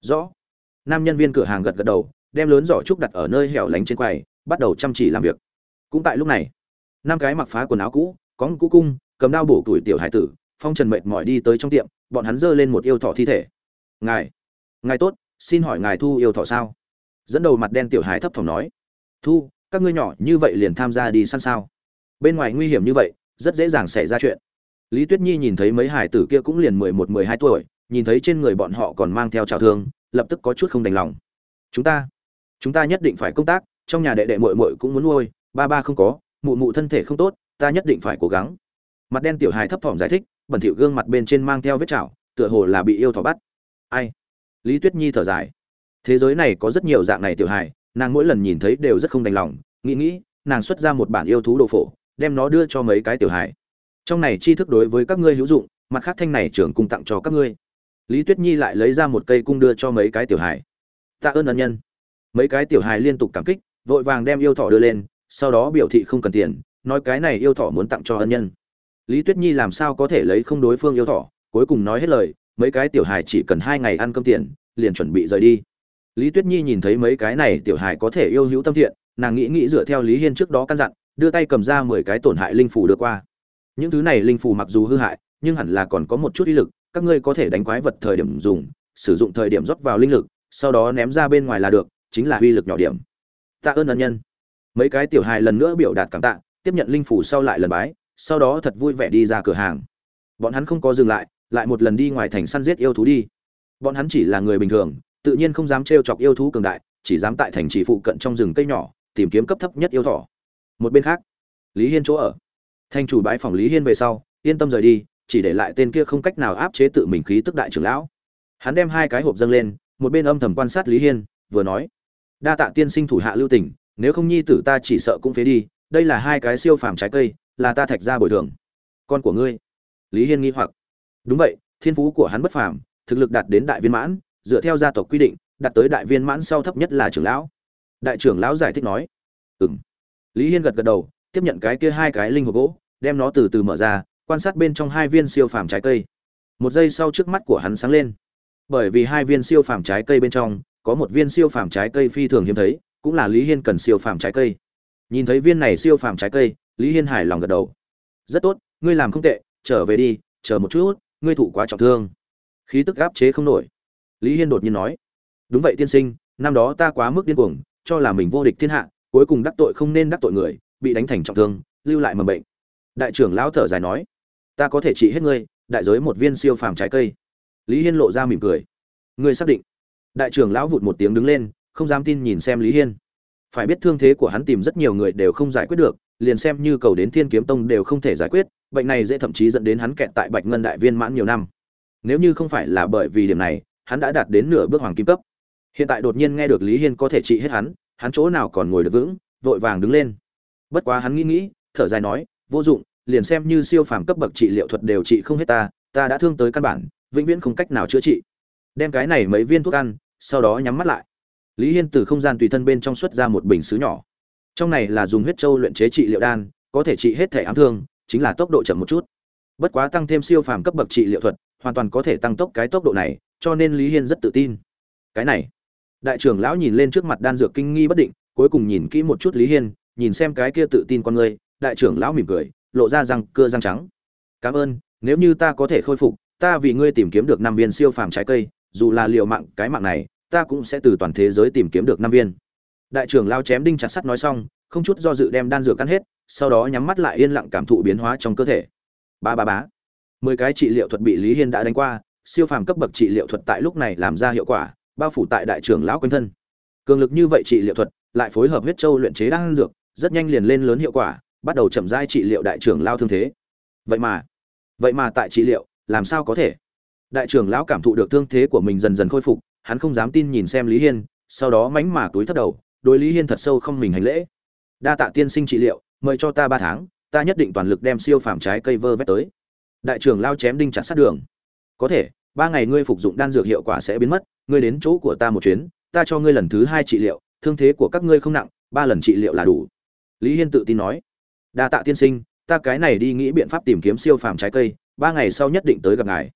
S1: Rõ. Nam nhân viên cửa hàng gật gật đầu, đem lớn giỏ trúc đặt ở nơi hẻo lánh trên quầy, bắt đầu chăm chỉ làm việc. Cũng tại lúc này, năm cái mặc phá quần áo cũ, có cũ cung, cầm đao bổ tuổi tiểu hải tử, phong trần mệt mỏi đi tới trong tiệm, bọn hắn giơ lên một yêu thọ thi thể. Ngài ngài tốt, xin hỏi ngài thu yêu thọ sao? Dẫn đầu mặt đen tiểu hải thấp thỏm nói. Thu, các ngươi nhỏ như vậy liền tham gia đi săn sao? Bên ngoài nguy hiểm như vậy, rất dễ dàng xảy ra chuyện. Lý tuyết nhi nhìn thấy mấy hải tử kia cũng liền mười một, mười hai tuổi, nhìn thấy trên người bọn họ còn mang theo trào thương, lập tức có chút không đành lòng. Chúng ta chúng ta nhất định phải công tác, trong nhà đệ đệ mội mội cũng muốn nuôi, ba ba không có, mụ mụ thân thể không tốt, ta nhất định phải cố gắng. Mặt đen tiểu hài thấp thỏm giải thích, bẩn thỉu gương mặt bên trên mang theo vết chảo, tựa hồ là bị yêu thỏ bắt. Ai? Lý tuyết nhi thở dài. Thế giới này có rất nhiều dạng này tiểu hài, nàng mỗi lần nhìn thấy đều rất không đành lòng, nghĩ nghĩ, nàng xuất ra một bản yêu thú đồ phổ, đem nó đưa cho mấy cái tiểu hài. Trong này tri thức đối với các ngươi hữu dụng, mặt khác thanh này trưởng cung tặng cho các ngươi. Lý tuyết nhi lại lấy ra một cây cung đưa cho mấy cái tiểu hài. Tạ ơn ân nhân. Mấy cái tiểu hài liên tục cảm kích, vội vàng đem yêu thỏ đưa lên, sau đó biểu thị không cần tiền, nói cái này yêu thỏ muốn tặng cho ân nhân. Lý tuyết nhi làm sao có thể lấy không đối phương yêu thỏ, cuối cùng nói hết lời mấy cái tiểu hài chỉ cần hai ngày ăn cơm tiền, liền chuẩn bị rời đi. Lý tuyết nhi nhìn thấy mấy cái này tiểu hài có thể yêu hữu tâm thiện, nàng nghĩ nghĩ dựa theo lý hiên trước đó căn dặn, đưa tay cầm ra mười cái tổn hại linh phủ đưa qua. Những thứ này linh phù mặc dù hư hại, nhưng hẳn là còn có một chút ý lực, các ngươi có thể đánh quái vật thời điểm dùng, sử dụng thời điểm rót vào linh lực, sau đó ném ra bên ngoài là được, chính là uy lực nhỏ điểm. Tạ ơn ân nhân. Mấy cái tiểu hài lần nữa biểu đạt cảm tạ, tiếp nhận linh phủ sau lại lần bái, sau đó thật vui vẻ đi ra cửa hàng. Bọn hắn không có dừng lại lại một lần đi ngoài thành săn giết yêu thú đi. Bọn hắn chỉ là người bình thường, tự nhiên không dám trêu chọc yêu thú cường đại, chỉ dám tại thành trì phụ cận trong rừng cây nhỏ, tìm kiếm cấp thấp nhất yêu thỏ. Một bên khác, lý hiên chỗ ở. Thành chủ bãi phòng lý hiên về sau, yên tâm rời đi, chỉ để lại tên kia không cách nào áp chế tự mình khí tức đại trưởng lão. Hắn đem hai cái hộp dâng lên, một bên âm thầm quan sát lý hiên, vừa nói, đa tạ tiên sinh thủ hạ lưu tỉnh nếu không nhi tử ta chỉ sợ cũng phế đi, đây là hai cái siêu phàm trái cây, là ta thạch ra bồi thường. Con của ngươi. Lý hiên nghi hoặc đúng vậy, thiên phú của hắn bất phàm, thực lực đạt đến đại viên mãn, dựa theo gia tộc quy định, đạt tới đại viên mãn sau thấp nhất là trưởng lão. Đại trưởng lão giải thích nói. Ừ m lý hiên gật gật đầu, tiếp nhận cái kia hai cái linh hộp gỗ, đem nó từ từ mở ra, quan sát bên trong hai viên siêu phàm trái cây. Một giây sau trước mắt của hắn sáng lên. Bởi vì hai viên siêu phàm trái cây bên trong, có một viên siêu phàm trái cây phi thường hiếm thấy, cũng là lý hiên cần siêu phàm trái cây. Nhìn thấy viên này siêu phàm trái cây, lý hiên hài lòng gật đầu. Rất tốt, ngươi làm không tệ, trở về đi, chờ một chút ngươi thủ quá trọng thương. Khí tức áp chế không nổi. Lý hiên đột nhiên nói, đúng vậy tiên sinh, năm đó ta quá mức điên cuồng, cho là mình vô địch thiên hạ, cuối cùng đắc tội không nên đắc tội người, bị đánh thành trọng thương, lưu lại mầm bệnh. Đại trưởng lão thở dài nói, ta có thể trị hết ngươi, đại giới một viên siêu phàm trái cây. Lý hiên lộ ra mỉm cười, ngươi xác định? Đại trưởng lão vụt một tiếng đứng lên, không dám tin nhìn xem lý hiên. Phải biết thương thế của hắn tìm rất nhiều người đều không giải quyết được liền xem như cầu đến thiên kiếm tông đều không thể giải quyết, bệnh này dễ thậm chí dẫn đến hắn kẹt tại bạch ngân đại viên mãn nhiều năm. Nếu như không phải là bởi vì điểm này, hắn đã đạt đến nửa bước hoàng kim cấp. Hiện tại đột nhiên nghe được lý hiên có thể trị hết hắn hắn chỗ nào còn ngồi được vững, vội vàng đứng lên. Bất quá hắn nghĩ nghĩ, thở dài nói, vô dụng, liền xem như siêu phàm cấp bậc trị liệu thuật đều trị không hết ta ta đã thương tới căn bản, vĩnh viễn không cách nào chữa trị. Đem cái này mấy viên thuốc ăn, sau đó nhắm mắt lại. Lý hiên từ không gian tùy thân bên trong xuất ra một bình sứ nhỏ trong này là dùng huyết châu luyện chế trị liệu đan, có thể trị hết thể ám thương, chính là tốc độ chậm một chút. Bất quá tăng thêm siêu phàm cấp bậc trị liệu thuật, hoàn toàn có thể tăng tốc cái tốc độ này, cho nên lý hiên rất tự tin. Cái này, đại trưởng lão nhìn lên trước mặt đan dược kinh nghi bất định, cuối cùng nhìn kỹ một chút lý hiên, nhìn xem cái kia tự tin con người, đại trưởng lão mỉm cười, lộ ra răng cưa răng trắng. Cảm ơn, nếu như ta có thể khôi phục, ta vì ngươi tìm kiếm được năm viên siêu phàm trái cây, dù là liều mạng cái mạng này, ta cũng sẽ từ toàn thế giới tìm kiếm được năm viên đại trưởng lao chém đinh chặt sắt nói xong, không chút do dự đem đan dược cắn hết, sau đó nhắm mắt lại yên lặng cảm thụ biến hóa trong cơ thể. Ba ba bá mười cái trị liệu thuật bị lý hiên đã đánh qua, siêu phàm cấp bậc trị liệu thuật tại lúc này làm ra hiệu quả, bao phủ tại đại trưởng lão quanh thân. Cường lực như vậy trị liệu thuật, lại phối hợp huyết châu luyện chế đan dược, rất nhanh liền lên lớn hiệu quả, bắt đầu chậm rãi trị liệu đại trưởng lao thương thế. Vậy mà vậy mà tại trị liệu, làm sao có thể? Đại trưởng lão cảm thụ được thương thế của mình dần dần khôi phục, hắn không dám tin nhìn xem lý hiên, sau đó mánh mà túi thất đầu đối lý hiên thật sâu không mình hành lễ. Đa tạ tiên sinh trị liệu, mời cho ta ba tháng, ta nhất định toàn lực đem siêu phàm trái cây vơ vét tới. Đại trưởng lao chém đinh chặt sát đường. Có thể, ba ngày ngươi phục dụng đan dược hiệu quả sẽ biến mất, ngươi đến chỗ của ta một chuyến, ta cho ngươi lần thứ hai trị liệu, thương thế của các ngươi không nặng, ba lần trị liệu là đủ. Lý hiên tự tin nói. Đa tạ tiên sinh, ta cái này đi nghĩ biện pháp tìm kiếm siêu phàm trái cây, ba ngày sau nhất định tới gặp ngài.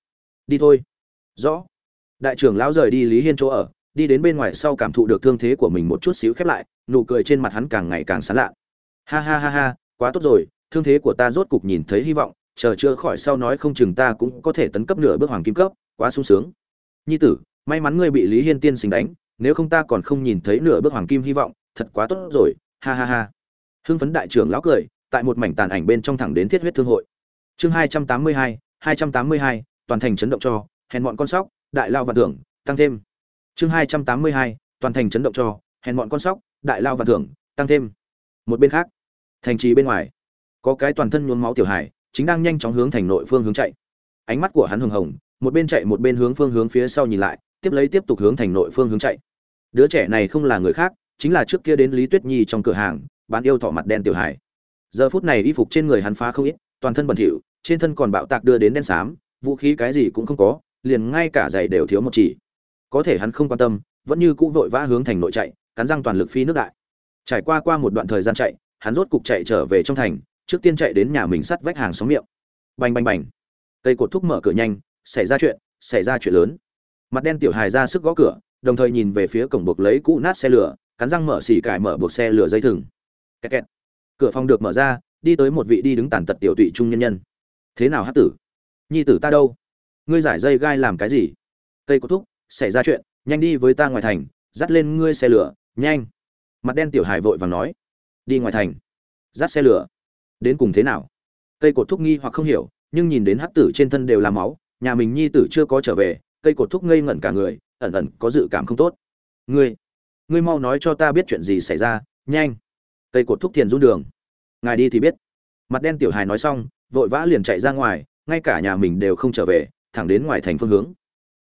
S1: Đi thôi. Rõ. Đại trưởng lão rời đi lý hiên chỗ ở đi đến bên ngoài sau cảm thụ được thương thế của mình một chút xíu khép lại, nụ cười trên mặt hắn càng ngày càng sán lạ. Ha ha ha ha, quá tốt rồi, thương thế của ta rốt cục nhìn thấy hy vọng, chờ chưa khỏi sau nói không chừng ta cũng có thể tấn cấp nửa bước hoàng kim cấp, quá sung sướng. Nhi tử, may mắn ngươi bị lý hiên tiên sinh đánh, nếu không ta còn không nhìn thấy nửa bước hoàng kim hy vọng, thật quá tốt rồi, ha ha ha. Hưng phấn đại trưởng lão cười, tại một mảnh tàn ảnh bên trong thẳng đến thiết huyết thương hội. Chương hai trăm tám mươi hai hai trăm tám mươi hai, toàn thành chấn động cho, hèn bọn con sóc, đại lao và tưởng tăng thêm chương hai trăm tám mươi hai, toàn thành chấn động cho, hèn bọn con sóc, đại lao và thưởng, tăng thêm. Một bên khác, thành trì bên ngoài, có cái toàn thân nhuốm máu tiểu hải, chính đang nhanh chóng hướng thành nội phương hướng chạy. Ánh mắt của hắn hừng hồng, một bên chạy một bên hướng phương hướng phía sau nhìn lại, tiếp lấy tiếp tục hướng thành nội phương hướng chạy. Đứa trẻ này không là người khác, chính là trước kia đến lý tuyết nhi trong cửa hàng, bán yêu thỏ mặt đen tiểu hải. Giờ phút này y phục trên người hắn phá không ít, toàn thân bẩn thỉu, trên thân còn bạo tạc đưa đến đen xám, vũ khí cái gì cũng không có, liền ngay cả giày đều thiếu một chỉ có thể hắn không quan tâm, vẫn như cũ vội vã hướng thành nội chạy, cắn răng toàn lực phi nước đại. Trải qua qua một đoạn thời gian chạy, hắn rốt cục chạy trở về trong thành, trước tiên chạy đến nhà mình sắt vách hàng xóm miệng. Bành bành bành. Cây cột thúc mở cửa nhanh, xảy ra chuyện, xảy ra chuyện lớn. Mặt đen tiểu hài ra sức gõ cửa, đồng thời nhìn về phía cổng buộc lấy cũ nát xe lửa, cắn răng mở xỉ cải mở buộc xe lửa dây thừng. Kẹt kẹt. cửa phòng được mở ra, đi tới một vị đi đứng tàn tật tiểu tụy trung nhân nhân. Thế nào hát tử? Nhi tử ta đâu? Ngươi giải dây gai làm cái gì? Cây cột thúc xảy ra chuyện, nhanh đi với ta ngoài thành, dắt lên ngươi xe lửa, nhanh. Mặt đen tiểu hải vội vàng nói, đi ngoài thành, dắt xe lửa. Đến cùng thế nào? Cây cột thúc nghi hoặc không hiểu, nhưng nhìn đến hắc tử trên thân đều là máu, nhà mình nhi tử chưa có trở về, cây cột thúc ngây ngẩn cả người, ẩn ẩn có dự cảm không tốt. Ngươi ngươi mau nói cho ta biết chuyện gì xảy ra, nhanh. Cây cột thúc thiền run đường. Ngài đi thì biết. Mặt đen tiểu hài nói xong, vội vã liền chạy ra ngoài, ngay cả nhà mình đều không trở về, thẳng đến ngoài thành phương hướng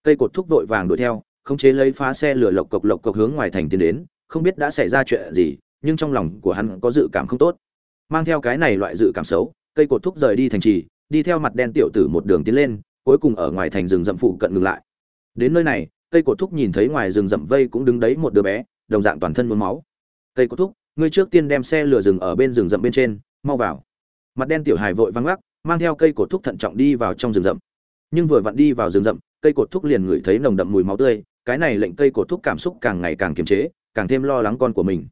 S1: cây cột thúc vội vàng đuổi theo, khống chế lấy phá xe lửa lộc cộc lộc cộc hướng ngoài thành tiến đến, không biết đã xảy ra chuyện gì, nhưng trong lòng của hắn có dự cảm không tốt. Mang theo cái này loại dự cảm xấu, cây cột thúc rời đi thành trì, đi theo mặt đen tiểu tử một đường tiến lên, cuối cùng ở ngoài thành rừng rậm phụ cận ngừng lại. Đến nơi này, cây cột thúc nhìn thấy ngoài rừng rậm vây cũng đứng đấy một đứa bé, đồng dạng toàn thân nhuốm máu. Cây cột thúc, ngươi trước tiên đem xe lửa rừng ở bên rừng rậm bên trên, mau vào. Mặt đen tiểu hài vội văng gác mang theo cây cột thúc thận trọng đi vào trong rừng rậm. Nhưng vừa vặn đi vào rừng rậm cây cột thúc liền ngửi thấy nồng đậm mùi máu tươi, cái này lệnh cây cột thúc cảm xúc càng ngày càng kiềm chế, càng thêm lo lắng con của mình.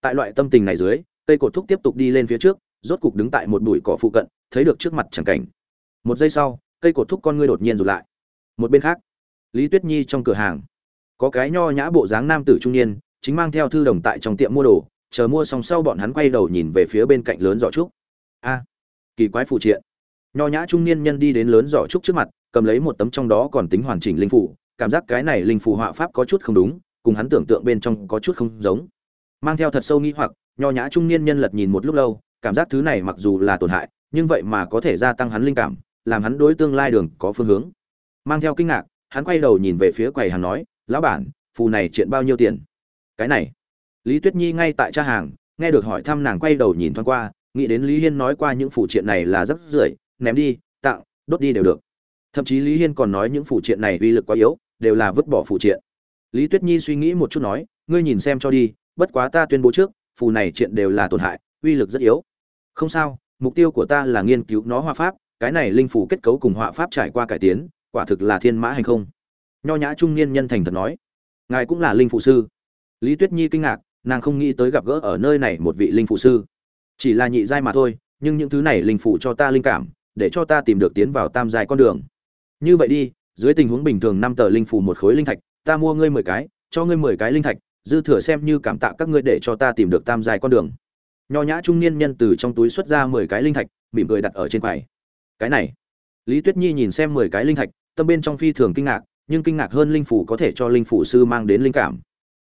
S1: Tại loại tâm tình này dưới, cây cột thúc tiếp tục đi lên phía trước, rốt cục đứng tại một bụi cỏ phụ cận, thấy được trước mặt chẳng cảnh. Một giây sau, cây cột thúc con ngươi đột nhiên rụt lại. Một bên khác, lý tuyết nhi trong cửa hàng, có cái nho nhã bộ dáng nam tử trung niên, chính mang theo thư đồng tại trong tiệm mua đồ, chờ mua xong sau bọn hắn quay đầu nhìn về phía bên cạnh lớn giỏ trúc. A, kỳ quái phụ triện. Nho nhã trung niên nhân đi đến lớn giỏ trúc trước mặt cầm lấy một tấm trong đó còn tính hoàn chỉnh linh phủ, cảm giác cái này linh phủ họa pháp có chút không đúng, cùng hắn tưởng tượng bên trong có chút không giống. Mang theo thật sâu nghĩ hoặc, nho nhã trung niên nhân lật nhìn một lúc lâu, cảm giác thứ này mặc dù là tổn hại, nhưng vậy mà có thể gia tăng hắn linh cảm, làm hắn đối tương lai đường có phương hướng. Mang theo kinh ngạc, hắn quay đầu nhìn về phía quầy hàng nói, lão bản, phù này chuyện bao nhiêu tiền? Cái này. Lý tuyết nhi ngay tại cha hàng, nghe được hỏi thăm nàng quay đầu nhìn thoáng qua, nghĩ đến lý hiên nói qua những phụ triện này là rất rưởi, ném đi, tặng, đốt đi đều được thậm chí lý hiên còn nói những phụ triện này uy lực quá yếu, đều là vứt bỏ phụ triện. Lý tuyết nhi suy nghĩ một chút nói, ngươi nhìn xem cho đi, bất quá ta tuyên bố trước, phù này triện đều là tổn hại, uy lực rất yếu. Không sao, mục tiêu của ta là nghiên cứu nó hoa pháp, cái này linh phủ kết cấu cùng họa pháp trải qua cải tiến, quả thực là thiên mã hành không. Nho nhã trung niên nhân thành thật nói, ngài cũng là linh phụ sư. Lý tuyết nhi kinh ngạc, nàng không nghĩ tới gặp gỡ ở nơi này một vị linh phụ sư. Chỉ là nhị giai mà thôi, nhưng những thứ này linh phụ cho ta linh cảm, để cho ta tìm được tiến vào tam giai con đường như vậy đi, dưới tình huống bình thường năm tờ linh phù một khối linh thạch, ta mua ngươi mười cái, cho ngươi mười cái linh thạch, dư thừa xem như cảm tạ các ngươi để cho ta tìm được tam dài con đường. Nho nhã trung niên nhân từ trong túi xuất ra mười cái linh thạch, mỉm cười đặt ở trên quầy. Cái này, lý tuyết nhi nhìn xem mười cái linh thạch, tâm bên trong phi thường kinh ngạc, nhưng kinh ngạc hơn linh phủ có thể cho linh phủ sư mang đến linh cảm.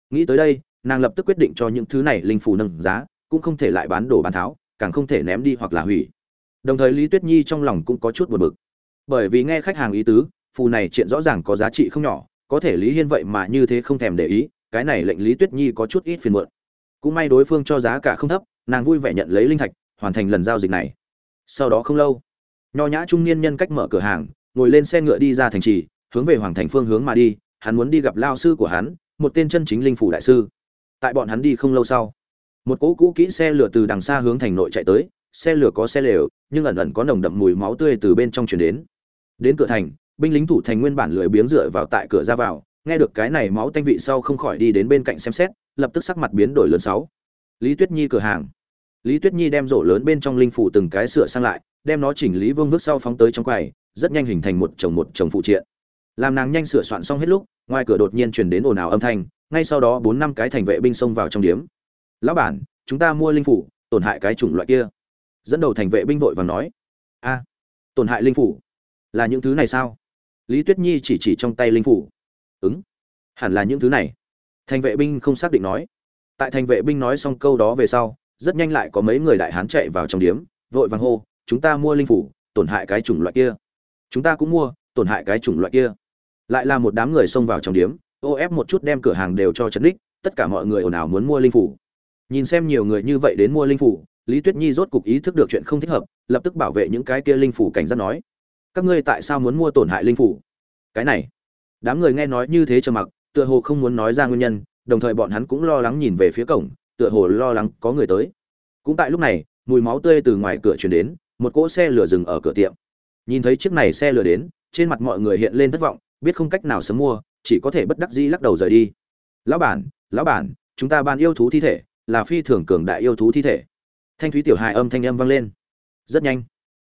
S1: Nghĩ tới đây, nàng lập tức quyết định cho những thứ này linh phủ nâng giá, cũng không thể lại bán đồ bán tháo, càng không thể ném đi hoặc là hủy. Đồng thời lý tuyết nhi trong lòng cũng có chút buồn bực bởi vì nghe khách hàng ý tứ, phù này chuyện rõ ràng có giá trị không nhỏ, có thể lý hiên vậy mà như thế không thèm để ý, cái này lệnh lý tuyết nhi có chút ít phiền muộn. Cũng may đối phương cho giá cả không thấp, nàng vui vẻ nhận lấy linh thạch, hoàn thành lần giao dịch này. Sau đó không lâu, nho nhã trung niên nhân cách mở cửa hàng, ngồi lên xe ngựa đi ra thành trì, hướng về hoàng thành phương hướng mà đi, hắn muốn đi gặp lao sư của hắn, một tên chân chính linh phủ đại sư. Tại bọn hắn đi không lâu sau, một cỗ cũ kỹ xe lửa từ đằng xa hướng thành nội chạy tới, xe lửa có xe lều, nhưng ẩn ẩn có nồng đậm mùi máu tươi từ bên trong chuyển đến đến cửa thành, binh lính thủ thành nguyên bản lười biếng dựa vào tại cửa ra vào, nghe được cái này máu tanh vị sau không khỏi đi đến bên cạnh xem xét, lập tức sắc mặt biến đổi lớn sáu. Lý tuyết nhi cửa hàng. Lý tuyết nhi đem rổ lớn bên trong linh phủ từng cái sửa sang lại, đem nó chỉnh lý vương vước sau phóng tới trong quầy, rất nhanh hình thành một chồng một chồng phụ triện. Làm nàng nhanh sửa soạn xong hết lúc, ngoài cửa đột nhiên truyền đến ồn ào âm thanh, ngay sau đó bốn năm cái thành vệ binh xông vào trong điếm. Lão bản, chúng ta mua linh phủ, tổn hại cái chủng loại kia. Dẫn đầu thành vệ binh vội vàng nói. A, tổn hại linh phủ là những thứ này sao? Lý tuyết nhi chỉ chỉ trong tay linh phủ. Ứng. Hẳn là những thứ này. Thành vệ binh không xác định nói. Tại thành vệ binh nói xong câu đó về sau, rất nhanh lại có mấy người đại hán chạy vào trong điếm, vội vàng hô, chúng ta mua linh phủ, tổn hại cái chủng loại kia. Chúng ta cũng mua, tổn hại cái chủng loại kia. Lại là một đám người xông vào trong điếm, ô ép một chút đem cửa hàng đều cho chấn đích tất cả mọi người ồn ào muốn mua linh phủ. Nhìn xem nhiều người như vậy đến mua linh phủ, lý tuyết nhi rốt cục ý thức được chuyện không thích hợp, lập tức bảo vệ những cái kia linh phủ cảnh giác nói các ngươi tại sao muốn mua tổn hại linh phủ? Cái này, đám người nghe nói như thế trầm mặc, tựa hồ không muốn nói ra nguyên nhân, đồng thời bọn hắn cũng lo lắng nhìn về phía cổng, tựa hồ lo lắng có người tới. Cũng tại lúc này, mùi máu tươi từ ngoài cửa truyền đến, một cỗ xe lửa dừng ở cửa tiệm. Nhìn thấy chiếc này xe lửa đến, trên mặt mọi người hiện lên thất vọng, biết không cách nào sớm mua, chỉ có thể bất đắc dĩ lắc đầu rời đi. Lão bản lão bản, chúng ta ban yêu thú thi thể, là phi thường cường đại yêu thú thi thể. Thanh thúy tiểu hài âm thanh âm vang lên. Rất nhanh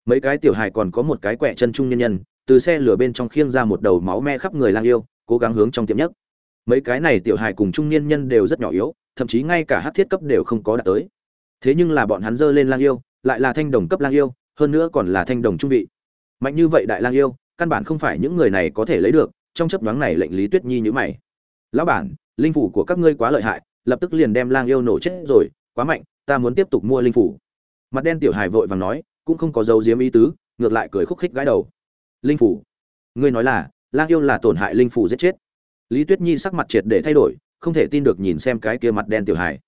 S1: mấy cái tiểu hài còn có một cái quẹ chân trung nhân nhân, từ xe lửa bên trong khiêng ra một đầu máu me khắp người lang yêu, cố gắng hướng trong tiệm nhất mấy cái này tiểu hài cùng trung niên nhân đều rất nhỏ yếu, thậm chí ngay cả hát thiết cấp đều không có đạt tới. Thế nhưng là bọn hắn dơ lên lang yêu, lại là thanh đồng cấp lang yêu, hơn nữa còn là thanh đồng trung vị. Mạnh như vậy đại lang yêu, căn bản không phải những người này có thể lấy được, trong chấp nhoáng này lệnh lý tuyết nhi nhữ mày. Lão bản, linh phủ của các ngươi quá lợi hại, lập tức liền đem lang yêu nổ chết rồi, quá mạnh, ta muốn tiếp tục mua linh phủ. Mặt đen tiểu hài vội vàng nói cũng không có dấu diếm ý tứ, ngược lại cười khúc khích gãi đầu. Linh phủ, ngươi nói là, lang yêu là tổn hại linh phủ giết chết. Lý tuyết nhi sắc mặt triệt để thay đổi, không thể tin được nhìn xem cái kia mặt đen tiểu hài.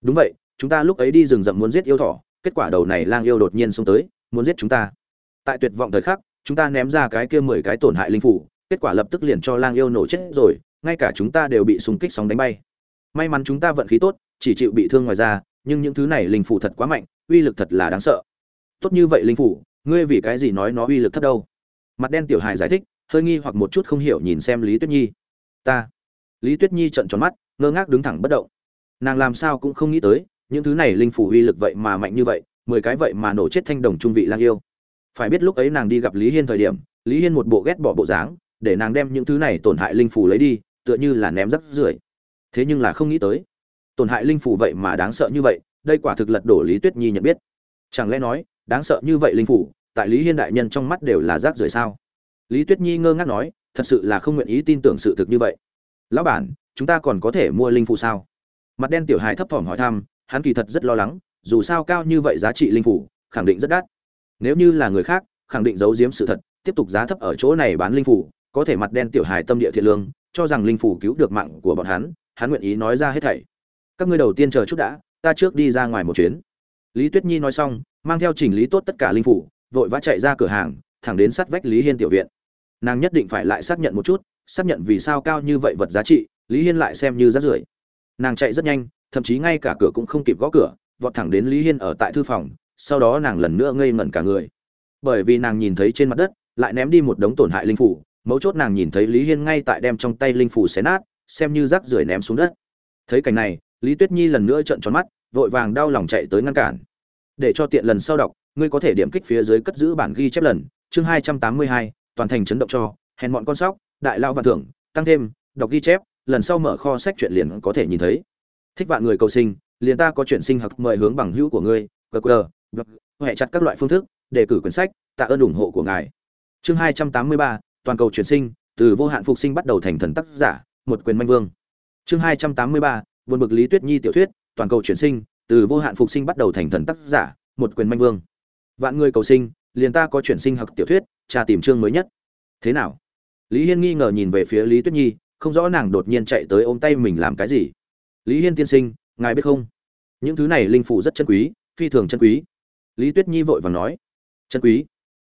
S1: Đúng vậy, chúng ta lúc ấy đi rừng rậm muốn giết yêu thỏ, kết quả đầu này lang yêu đột nhiên xông tới, muốn giết chúng ta. Tại tuyệt vọng thời khắc, chúng ta ném ra cái kia mười cái tổn hại linh phủ, kết quả lập tức liền cho lang yêu nổ chết rồi, ngay cả chúng ta đều bị xung kích sóng đánh bay. May mắn chúng ta vận khí tốt, chỉ chịu bị thương ngoài ra nhưng những thứ này linh phủ thật quá mạnh, uy lực thật là đáng sợ tốt như vậy linh phủ, ngươi vì cái gì nói nó uy lực thấp đâu? Mặt đen tiểu hài giải thích, hơi nghi hoặc một chút không hiểu nhìn xem lý tuyết nhi. Ta. Lý tuyết nhi trợn tròn mắt, ngơ ngác đứng thẳng bất động. Nàng làm sao cũng không nghĩ tới, những thứ này linh phủ uy lực vậy mà mạnh như vậy, mười cái vậy mà nổ chết thanh đồng trung vị lang yêu. Phải biết lúc ấy nàng đi gặp lý hiên thời điểm, lý hiên một bộ ghét bỏ bộ dáng, để nàng đem những thứ này tổn hại linh phủ lấy đi, tựa như là ném rắc rưởi. Thế nhưng là không nghĩ tới, tổn hại linh phủ vậy mà đáng sợ như vậy, đây quả thực lật đổ lý tuyết nhi nhận biết. Chẳng lẽ nói đáng sợ như vậy linh phủ, tại lý hiên đại nhân trong mắt đều là rác rưởi sao? Lý tuyết nhi ngơ ngác nói, thật sự là không nguyện ý tin tưởng sự thực như vậy. Lão bản, chúng ta còn có thể mua linh phủ sao? Mặt đen tiểu hài thấp thỏm hỏi thăm, hắn kỳ thật rất lo lắng, dù sao cao như vậy giá trị linh phủ, khẳng định rất đắt. Nếu như là người khác, khẳng định giấu giếm sự thật, tiếp tục giá thấp ở chỗ này bán linh phủ, có thể mặt đen tiểu hài tâm địa thiện lương, cho rằng linh phủ cứu được mạng của bọn hắn hắn nguyện ý nói ra hết thảy. Các ngươi đầu tiên chờ chút đã, ta trước đi ra ngoài một chuyến. Lý tuyết nhi nói xong mang theo chỉnh lý tốt tất cả linh phủ, vội vã chạy ra cửa hàng, thẳng đến sát vách lý hiên tiểu viện. Nàng nhất định phải lại xác nhận một chút, xác nhận vì sao cao như vậy vật giá trị, lý hiên lại xem như rác rưởi. Nàng chạy rất nhanh, thậm chí ngay cả cửa cũng không kịp gõ cửa, vọt thẳng đến lý hiên ở tại thư phòng, sau đó nàng lần nữa ngây ngẩn cả người. Bởi vì nàng nhìn thấy trên mặt đất, lại ném đi một đống tổn hại linh phủ, mấu chốt nàng nhìn thấy lý hiên ngay tại đem trong tay linh phủ xé nát, xem như rác rưởi ném xuống đất. Thấy cảnh này, lý tuyết nhi lần nữa trợn tròn mắt, vội vàng đau lòng chạy tới ngăn cản để cho tiện lần sau đọc, ngươi có thể điểm kích phía dưới cất giữ bản ghi chép lần, chương hai trăm tám mươi hai, toàn thành chấn động cho, hèn bọn con sóc, đại lao vạn thưởng, tăng thêm, đọc ghi chép, lần sau mở kho sách truyện liền có thể nhìn thấy. Thích vạn người cầu sinh, liền ta có chuyện sinh học mời hướng bằng hữu của ngươi qr hệ chặt các loại phương thức, đề cử quyển sách, tạ ơn ủng hộ của ngài. Chương hai trăm tám mươi ba, toàn cầu chuyển sinh, từ vô hạn phục sinh bắt đầu thành thần tác giả, một quyền manh vương. Chương hai trăm tám mươi ba buồn bực lý tuyết nhi tiểu thuyết, toàn cầu chuyển sinh từ vô hạn phục sinh bắt đầu thành thần tác giả, một quyền manh vương. Vạn người cầu sinh, liền ta có chuyển sinh học tiểu thuyết, tra tìm chương mới nhất. Thế nào? Lý hiên nghi ngờ nhìn về phía lý tuyết nhi, không rõ nàng đột nhiên chạy tới ôm tay mình làm cái gì. Lý hiên tiên sinh, ngài biết không? Những thứ này linh phủ rất chân quý, phi thường chân quý. Lý tuyết nhi vội vàng nói, chân quý?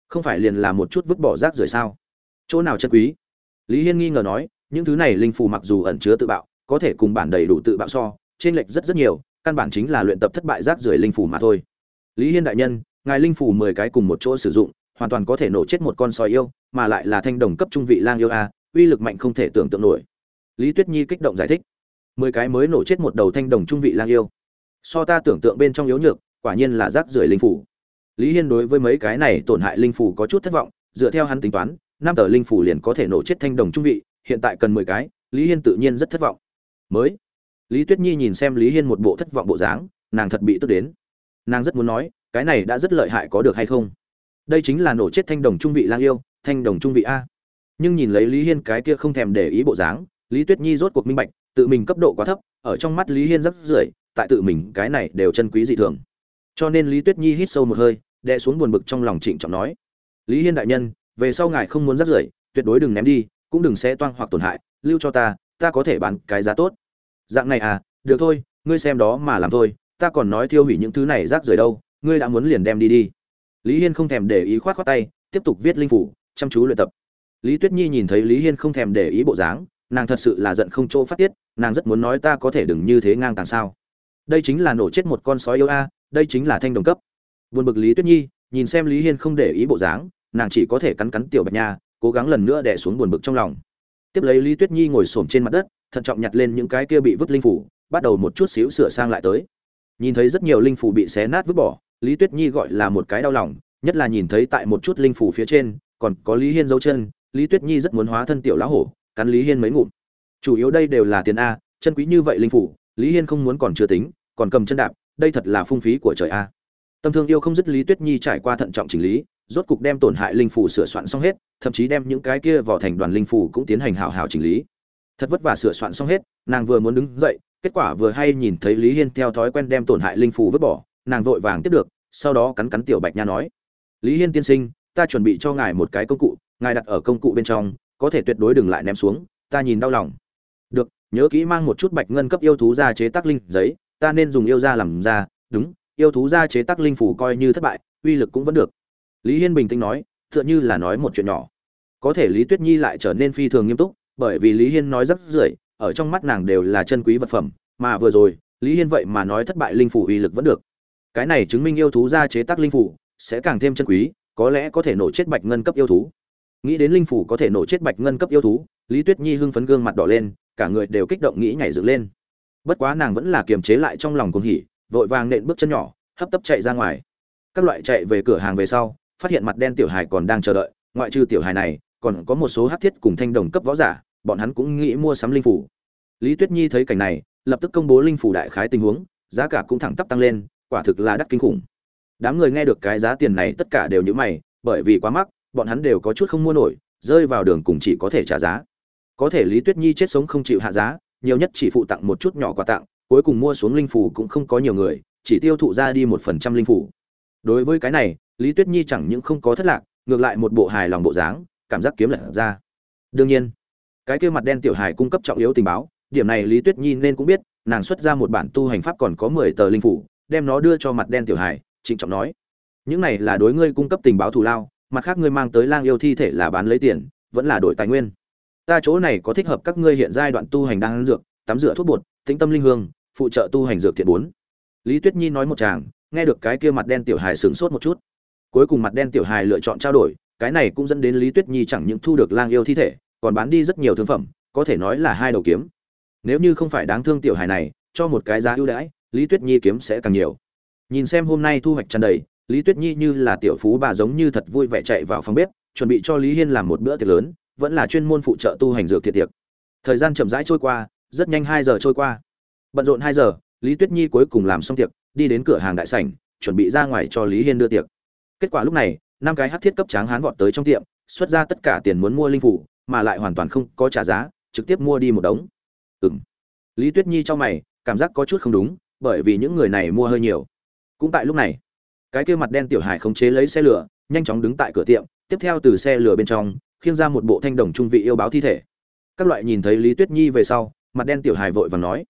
S1: Không phải liền là một chút vứt bỏ rác rưởi sao? Chỗ nào chân quý? Lý hiên nghi ngờ nói, những thứ này linh phù mặc dù ẩn chứa tự bạo, có thể cùng bản đầy đủ tự bạo so trên lệch rất rất nhiều căn bản chính là luyện tập thất bại rác rưởi linh phủ mà thôi. Lý hiên đại nhân, ngài linh phủ mười cái cùng một chỗ sử dụng, hoàn toàn có thể nổ chết một con sói yêu, mà lại là thanh đồng cấp trung vị lang yêu a, uy lực mạnh không thể tưởng tượng nổi. Lý tuyết nhi kích động giải thích. Mười cái mới nổ chết một đầu thanh đồng trung vị lang yêu. So ta tưởng tượng bên trong yếu nhược, quả nhiên là rác rưởi linh phủ lý hiên đối với mấy cái này tổn hại linh phủ có chút thất vọng, dựa theo hắn tính toán, năm tờ linh phủ liền có thể nổ chết thanh đồng trung vị, hiện tại cần mười cái, lý hiên tự nhiên rất thất vọng. Mới lý tuyết nhi nhìn xem lý hiên một bộ thất vọng bộ dáng, nàng thật bị tức đến. Nàng rất muốn nói, cái này đã rất lợi hại có được hay không? Đây chính là nổ chết thanh đồng trung vị lang yêu, thanh đồng trung vị a. Nhưng nhìn lấy lý hiên cái kia không thèm để ý bộ dáng, lý tuyết nhi rốt cuộc minh bạch, tự mình cấp độ quá thấp, ở trong mắt lý hiên rất rưởi, tại tự mình cái này đều chân quý dị thường. Cho nên lý tuyết nhi hít sâu một hơi, đè xuống buồn bực trong lòng trịnh trọng nói, lý hiên đại nhân, về sau ngài không muốn rắt rưởi, tuyệt đối đừng ném đi, cũng đừng xé toang hoặc tổn hại, lưu cho ta ta có thể bán cái giá tốt dạng này à được thôi, ngươi xem đó mà làm thôi, ta còn nói thiêu hủy những thứ này rác rưởi đâu, ngươi đã muốn liền đem đi đi. Lý hiên không thèm để ý khoát khoát tay, tiếp tục viết linh phủ, chăm chú luyện tập. Lý tuyết nhi nhìn thấy lý hiên không thèm để ý bộ dáng, nàng thật sự là giận không chỗ phát tiết, nàng rất muốn nói ta có thể đừng như thế ngang tàng sao. Đây chính là nổ chết một con sói yêu a, đây chính là thanh đồng cấp. Buồn bực lý tuyết nhi, nhìn xem lý hiên không để ý bộ dáng, nàng chỉ có thể cắn cắn tiểu bạch nha, cố gắng lần nữa đẻ xuống buồn bực trong lòng. Tiếp lấy lý tuyết nhi ngồi xổm trên mặt đất thận trọng nhặt lên những cái kia bị vứt linh phủ, bắt đầu một chút xíu sửa sang lại tới. Nhìn thấy rất nhiều linh phủ bị xé nát vứt bỏ, lý tuyết nhi gọi là một cái đau lòng, nhất là nhìn thấy tại một chút linh phủ phía trên, còn có lý hiên dấu chân, lý tuyết nhi rất muốn hóa thân tiểu lão hổ, cắn lý hiên mấy ngụm. Chủ yếu đây đều là tiền a, chân quý như vậy linh phủ, lý hiên không muốn còn chưa tính, còn cầm chân đạp, đây thật là phung phí của trời a. Tâm thương yêu không dứt lý tuyết nhi trải qua thận trọng chỉnh lý, rốt cục đem tổn hại linh phủ sửa soạn xong hết, thậm chí đem những cái kia vào thành đoàn linh phủ cũng tiến hành hảo hảo chỉnh lý thật vất vả sửa soạn xong hết, nàng vừa muốn đứng dậy, kết quả vừa hay nhìn thấy lý hiên theo thói quen đem tổn hại linh phủ vứt bỏ, nàng vội vàng tiếp được, sau đó cắn cắn tiểu bạch nha nói, lý hiên tiên sinh, ta chuẩn bị cho ngài một cái công cụ, ngài đặt ở công cụ bên trong, có thể tuyệt đối đừng lại ném xuống, ta nhìn đau lòng. Được, nhớ kỹ mang một chút bạch ngân cấp yêu thú ra chế tác linh giấy, ta nên dùng yêu ra làm ra, đúng, yêu thú ra chế tác linh phủ coi như thất bại, uy lực cũng vẫn được. Lý hiên bình tĩnh nói, tựa như là nói một chuyện nhỏ. Có thể lý tuyết nhi lại trở nên phi thường nghiêm túc bởi vì lý hiên nói rất rưởi, ở trong mắt nàng đều là chân quý vật phẩm, mà vừa rồi, lý hiên vậy mà nói thất bại linh phủ uy lực vẫn được. Cái này chứng minh yêu thú ra chế tác linh phủ sẽ càng thêm chân quý, có lẽ có thể nổ chết bạch ngân cấp yêu thú. Nghĩ đến linh phủ có thể nổ chết bạch ngân cấp yêu thú, lý tuyết nhi hưng phấn gương mặt đỏ lên, cả người đều kích động nghĩ nhảy dựng lên. Bất quá nàng vẫn là kiềm chế lại trong lòng cuồng hỉ, vội vàng nện bước chân nhỏ, hấp tấp chạy ra ngoài. Các loại chạy về cửa hàng về sau, phát hiện mặt đen tiểu hài còn đang chờ đợi, ngoại trừ tiểu hài này còn có một số hắc thiết cùng thanh đồng cấp võ giả, bọn hắn cũng nghĩ mua sắm linh phủ. Lý tuyết nhi thấy cảnh này, lập tức công bố linh phủ đại khái tình huống, giá cả cũng thẳng tắp tăng lên, quả thực là đắt kinh khủng. Đám người nghe được cái giá tiền này tất cả đều nhíu mày, bởi vì quá mắc, bọn hắn đều có chút không mua nổi, rơi vào đường cùng chỉ có thể trả giá. Có thể lý tuyết nhi chết sống không chịu hạ giá, nhiều nhất chỉ phụ tặng một chút nhỏ quà tặng, cuối cùng mua xuống linh phủ cũng không có nhiều người, chỉ tiêu thụ ra đi một phần trăm linh phủ. Đối với cái này, lý tuyết nhi chẳng những không có thất lạc, ngược lại một bộ hài lòng bộ dáng cảm giác kiếm lật ra. Đương nhiên, cái kia mặt đen tiểu hài cung cấp trọng yếu tình báo, điểm này lý tuyết nhi nên cũng biết, nàng xuất ra một bản tu hành pháp còn có mười tờ linh phủ, đem nó đưa cho mặt đen tiểu hài, trịnh trọng nói, những này là đối ngươi cung cấp tình báo thù lao, mặt khác ngươi mang tới lang yêu thi thể là bán lấy tiền, vẫn là đổi tài nguyên. Ta chỗ này có thích hợp các ngươi hiện giai đoạn tu hành đang ăn dược, tắm rửa thuốc bột, tĩnh tâm linh hương, phụ trợ tu hành dược thiện bốn. Lý tuyết nhi nói một chàng, nghe được cái kia mặt đen tiểu hài sửng sốt một chút. Cuối cùng mặt đen tiểu hài lựa chọn trao đổi cái này cũng dẫn đến lý tuyết nhi chẳng những thu được lang yêu thi thể, còn bán đi rất nhiều thương phẩm, có thể nói là hai đầu kiếm. Nếu như không phải đáng thương tiểu hài này, cho một cái giá ưu đãi, lý tuyết nhi kiếm sẽ càng nhiều. Nhìn xem hôm nay thu hoạch tràn đầy, lý tuyết nhi như là tiểu phú bà giống như thật vui vẻ chạy vào phòng bếp, chuẩn bị cho lý hiên làm một bữa tiệc lớn, vẫn là chuyên môn phụ trợ tu hành dược thiệt tiệc. Thời gian chậm rãi trôi qua, rất nhanh hai giờ trôi qua. Bận rộn hai giờ, lý tuyết nhi cuối cùng làm xong tiệc, đi đến cửa hàng đại sảnh, chuẩn bị ra ngoài cho lý hiên đưa tiệc. Kết quả lúc này năm cái hát thiết cấp tráng hán vọt tới trong tiệm, xuất ra tất cả tiền muốn mua linh phủ, mà lại hoàn toàn không có trả giá, trực tiếp mua đi một đống. Ừm. lý tuyết nhi trong mày, cảm giác có chút không đúng, bởi vì những người này mua hơi nhiều. Cũng tại lúc này, cái kia mặt đen tiểu hải khống chế lấy xe lửa, nhanh chóng đứng tại cửa tiệm, tiếp theo từ xe lửa bên trong, khiêng ra một bộ thanh đồng trung vị yêu báo thi thể. Các loại nhìn thấy lý tuyết nhi về sau, mặt đen tiểu hải vội vàng nói,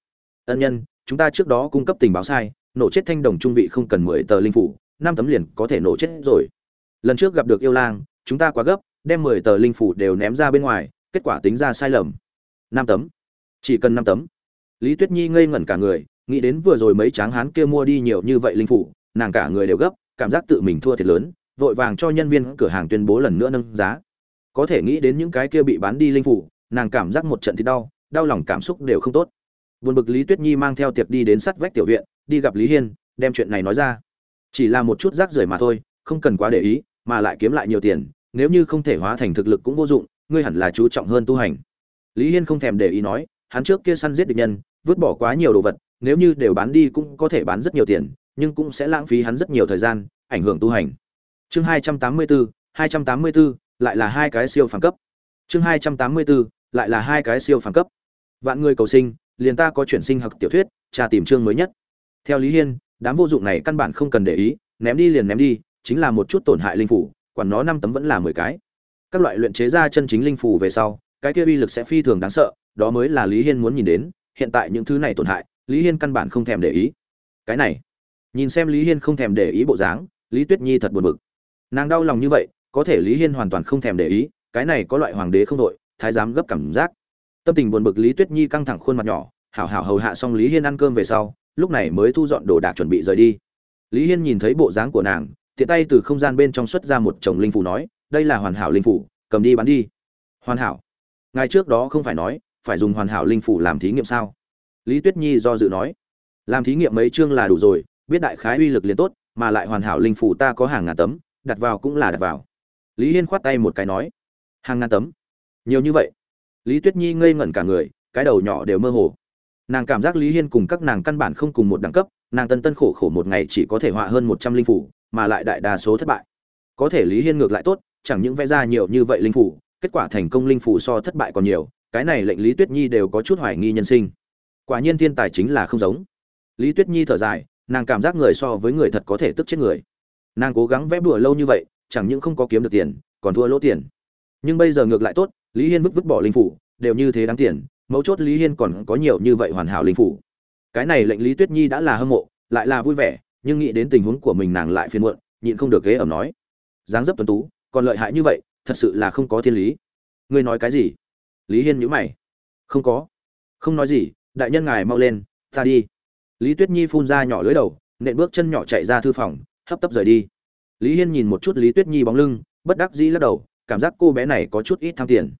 S1: ân nhân, chúng ta trước đó cung cấp tình báo sai, nổ chết thanh đồng trung vị không cần mười tờ linh phủ, năm tấm liền có thể nổ chết rồi lần trước gặp được yêu lang, chúng ta quá gấp, đem mười tờ linh phủ đều ném ra bên ngoài, kết quả tính ra sai lầm. Năm tấm. Chỉ cần năm tấm. Lý tuyết nhi ngây ngẩn cả người, nghĩ đến vừa rồi mấy tráng hán kia mua đi nhiều như vậy linh phủ, nàng cả người đều gấp, cảm giác tự mình thua thiệt lớn, vội vàng cho nhân viên cửa hàng tuyên bố lần nữa nâng giá. Có thể nghĩ đến những cái kia bị bán đi linh phủ, nàng cảm giác một trận thì đau đau lòng cảm xúc đều không tốt. Buồn bực lý tuyết nhi mang theo tiệc đi đến sắt vách tiểu viện, đi gặp lý hiên, đem chuyện này nói ra. Chỉ là một chút rác rưởi mà thôi, không cần quá để ý mà lại kiếm lại nhiều tiền, nếu như không thể hóa thành thực lực cũng vô dụng, ngươi hẳn là chú trọng hơn tu hành. Lý hiên không thèm để ý nói, hắn trước kia săn giết địch nhân, vứt bỏ quá nhiều đồ vật, nếu như đều bán đi cũng có thể bán rất nhiều tiền, nhưng cũng sẽ lãng phí hắn rất nhiều thời gian, ảnh hưởng tu hành. Chương hai trăm tám mươi bốn hai trăm tám mươi bốn lại là hai cái siêu phàm cấp. Chương hai trăm tám mươi bốn lại là hai cái siêu phàm cấp. Vạn người cầu sinh, liền ta có chuyển sinh học tiểu thuyết trà tìm chương mới nhất. Theo lý hiên, đám vô dụng này căn bản không cần để ý, ném đi liền ném đi chính là một chút tổn hại linh phủ, quản nó năm tấm vẫn là mười cái. Các loại luyện chế ra chân chính linh phủ về sau, cái kia uy lực sẽ phi thường đáng sợ, đó mới là lý hiên muốn nhìn đến, hiện tại những thứ này tổn hại, lý hiên căn bản không thèm để ý. Cái này, nhìn xem lý hiên không thèm để ý bộ dáng, lý tuyết nhi thật buồn bực. Nàng đau lòng như vậy, có thể lý hiên hoàn toàn không thèm để ý, cái này có loại hoàng đế không đội, thái giám gấp cảm giác. Tâm tình buồn bực lý tuyết nhi căng thẳng khuôn mặt nhỏ, hảo hảo hầu hạ xong lý hiên ăn cơm về sau, lúc này mới thu dọn đồ đạc chuẩn bị rời đi. Lý hiên nhìn thấy bộ dáng của nàng tiện tay từ không gian bên trong xuất ra một chồng linh phủ nói, đây là hoàn hảo linh phủ, cầm đi bán đi. Hoàn hảo? Ngài trước đó không phải nói, phải dùng hoàn hảo linh phủ làm thí nghiệm sao? Lý tuyết nhi do dự nói, làm thí nghiệm mấy chương là đủ rồi, biết đại khái uy lực liền tốt, mà lại hoàn hảo linh phủ ta có hàng ngàn tấm, đặt vào cũng là đặt vào. Lý hiên khoát tay một cái nói, hàng ngàn tấm? Nhiều như vậy? Lý tuyết nhi ngây ngẩn cả người, cái đầu nhỏ đều mơ hồ. Nàng cảm giác lý hiên cùng các nàng căn bản không cùng một đẳng cấp, nàng tân tân khổ khổ một ngày chỉ có thể họa hơn một trăm linh phủ mà lại đại đa số thất bại. Có thể lý hiên ngược lại tốt, chẳng những vẽ ra nhiều như vậy linh phủ, kết quả thành công linh phủ so thất bại còn nhiều, cái này lệnh lý tuyết nhi đều có chút hoài nghi nhân sinh. Quả nhiên thiên tài chính là không giống. Lý tuyết nhi thở dài, nàng cảm giác người so với người thật có thể tức chết người. Nàng cố gắng vẽ bùa lâu như vậy, chẳng những không có kiếm được tiền, còn thua lỗ tiền. Nhưng bây giờ ngược lại tốt, lý hiên vứt vứt bỏ linh phủ, đều như thế đáng tiền, mấu chốt lý hiên còn có nhiều như vậy hoàn hảo linh phủ. Cái này lệnh lý tuyết nhi đã là hâm mộ, lại là vui vẻ nhưng nghĩ đến tình huống của mình nàng lại phiền muộn, nhịn không được ghế ẩm nói. Dáng dấp tuấn tú, còn lợi hại như vậy, thật sự là không có thiên lý. Ngươi nói cái gì? Lý hiên nhữ mày. Không có. Không nói gì, đại nhân ngài mau lên, ta đi. Lý tuyết nhi phun ra nhỏ lưới đầu, nện bước chân nhỏ chạy ra thư phòng, hấp tấp rời đi. Lý hiên nhìn một chút lý tuyết nhi bóng lưng, bất đắc dĩ lắc đầu, cảm giác cô bé này có chút ít tham tiền.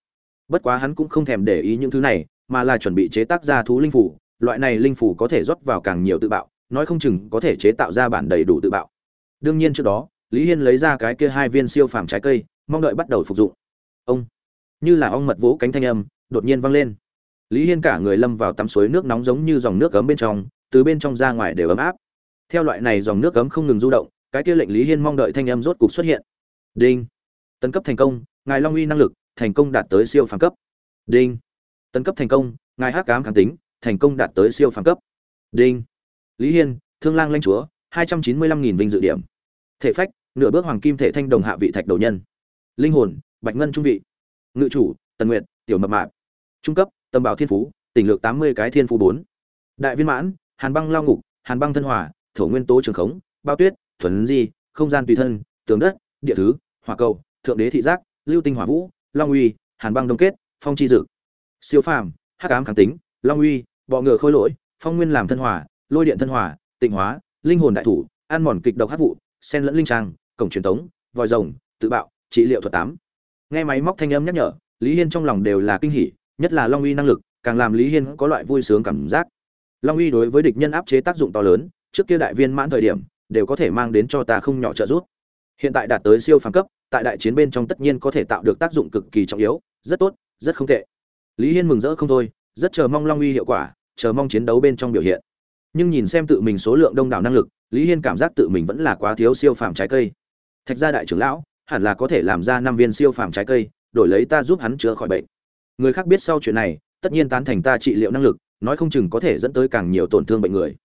S1: Bất quá hắn cũng không thèm để ý những thứ này, mà là chuẩn bị chế tác ra thú linh phủ, loại này linh phủ có thể rót vào càng nhiều tự bạo nói không chừng có thể chế tạo ra bản đầy đủ tự bạo. Đương nhiên trước đó, lý hiên lấy ra cái kia hai viên siêu phàm trái cây, mong đợi bắt đầu phục dụng. Ông, như là ong mật vỗ cánh thanh âm, đột nhiên vang lên. Lý hiên cả người lâm vào tắm suối nước nóng giống như dòng nước ấm bên trong, từ bên trong ra ngoài đều ấm áp. Theo loại này dòng nước ấm không ngừng du động, cái kia lệnh lý hiên mong đợi thanh âm rốt cục xuất hiện. Đinh. Tấn cấp thành công, ngài long uy năng lực, thành công đạt tới siêu phàm cấp. Đinh. Tấn cấp thành công, ngài hắc cám kháng tính, thành công đạt tới siêu phàm cấp. Đinh lý hiên, thương lang lãnh chúa, hai trăm chín mươi lăm nghìn vinh dự điểm. Thể phách, nửa bước hoàng kim thể thanh đồng hạ vị thạch đầu nhân. Linh hồn, bạch ngân trung vị. Ngự chủ, tần Nguyệt, tiểu mập mạp. Trung cấp, tầm bảo thiên phú, tỉnh lược tám mươi cái thiên phú bốn. Đại viên mãn, hàn băng lao ngục, hàn băng thân hỏa thổ nguyên tố trường khống, bao tuyết, thuần di, không gian tùy thân, tường đất, địa thứ, hỏa cầu, thượng đế thị giác, lưu tinh hỏa vũ, long uy, hàn băng đông kết, phong chi dực siêu phàm, hắc ám kháng tính, long uy, bọ ngựa khôi lỗi, phong nguyên làm thân hỏa lôi điện thân hòa, tịnh hóa linh hồn đại thủ ăn mòn kịch độc hát vụ sen lẫn linh trang cổng truyền thống vòi rồng tự bạo trị liệu thuật tám. Nghe máy móc thanh âm nhắc nhở lý hiên trong lòng đều là kinh hỉ nhất là long uy năng lực càng làm lý hiên có loại vui sướng cảm giác. Long uy đối với địch nhân áp chế tác dụng to lớn trước kia đại viên mãn thời điểm đều có thể mang đến cho ta không nhỏ trợ giúp. Hiện tại đạt tới siêu phàm cấp tại đại chiến bên trong tất nhiên có thể tạo được tác dụng cực kỳ trọng yếu rất tốt rất không tệ. Lý hiên mừng rỡ không thôi rất chờ mong long uy hiệu quả chờ mong chiến đấu bên trong biểu hiện nhưng nhìn xem tự mình số lượng đông đảo năng lực, lý hiên cảm giác tự mình vẫn là quá thiếu siêu phàm trái cây. Thạch gia đại trưởng lão, hẳn là có thể làm ra năm viên siêu phàm trái cây, đổi lấy ta giúp hắn chữa khỏi bệnh. Người khác biết sau chuyện này, tất nhiên tán thành ta trị liệu năng lực, nói không chừng có thể dẫn tới càng nhiều tổn thương bệnh người.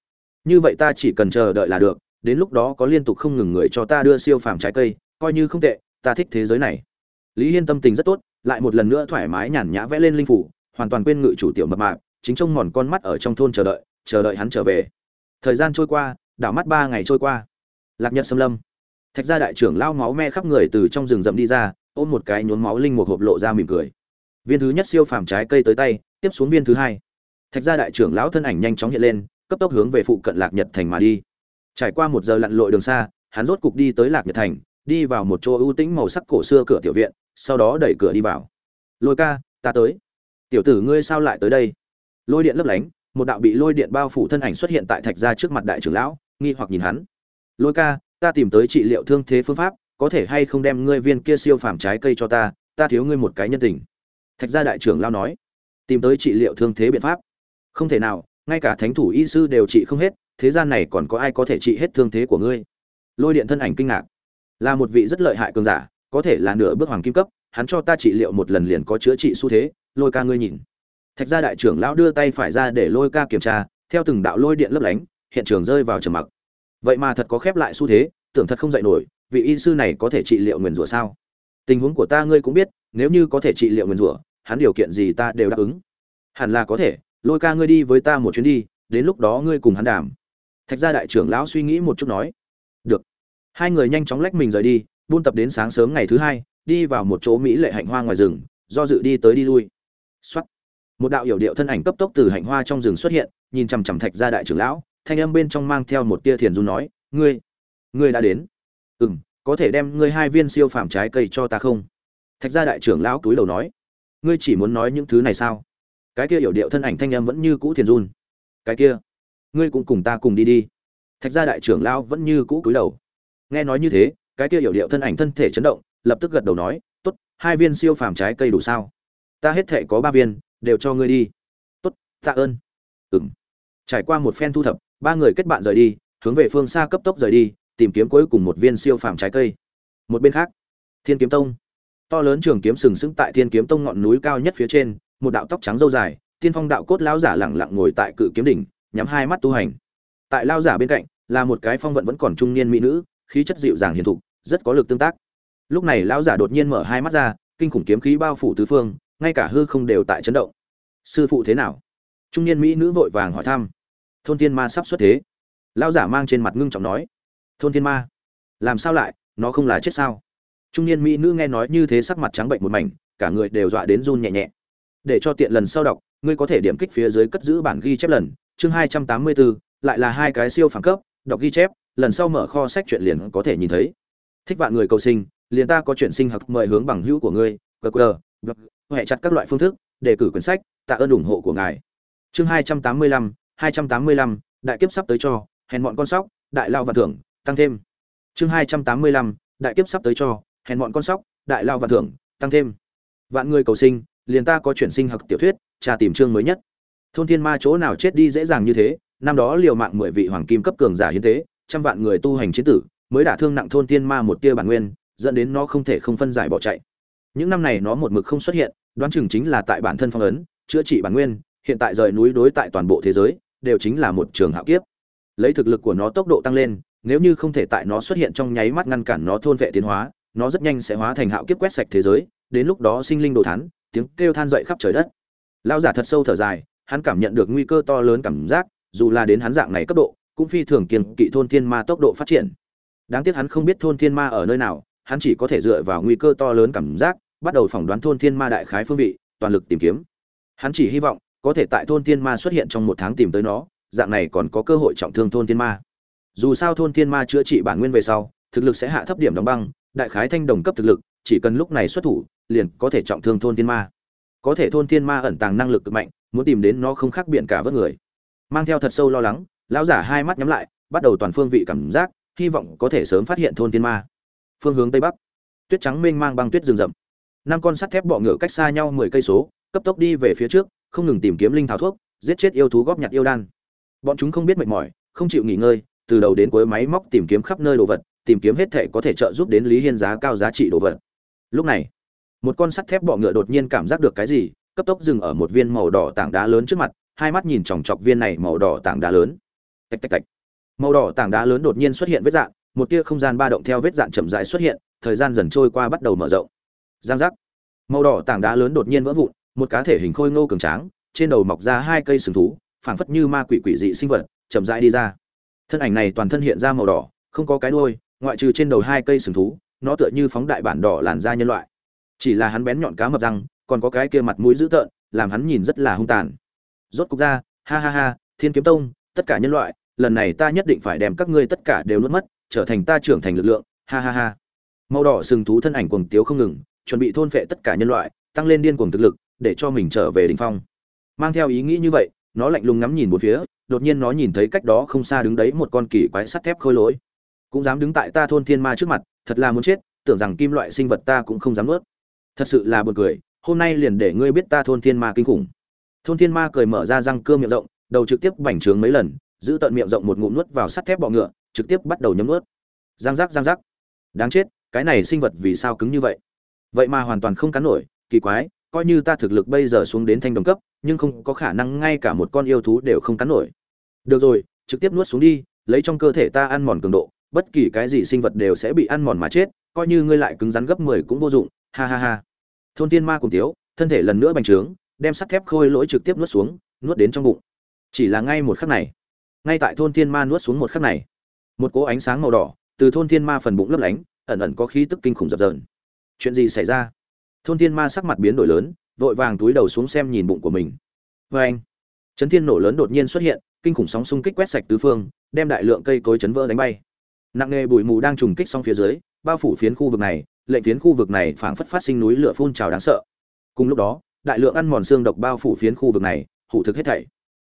S1: Như vậy ta chỉ cần chờ đợi là được, đến lúc đó có liên tục không ngừng người cho ta đưa siêu phàm trái cây, coi như không tệ, ta thích thế giới này. Lý hiên tâm tình rất tốt, lại một lần nữa thoải mái nhàn nhã vẽ lên linh phủ, hoàn toàn quên ngự chủ tiểu mập mạp, chính trông mòn con mắt ở trong thôn chờ đợi chờ đợi hắn trở về. Thời gian trôi qua, đảo mắt ba ngày trôi qua. Lạc nhật xâm lâm. Thạch gia đại trưởng lao máu me khắp người từ trong rừng rậm đi ra, ôm một cái nhốn máu linh một hộp lộ ra mỉm cười. Viên thứ nhất siêu phàm trái cây tới tay, tiếp xuống viên thứ hai. Thạch gia đại trưởng lão thân ảnh nhanh chóng hiện lên, cấp tốc hướng về phụ cận lạc nhật thành mà đi. Trải qua một giờ lặn lội đường xa, hắn rốt cục đi tới lạc nhật thành, đi vào một chỗ ưu tĩnh màu sắc cổ xưa cửa tiểu viện, sau đó đẩy cửa đi vào. Lôi ca, ta tới. Tiểu tử ngươi sao lại tới đây? Lôi điện lấp lánh một đạo bị lôi điện bao phủ thân ảnh xuất hiện tại thạch gia trước mặt đại trưởng lão, nghi hoặc nhìn hắn. Lôi ca, ta tìm tới trị liệu thương thế phương pháp, có thể hay không đem ngươi viên kia siêu phàm trái cây cho ta ta thiếu ngươi một cái nhân tình. Thạch gia đại trưởng lão nói. Tìm tới trị liệu thương thế biện pháp. Không thể nào, ngay cả thánh thủ y sư đều trị không hết, thế gian này còn có ai có thể trị hết thương thế của ngươi? Lôi điện thân ảnh kinh ngạc. Là một vị rất lợi hại cường giả, có thể là nửa bước hoàng kim cấp, hắn cho ta trị liệu một lần liền có chữa trị xu thế, lôi ca ngươi nhìn thạch gia đại trưởng lão đưa tay phải ra để lôi ca kiểm tra, theo từng đạo lôi điện lấp lánh, hiện trường rơi vào trầm mặc. Vậy mà thật có khép lại xu thế, tưởng thật không dạy nổi, vị y sư này có thể trị liệu nguyền rủa sao? Tình huống của ta ngươi cũng biết, nếu như có thể trị liệu nguyền rủa, hắn điều kiện gì ta đều đáp ứng. Hẳn là có thể, lôi ca ngươi đi với ta một chuyến đi, đến lúc đó ngươi cùng hắn đàm. Thạch gia đại trưởng lão suy nghĩ một chút nói. Được. Hai người nhanh chóng lách mình rời đi, buôn tập đến sáng sớm ngày thứ hai, đi vào một chỗ mỹ lệ hạnh hoa ngoài rừng, do dự đi tới đi lui. Xuất một đạo hiểu điệu thân ảnh cấp tốc từ hạnh hoa trong rừng xuất hiện, nhìn chằm chằm thạch gia đại trưởng lão, thanh âm bên trong mang theo một tia thiền du nói, ngươi ngươi đã đến. Ừ m có thể đem ngươi hai viên siêu phàm trái cây cho ta không? Thạch gia đại trưởng lão túi đầu nói, ngươi chỉ muốn nói những thứ này sao? Cái kia hiểu điệu thân ảnh thanh âm vẫn như cũ thiền run. Cái kia, ngươi cũng cùng ta cùng đi đi. Thạch gia đại trưởng lão vẫn như cũ cúi đầu. Nghe nói như thế, cái kia hiểu điệu thân ảnh thân thể chấn động, lập tức gật đầu nói, tốt, hai viên siêu phàm trái cây đủ sao? Ta hết thể có ba viên đều cho ngươi đi. Tốt, tạ ơn. Ừng trải qua một phen thu thập, ba người kết bạn rời đi, hướng về phương xa cấp tốc rời đi, tìm kiếm cuối cùng một viên siêu phàm trái cây. Một bên khác, thiên kiếm tông. To lớn trường kiếm sừng sững tại thiên kiếm tông ngọn núi cao nhất phía trên, một đạo tóc trắng râu dài, tiên phong đạo cốt lão giả lẳng lặng ngồi tại cự kiếm đỉnh, nhắm hai mắt tu hành. Tại lao giả bên cạnh, là một cái phong vận vẫn còn trung niên mỹ nữ, khí chất dịu dàng hiền thục, rất có lực tương tác. Lúc này lão giả đột nhiên mở hai mắt ra, kinh khủng kiếm khí bao phủ tứ phương ngay cả hư không đều tại chấn động. Sư phụ thế nào? Trung niên mỹ nữ vội vàng hỏi thăm. Thôn thiên ma sắp xuất thế. Lão giả mang trên mặt ngưng trọng nói. Thôn thiên ma, làm sao lại? Nó không là chết sao? Trung niên mỹ nữ nghe nói như thế sắc mặt trắng bệnh một mảnh, cả người đều dọa đến run nhẹ nhẹ. Để cho tiện lần sau đọc, ngươi có thể điểm kích phía dưới cất giữ bản ghi chép lần, chương hai trăm tám mươi bốn lại là hai cái siêu phẳng cấp, đọc ghi chép, lần sau mở kho sách chuyện liền có thể nhìn thấy. Thích vạn người cầu sinh, liền ta có chuyện sinh học mời hướng bằng hữu của ngươi hệ chặt các loại phương thức, đề cử quyển sách, tạ ơn ủng hộ của ngài. Chương hai trăm tám mươi lăm, hai trăm tám mươi lăm, đại kiếp sắp tới cho, hèn bọn con sóc, đại lao và thưởng, tăng thêm. Chương hai trăm tám mươi lăm, đại kiếp sắp tới cho, hèn bọn con sóc, đại lao và thưởng, tăng thêm. Vạn người cầu sinh, liền ta có chuyển sinh học tiểu thuyết trà tìm chương mới nhất. Thôn thiên ma chỗ nào chết đi dễ dàng như thế, năm đó liều mạng mười vị hoàng kim cấp cường giả hiến tế, trăm vạn người tu hành chiến tử, mới đả thương nặng thôn thiên ma một tia bản nguyên, dẫn đến nó không thể không phân giải bỏ chạy những năm này nó một mực không xuất hiện, đoán chừng chính là tại bản thân phong ấn, chữa trị bản nguyên, hiện tại rời núi đối tại toàn bộ thế giới, đều chính là một trường hạo kiếp. Lấy thực lực của nó tốc độ tăng lên, nếu như không thể tại nó xuất hiện trong nháy mắt ngăn cản nó thôn vệ tiến hóa, nó rất nhanh sẽ hóa thành hạo kiếp quét sạch thế giới, đến lúc đó sinh linh đồ thán, tiếng kêu than dậy khắp trời đất. Lão giả thật sâu thở dài, hắn cảm nhận được nguy cơ to lớn cảm giác, dù là đến hắn dạng này cấp độ, cũng phi thường kiên kỵ thôn thiên ma tốc độ phát triển. Đáng tiếc hắn không biết thôn thiên ma ở nơi nào hắn chỉ có thể dựa vào nguy cơ to lớn cảm giác, bắt đầu phỏng đoán thôn thiên ma đại khái phương vị, toàn lực tìm kiếm. Hắn chỉ hy vọng, có thể tại thôn thiên ma xuất hiện trong một tháng tìm tới nó, dạng này còn có cơ hội trọng thương thôn thiên ma. Dù sao thôn thiên ma chữa trị bản nguyên về sau, thực lực sẽ hạ thấp điểm đóng băng, đại khái thanh đồng cấp thực lực, chỉ cần lúc này xuất thủ, liền có thể trọng thương thôn thiên ma. Có thể thôn thiên ma ẩn tàng năng lực cực mạnh, muốn tìm đến nó không khác biện cả vớt người. Mang theo thật sâu lo lắng, lão giả hai mắt nhắm lại, bắt đầu toàn phương vị cảm giác, hy vọng có thể sớm phát hiện thôn thiên ma phương hướng tây bắc. Tuyết trắng mênh mang băng tuyết rừng rậm. Năm con sắt thép bọ ngựa cách xa nhau mười cây số, cấp tốc đi về phía trước, không ngừng tìm kiếm linh thảo thuốc, giết chết yêu thú góp nhặt yêu đan. Bọn chúng không biết mệt mỏi, không chịu nghỉ ngơi, từ đầu đến cuối máy móc tìm kiếm khắp nơi đồ vật, tìm kiếm hết thể có thể trợ giúp đến lý hiên giá cao giá trị đồ vật. Lúc này, một con sắt thép bọ ngựa đột nhiên cảm giác được cái gì, cấp tốc dừng ở một viên màu đỏ tảng đá lớn trước mặt, hai mắt nhìn chòng chọc viên này màu đỏ tảng đá lớn. Tạch tạch tạch. Màu đỏ tảng đá lớn đột nhiên xuất hiện vết dạng một tia không gian ba động theo vết dạn chậm rãi xuất hiện, thời gian dần trôi qua bắt đầu mở rộng. Giang giác. Màu đỏ tảng đá lớn đột nhiên vỡ vụn, một cá thể hình khôi ngô cường tráng, trên đầu mọc ra hai cây sừng thú, phảng phất như ma quỷ quỷ dị sinh vật, chậm rãi đi ra. Thân ảnh này toàn thân hiện ra màu đỏ, không có cái đuôi, ngoại trừ trên đầu hai cây sừng thú, nó tựa như phóng đại bản đỏ làn da nhân loại. Chỉ là hắn bén nhọn cá mập răng, còn có cái kia mặt mũi dữ tợn, làm hắn nhìn rất là hung tàn. Rốt cục ra, ha ha ha, thiên kiếm tông, tất cả nhân loại, lần này ta nhất định phải đem các ngươi tất cả đều nuốt mất trở thành ta trưởng thành lực lượng, ha ha ha. Màu đỏ sừng thú thân ảnh cuồng tiếu không ngừng, chuẩn bị thôn phệ tất cả nhân loại, tăng lên điên cuồng thực lực, để cho mình trở về đỉnh phong. Mang theo ý nghĩ như vậy, nó lạnh lùng ngắm nhìn một phía, đột nhiên nó nhìn thấy cách đó không xa đứng đấy một con kỳ quái sắt thép khôi lỗi. Cũng dám đứng tại ta thôn thiên ma trước mặt, thật là muốn chết, tưởng rằng kim loại sinh vật ta cũng không dám nuốt. Thật sự là buồn cười, hôm nay liền để ngươi biết ta thôn thiên ma kinh khủng. Thôn thiên ma cười mở ra răng cưa miệng rộng, đầu trực tiếp bành trướng mấy lần, giữ tận miệng rộng một ngụm nuốt vào sắt thép bọ ngựa trực tiếp bắt đầu nhấm nuốt. Giang giác giang giác. Đáng chết, cái này sinh vật vì sao cứng như vậy? Vậy mà hoàn toàn không cắn nổi, kỳ quái, coi như ta thực lực bây giờ xuống đến thanh đồng cấp, nhưng không có khả năng ngay cả một con yêu thú đều không cắn nổi. Được rồi, trực tiếp nuốt xuống đi, lấy trong cơ thể ta ăn mòn cường độ, bất kỳ cái gì sinh vật đều sẽ bị ăn mòn mà chết, coi như ngươi lại cứng rắn gấp mười cũng vô dụng, ha ha ha. Thôn tiên ma cùng tiếu, thân thể lần nữa bành trướng, đem sắt thép khôi lỗi trực tiếp nuốt xuống, nuốt đến trong bụng. Chỉ là ngay một khắc này, ngay tại thôn tiên ma nuốt xuống một khắc này một cỗ ánh sáng màu đỏ từ thôn thiên ma phần bụng lấp lánh, ẩn ẩn có khí tức kinh khủng dập dờn. Chuyện gì xảy ra? Thôn thiên ma sắc mặt biến đổi lớn, vội vàng túi đầu xuống xem nhìn bụng của mình. Vê anh, chấn thiên nổ lớn đột nhiên xuất hiện, kinh khủng sóng xung kích quét sạch tứ phương, đem đại lượng cây cối chấn vỡ đánh bay. Nặng nề bụi mù đang trùng kích xong phía dưới, bao phủ phiến khu vực này, lệnh phiến khu vực này phảng phất phát sinh núi lửa phun trào đáng sợ. Cùng lúc đó, đại lượng ăn mòn xương độc bao phủ phiến khu vực này, hủ thực hết thảy.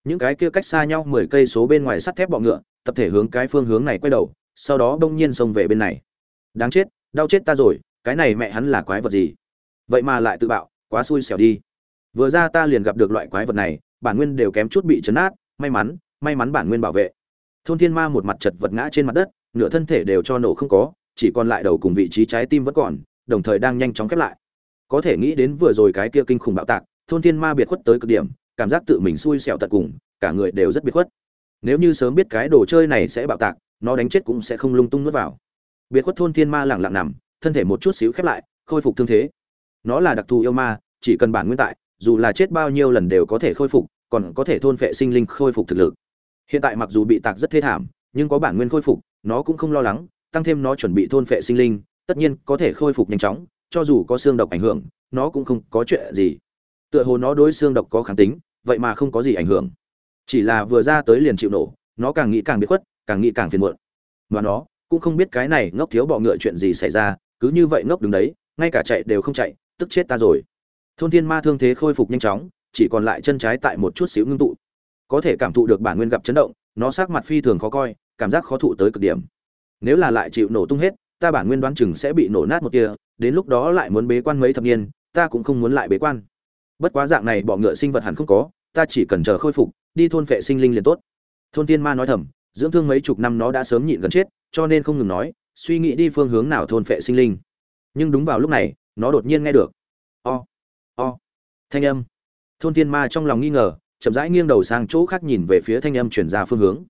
S1: Những cái kia cách xa nhau mười cây số bên ngoài sắt thép bọ ngựa tập thể hướng cái phương hướng này quay đầu, sau đó đông nhiên xông về bên này. Đáng chết, đau chết ta rồi, cái này mẹ hắn là quái vật gì? Vậy mà lại tự bạo, quá xui xẻo đi. Vừa ra ta liền gặp được loại quái vật này, bản nguyên đều kém chút bị chấn át, may mắn may mắn bản nguyên bảo vệ. Thôn thiên ma một mặt chật vật ngã trên mặt đất, nửa thân thể đều cho nổ không có, chỉ còn lại đầu cùng vị trí trái tim vẫn còn, đồng thời đang nhanh chóng khép lại. Có thể nghĩ đến vừa rồi cái kia kinh khủng bạo tạc, thôn thiên ma biệt khuất tới cực điểm, cảm giác tự mình xui xẻo tận cùng, cả người đều rất biệt khuất nếu như sớm biết cái đồ chơi này sẽ bạo tạc, nó đánh chết cũng sẽ không lung tung nuốt vào. Biệt khuất thôn thiên ma lẳng lặng nằm, thân thể một chút xíu khép lại, khôi phục thương thế. Nó là đặc thù yêu ma, chỉ cần bản nguyên tại, dù là chết bao nhiêu lần đều có thể khôi phục, còn có thể thôn phệ sinh linh khôi phục thực lực. Hiện tại mặc dù bị tạc rất thê thảm, nhưng có bản nguyên khôi phục, nó cũng không lo lắng, tăng thêm nó chuẩn bị thôn phệ sinh linh, tất nhiên có thể khôi phục nhanh chóng, cho dù có xương độc ảnh hưởng, nó cũng không có chuyện gì. Tựa hồ nó đối xương độc có kháng tính, vậy mà không có gì ảnh hưởng chỉ là vừa ra tới liền chịu nổ, nó càng nghĩ càng biết khuất, càng nghĩ càng phiền muộn. Mà nó cũng không biết cái này ngốc thiếu bọ ngựa chuyện gì xảy ra, cứ như vậy ngốc đứng đấy, ngay cả chạy đều không chạy, tức chết ta rồi. Thôn thiên ma thương thế khôi phục nhanh chóng, chỉ còn lại chân trái tại một chút xíu ngưng tụ. Có thể cảm thụ được bản nguyên gặp chấn động, nó sắc mặt phi thường khó coi, cảm giác khó thụ tới cực điểm. Nếu là lại chịu nổ tung hết, ta bản nguyên đoán chừng sẽ bị nổ nát một kia đến lúc đó lại muốn bế quan mấy thập niên, ta cũng không muốn lại bế quan. Bất quá dạng này bọ ngựa sinh vật hẳn không có, ta chỉ cần chờ khôi phục đi thôn phệ sinh linh liền tốt. Thôn tiên ma nói thầm, dưỡng thương mấy chục năm nó đã sớm nhịn gần chết, cho nên không ngừng nói, suy nghĩ đi phương hướng nào thôn phệ sinh linh. Nhưng đúng vào lúc này, nó đột nhiên nghe được. O o, thanh âm. Thôn tiên ma trong lòng nghi ngờ, chậm rãi nghiêng đầu sang chỗ khác nhìn về phía thanh âm chuyển ra phương hướng.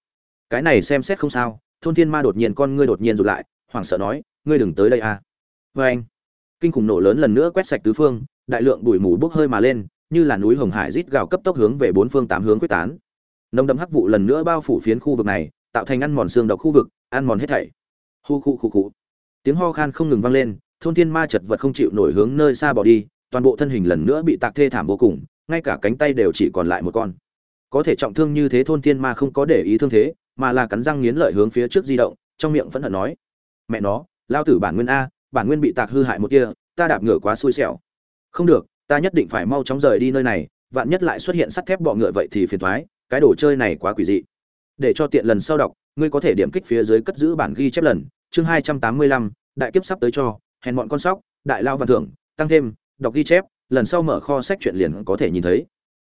S1: Cái này xem xét không sao, thôn thiên ma đột nhiên con ngươi đột nhiên rụt lại, hoảng sợ nói, ngươi đừng tới đây à. Vê anh kinh khủng nổ lớn lần nữa quét sạch tứ phương, đại lượng bụi mù bốc hơi mà lên như là núi hồng hải rít gào cấp tốc hướng về bốn phương tám hướng quyết tán. Nồng đậm hắc vụ lần nữa bao phủ phiến khu vực này, tạo thành ăn mòn xương độc khu vực, ăn mòn hết thảy. Hu khu khu khu. Tiếng ho khan không ngừng vang lên, thôn thiên ma chật vật không chịu nổi hướng nơi xa bỏ đi, toàn bộ thân hình lần nữa bị tạc thê thảm vô cùng, ngay cả cánh tay đều chỉ còn lại một con. Có thể trọng thương như thế thôn thiên ma không có để ý thương thế, mà là cắn răng nghiến lợi hướng phía trước di động, trong miệng phẫn hận nói, mẹ nó, lao tử bản nguyên a, bản nguyên bị tạc hư hại một kia, ta đạp ngựa quá xui xẻo. Không được ta nhất định phải mau chóng rời đi nơi này, vạn nhất lại xuất hiện sắt thép bọ ngựa vậy thì phiền thoái cái đồ chơi này quá quỷ dị. Để cho tiện lần sau đọc, ngươi có thể điểm kích phía dưới cất giữ bản ghi chép lần, chương hai trăm tám mươi lăm, đại kiếp sắp tới cho, hèn bọn con sóc, đại lao văn thưởng, tăng thêm, đọc ghi chép, lần sau mở kho sách chuyện liền có thể nhìn thấy.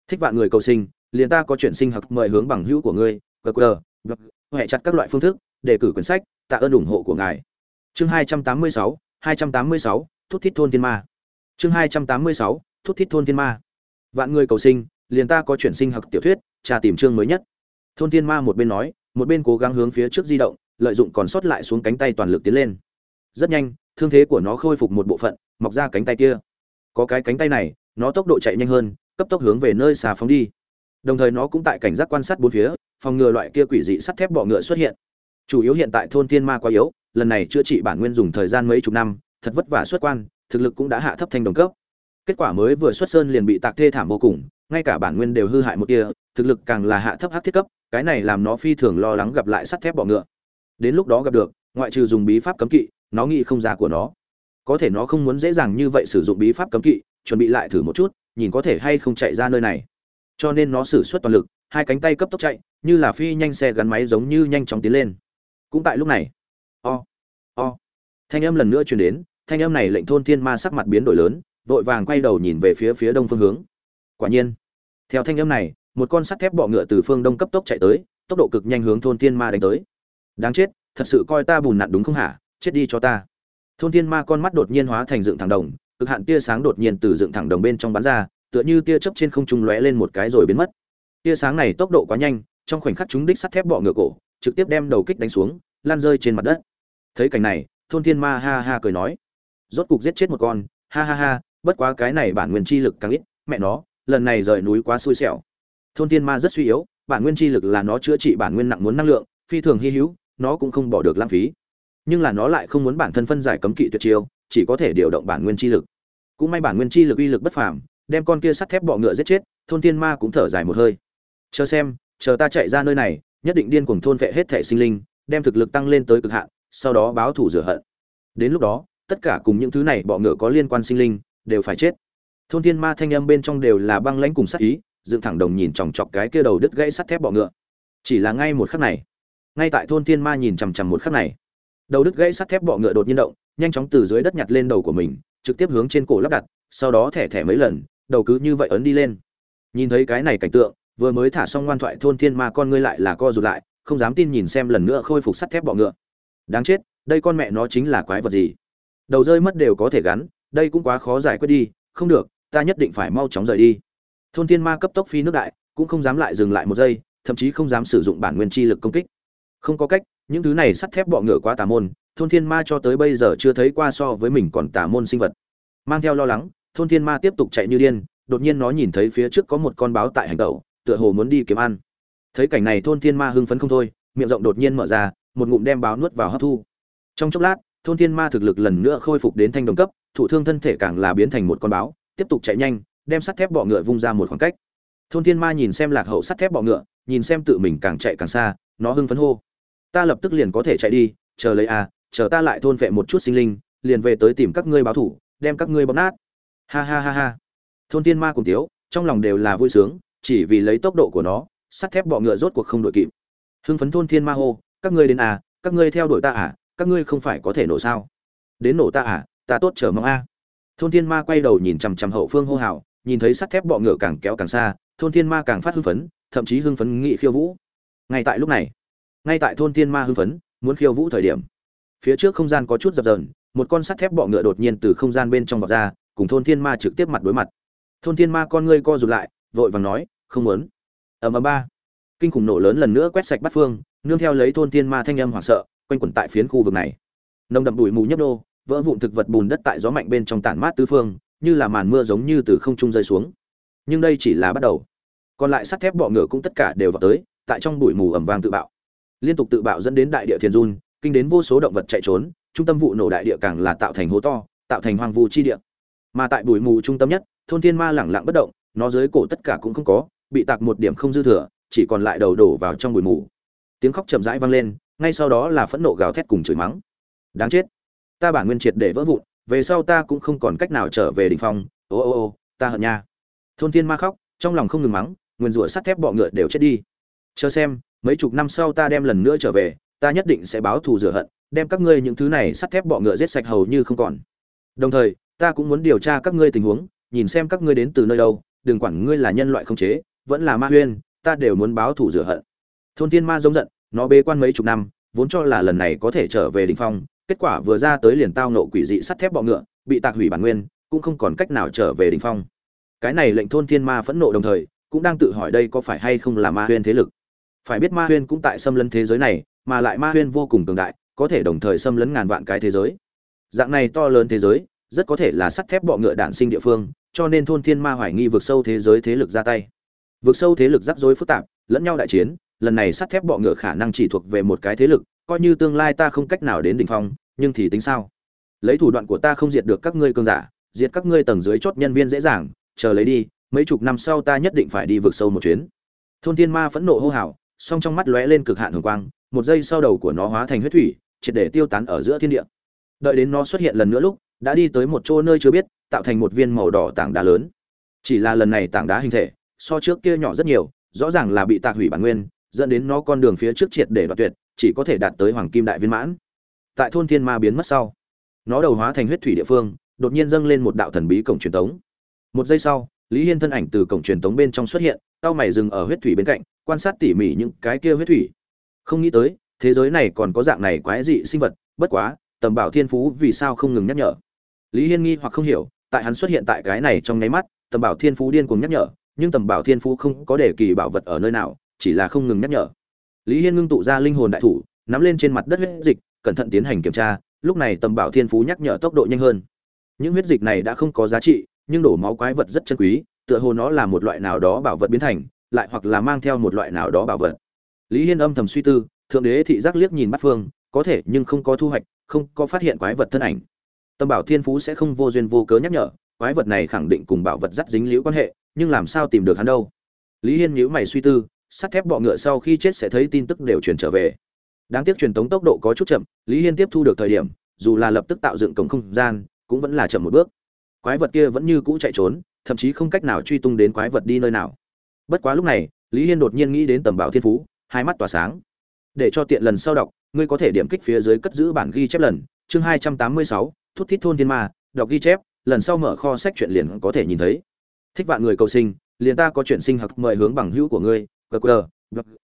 S1: Thích vạn người cầu sinh, liền ta có chuyện sinh học mời hướng bằng hữu của ngươi gq blog hệ chặt các loại phương thức, đề cử quyển sách, tạ ơn ủng hộ của ngài. Chương hai trăm tám mươi sáu, hai trăm tám mươi sáu, thút thít thôn thiên ma. Chương hai trăm tám mươi sáu thút thít thôn thiên ma. Vạn người cầu sinh, liền ta có chuyển sinh học tiểu thuyết trà tìm chương mới nhất. Thôn thiên ma một bên nói, một bên cố gắng hướng phía trước di động, lợi dụng còn sót lại xuống cánh tay toàn lực tiến lên. Rất nhanh, thương thế của nó khôi phục một bộ phận, mọc ra cánh tay kia. Có cái cánh tay này, nó tốc độ chạy nhanh hơn, cấp tốc hướng về nơi xà phóng đi. Đồng thời nó cũng tại cảnh giác quan sát bốn phía, phòng ngừa loại kia quỷ dị sắt thép bọ ngựa xuất hiện. Chủ yếu hiện tại thôn Thiên ma quá yếu, lần này chữa trị bản nguyên dùng thời gian mấy chục năm, thật vất vả xuất quan, thực lực cũng đã hạ thấp thành đồng cấp kết quả mới vừa xuất sơn liền bị tạc thê thảm vô cùng, ngay cả bản nguyên đều hư hại một tia, thực lực càng là hạ thấp hát thiết cấp, cái này làm nó phi thường lo lắng gặp lại sắt thép bọ ngựa. Đến lúc đó gặp được, ngoại trừ dùng bí pháp cấm kỵ, nó nghĩ không ra của nó. Có thể nó không muốn dễ dàng như vậy sử dụng bí pháp cấm kỵ, chuẩn bị lại thử một chút, nhìn có thể hay không chạy ra nơi này. Cho nên nó sử suất toàn lực, hai cánh tay cấp tốc chạy, như là phi nhanh xe gắn máy giống như nhanh chóng tiến lên. Cũng tại lúc này, o o, thanh âm lần nữa truyền đến, thanh âm này lệnh thôn thiên ma sắc mặt biến đổi lớn vội vàng quay đầu nhìn về phía phía đông phương hướng. Quả nhiên, theo thanh âm này, một con sắt thép bọ ngựa từ phương đông cấp tốc chạy tới, tốc độ cực nhanh hướng thôn thiên ma đánh tới. Đáng chết, thật sự coi ta bùn nặn đúng không hả? Chết đi cho ta. Thôn thiên ma con mắt đột nhiên hóa thành dựng thẳng đồng, cực hạn tia sáng đột nhiên từ dựng thẳng đồng bên trong bắn ra, tựa như tia chớp trên không trung lóe lên một cái rồi biến mất. Tia sáng này tốc độ quá nhanh, trong khoảnh khắc chúng đích sắt thép bọ ngựa cổ trực tiếp đem đầu kích đánh xuống, lan rơi trên mặt đất. Thấy cảnh này, thôn thiên ma ha ha cười nói, rốt cục giết chết một con, ha ha ha bất quá cái này bản nguyên chi lực càng ít, mẹ nó, lần này rời núi quá xui xẻo. Thôn thiên ma rất suy yếu, bản nguyên chi lực là nó chữa trị bản nguyên nặng muốn năng lượng, phi thường hy hữu, nó cũng không bỏ được lãng phí. Nhưng là nó lại không muốn bản thân phân giải cấm kỵ tuyệt chiêu, chỉ có thể điều động bản nguyên chi lực. Cũng may bản nguyên chi lực uy lực bất phàm, đem con kia sắt thép bọ ngựa giết chết, thôn thiên ma cũng thở dài một hơi. Chờ xem, chờ ta chạy ra nơi này, nhất định điên cuồng thôn vệ hết thể sinh linh, đem thực lực tăng lên tới cực hạn, sau đó báo thủ rửa hận. Đến lúc đó, tất cả cùng những thứ này bọ ngựa có liên quan sinh linh đều phải chết. Thôn thiên ma thanh âm bên trong đều là băng lãnh cùng sát ý, dựng thẳng đồng nhìn chòng chọc cái kia đầu đứt gãy sắt thép bọ ngựa. Chỉ là ngay một khắc này, ngay tại thôn thiên ma nhìn chằm chằm một khắc này, đầu đứt gãy sắt thép bọ ngựa đột nhiên động, nhanh chóng từ dưới đất nhặt lên đầu của mình, trực tiếp hướng trên cổ lắp đặt, sau đó thẻ thẻ mấy lần, đầu cứ như vậy ấn đi lên. Nhìn thấy cái này cảnh tượng, vừa mới thả xong ngoan thoại thôn thiên ma con ngươi lại là co rụt lại, không dám tin nhìn xem lần nữa khôi phục sắt thép bọ ngựa. Đáng chết, đây con mẹ nó chính là quái vật gì? Đầu rơi mất đều có thể gắn đây cũng quá khó giải quyết đi, không được, ta nhất định phải mau chóng rời đi. Thôn thiên ma cấp tốc phi nước đại, cũng không dám lại dừng lại một giây, thậm chí không dám sử dụng bản nguyên chi lực công kích. Không có cách, những thứ này sắt thép bọ ngựa quá tà môn, thôn thiên ma cho tới bây giờ chưa thấy qua so với mình còn tà môn sinh vật. Mang theo lo lắng, thôn thiên ma tiếp tục chạy như điên, đột nhiên nó nhìn thấy phía trước có một con báo tại hành tẩu, tựa hồ muốn đi kiếm ăn. Thấy cảnh này thôn thiên ma hưng phấn không thôi, miệng rộng đột nhiên mở ra, một ngụm đem báo nuốt vào hấp thu. Trong chốc lát, thôn thiên ma thực lực lần nữa khôi phục đến thanh đồng cấp thủ thương thân thể càng là biến thành một con báo, tiếp tục chạy nhanh, đem sắt thép bọ ngựa vung ra một khoảng cách. Thôn thiên ma nhìn xem lạc hậu sắt thép bọ ngựa, nhìn xem tự mình càng chạy càng xa, nó hưng phấn hô. Ta lập tức liền có thể chạy đi, chờ lấy a chờ ta lại thôn vệ một chút sinh linh, liền về tới tìm các ngươi báo thủ, đem các ngươi bóp nát. Ha ha ha ha. Thôn thiên ma cùng tiếu, trong lòng đều là vui sướng, chỉ vì lấy tốc độ của nó, sắt thép bọ ngựa rốt cuộc không đội kịp. Hưng phấn thôn thiên ma hô, các ngươi đến à các ngươi theo đuổi ta à các ngươi không phải có thể nổ sao? Đến nổ ta à ta tốt chờ mong a. Thôn thiên ma quay đầu nhìn chằm chằm hậu phương hô hào, nhìn thấy sắt thép bọ ngựa càng kéo càng xa, thôn thiên ma càng phát hưng phấn, thậm chí hưng phấn nghị khiêu vũ. Ngay tại lúc này, ngay tại thôn thiên ma hưng phấn, muốn khiêu vũ thời điểm, phía trước không gian có chút dập dờn, một con sắt thép bọ ngựa đột nhiên từ không gian bên trong vọt ra, cùng thôn thiên ma trực tiếp mặt đối mặt. Thôn thiên ma con ngươi co rụt lại, vội vàng nói, không muốn. Ầm ầm ba. Kinh khủng nổ lớn lần nữa quét sạch bắt phương, nương theo lấy thôn thiên ma thanh âm hoảng sợ, quanh quẩn tại phiến khu vực này. Nồng đậm bụi mù nhấp nô vỡ vụn thực vật bùn đất tại gió mạnh bên trong tản mát tứ phương, như là màn mưa giống như từ không trung rơi xuống. Nhưng đây chỉ là bắt đầu. Còn lại sắt thép bọ ngựa cũng tất cả đều vào tới, tại trong bụi mù ẩm vang tự bạo. Liên tục tự bạo dẫn đến đại địa thiên run, kinh đến vô số động vật chạy trốn, trung tâm vụ nổ đại địa càng là tạo thành hố to, tạo thành hoang vu chi địa. Mà tại bụi mù trung tâm nhất, thôn thiên ma lẳng lặng bất động, nó dưới cổ tất cả cũng không có, bị tạc một điểm không dư thừa, chỉ còn lại đầu đổ vào trong bụi mù. Tiếng khóc chậm rãi vang lên, ngay sau đó là phẫn nộ gào thét cùng chửi mắng. Đáng chết ta bản nguyên triệt để vỡ vụn, về sau ta cũng không còn cách nào trở về đỉnh phong. Ô ô ô, ta hận nha. Thôn thiên ma khóc, trong lòng không ngừng mắng, nguyên rủa sắt thép bọ ngựa đều chết đi. Chờ xem, mấy chục năm sau ta đem lần nữa trở về, ta nhất định sẽ báo thù rửa hận, đem các ngươi những thứ này sắt thép bọ ngựa giết sạch hầu như không còn. Đồng thời, ta cũng muốn điều tra các ngươi tình huống, nhìn xem các ngươi đến từ nơi đâu, đừng quản ngươi là nhân loại không chế, vẫn là ma huyên, ta đều muốn báo thù rửa hận. Thôn thiên ma giống giận, nó bế quan mấy chục năm, vốn cho là lần này có thể trở về đỉnh phong kết quả vừa ra tới liền tao nộ quỷ dị sắt thép bọ ngựa, bị tạc hủy bản nguyên, cũng không còn cách nào trở về đỉnh phong. Cái này lệnh thôn thiên ma phẫn nộ đồng thời, cũng đang tự hỏi đây có phải hay không là ma huyên thế lực. Phải biết ma huyên cũng tại xâm lấn thế giới này, mà lại ma huyên vô cùng cường đại, có thể đồng thời xâm lấn ngàn vạn cái thế giới. Dạng này to lớn thế giới, rất có thể là sắt thép bọ ngựa đản sinh địa phương, cho nên thôn thiên ma hoài nghi vượt sâu thế giới thế lực ra tay. Vượt sâu thế lực rắc rối phức tạp, lẫn nhau đại chiến, lần này sắt thép bọ ngựa khả năng chỉ thuộc về một cái thế lực, coi như tương lai ta không cách nào đến đỉnh phong nhưng thì tính sao? Lấy thủ đoạn của ta không diệt được các ngươi cường giả, diệt các ngươi tầng dưới chốt nhân viên dễ dàng, chờ lấy đi, mấy chục năm sau ta nhất định phải đi vượt sâu một chuyến. Thôn thiên ma phẫn nộ hô hào, song trong mắt lóe lên cực hạn hồng quang, một giây sau đầu của nó hóa thành huyết thủy, triệt để tiêu tán ở giữa thiên địa. Đợi đến nó xuất hiện lần nữa lúc, đã đi tới một chỗ nơi chưa biết, tạo thành một viên màu đỏ tảng đá lớn. Chỉ là lần này tảng đá hình thể, so trước kia nhỏ rất nhiều, rõ ràng là bị tạc hủy bản nguyên, dẫn đến nó con đường phía trước triệt để đoạt tuyệt, chỉ có thể đạt tới hoàng kim đại viên mãn tại thôn thiên ma biến mất sau, nó đầu hóa thành huyết thủy địa phương, đột nhiên dâng lên một đạo thần bí cổng truyền tống. Một giây sau, lý hiên thân ảnh từ cổng truyền tống bên trong xuất hiện, tao mày dừng ở huyết thủy bên cạnh, quan sát tỉ mỉ những cái kia huyết thủy. Không nghĩ tới, thế giới này còn có dạng này quái dị sinh vật, bất quá, tầm bảo thiên phú vì sao không ngừng nhắc nhở? Lý hiên nghi hoặc không hiểu, tại hắn xuất hiện tại cái này trong nháy mắt, tầm bảo thiên phú điên cuồng nhắc nhở, nhưng tầm bảo thiên phú không có để kỳ bảo vật ở nơi nào, chỉ là không ngừng nhắc nhở. Lý hiên ngưng tụ ra linh hồn đại thủ, nắm lên trên mặt đất huyết dịch cẩn thận tiến hành kiểm tra, lúc này tầm bảo thiên phú nhắc nhở tốc độ nhanh hơn. Những huyết dịch này đã không có giá trị, nhưng đổ máu quái vật rất chân quý, tựa hồ nó là một loại nào đó bảo vật biến thành, lại hoặc là mang theo một loại nào đó bảo vật. Lý hiên âm thầm suy tư, thượng đế thị giác liếc nhìn bắt phương, có thể nhưng không có thu hoạch, không có phát hiện quái vật thân ảnh. Tâm bảo thiên phú sẽ không vô duyên vô cớ nhắc nhở, quái vật này khẳng định cùng bảo vật dắt dính liễu quan hệ, nhưng làm sao tìm được hắn đâu? Lý hiên nhíu mày suy tư, sắt thép bọ ngựa sau khi chết sẽ thấy tin tức đều truyền trở về đáng tiếc truyền tống tốc độ có chút chậm lý hiên tiếp thu được thời điểm dù là lập tức tạo dựng cổng không gian cũng vẫn là chậm một bước quái vật kia vẫn như cũ chạy trốn thậm chí không cách nào truy tung đến quái vật đi nơi nào bất quá lúc này lý hiên đột nhiên nghĩ đến tầm bảo thiên phú hai mắt tỏa sáng để cho tiện lần sau đọc ngươi có thể điểm kích phía dưới cất giữ bản ghi chép lần chương hai trăm tám mươi sáu thút thít thôn thiên ma đọc ghi chép lần sau mở kho sách chuyện liền có thể nhìn thấy thích vạn người cầu sinh liền ta có chuyện sinh hoặc mời hướng bằng hữu của ngươi gq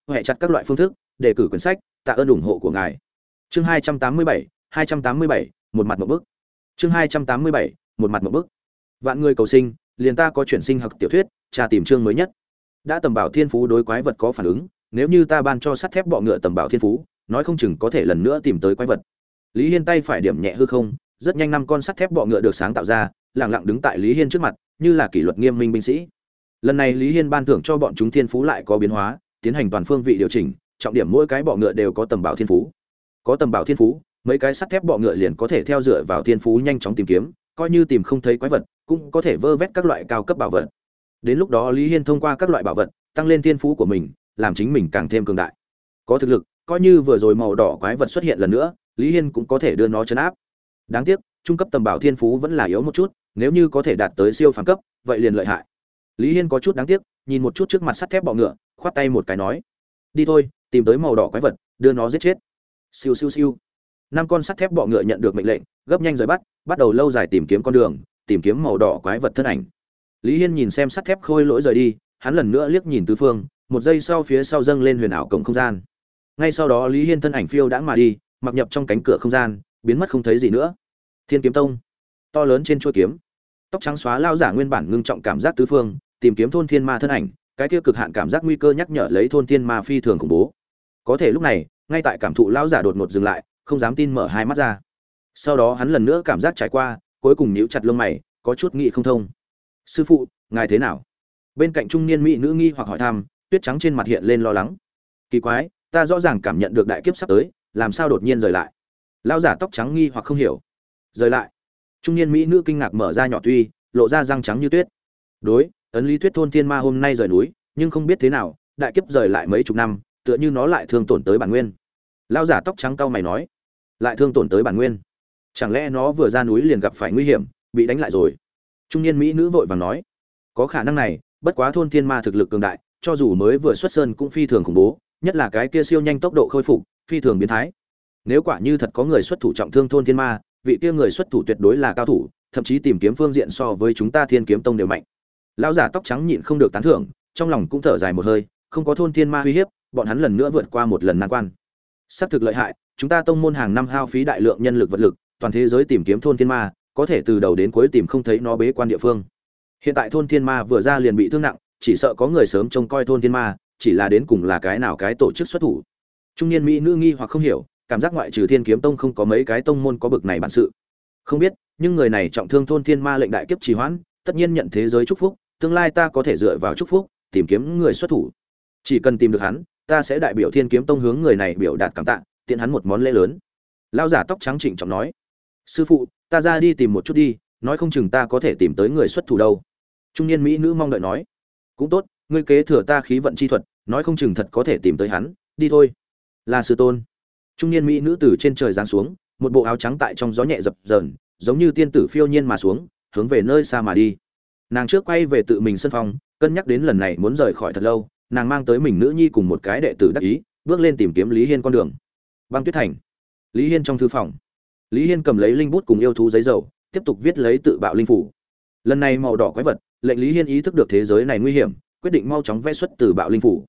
S1: hệ chặt các loại phương thức đề cử quyển sách tạ ơn ủng hộ của ngài. Chương hai trăm tám mươi bảy, hai trăm tám mươi bảy, một mặt một bức chương hai trăm tám mươi bảy, một mặt một bức vạn người cầu sinh, liền ta có chuyển sinh học tiểu thuyết, tra tìm chương mới nhất. Đã tầm bảo thiên phú đối quái vật có phản ứng, nếu như ta ban cho sắt thép bọ ngựa tầm bảo thiên phú, nói không chừng có thể lần nữa tìm tới quái vật. Lý hiên tay phải điểm nhẹ hư không, rất nhanh năm con sắt thép bọ ngựa được sáng tạo ra lẳng lặng đứng tại lý hiên trước mặt, như là kỷ luật nghiêm minh binh sĩ. Lần này lý hiên ban thưởng cho bọn chúng thiên phú lại có biến hóa, tiến hành toàn phương vị điều chỉnh trọng điểm mỗi cái bọ ngựa đều có tầm bảo thiên phú. Có tầm bảo thiên phú, mấy cái sắt thép bọ ngựa liền có thể theo dựa vào thiên phú nhanh chóng tìm kiếm, coi như tìm không thấy quái vật, cũng có thể vơ vét các loại cao cấp bảo vật. Đến lúc đó lý hiên thông qua các loại bảo vật, tăng lên thiên phú của mình, làm chính mình càng thêm cường đại. Có thực lực, coi như vừa rồi màu đỏ quái vật xuất hiện lần nữa, lý hiên cũng có thể đưa nó chấn áp. Đáng tiếc, trung cấp tầm bảo thiên phú vẫn là yếu một chút, nếu như có thể đạt tới siêu phàm cấp, vậy liền lợi hại. Lý hiên có chút đáng tiếc, nhìn một chút trước mặt sắt thép bọ ngựa, khoát tay một cái nói, đi thôi tìm tới màu đỏ quái vật, đưa nó giết chết. Siêu siêu siêu. Năm con sắt thép bọ ngựa nhận được mệnh lệnh, gấp nhanh rời bắt bắt đầu lâu dài tìm kiếm con đường, tìm kiếm màu đỏ quái vật thân ảnh. Lý hiên nhìn xem sắt thép khôi lỗi rời đi, hắn lần nữa liếc nhìn tứ phương, một giây sau phía sau dâng lên huyền ảo cổng không gian. Ngay sau đó lý hiên thân ảnh phiêu đãng mà đi, mặc nhập trong cánh cửa không gian, biến mất không thấy gì nữa. Thiên kiếm tông. To lớn trên chuôi kiếm. Tóc trắng xóa lao giả nguyên bản ngưng trọng cảm giác tứ phương, tìm kiếm thôn thiên ma thân ảnh, cái kia cực hạn cảm giác nguy cơ nhắc nhở lấy thôn thiên ma phi thường khủng bố có thể lúc này, ngay tại cảm thụ lão giả đột ngột dừng lại, không dám tin mở hai mắt ra. Sau đó hắn lần nữa cảm giác trải qua, cuối cùng níu chặt lông mày, có chút nghị không thông. Sư phụ, ngài thế nào? Bên cạnh trung niên mỹ nữ nghi hoặc hỏi thăm, tuyết trắng trên mặt hiện lên lo lắng. Kỳ quái, ta rõ ràng cảm nhận được đại kiếp sắp tới, làm sao đột nhiên rời lại? Lão giả tóc trắng nghi hoặc không hiểu. Rời lại? Trung niên mỹ nữ kinh ngạc mở ra nhỏ tuy, lộ ra răng trắng như tuyết. Đối, ấn lý tuyết thôn thiên ma hôm nay rời núi, nhưng không biết thế nào, đại kiếp rời lại mấy chục năm tựa như nó lại thương tổn tới bản nguyên. Lao giả tóc trắng cau mày nói, lại thương tổn tới bản nguyên. Chẳng lẽ nó vừa ra núi liền gặp phải nguy hiểm, bị đánh lại rồi? Trung niên mỹ nữ vội vàng nói, có khả năng này, bất quá thôn thiên ma thực lực cường đại, cho dù mới vừa xuất sơn cũng phi thường khủng bố, nhất là cái kia siêu nhanh tốc độ khôi phục, phi thường biến thái. Nếu quả như thật có người xuất thủ trọng thương thôn thiên ma, vị kia người xuất thủ tuyệt đối là cao thủ, thậm chí tìm kiếm phương diện so với chúng ta thiên kiếm tông đều mạnh. Lão giả tóc trắng nhịn không được tán thưởng, trong lòng cũng thở dài một hơi, không có thôn thiên ma uy hiếp bọn hắn lần nữa vượt qua một lần nan quan. Xác thực lợi hại, chúng ta tông môn hàng năm hao phí đại lượng nhân lực vật lực, toàn thế giới tìm kiếm thôn thiên ma, có thể từ đầu đến cuối tìm không thấy nó bế quan địa phương. Hiện tại thôn thiên ma vừa ra liền bị thương nặng, chỉ sợ có người sớm trông coi thôn thiên ma, chỉ là đến cùng là cái nào cái tổ chức xuất thủ. Trung niên mỹ nữ nghi hoặc không hiểu, cảm giác ngoại trừ thiên kiếm tông không có mấy cái tông môn có bực này bản sự. Không biết, nhưng người này trọng thương thôn thiên ma lệnh đại kiếp trì hoãn, tất nhiên nhận thế giới chúc phúc, tương lai ta có thể dựa vào chúc phúc, tìm kiếm người xuất thủ. Chỉ cần tìm được hắn ta sẽ đại biểu thiên kiếm tông hướng người này biểu đạt cảm tạ, tiện hắn một món lễ lớn. Lao giả tóc trắng trịnh trọng nói. Sư phụ, ta ra đi tìm một chút đi, nói không chừng ta có thể tìm tới người xuất thủ đâu. Trung niên mỹ nữ mong đợi nói. Cũng tốt, ngươi kế thừa ta khí vận chi thuật, nói không chừng thật có thể tìm tới hắn, đi thôi. Là sư tôn. Trung niên mỹ nữ từ trên trời giáng xuống, một bộ áo trắng tại trong gió nhẹ dập dờn, giống như tiên tử phiêu nhiên mà xuống, hướng về nơi xa mà đi. Nàng trước quay về tự mình sân phòng, cân nhắc đến lần này muốn rời khỏi thật lâu nàng mang tới mình nữ nhi cùng một cái đệ tử đắc ý, bước lên tìm kiếm lý hiên con đường. Băng tuyết thành. Lý hiên trong thư phòng. Lý hiên cầm lấy linh bút cùng yêu thú giấy dầu, tiếp tục viết lấy tự bạo linh phủ. Lần này màu đỏ quái vật, lệnh lý hiên ý thức được thế giới này nguy hiểm, quyết định mau chóng vẽ xuất từ bạo linh phủ.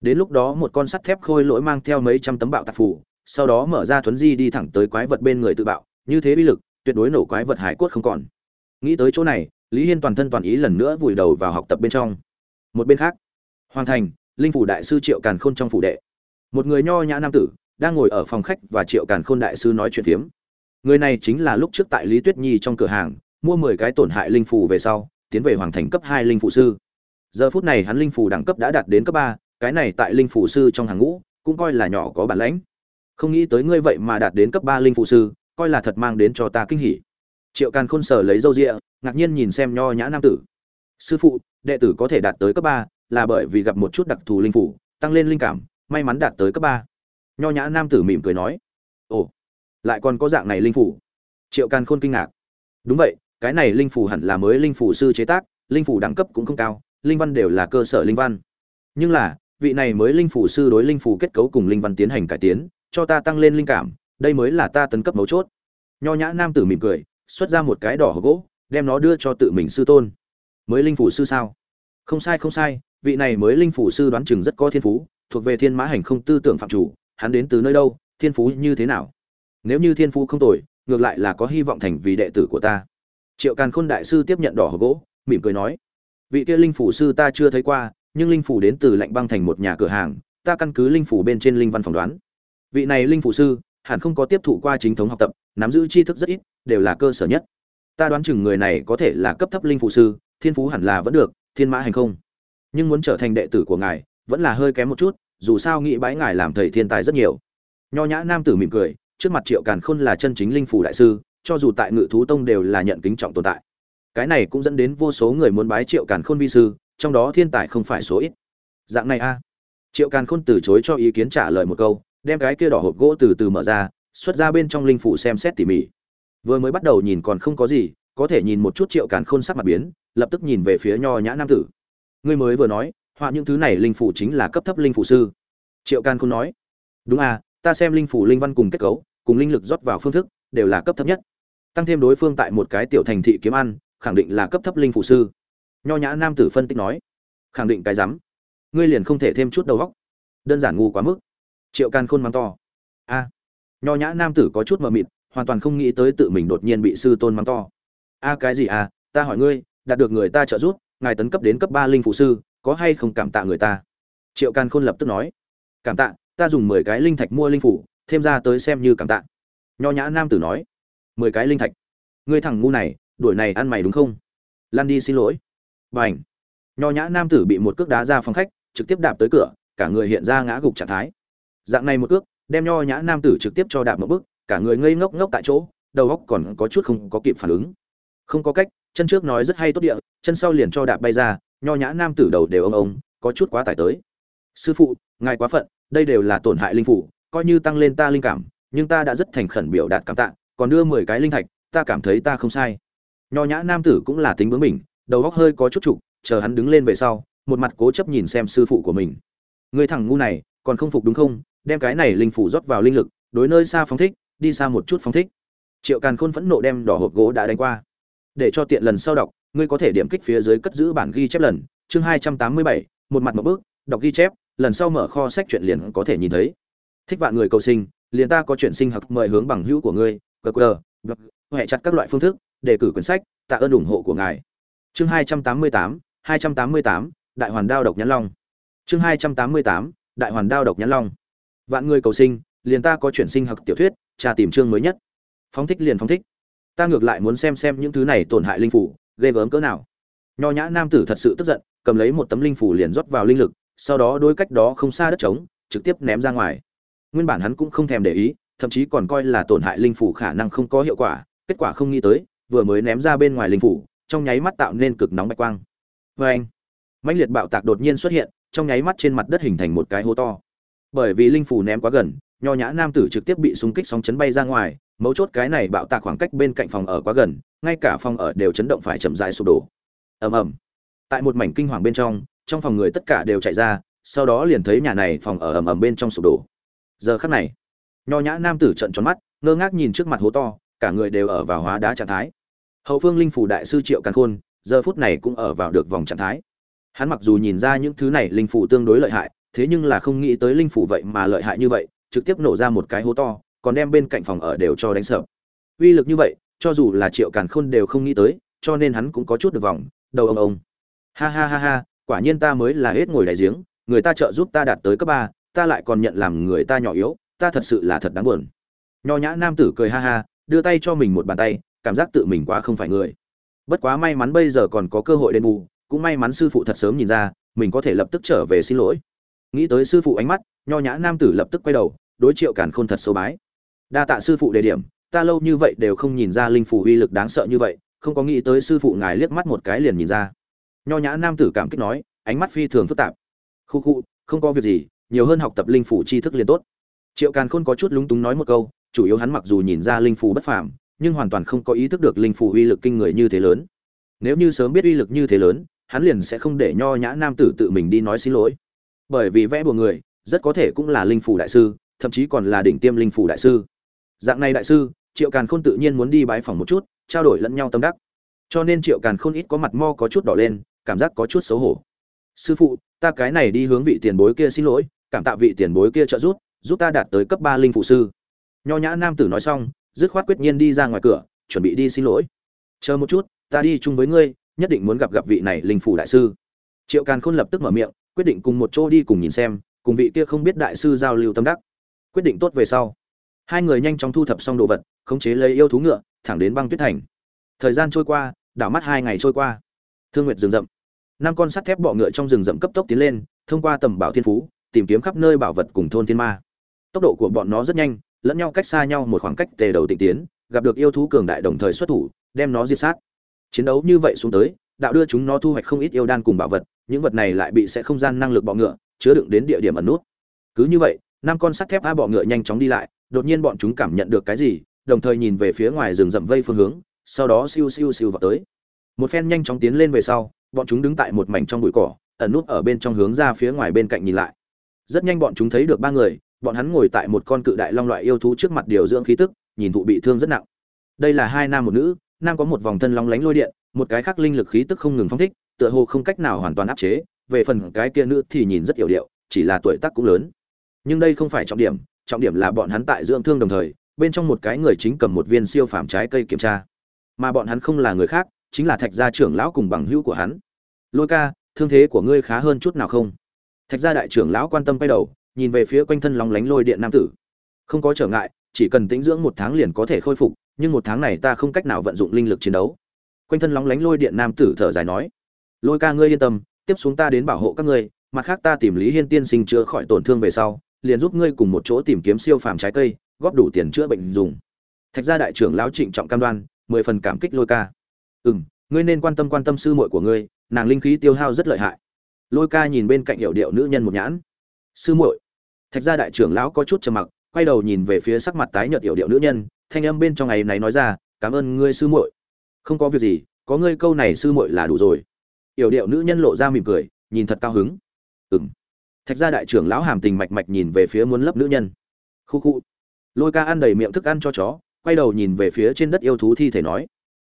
S1: Đến lúc đó một con sắt thép khôi lỗi mang theo mấy trăm tấm bạo tạc phủ, sau đó mở ra thuấn di đi thẳng tới quái vật bên người tự bạo, như thế bi lực, tuyệt đối nổ quái vật hải cốt không còn. Nghĩ tới chỗ này, lý hiên toàn thân toàn ý lần nữa vùi đầu vào học tập bên trong. Một bên khác hoàng thành, linh phủ đại sư triệu càn khôn trong phủ đệ. Một người nho nhã nam tử, đang ngồi ở phòng khách và triệu càn khôn đại sư nói chuyện phiếm. Người này chính là lúc trước tại lý tuyết nhi trong cửa hàng, mua mười cái tổn hại linh phủ về sau, tiến về hoàng thành cấp hai linh phủ sư. Giờ phút này hắn linh phủ đẳng cấp đã đạt đến cấp ba, cái này tại linh phủ sư trong hàng ngũ, cũng coi là nhỏ có bản lãnh. Không nghĩ tới ngươi vậy mà đạt đến cấp ba linh phụ sư, coi là thật mang đến cho ta kinh hỉ. Triệu càn khôn sở lấy râu rịa, ngạc nhiên nhìn xem nho nhã nam tử. Sư phụ, đệ tử có thể đạt tới cấp ba là bởi vì gặp một chút đặc thù linh phủ, tăng lên linh cảm, may mắn đạt tới cấp ba. Nho nhã nam tử mỉm cười nói, ồ, lại còn có dạng này linh phủ? Triệu càn khôn kinh ngạc. Đúng vậy, cái này linh phủ hẳn là mới linh phủ sư chế tác, linh phủ đẳng cấp cũng không cao, linh văn đều là cơ sở linh văn. Nhưng là, vị này mới linh phủ sư đối linh phủ kết cấu cùng linh văn tiến hành cải tiến, cho ta tăng lên linh cảm, đây mới là ta tấn cấp mấu chốt. Nho nhã nam tử mỉm cười, xuất ra một cái đỏ gỗ, đem nó đưa cho tự mình sư tôn. Mới linh phủ sư sao? Không sai không sai vị này mới linh phủ sư đoán chừng rất có thiên phú, thuộc về thiên mã hành không tư tưởng phạm chủ, hắn đến từ nơi đâu, thiên phú như thế nào? Nếu như thiên phú không tồi, ngược lại là có hy vọng thành vì đệ tử của ta. Triệu càn khôn đại sư tiếp nhận đỏ gỗ, mỉm cười nói, vị kia linh phủ sư ta chưa thấy qua, nhưng linh phủ đến từ lạnh băng thành một nhà cửa hàng, ta căn cứ linh phủ bên trên linh văn phỏng đoán. Vị này linh phủ sư, hẳn không có tiếp thụ qua chính thống học tập, nắm giữ tri thức rất ít, đều là cơ sở nhất. Ta đoán chừng người này có thể là cấp thấp linh phủ sư, thiên phú hẳn là vẫn được, thiên mã hành không nhưng muốn trở thành đệ tử của ngài, vẫn là hơi kém một chút, dù sao nghĩ bãi ngài làm thầy thiên tài rất nhiều. Nho nhã nam tử mỉm cười, trước mặt triệu càn khôn là chân chính linh phủ đại sư, cho dù tại ngự thú tông đều là nhận kính trọng tồn tại. Cái này cũng dẫn đến vô số người muốn bái triệu càn khôn vi sư, trong đó thiên tài không phải số ít. Dạng này a. Triệu càn khôn từ chối cho ý kiến trả lời một câu, đem cái kia đỏ hộp gỗ từ từ mở ra, xuất ra bên trong linh phủ xem xét tỉ mỉ. Vừa mới bắt đầu nhìn còn không có gì, có thể nhìn một chút triệu càn khôn sắc mặt biến, lập tức nhìn về phía nho nhã nam tử ngươi mới vừa nói, họa những thứ này linh phủ chính là cấp thấp linh phủ sư. Triệu Can khôn nói, đúng à ta xem linh phủ linh văn cùng kết cấu, cùng linh lực rót vào phương thức, đều là cấp thấp nhất. Tăng thêm đối phương tại một cái tiểu thành thị kiếm ăn, khẳng định là cấp thấp linh phủ sư. Nho nhã nam tử phân tích nói, khẳng định cái rắm. Ngươi liền không thể thêm chút đầu góc đơn giản ngu quá mức. Triệu can khôn mắng to, a. Nho nhã nam tử có chút mờ mịt, hoàn toàn không nghĩ tới tự mình đột nhiên bị sư tôn mắng to. A, cái gì à ta hỏi ngươi, đạt được người ta trợ giúp ngài tấn cấp đến cấp ba linh phụ sư, có hay không cảm tạ người ta? Triệu can khôn lập tức nói. Cảm tạ, ta dùng mười cái linh thạch mua linh phủ thêm ra tới xem như cảm tạ. Nho nhã nam tử nói. Mười cái linh thạch. Ngươi thằng ngu này, đuổi này ăn mày đúng không? Lan đi xin lỗi. B à n h nho nhã nam tử bị một cước đá ra phòng khách, trực tiếp đạp tới cửa, cả người hiện ra ngã gục trạng thái. Dạng này một cước, đem nho nhã nam tử trực tiếp cho đạp một bước, cả người ngây ngốc ngốc tại chỗ, đầu óc còn có chút không có kịp phản ứng. Không có cách, chân trước nói rất hay tốt địa chân sau liền cho đạp bay ra, nho nhã nam tử đầu đều ông ông, có chút quá tải tới. Sư phụ, ngài quá phận, đây đều là tổn hại linh phủ, coi như tăng lên ta linh cảm, nhưng ta đã rất thành khẩn biểu đạt cảm tạ, còn đưa mười cái linh thạch, ta cảm thấy ta không sai. Nho nhã nam tử cũng là tính bướng mình đầu góc hơi có chút trục chờ hắn đứng lên về sau, một mặt cố chấp nhìn xem sư phụ của mình. Người thằng ngu này, còn không phục đúng không? Đem cái này linh phủ rót vào linh lực, đối nơi xa phóng thích, đi xa một chút phóng thích. Triệu càn khôn phẫn nộ đem đỏ hộp gỗ đã đánh qua. Để cho tiện lần sau đọc ngươi có thể điểm kích phía dưới cất giữ bản ghi chép lần, chương hai trăm tám mươi bảy, một mặt một bước, đọc ghi chép, lần sau mở kho sách truyện liền có thể nhìn thấy. Thích vạn người cầu sinh, liền ta có chuyện sinh học mời hướng bằng hữu của ngươi gq hệ chặt các loại phương thức đề cử quyển sách, tạ ơn ủng hộ của ngài. Chương hai trăm tám mươi tám, hai trăm tám mươi tám, đại hoàn đao độc nhãn long. Chương hai trăm tám mươi tám, đại hoàn đao độc nhãn long. Vạn người cầu sinh, liền ta có chuyện sinh học tiểu thuyết trà tìm chương mới nhất. Phóng thích liền phóng thích. Ta ngược lại muốn xem xem những thứ này tổn hại linh phủ ghê gớm cỡ nào. Nho nhã nam tử thật sự tức giận, cầm lấy một tấm linh phủ liền rót vào linh lực, sau đó đôi cách đó không xa đất trống, trực tiếp ném ra ngoài. Nguyên bản hắn cũng không thèm để ý, thậm chí còn coi là tổn hại linh phủ khả năng không có hiệu quả, kết quả không nghĩ tới, vừa mới ném ra bên ngoài linh phủ trong nháy mắt tạo nên cực nóng bạch quang. Vê anh, mãnh liệt bạo tạc đột nhiên xuất hiện, trong nháy mắt trên mặt đất hình thành một cái hố to. Bởi vì linh phủ ném quá gần, nho nhã nam tử trực tiếp bị súng kích sóng chấn bay ra ngoài, mấu chốt cái này bạo tạc khoảng cách bên cạnh phòng ở quá gần ngay cả phòng ở đều chấn động phải chậm rãi sụp đổ. Ầm ầm. Tại một mảnh kinh hoàng bên trong trong phòng người tất cả đều chạy ra, sau đó liền thấy nhà này phòng ở ầm ầm bên trong sụp đổ. Giờ khắc này, nho nhã nam tử trận tròn mắt, ngơ ngác nhìn trước mặt hố to, cả người đều ở vào hóa đá trạng thái. Hậu phương linh phủ đại sư triệu càn khôn, giờ phút này cũng ở vào được vòng trạng thái. Hắn mặc dù nhìn ra những thứ này linh phủ tương đối lợi hại, thế nhưng là không nghĩ tới linh phủ vậy mà lợi hại như vậy, trực tiếp nổ ra một cái hố to, còn đem bên cạnh phòng ở đều cho đánh sập. Uy lực như vậy cho dù là triệu càn khôn đều không nghĩ tới, cho nên hắn cũng có chút được vòng đầu ông ông. Ha ha ha ha, quả nhiên ta mới là hết ngồi đại giếng, người ta trợ giúp ta đạt tới cấp ba, ta lại còn nhận làm người ta nhỏ yếu, ta thật sự là thật đáng buồn. Nho nhã nam tử cười ha ha, đưa tay cho mình một bàn tay, cảm giác tự mình quá không phải người. Bất quá may mắn bây giờ còn có cơ hội đền bù, cũng may mắn sư phụ thật sớm nhìn ra, mình có thể lập tức trở về xin lỗi. Nghĩ tới sư phụ ánh mắt, nho nhã nam tử lập tức quay đầu, đối triệu càn khôn thật sâu bái. Đa tạ sư phụ đề điểm ta lâu như vậy đều không nhìn ra linh phủ uy lực đáng sợ như vậy, không có nghĩ tới sư phụ ngài liếc mắt một cái liền nhìn ra. Nho nhã nam tử cảm kích nói, ánh mắt phi thường phức tạp. Khu khu, không có việc gì, nhiều hơn học tập linh phủ tri thức liền tốt. Triệu càn khôn có chút lúng túng nói một câu, chủ yếu hắn mặc dù nhìn ra linh phủ bất phàm, nhưng hoàn toàn không có ý thức được linh phủ uy lực kinh người như thế lớn. Nếu như sớm biết uy lực như thế lớn, hắn liền sẽ không để nho nhã nam tử tự mình đi nói xin lỗi. Bởi vì vẽ bùa người, rất có thể cũng là linh phủ đại sư, thậm chí còn là đỉnh tiêm linh phủ đại sư. Dạng này đại sư triệu càn khôn tự nhiên muốn đi bái phòng một chút, trao đổi lẫn nhau tâm đắc. Cho nên triệu càn khôn ít có mặt mo có chút đỏ lên, cảm giác có chút xấu hổ. Sư phụ, ta cái này đi hướng vị tiền bối kia xin lỗi, cảm tạ vị tiền bối kia trợ giúp giúp ta đạt tới cấp ba linh phụ sư. Nho nhã nam tử nói xong, dứt khoát quyết nhiên đi ra ngoài cửa, chuẩn bị đi xin lỗi. Chờ một chút, ta đi chung với ngươi, nhất định muốn gặp gặp vị này linh phủ đại sư. Triệu càn khôn lập tức mở miệng, quyết định cùng một chỗ đi cùng nhìn xem, cùng vị kia không biết đại sư giao lưu tâm đắc. Quyết định tốt về sau. Hai người nhanh chóng thu thập xong đồ vật khống chế lấy yêu thú ngựa, thẳng đến băng tuyết thành. Thời gian trôi qua, đảo mắt hai ngày trôi qua. Thương nguyệt rừng rậm. Năm con sắt thép bọ ngựa trong rừng rậm cấp tốc tiến lên, thông qua tầm bảo thiên phú, tìm kiếm khắp nơi bảo vật cùng thôn thiên ma. Tốc độ của bọn nó rất nhanh, lẫn nhau cách xa nhau một khoảng cách tề đầu tịnh tiến, gặp được yêu thú cường đại đồng thời xuất thủ, đem nó diệt sát. Chiến đấu như vậy xuống tới, đạo đưa chúng nó thu hoạch không ít yêu đan cùng bảo vật, những vật này lại bị sẽ không gian năng lực bọ ngựa chứa đựng đến địa điểm ẩn nút. Cứ như vậy, năm con sắt thép a bọ ngựa nhanh chóng đi lại, đột nhiên bọn chúng cảm nhận được cái gì đồng thời nhìn về phía ngoài rừng rậm vây phương hướng, sau đó siêu siêu siêu vào tới. Một phen nhanh chóng tiến lên về sau, bọn chúng đứng tại một mảnh trong bụi cỏ, ẩn nút ở bên trong hướng ra phía ngoài bên cạnh nhìn lại. Rất nhanh bọn chúng thấy được ba người, bọn hắn ngồi tại một con cự đại long loại yêu thú trước mặt điều dưỡng khí tức, nhìn thụ bị thương rất nặng. Đây là hai nam một nữ, nam có một vòng thân long lánh lôi điện, một cái khác linh lực khí tức không ngừng phong thích, tựa hồ không cách nào hoàn toàn áp chế, về phần cái kia nữ thì nhìn rất hiểu điệu, chỉ là tuổi tác cũng lớn. Nhưng đây không phải trọng điểm trọng điểm là bọn hắn tại dưỡng thương đồng thời bên trong một cái người chính cầm một viên siêu phàm trái cây kiểm tra. Mà bọn hắn không là người khác, chính là thạch gia trưởng lão cùng bằng hữu của hắn. Lôi ca, thương thế của ngươi khá hơn chút nào không? Thạch gia đại trưởng lão quan tâm quay đầu, nhìn về phía quanh thân lóng lánh lôi điện nam tử. Không có trở ngại, chỉ cần tĩnh dưỡng một tháng liền có thể khôi phục, nhưng một tháng này ta không cách nào vận dụng linh lực chiến đấu. Quanh thân lóng lánh lôi điện nam tử thở dài nói, lôi ca ngươi yên tâm, tiếp xuống ta đến bảo hộ các ngươi, mặt khác ta tìm lý hiên tiên sinh chữa khỏi tổn thương về sau, liền giúp ngươi cùng một chỗ tìm kiếm siêu phàm trái cây góp đủ tiền chữa bệnh dùng. Thạch gia đại trưởng lão trịnh trọng cam đoan, mười phần cảm kích lôi ca. Ừ m ngươi nên quan tâm quan tâm sư muội của ngươi, nàng linh khí tiêu hao rất lợi hại. Lôi ca nhìn bên cạnh hiệu điệu nữ nhân một nhãn. Sư muội. Thạch gia đại trưởng lão có chút trầm mặc, quay đầu nhìn về phía sắc mặt tái nhợt hiệu điệu nữ nhân, thanh âm bên trong ngày này nói ra, cảm ơn ngươi sư muội. Không có việc gì, có ngươi câu này sư muội là đủ rồi. Yểu điệu nữ nhân lộ ra mỉm cười, nhìn thật cao hứng. Ừm. thạch gia đại trưởng lão hàm tình mạch mạch nhìn về phía muốn lấp nữ nhân. Khu khu lôi ca ăn đầy miệng thức ăn cho chó, quay đầu nhìn về phía trên đất yêu thú thi thể nói,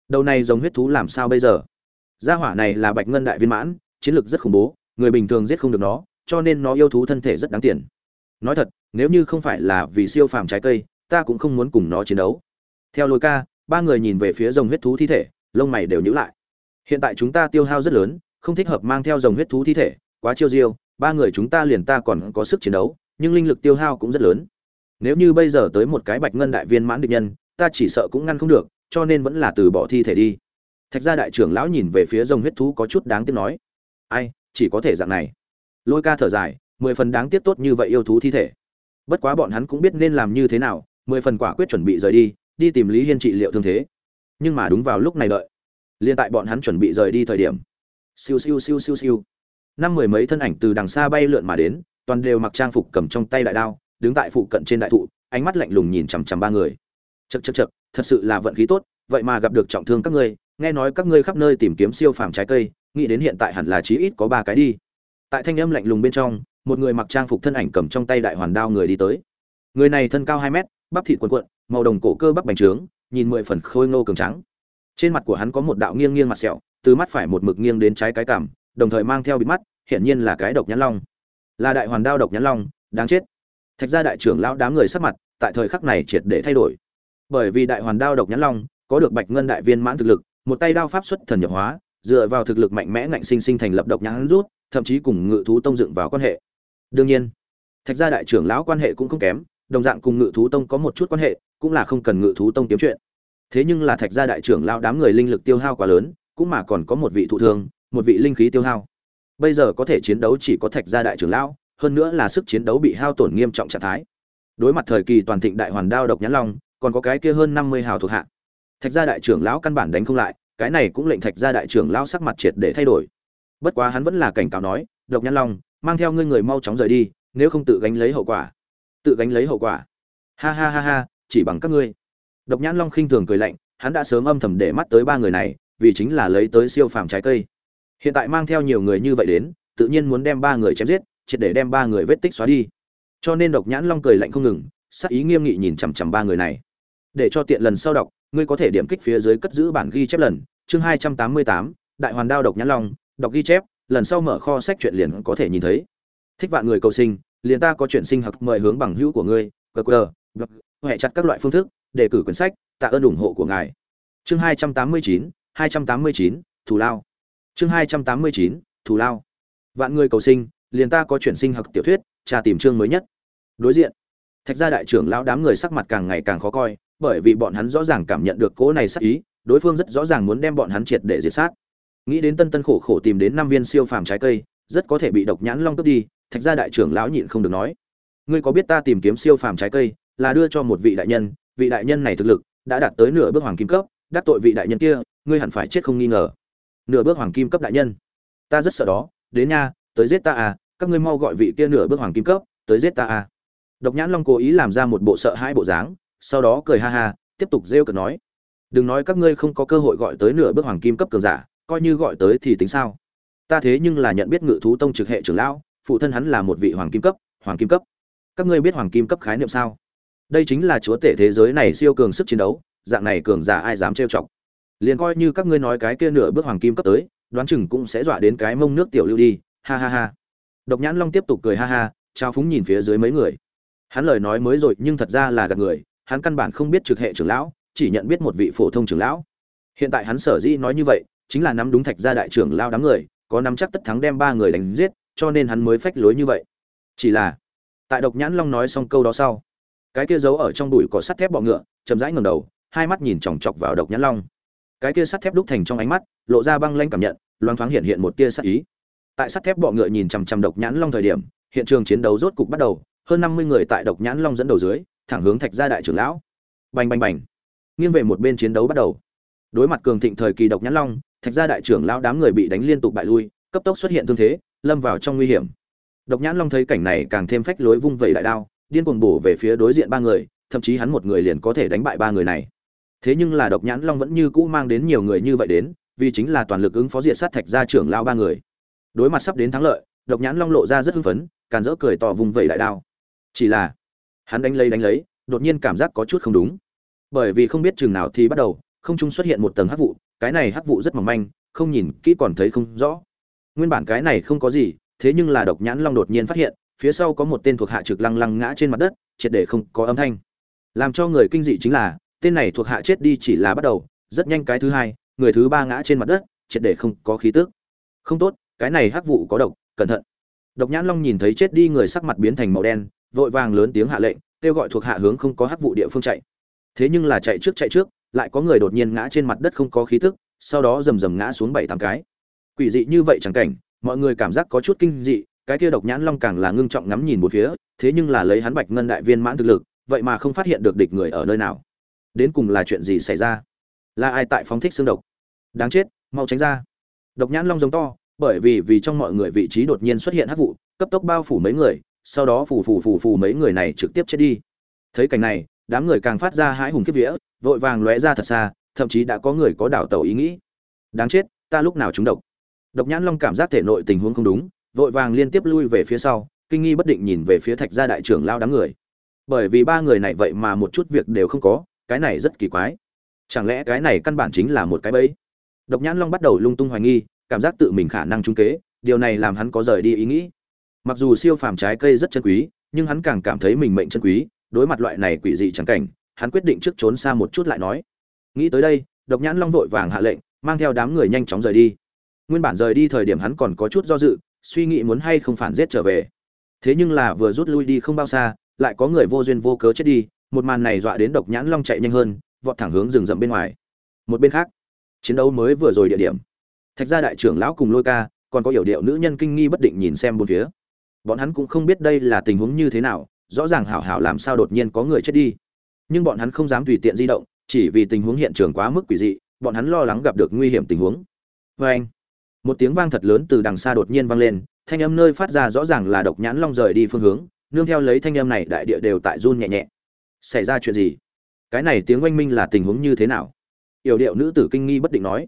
S1: đầu này giống huyết thú làm sao bây giờ? Gia hỏa này là bạch ngân đại viên mãn, chiến lược rất khủng bố, người bình thường giết không được nó, cho nên nó yêu thú thân thể rất đáng tiền. Nói thật, nếu như không phải là vì siêu phàm trái cây, ta cũng không muốn cùng nó chiến đấu. Theo lôi ca, ba người nhìn về phía dòng huyết thú thi thể, lông mày đều nhíu lại. Hiện tại chúng ta tiêu hao rất lớn, không thích hợp mang theo dòng huyết thú thi thể, quá chiêu diêu, ba người chúng ta liền ta còn có sức chiến đấu, nhưng linh lực tiêu hao cũng rất lớn nếu như bây giờ tới một cái bạch ngân đại viên mãn địch nhân, ta chỉ sợ cũng ngăn không được, cho nên vẫn là từ bỏ thi thể đi. Thạch gia đại trưởng lão nhìn về phía rồng huyết thú có chút đáng tiếc nói. Ai, chỉ có thể dạng này. Lôi ca thở dài, mười phần đáng tiếc tốt như vậy yêu thú thi thể. Bất quá bọn hắn cũng biết nên làm như thế nào, mười phần quả quyết chuẩn bị rời đi đi tìm lý hiên trị liệu thương thế. Nhưng mà đúng vào lúc này đợi. Liên tại bọn hắn chuẩn bị rời đi thời điểm. Siêu siêu siêu siêu siêu. Năm mười mấy thân ảnh từ đằng xa bay lượn mà đến, toàn đều mặc trang phục cầm trong tay đại đao đứng tại phụ cận trên đại thụ, ánh mắt lạnh lùng nhìn chằm chằm ba người. Chật chật chật thật sự là vận khí tốt, vậy mà gặp được trọng thương các ngươi, nghe nói các ngươi khắp nơi tìm kiếm siêu phàm trái cây, nghĩ đến hiện tại hẳn là chí ít có ba cái đi. Tại thanh âm lạnh lùng bên trong, một người mặc trang phục thân ảnh cầm trong tay đại hoàn đao người đi tới. Người này thân cao hai mét, bắp thịt quần quận màu đồng cổ cơ bắp bành trướng, nhìn mười phần khôi ngô cường trắng trên mặt của hắn có một đạo nghiêng nghiêng mặt sẹo, từ mắt phải một mực nghiêng đến trái cái cảm đồng thời mang theo bịt mắt, hiển nhiên là cái độc nhãn long. Là đại hoàn đao độc nhãn long, đáng chết thạch gia đại trưởng lão đám người sắc mặt tại thời khắc này triệt để thay đổi. Bởi vì đại hoàn đao độc nhãn long, có được bạch ngân đại viên mãn thực lực, một tay đao pháp xuất thần nhập hóa, dựa vào thực lực mạnh mẽ ngạnh sinh sinh thành lập độc nhãn rút, thậm chí cùng ngự thú tông dựng vào quan hệ. Đương nhiên, thạch gia đại trưởng lão quan hệ cũng không kém, đồng dạng cùng ngự thú tông có một chút quan hệ, cũng là không cần ngự thú tông kiếm chuyện. Thế nhưng là thạch gia đại trưởng lão đám người linh lực tiêu hao quá lớn, cũng mà còn có một vị thụ thương, một vị linh khí tiêu hao. Bây giờ có thể chiến đấu chỉ có thạch gia đại trưởng lão hơn nữa là sức chiến đấu bị hao tổn nghiêm trọng trạng thái. Đối mặt thời kỳ toàn thịnh đại hoàn đao độc nhãn long, còn có cái kia hơn năm mươi hào thuộc hạ. Thạch gia đại trưởng lão căn bản đánh không lại, cái này cũng lệnh thạch gia đại trưởng lão sắc mặt triệt để thay đổi. Bất quá hắn vẫn là cảnh cáo nói, độc nhãn long, mang theo ngươi người mau chóng rời đi, nếu không tự gánh lấy hậu quả. Tự gánh lấy hậu quả. Ha ha ha ha, chỉ bằng các ngươi. Độc nhãn long khinh thường cười lạnh, hắn đã sớm âm thầm để mắt tới ba người này, vì chính là lấy tới siêu phàm trái cây. Hiện tại mang theo nhiều người như vậy đến, tự nhiên muốn đem ba người chém giết triệt để đem ba người vết tích xóa đi. Cho nên độc nhãn long cười lạnh không ngừng sắc ý nghiêm nghị nhìn chằm chằm ba người này. Để cho tiện lần sau đọc, ngươi có thể điểm kích phía dưới cất giữ bản ghi chép lần, chương hai trăm tám mươi tám, đại hoàn đao độc nhãn long, đọc ghi chép, lần sau mở kho sách truyện liền có thể nhìn thấy. Thích vạn người cầu sinh, liền ta có chuyện sinh học mời hướng bằng hữu của ngươi qr hệ chặt các loại phương thức, đề cử quyển sách, tạ ơn ủng hộ của ngài. Chương hai trăm tám mươi chín, hai trăm tám mươi chín, thù lao. Chương hai trăm tám mươi chín, thù lao. Vạn người cầu sinh liền ta có chuyển sinh học tiểu thuyết tra tìm chương mới nhất. Đối diện, thạch gia đại trưởng lão đám người sắc mặt càng ngày càng khó coi, bởi vì bọn hắn rõ ràng cảm nhận được cỗ này sắc ý, đối phương rất rõ ràng muốn đem bọn hắn triệt để diệt sát. Nghĩ đến tân tân khổ khổ tìm đến năm viên siêu phàm trái cây, rất có thể bị độc nhãn long cướp đi, thạch gia đại trưởng lão nhịn không được nói, ngươi có biết ta tìm kiếm siêu phàm trái cây là đưa cho một vị đại nhân, vị đại nhân này thực lực đã đạt tới nửa bước hoàng kim cấp, đắc tội vị đại nhân kia, ngươi hẳn phải chết không nghi ngờ. Nửa bước hoàng kim cấp đại nhân? Ta rất sợ đó, đến nha tới giết ta à các ngươi mau gọi vị kia nửa bước hoàng kim cấp, tới giết ta à. Độc nhãn long cố ý làm ra một bộ sợ hai bộ dáng, sau đó cười ha ha, tiếp tục rêu cợt nói, đừng nói các ngươi không có cơ hội gọi tới nửa bước hoàng kim cấp cường giả, coi như gọi tới thì tính sao? Ta thế nhưng là nhận biết ngự thú tông trực hệ trưởng lão, phụ thân hắn là một vị hoàng kim cấp, hoàng kim cấp. Các ngươi biết hoàng kim cấp khái niệm sao? Đây chính là chúa tể thế giới này siêu cường sức chiến đấu, dạng này cường giả ai dám trêu chọc? Liền coi như các ngươi nói cái kia nửa bước hoàng kim cấp tới, đoán chừng cũng sẽ dọa đến cái mông nước tiểu lưu đi ha ha ha. Độc nhãn long tiếp tục cười ha ha, trao phúng nhìn phía dưới mấy người. Hắn lời nói mới rồi nhưng thật ra là gạt người, hắn căn bản không biết trực hệ trưởng lão, chỉ nhận biết một vị phổ thông trưởng lão. Hiện tại hắn sở dĩ nói như vậy, chính là nắm đúng thạch gia đại trưởng lao đám người, có nắm chắc tất thắng đem ba người đánh giết, cho nên hắn mới phách lối như vậy. Chỉ là, tại độc nhãn long nói xong câu đó sau, cái kia giấu ở trong bụi có sắt thép bọ ngựa, chậm rãi ngầm đầu, hai mắt nhìn chòng chọc vào độc nhãn long. Cái kia sắt thép đúc thành trong ánh mắt, lộ ra băng lanh cảm nhận, loang thoáng hiện hiện một tia sắc ý tại sắt thép bọ ngựa nhìn chằm chằm độc nhãn long thời điểm, hiện trường chiến đấu rốt cục bắt đầu, hơn năm mươi người tại độc nhãn long dẫn đầu dưới, thẳng hướng thạch gia đại trưởng lão. Bành bành bành. Nghiêng về một bên chiến đấu bắt đầu. Đối mặt cường thịnh thời kỳ độc nhãn long, thạch gia đại trưởng lão đám người bị đánh liên tục bại lui, cấp tốc xuất hiện thương thế, lâm vào trong nguy hiểm. Độc nhãn long thấy cảnh này càng thêm phách lối vung vẩy đại đao, điên cuồng bổ về phía đối diện ba người, thậm chí hắn một người liền có thể đánh bại ba người này. Thế nhưng là độc nhãn long vẫn như cũ mang đến nhiều người như vậy đến, vì chính là toàn lực ứng phó diện sát thạch gia trưởng lão ba người đối mặt sắp đến thắng lợi, độc nhãn long lộ ra rất hưng phấn, càn rỡ cười to vùng vẩy đại đao. Chỉ là, hắn đánh lấy đánh lấy, đột nhiên cảm giác có chút không đúng. Bởi vì không biết chừng nào thì bắt đầu, không trung xuất hiện một tầng hắc vụ, cái này hắc vụ rất mỏng manh, không nhìn kỹ còn thấy không rõ. Nguyên bản cái này không có gì, thế nhưng là độc nhãn long đột nhiên phát hiện, phía sau có một tên thuộc hạ trực lăng lăng ngã trên mặt đất, triệt để không có âm thanh. Làm cho người kinh dị chính là, tên này thuộc hạ chết đi chỉ là bắt đầu, rất nhanh cái thứ hai, người thứ ba ngã trên mặt đất, triệt để không có khí tức. Không tốt cái này hắc vụ có độc, cẩn thận. Độc nhãn long nhìn thấy chết đi người sắc mặt biến thành màu đen, vội vàng lớn tiếng hạ lệnh, kêu gọi thuộc hạ hướng không có hắc vụ địa phương chạy. Thế nhưng là chạy trước chạy trước, lại có người đột nhiên ngã trên mặt đất không có khí tức, sau đó rầm rầm ngã xuống bảy tám cái. Quỷ dị như vậy chẳng cảnh, mọi người cảm giác có chút kinh dị, cái kia độc nhãn long càng là ngưng trọng ngắm nhìn một phía, thế nhưng là lấy hắn bạch ngân đại viên mãn thực lực, vậy mà không phát hiện được địch người ở nơi nào. Đến cùng là chuyện gì xảy ra? Là ai tại phóng thích xương độc? Đáng chết, mau tránh ra. Độc nhãn long giống to bởi vì vì trong mọi người vị trí đột nhiên xuất hiện hắc vụ, cấp tốc bao phủ mấy người, sau đó phủ phủ phủ phủ mấy người này trực tiếp chết đi. Thấy cảnh này, đám người càng phát ra hãi hùng kiếp vía, vội vàng lóe ra thật xa, thậm chí đã có người có đảo tàu ý nghĩ. Đáng chết, ta lúc nào trúng độc? Độc nhãn long cảm giác thể nội tình huống không đúng, vội vàng liên tiếp lui về phía sau, kinh nghi bất định nhìn về phía thạch gia đại trưởng lao đám người. Bởi vì ba người này vậy mà một chút việc đều không có, cái này rất kỳ quái. Chẳng lẽ cái này căn bản chính là một cái bẫy? Độc nhãn long bắt đầu lung tung hoài nghi cảm giác tự mình khả năng trung kế, điều này làm hắn có rời đi ý nghĩ. Mặc dù siêu phàm trái cây rất chân quý, nhưng hắn càng cảm thấy mình mệnh chân quý, đối mặt loại này quỷ dị chẳng cảnh, hắn quyết định trước trốn xa một chút lại nói. Nghĩ tới đây, độc nhãn long vội vàng hạ lệnh, mang theo đám người nhanh chóng rời đi. Nguyên bản rời đi thời điểm hắn còn có chút do dự, suy nghĩ muốn hay không phản giết trở về. Thế nhưng là vừa rút lui đi không bao xa, lại có người vô duyên vô cớ chết đi, một màn này dọa đến độc nhãn long chạy nhanh hơn, vọt thẳng hướng rừng rậm bên ngoài. Một bên khác, chiến đấu mới vừa rồi địa điểm thạch gia đại trưởng lão cùng lôi ca, còn có hiểu điệu nữ nhân kinh nghi bất định nhìn xem bốn phía. Bọn hắn cũng không biết đây là tình huống như thế nào, rõ ràng hảo hảo làm sao đột nhiên có người chết đi. Nhưng bọn hắn không dám tùy tiện di động, chỉ vì tình huống hiện trường quá mức quỷ dị, bọn hắn lo lắng gặp được nguy hiểm tình huống. Vê anh, một tiếng vang thật lớn từ đằng xa đột nhiên vang lên, thanh âm nơi phát ra rõ ràng là độc nhãn long rời đi phương hướng, nương theo lấy thanh âm này đại địa đều tại run nhẹ nhẹ. Xảy ra chuyện gì? Cái này tiếng oanh minh là tình huống như thế nào? Yểu điệu nữ tử kinh nghi bất định nói.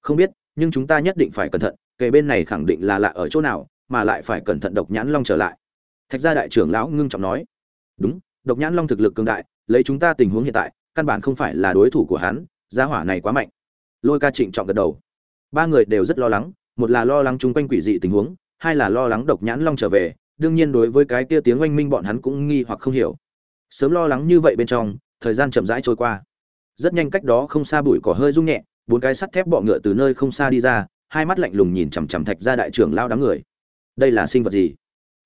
S1: Không biết nhưng chúng ta nhất định phải cẩn thận kề bên này khẳng định là lạ ở chỗ nào, mà lại phải cẩn thận độc nhãn long trở lại. Thạch gia đại trưởng lão ngưng trọng nói. Đúng, độc nhãn long thực lực cường đại, lấy chúng ta tình huống hiện tại, căn bản không phải là đối thủ của hắn, gia hỏa này quá mạnh. Lôi ca trịnh trọng gật đầu. Ba người đều rất lo lắng, một là lo lắng chung quanh quỷ dị tình huống, hai là lo lắng độc nhãn long trở về, đương nhiên đối với cái kia tiếng oanh minh bọn hắn cũng nghi hoặc không hiểu. Sớm lo lắng như vậy bên trong, thời gian chậm rãi trôi qua. Rất nhanh cách đó không xa bụi cỏ hơi rung nhẹ bốn cái sắt thép bọ ngựa từ nơi không xa đi ra, hai mắt lạnh lùng nhìn chằm chằm thạch ra đại trưởng lao đám người. Đây là sinh vật gì?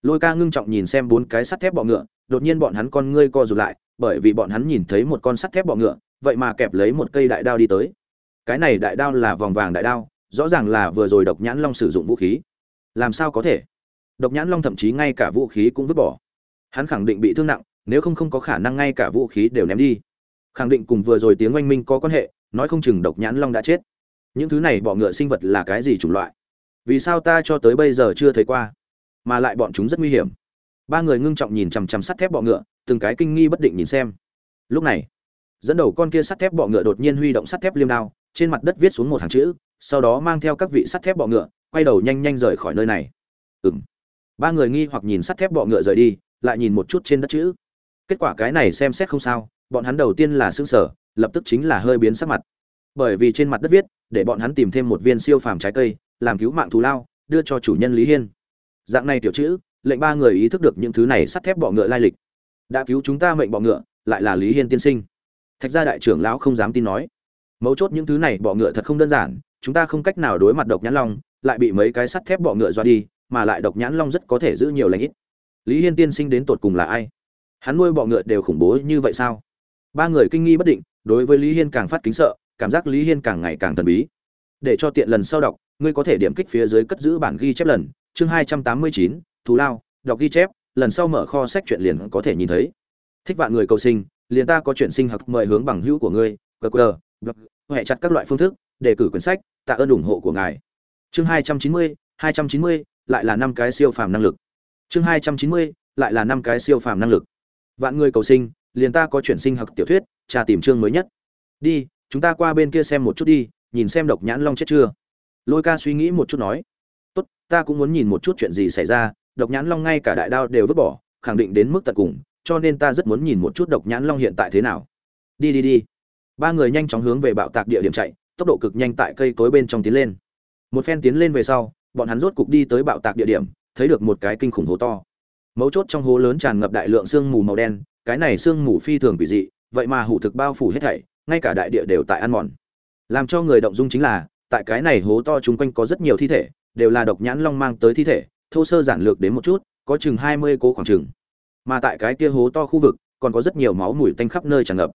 S1: Lôi ca ngưng trọng nhìn xem bốn cái sắt thép bọ ngựa, đột nhiên bọn hắn con ngươi co rụt lại, bởi vì bọn hắn nhìn thấy một con sắt thép bọ ngựa, vậy mà kẹp lấy một cây đại đao đi tới. Cái này đại đao là vòng vàng đại đao, rõ ràng là vừa rồi độc nhãn long sử dụng vũ khí. Làm sao có thể? Độc nhãn long thậm chí ngay cả vũ khí cũng vứt bỏ. Hắn khẳng định bị thương nặng, nếu không không có khả năng ngay cả vũ khí đều ném đi. Khẳng định cùng vừa rồi tiếng oanh minh có quan hệ nói không chừng độc nhãn long đã chết. Những thứ này bọ ngựa sinh vật là cái gì chủng loại? Vì sao ta cho tới bây giờ chưa thấy qua, mà lại bọn chúng rất nguy hiểm? Ba người ngưng trọng nhìn chằm chằm sắt thép bọ ngựa, từng cái kinh nghi bất định nhìn xem. Lúc này, dẫn đầu con kia sắt thép bọ ngựa đột nhiên huy động sắt thép liêm đao, trên mặt đất viết xuống một hàng chữ, sau đó mang theo các vị sắt thép bọ ngựa, quay đầu nhanh nhanh rời khỏi nơi này. Ừ m ba người nghi hoặc nhìn sắt thép bọ ngựa rời đi, lại nhìn một chút trên đất chữ. Kết quả cái này xem xét không sao, bọn hắn đầu tiên là xương sở lập tức chính là hơi biến sắc mặt. Bởi vì trên mặt đất viết, để bọn hắn tìm thêm một viên siêu phàm trái cây, làm cứu mạng thù lao, đưa cho chủ nhân lý hiên. Dạng này tiểu chữ, lệnh ba người ý thức được những thứ này sắt thép bọ ngựa lai lịch. Đã cứu chúng ta mệnh bọ ngựa, lại là lý hiên tiên sinh. Thạch gia đại trưởng lão không dám tin nói. Mấu chốt những thứ này bọ ngựa thật không đơn giản, chúng ta không cách nào đối mặt độc nhãn long, lại bị mấy cái sắt thép bọ ngựa dọa đi, mà lại độc nhãn long rất có thể giữ nhiều lãnh ít. Lý hiên tiên sinh đến tột cùng là ai? Hắn nuôi bọ ngựa đều khủng bố như vậy sao? Ba người kinh nghi bất định đối với lý hiên càng phát kính sợ, cảm giác lý hiên càng ngày càng thần bí. Để cho tiện lần sau đọc, ngươi có thể điểm kích phía dưới cất giữ bản ghi chép lần, chương hai trăm tám mươi chín, thù lao, đọc ghi chép, lần sau mở kho sách chuyện liền có thể nhìn thấy. Thích vạn người cầu sinh, liền ta có chuyện sinh học, mời hướng bằng hữu của ngươi gờ blog hệ chặt các loại phương thức, đề cử quyển sách, tạ ơn ủng hộ của ngài. Chương hai trăm chín mươi, hai trăm chín mươi, lại là năm cái siêu phàm năng lực. Chương hai trăm chín mươi, lại là năm cái siêu phàm năng lực. Vạn người cầu sinh, liền ta có chuyển sinh học tiểu thuyết tra tìm chương mới nhất. Đi, chúng ta qua bên kia xem một chút đi, nhìn xem độc nhãn long chết chưa. Lôi ca suy nghĩ một chút nói. Tốt, ta cũng muốn nhìn một chút chuyện gì xảy ra, độc nhãn long ngay cả đại đao đều vứt bỏ, khẳng định đến mức tận cùng, cho nên ta rất muốn nhìn một chút độc nhãn long hiện tại thế nào. Đi đi đi. Ba người nhanh chóng hướng về bạo tạc địa điểm chạy, tốc độ cực nhanh tại cây cối bên trong tiến lên. Một phen tiến lên về sau, bọn hắn rốt cục đi tới bạo tạc địa điểm, thấy được một cái kinh khủng hố to. Mấu chốt trong hố lớn tràn ngập đại lượng sương mù màu đen, cái này sương mù phi thường quỷ dị vậy mà hủ thực bao phủ hết thảy, ngay cả đại địa đều tại ăn mòn. Làm cho người động dung chính là, tại cái này hố to chung quanh có rất nhiều thi thể, đều là độc nhãn long mang tới thi thể, thô sơ giản lược đến một chút, có chừng hai mươi cố khoảng chừng. Mà tại cái kia hố to khu vực, còn có rất nhiều máu mùi tanh khắp nơi tràn ngập.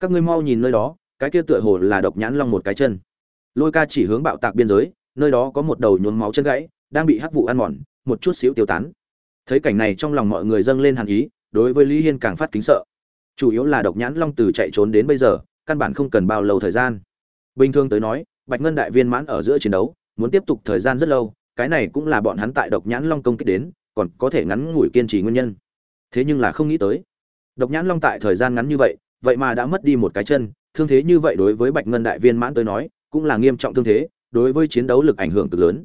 S1: Các ngươi mau nhìn nơi đó, cái kia tựa hồ là độc nhãn long một cái chân. Lôi ca chỉ hướng bạo tạc biên giới, nơi đó có một đầu nhuốm máu chân gãy, đang bị hắc vụ ăn mòn, một chút xíu tiêu tán. Thấy cảnh này trong lòng mọi người dâng lên hàn ý, đối với lý hiên càng phát kính sợ chủ yếu là độc nhãn long từ chạy trốn đến bây giờ, căn bản không cần bao lâu thời gian. Bình thường tới nói, bạch ngân đại viên mãn ở giữa chiến đấu, muốn tiếp tục thời gian rất lâu, cái này cũng là bọn hắn tại độc nhãn long công kích đến, còn có thể ngắn ngủi kiên trì nguyên nhân. Thế nhưng là không nghĩ tới, độc nhãn long tại thời gian ngắn như vậy vậy mà đã mất đi một cái chân, thương thế như vậy đối với bạch ngân đại viên mãn tới nói, cũng là nghiêm trọng thương thế, đối với chiến đấu lực ảnh hưởng cực lớn.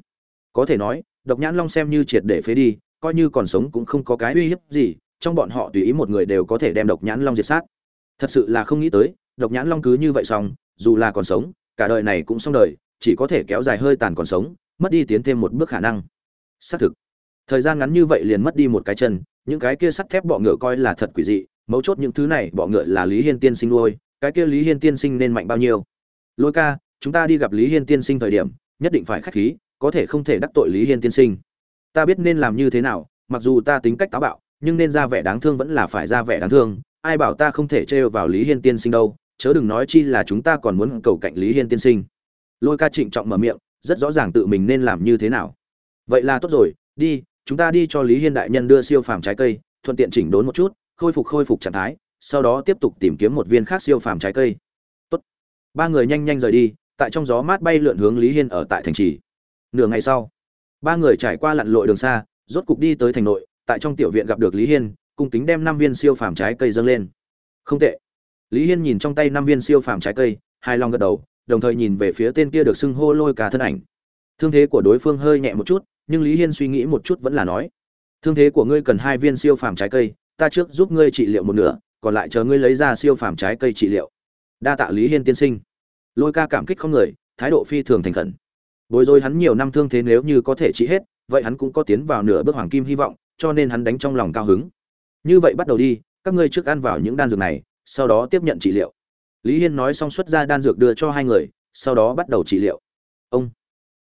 S1: Có thể nói, độc nhãn long xem như triệt để phế đi, coi như còn sống cũng không có cái uy hiếp gì trong bọn họ tùy ý một người đều có thể đem độc nhãn long diệt sát. Thật sự là không nghĩ tới, độc nhãn long cứ như vậy xong, dù là còn sống, cả đời này cũng xong đời, chỉ có thể kéo dài hơi tàn còn sống, mất đi tiến thêm một bước khả năng. Xác thực, thời gian ngắn như vậy liền mất đi một cái chân, những cái kia sắt thép bọ ngựa coi là thật quỷ dị, mấu chốt những thứ này bọ ngựa là lý hiên tiên sinh nuôi, cái kia lý hiên tiên sinh nên mạnh bao nhiêu? Lôi ca, chúng ta đi gặp lý hiên tiên sinh thời điểm, nhất định phải khách khí, có thể không thể đắc tội lý hiên tiên sinh. Ta biết nên làm như thế nào, mặc dù ta tính cách táo bạo nhưng nên ra vẻ đáng thương vẫn là phải ra vẻ đáng thương, ai bảo ta không thể trêu vào lý hiên tiên sinh đâu, chớ đừng nói chi là chúng ta còn muốn cầu cạnh lý hiên tiên sinh. Lôi ca trịnh trọng mở miệng, rất rõ ràng tự mình nên làm như thế nào. Vậy là tốt rồi, đi, chúng ta đi cho lý hiên đại nhân đưa siêu phàm trái cây, thuận tiện chỉnh đốn một chút, khôi phục khôi phục trạng thái, sau đó tiếp tục tìm kiếm một viên khác siêu phàm trái cây. Tốt. ba người nhanh nhanh rời đi, tại trong gió mát bay lượn hướng lý hiên ở tại thành trì. Nửa ngày sau, ba người trải qua lặn lội đường xa, rốt cục đi tới thành nội tại trong tiểu viện gặp được lý hiên, cung kính đem năm viên siêu phàm trái cây dâng lên. Không tệ. Lý hiên nhìn trong tay năm viên siêu phàm trái cây hai lòng gật đầu, đồng thời nhìn về phía tên kia được xưng hô lôi cả thân ảnh. Thương thế của đối phương hơi nhẹ một chút, nhưng lý hiên suy nghĩ một chút vẫn là nói, thương thế của ngươi cần hai viên siêu phàm trái cây, ta trước giúp ngươi trị liệu một nửa, còn lại chờ ngươi lấy ra siêu phàm trái cây trị liệu. Đa tạ lý hiên tiên sinh. Lôi ca cảm kích không người, thái độ phi thường thành khẩn. Bối rối hắn nhiều năm thương thế nếu như có thể trị hết, vậy hắn cũng có tiến vào nửa bước hoàng kim hy vọng cho nên hắn đánh trong lòng cao hứng. Như vậy bắt đầu đi, các ngươi trước ăn vào những đan dược này, sau đó tiếp nhận trị liệu. Lý hiên nói xong xuất ra đan dược đưa cho hai người, sau đó bắt đầu trị liệu. Ông.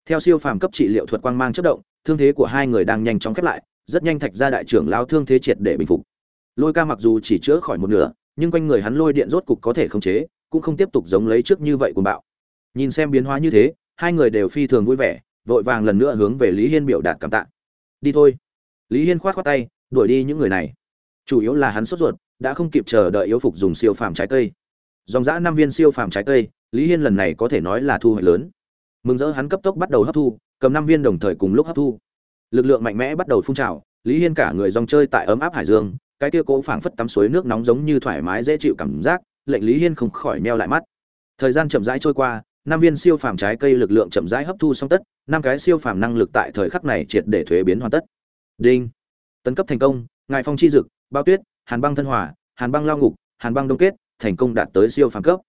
S1: Theo siêu phàm cấp trị liệu thuật quang mang chất động, thương thế của hai người đang nhanh chóng khép lại, rất nhanh thạch ra đại trưởng lao thương thế triệt để bình phục. Lôi ca mặc dù chỉ chữa khỏi một nửa, nhưng quanh người hắn lôi điện rốt cục có thể khống chế, cũng không tiếp tục giống lấy trước như vậy của bạo. Nhìn xem biến hóa như thế, hai người đều phi thường vui vẻ, vội vàng lần nữa hướng về lý hiên biểu đạt cảm tạ. Đi thôi lý hiên khoát khoát tay, đuổi đi những người này. Chủ yếu là hắn sốt ruột, đã không kịp chờ đợi yếu phục dùng siêu phàm trái cây. Dòng dã năm viên siêu phàm trái cây, lý hiên lần này có thể nói là thu hoạch lớn. Mừng rỡ hắn cấp tốc bắt đầu hấp thu, cầm năm viên đồng thời cùng lúc hấp thu. Lực lượng mạnh mẽ bắt đầu phun trào, lý hiên cả người dòng chơi tại ấm áp hải dương, cái kia cố phảng phất tắm suối nước nóng giống như thoải mái dễ chịu cảm giác, lệnh lý hiên không khỏi meo lại mắt. Thời gian chậm rãi trôi qua, năm viên siêu phàm trái cây lực lượng chậm rãi hấp thu xong tất, năm cái siêu phàm năng lực tại thời khắc này triệt để thuế biến hoàn tất đinh. Tấn cấp thành công, ngài phong chi dực, bao tuyết, hàn băng thân hỏa hàn băng lao ngục, hàn băng đông kết, thành công đạt tới siêu phàm cấp.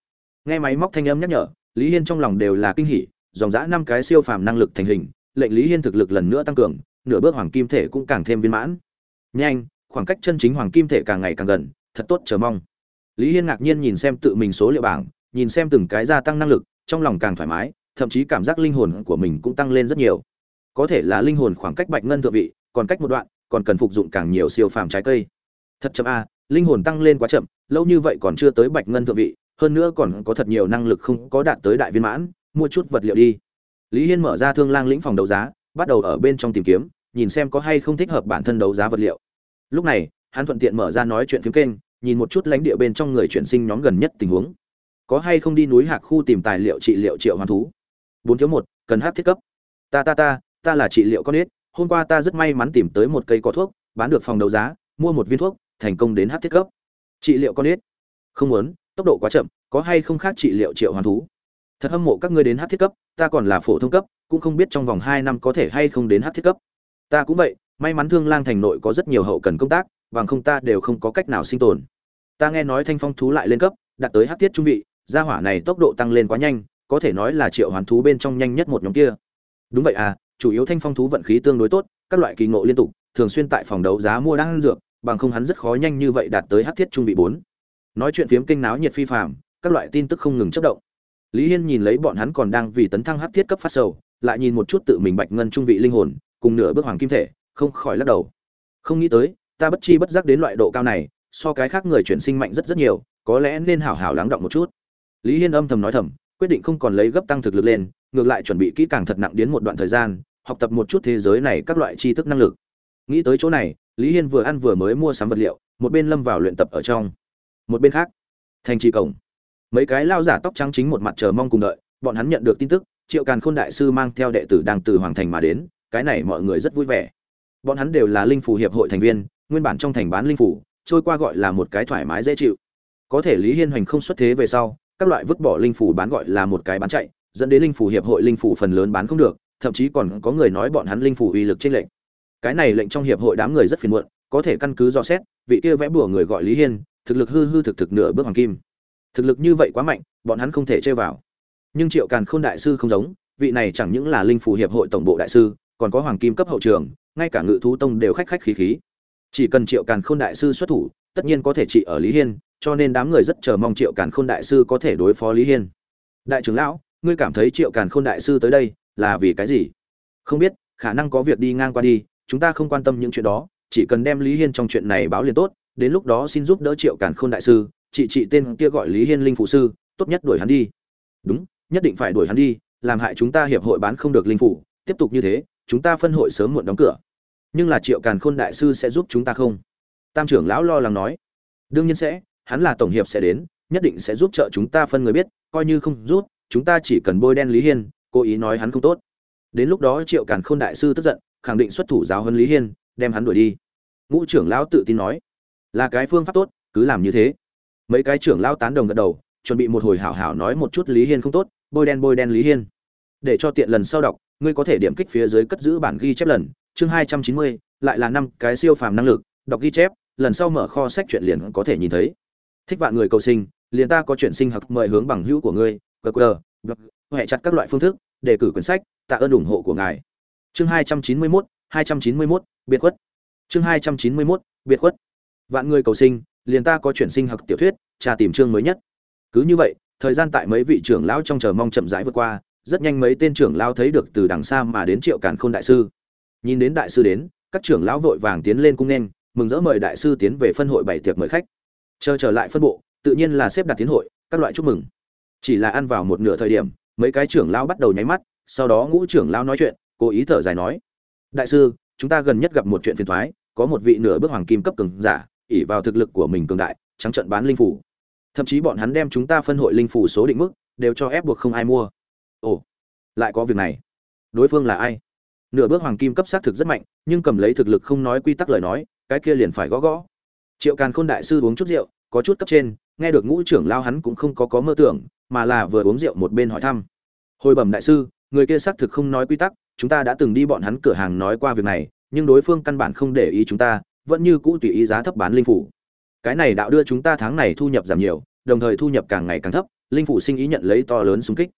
S1: Nghe máy móc thanh âm nhắc nhở, lý hiên trong lòng đều là kinh hỉ, dòng dã năm cái siêu phàm năng lực thành hình, lệnh lý hiên thực lực lần nữa tăng cường, nửa bước hoàng kim thể cũng càng thêm viên mãn. Nhanh, khoảng cách chân chính hoàng kim thể càng ngày càng gần, thật tốt, chờ mong. Lý hiên ngạc nhiên nhìn xem tự mình số liệu bảng, nhìn xem từng cái gia tăng năng lực, trong lòng càng thoải mái, thậm chí cảm giác linh hồn của mình cũng tăng lên rất nhiều. Có thể là linh hồn khoảng cách bạch ngân thượng vị còn cách một đoạn còn cần phục dụng càng nhiều siêu phàm trái cây. Thật chậm a linh hồn tăng lên quá chậm lâu như vậy còn chưa tới bạch ngân thượng vị hơn nữa còn có thật nhiều năng lực không có đạt tới đại viên mãn mua chút vật liệu đi. Lý hiên mở ra thương lang lĩnh phòng đấu giá bắt đầu ở bên trong tìm kiếm nhìn xem có hay không thích hợp bản thân đấu giá vật liệu. Lúc này hắn thuận tiện mở ra nói chuyện phiếm kênh nhìn một chút lãnh địa bên trong người chuyển sinh nhóm gần nhất tình huống. Có hay không đi núi hạc khu tìm tài liệu trị liệu triệu hoàn thú? Bốn thiếu một cần hát thiết cấp. Ta ta ta ta là trị liệu con nít, hôm qua ta rất may mắn tìm tới một cây có thuốc, bán được phòng đấu giá, mua một viên thuốc, thành công đến hát thiết cấp. Trị liệu con ít không muốn, tốc độ quá chậm, có hay không khác trị liệu triệu hoàn thú? Thật hâm mộ các ngươi đến hát thiết cấp, ta còn là phổ thông cấp, cũng không biết trong vòng hai năm có thể hay không đến hát thiết cấp. Ta cũng vậy, may mắn thương lang thành nội có rất nhiều hậu cần công tác, bằng không ta đều không có cách nào sinh tồn. Ta nghe nói thanh phong thú lại lên cấp, đạt tới hát thiết trung vị, gia hỏa này tốc độ tăng lên quá nhanh, có thể nói là triệu hoàn thú bên trong nhanh nhất một nhóm kia. Đúng vậy à chủ yếu thanh phong thú vận khí tương đối tốt các loại kỳ ngộ liên tục thường xuyên tại phòng đấu giá mua đan dược bằng không hắn rất khó nhanh như vậy đạt tới hắc thiết trung vị bốn. Nói chuyện phiếm kinh náo nhiệt phi phàm, các loại tin tức không ngừng chớp động. Lý hiên nhìn lấy bọn hắn còn đang vì tấn thăng hắc thiết cấp phát sầu lại nhìn một chút tự mình bạch ngân trung vị linh hồn cùng nửa bước hoàng kim thể không khỏi lắc đầu. Không nghĩ tới ta bất chi bất giác đến loại độ cao này so cái khác người chuyển sinh mạnh rất rất nhiều có lẽ nên hảo hảo lắng động một chút. Lý hiên âm thầm nói thầm quyết định không còn lấy gấp tăng thực lực lên ngược lại chuẩn bị kỹ càng thật nặng đến một đoạn thời gian học tập một chút thế giới này các loại tri thức năng lực. Nghĩ tới chỗ này, lý hiên vừa ăn vừa mới mua sắm vật liệu, một bên lâm vào luyện tập ở trong, một bên khác, thành trì cổng. Mấy cái lao giả tóc trắng chính một mặt chờ mong cùng đợi, bọn hắn nhận được tin tức, triệu càn khôn đại sư mang theo đệ tử đang từ hoàng thành mà đến, cái này mọi người rất vui vẻ. Bọn hắn đều là linh phủ hiệp hội thành viên, nguyên bản trong thành bán linh phủ, trôi qua gọi là một cái thoải mái dễ chịu. Có thể lý hiên hoành không xuất thế về sau, các loại vứt bỏ linh phủ bán gọi là một cái bán chạy, dẫn đến linh phủ hiệp hội linh phủ phần lớn bán không được thậm chí còn có người nói bọn hắn linh phủ uy lực trên lệnh cái này lệnh trong hiệp hội đám người rất phiền muộn, có thể căn cứ do xét, vị kia vẽ bùa người gọi lý hiên, thực lực hư hư thực thực nửa bước hoàng kim. Thực lực như vậy quá mạnh, bọn hắn không thể chơi vào. Nhưng triệu càn khôn đại sư không giống, vị này chẳng những là linh phủ hiệp hội tổng bộ đại sư, còn có hoàng kim cấp hậu trường, ngay cả ngự thú tông đều khách khách khí khí. Chỉ cần triệu càn khôn đại sư xuất thủ, tất nhiên có thể trị ở lý hiên, cho nên đám người rất chờ mong triệu càn khôn đại sư có thể đối phó lý hiên. Đại trưởng lão, ngươi cảm thấy triệu càn khôn đại sư tới đây là vì cái gì? Không biết, khả năng có việc đi ngang qua đi, chúng ta không quan tâm những chuyện đó, chỉ cần đem lý hiên trong chuyện này báo liền tốt, đến lúc đó xin giúp đỡ triệu càn khôn đại sư, chị chị tên kia gọi lý hiên linh phụ sư, tốt nhất đuổi hắn đi. Đúng, nhất định phải đuổi hắn đi, làm hại chúng ta hiệp hội bán không được linh phủ tiếp tục như thế, chúng ta phân hội sớm muộn đóng cửa. Nhưng là triệu càn khôn đại sư sẽ giúp chúng ta không? Tam trưởng lão lo lắng nói. Đương nhiên sẽ, hắn là tổng hiệp sẽ đến, nhất định sẽ giúp trợ chúng ta phân người biết, coi như không rút, chúng ta chỉ cần bôi đen lý hiên cố ý nói hắn không tốt. Đến lúc đó triệu càn khôn đại sư tức giận, khẳng định xuất thủ giáo hơn lý hiên, đem hắn đuổi đi. Ngũ trưởng lão tự tin nói, là cái phương pháp tốt, cứ làm như thế. Mấy cái trưởng lão tán đồng gật đầu, chuẩn bị một hồi hảo hảo nói một chút lý hiên không tốt, bôi đen bôi đen lý hiên. Để cho tiện lần sau đọc, ngươi có thể điểm kích phía dưới cất giữ bản ghi chép lần, chương hai trăm chín mươi, lại là năm cái siêu phàm năng lực, đọc ghi chép, lần sau mở kho sách truyện liền có thể nhìn thấy. Thích vạn người cầu sinh, liền ta có chuyện sinh học mời hướng bằng hữu của ngươi gq hệ chặt các loại phương thức, đề cử quyển sách, tạ ơn ủng hộ của ngài. Chương hai trăm chín mươi mốt, hai trăm chín mươi mốt, biệt khuất. Chương hai trăm chín mươi mốt, biệt khuất. Vạn người cầu sinh, liền ta có chuyển sinh học tiểu thuyết, trà tìm chương mới nhất. Cứ như vậy, thời gian tại mấy vị trưởng lão trong chờ mong chậm rãi vượt qua, rất nhanh mấy tên trưởng lão thấy được từ đằng xa mà đến triệu càn khôn đại sư. Nhìn đến đại sư đến, các trưởng lão vội vàng tiến lên cung nên, mừng rỡ mời đại sư tiến về phân hội bảy tiệc mời khách. Chờ trở lại phân bộ, tự nhiên là xếp đặt tiến hội, các loại chúc mừng. Chỉ là ăn vào một nửa thời điểm mấy cái trưởng lão bắt đầu nháy mắt, sau đó ngũ trưởng lão nói chuyện, cố ý thở dài nói, đại sư, chúng ta gần nhất gặp một chuyện phiền thoái có một vị nửa bước hoàng kim cấp cường giả ỉ vào thực lực của mình cường đại, trắng trận bán linh phủ. Thậm chí bọn hắn đem chúng ta phân hội linh phủ số định mức, đều cho ép buộc không ai mua. Ồ, lại có việc này. Đối phương là ai? Nửa bước hoàng kim cấp xác thực rất mạnh, nhưng cầm lấy thực lực không nói quy tắc lời nói, cái kia liền phải gõ gõ. Triệu càn khôn đại sư uống chút rượu, có chút cấp trên nghe được ngũ trưởng lao hắn cũng không có có mơ tưởng, mà là vừa uống rượu một bên hỏi thăm. Hồi bẩm đại sư, người kia xác thực không nói quy tắc, chúng ta đã từng đi bọn hắn cửa hàng nói qua việc này, nhưng đối phương căn bản không để ý chúng ta, vẫn như cũ tùy ý giá thấp bán linh phủ. Cái này đạo đưa chúng ta tháng này thu nhập giảm nhiều, đồng thời thu nhập càng ngày càng thấp, linh phủ sinh ý nhận lấy to lớn xung kích.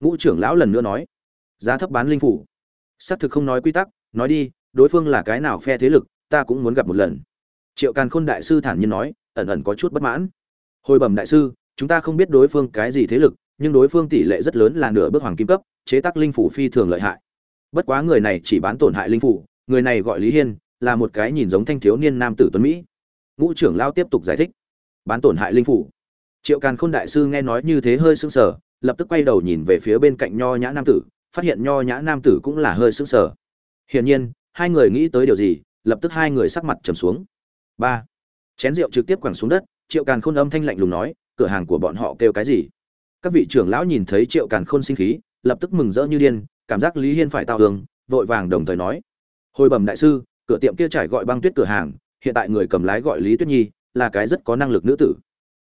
S1: Ngũ trưởng lão lần nữa nói, giá thấp bán linh phủ. Xác thực không nói quy tắc, nói đi, đối phương là cái nào phe thế lực, ta cũng muốn gặp một lần. Triệu càn khôn đại sư thản nhiên nói, ẩn ẩn có chút bất mãn hồi bẩm đại sư, chúng ta không biết đối phương cái gì thế lực, nhưng đối phương tỷ lệ rất lớn là nửa bước hoàng kim cấp, chế tác linh phủ phi thường lợi hại. Bất quá người này chỉ bán tổn hại linh phủ, người này gọi lý hiên, là một cái nhìn giống thanh thiếu niên nam tử tuấn mỹ. Ngũ trưởng lao tiếp tục giải thích. Bán tổn hại linh phủ. Triệu càn khôn đại sư nghe nói như thế hơi sững sờ, lập tức quay đầu nhìn về phía bên cạnh nho nhã nam tử, phát hiện nho nhã nam tử cũng là hơi sững sờ. Hiển nhiên, hai người nghĩ tới điều gì, lập tức hai người sắc mặt trầm xuống. Ba. Chén rượu trực tiếp quẳng xuống đất triệu càn khôn âm thanh lạnh lùng nói, cửa hàng của bọn họ kêu cái gì? Các vị trưởng lão nhìn thấy triệu càn khôn sinh khí, lập tức mừng rỡ như điên, cảm giác lý hiên phải tao tường vội vàng đồng thời nói. Hồi bẩm đại sư, cửa tiệm kia trải gọi băng tuyết cửa hàng, hiện tại người cầm lái gọi lý tuyết nhi, là cái rất có năng lực nữ tử.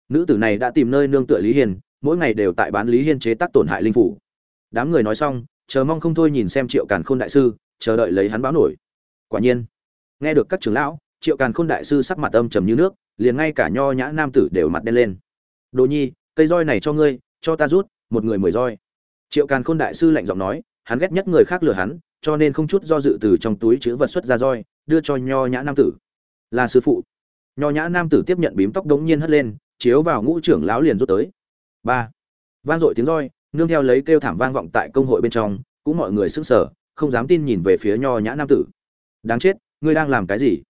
S1: Nữ tử này đã tìm nơi nương tựa lý hiên, mỗi ngày đều tại bán lý hiên chế tác tổn hại linh phủ. Đám người nói xong, chờ mong không thôi nhìn xem triệu càn khôn đại sư, chờ đợi lấy hắn báo nổi. Quả nhiên, nghe được các trưởng lão triệu càn khôn đại sư sắc mặt âm trầm như nước, liền ngay cả nho nhã nam tử đều mặt đen lên. Đồ nhi, cây roi này cho ngươi, cho ta rút, một người mười roi. Triệu càn khôn đại sư lạnh giọng nói, hắn ghét nhất người khác lừa hắn, cho nên không chút do dự từ trong túi chữ vật xuất ra roi, đưa cho nho nhã nam tử. Là sư phụ. Nho nhã nam tử tiếp nhận bím tóc đống nhiên hất lên, chiếu vào ngũ trưởng lão liền rút tới. Ba. Vang dội tiếng roi, nương theo lấy kêu thảm vang vọng tại công hội bên trong, cũng mọi người sững sờ, không dám tin nhìn về phía nho nhã nam tử. Đáng chết, ngươi đang làm cái gì?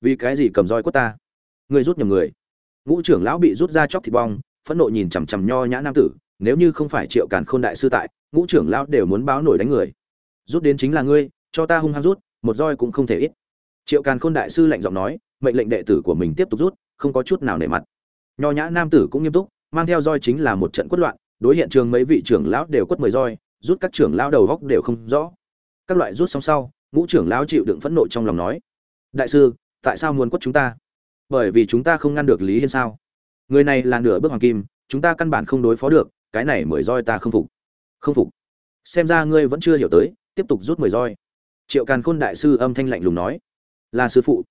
S1: Vì cái gì cầm roi quất ta? Ngươi rút nhầm người. Ngũ trưởng lão bị rút ra chóc thịt bong, phẫn nộ nhìn chằm chằm nho nhã nam tử, nếu như không phải triệu càn khôn đại sư tại, ngũ trưởng lão đều muốn báo nổi đánh người. Rút đến chính là ngươi, cho ta hung hăng rút, một roi cũng không thể ít. Triệu càn khôn đại sư lạnh giọng nói, mệnh lệnh đệ tử của mình tiếp tục rút, không có chút nào nể mặt. Nho nhã nam tử cũng nghiêm túc, mang theo roi chính là một trận quất loạn, đối hiện trường mấy vị trưởng lão đều quất mười roi, rút các trưởng lão đầu góc đều không rõ. Các loại rút xong sau, ngũ trưởng lão chịu đựng phẫn nộ trong lòng nói, đại sư tại sao muốn quất chúng ta? Bởi vì chúng ta không ngăn được lý hiên sao? Người này là nửa bước hoàng kim, chúng ta căn bản không đối phó được, cái này mười roi ta không phục. Không phục. Xem ra ngươi vẫn chưa hiểu tới, tiếp tục rút mười roi. Triệu càn khôn đại sư âm thanh lạnh lùng nói. Là sư phụ.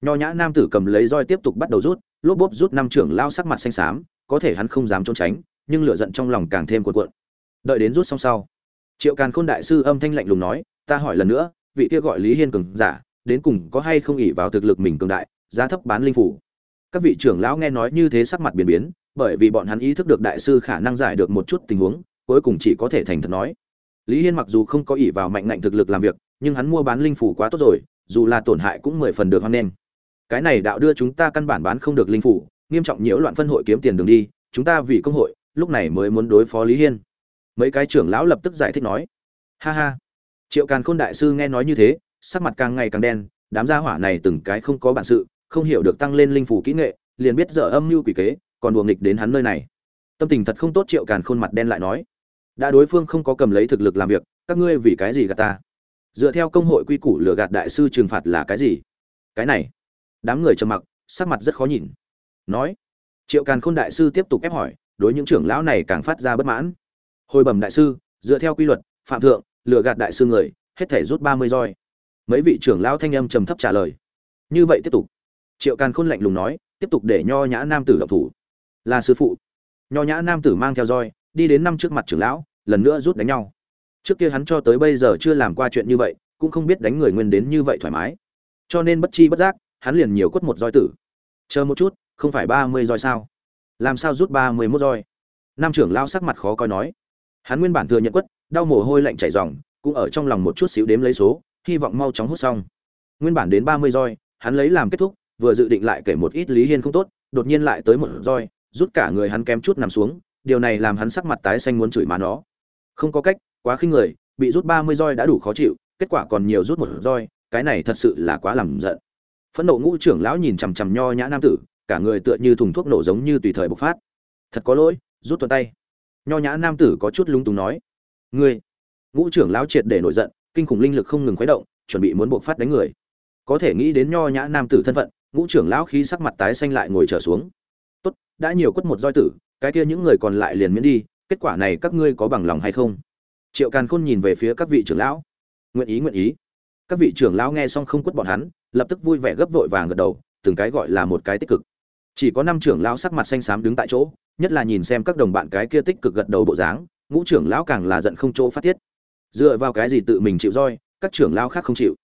S1: Nho nhã nam tử cầm lấy roi tiếp tục bắt đầu rút, lốp bốp rút năm trưởng lao sắc mặt xanh xám, có thể hắn không dám trốn tránh, nhưng lửa giận trong lòng càng thêm cuộn cuộn. Đợi đến rút xong sau, triệu càn khôn đại sư âm thanh lạnh lùng nói, ta hỏi lần nữa, vị kia gọi lý hiên cường giả đến cùng có hay không ỷ vào thực lực mình cường đại, giá thấp bán linh phủ. Các vị trưởng lão nghe nói như thế sắc mặt biến biến, bởi vì bọn hắn ý thức được đại sư khả năng giải được một chút tình huống, cuối cùng chỉ có thể thành thật nói. Lý hiên mặc dù không có ỷ vào mạnh ngạnh thực lực làm việc, nhưng hắn mua bán linh phủ quá tốt rồi, dù là tổn hại cũng mười phần được hơn nên. cái này đạo đưa chúng ta căn bản bán không được linh phủ, nghiêm trọng nhiễu loạn phân hội kiếm tiền đường đi, chúng ta vì công hội, lúc này mới muốn đối phó lý hiên. Mấy cái trưởng lão lập tức giải thích nói. Ha ha. Triệu càn khôn đại sư nghe nói như thế sắc mặt càng ngày càng đen, đám gia hỏa này từng cái không có bản sự, không hiểu được tăng lên linh phủ kỹ nghệ, liền biết dở âm mưu quỷ kế, còn đùa nghịch đến hắn nơi này. Tâm tình thật không tốt triệu càn khôn mặt đen lại nói, đã đối phương không có cầm lấy thực lực làm việc, các ngươi vì cái gì gạt ta? Dựa theo công hội quy củ lừa gạt đại sư trừng phạt là cái gì? Cái này, đám người trầm mặc, sắc mặt rất khó nhìn. Nói, triệu càn khôn đại sư tiếp tục ép hỏi, đối những trưởng lão này càng phát ra bất mãn. Hồi bẩm đại sư, dựa theo quy luật, phạm thượng, lừa gạt đại sư người, hết thể rút ba mươi roi mấy vị trưởng lão thanh âm trầm thấp trả lời. Như vậy tiếp tục. Triệu càn khôn lạnh lùng nói, tiếp tục để nho nhã nam tử độc thủ. Là sư phụ. Nho nhã nam tử mang theo roi, đi đến năm trước mặt trưởng lão, lần nữa rút đánh nhau. Trước kia hắn cho tới bây giờ chưa làm qua chuyện như vậy, cũng không biết đánh người nguyên đến như vậy thoải mái. Cho nên bất chi bất giác, hắn liền nhiều quất một roi tử. Chờ một chút, không phải ba mươi roi sao? Làm sao rút ba mươi mốt roi? Nam trưởng lao sắc mặt khó coi nói. Hắn nguyên bản thừa nhận quất, đau mồ hôi lạnh chảy ròng, cũng ở trong lòng một chút xíu đếm lấy số hy vọng mau chóng hút xong. Nguyên bản đến ba mươi roi, hắn lấy làm kết thúc, vừa dự định lại kể một ít lý hiên không tốt, đột nhiên lại tới một roi, rút cả người hắn kém chút nằm xuống, điều này làm hắn sắc mặt tái xanh muốn chửi má nó. Không có cách, quá khinh người, bị rút ba mươi roi đã đủ khó chịu, kết quả còn nhiều rút một roi, cái này thật sự là quá làm giận. Phẫn nộ ngũ trưởng lão nhìn chằm chằm nho nhã nam tử, cả người tựa như thùng thuốc nổ giống như tùy thời bộc phát. Thật có lỗi, rút tuần tay. Nho nhã nam tử có chút lung túng nói, ngươi. Ngũ trưởng lão triệt để nổi giận kinh khủng linh lực không ngừng khuấy động, chuẩn bị muốn buộc phát đánh người. Có thể nghĩ đến nho nhã nam tử thân phận, ngũ trưởng lão khí sắc mặt tái xanh lại ngồi trở xuống. Tốt, đã nhiều quất một roi tử, cái kia những người còn lại liền miễn đi, kết quả này các ngươi có bằng lòng hay không? Triệu càn khôn nhìn về phía các vị trưởng lão. Nguyện ý nguyện ý. Các vị trưởng lão nghe xong không quất bọn hắn, lập tức vui vẻ gấp vội vàng gật đầu, từng cái gọi là một cái tích cực. Chỉ có năm trưởng lão sắc mặt xanh xám đứng tại chỗ, nhất là nhìn xem các đồng bạn cái kia tích cực gật đầu bộ dáng, ngũ trưởng lão càng là giận không chỗ phát tiết dựa vào cái gì tự mình chịu roi, các trưởng lão khác không chịu?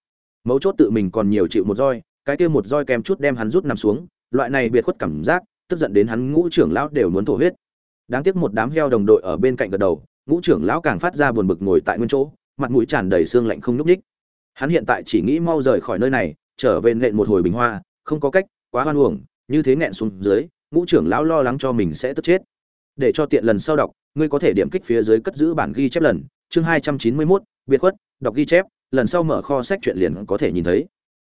S1: Mấu chốt tự mình còn nhiều chịu một roi, cái kia một roi kèm chút đem hắn rút nằm xuống, loại này biệt khuất cảm giác, tức giận đến hắn ngũ trưởng lão đều muốn thổ huyết. Đáng tiếc một đám heo đồng đội ở bên cạnh gật đầu, ngũ trưởng lão càng phát ra buồn bực ngồi tại nguyên chỗ, mặt mũi tràn đầy xương lạnh không nhúc ních hắn hiện tại chỉ nghĩ mau rời khỏi nơi này, trở về nện một hồi bình hoa, không có cách, quá hoan uổng, như thế nghẹn xuống dưới, ngũ trưởng lão lo lắng cho mình sẽ tức chết. Để cho tiện lần sau đọc, ngươi có thể điểm kích phía dưới cất giữ bản ghi chép lần chương 291, biệt khuất đọc ghi chép lần sau mở kho sách truyện liền có thể nhìn thấy.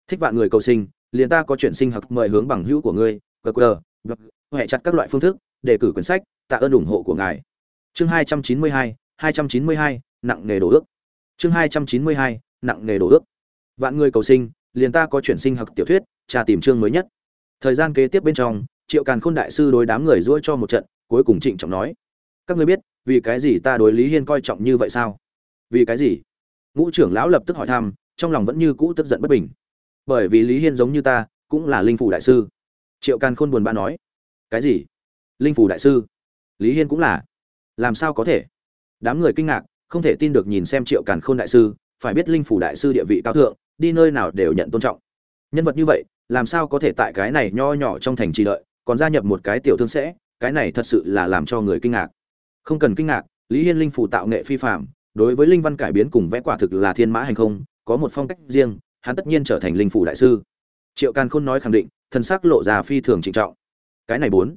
S1: Thích vạn người cầu sinh liền ta có chuyện sinh học mời hướng bằng hữu của ngươi QR, hệ chặt các loại phương thức đề cử quyển sách tạ ơn ủng hộ của ngài. Chương hai trăm chín mươi hai hai trăm chín mươi hai nặng nghề đổ ước. Chương hai trăm chín mươi hai nặng nghề đổ ước. Vạn người cầu sinh liền ta có chuyển sinh học tiểu thuyết trà tìm chương mới nhất. Thời gian kế tiếp bên trong triệu càn khôn đại sư đối đám người rũa cho một trận cuối cùng trịnh trọng nói. Các ngươi biết vì cái gì ta đối lý hiên coi trọng như vậy sao? Vì cái gì? Ngũ trưởng lão lập tức hỏi thăm, trong lòng vẫn như cũ tức giận bất bình. Bởi vì lý hiên giống như ta, cũng là linh phủ đại sư. Triệu càn khôn buồn bã nói, cái gì? Linh phủ đại sư? Lý hiên cũng là. Làm sao có thể? Đám người kinh ngạc, không thể tin được nhìn xem triệu càn khôn đại sư, phải biết linh phủ đại sư địa vị cao thượng, đi nơi nào đều nhận tôn trọng. Nhân vật như vậy, làm sao có thể tại cái này nho nhỏ trong thành trì đợi, còn gia nhập một cái tiểu thương sẽ, cái này thật sự là làm cho người kinh ngạc không cần kinh ngạc, lý hiên linh phủ tạo nghệ phi phạm đối với linh văn cải biến cùng vẽ quả thực là thiên mã hành không, có một phong cách riêng, hắn tất nhiên trở thành linh phủ đại sư. Triệu càn khôn nói khẳng định, thân xác lộ ra phi thường trịnh trọng. Cái này bốn.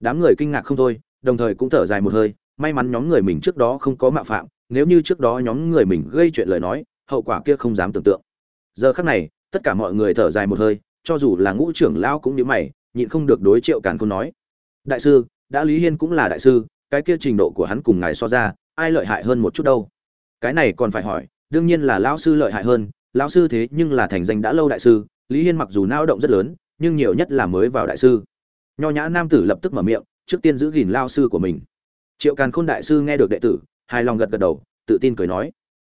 S1: Đám người kinh ngạc không thôi, đồng thời cũng thở dài một hơi, may mắn nhóm người mình trước đó không có mạo phạm, nếu như trước đó nhóm người mình gây chuyện lời nói, hậu quả kia không dám tưởng tượng. Giờ khắc này, tất cả mọi người thở dài một hơi, cho dù là ngũ trưởng lão cũng như mày, nhịn không được đối triệu càn khôn nói. Đại sư, đã lý hiên cũng là đại sư cái kia trình độ của hắn cùng ngài so ra, ai lợi hại hơn một chút đâu? Cái này còn phải hỏi, đương nhiên là lão sư lợi hại hơn, lão sư thế nhưng là thành danh đã lâu đại sư, lý hiên mặc dù nao động rất lớn, nhưng nhiều nhất là mới vào đại sư. Nho nhã nam tử lập tức mở miệng, trước tiên giữ gìn lao sư của mình. Triệu càn khôn đại sư nghe được đệ tử, hài lòng gật gật đầu, tự tin cười nói.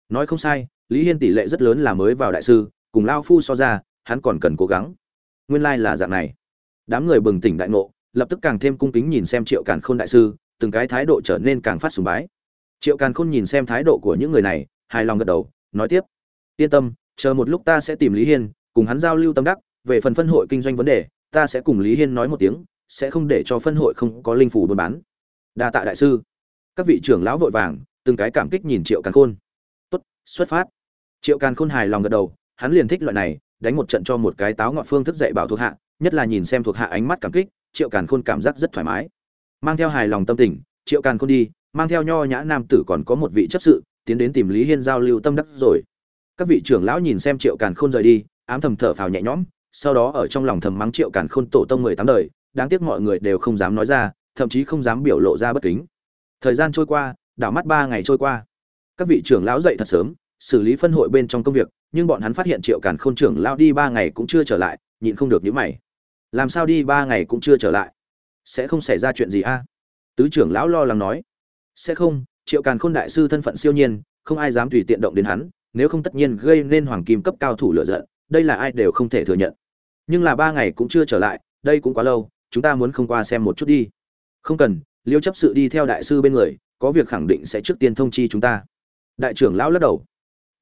S1: Nói không sai, lý hiên tỷ lệ rất lớn là mới vào đại sư, cùng lao phu so ra, hắn còn cần cố gắng. Nguyên lai là dạng này. Đám người bừng tỉnh đại ngộ, lập tức càng thêm cung kính nhìn xem triệu càn khôn đại sư từng cái thái độ trở nên càng phát sùng bái. Triệu càn khôn nhìn xem thái độ của những người này, hài lòng gật đầu, nói tiếp. Yên tâm, chờ một lúc ta sẽ tìm lý hiên, cùng hắn giao lưu tâm đắc, về phần phân hội kinh doanh vấn đề, ta sẽ cùng lý hiên nói một tiếng, sẽ không để cho phân hội không có linh phủ buôn bán. Đa tạ đại sư. Các vị trưởng lão vội vàng, từng cái cảm kích nhìn triệu càn khôn. Tốt, xuất phát. Triệu càn khôn hài lòng gật đầu, hắn liền thích loại này, đánh một trận cho một cái táo ngọn phương thức dạy bảo thuộc hạ, nhất là nhìn xem thuộc hạ ánh mắt cảm kích, triệu càn khôn cảm giác rất thoải mái mang theo hài lòng tâm tình, triệu càn khôn đi, mang theo nho nhã nam tử còn có một vị chấp sự, tiến đến tìm lý hiên giao lưu tâm đắc rồi. Các vị trưởng lão nhìn xem triệu càn khôn rời đi, ám thầm thở phào nhẹ nhõm, sau đó ở trong lòng thầm mắng triệu càn khôn tổ tông mười tám đời, đáng tiếc mọi người đều không dám nói ra, thậm chí không dám biểu lộ ra bất kính. Thời gian trôi qua, đảo mắt ba ngày trôi qua. Các vị trưởng lão dậy thật sớm, xử lý phân hội bên trong công việc, nhưng bọn hắn phát hiện triệu càn khôn trưởng lão đi ba ngày cũng chưa trở lại, nhịn không được nhữ mày. Làm sao đi ba ngày cũng chưa trở lại? Sẽ không xảy ra chuyện gì a? Tứ trưởng lão lo lắng nói. Sẽ không, triệu càn khôn đại sư thân phận siêu nhiên, không ai dám tùy tiện động đến hắn, nếu không tất nhiên gây nên hoàng kim cấp cao thủ lựa giận, đây là ai đều không thể thừa nhận. Nhưng là ba ngày cũng chưa trở lại, đây cũng quá lâu, chúng ta muốn không qua xem một chút đi. Không cần, liêu chấp sự đi theo đại sư bên người, có việc khẳng định sẽ trước tiên thông chi chúng ta. Đại trưởng lão lắc đầu.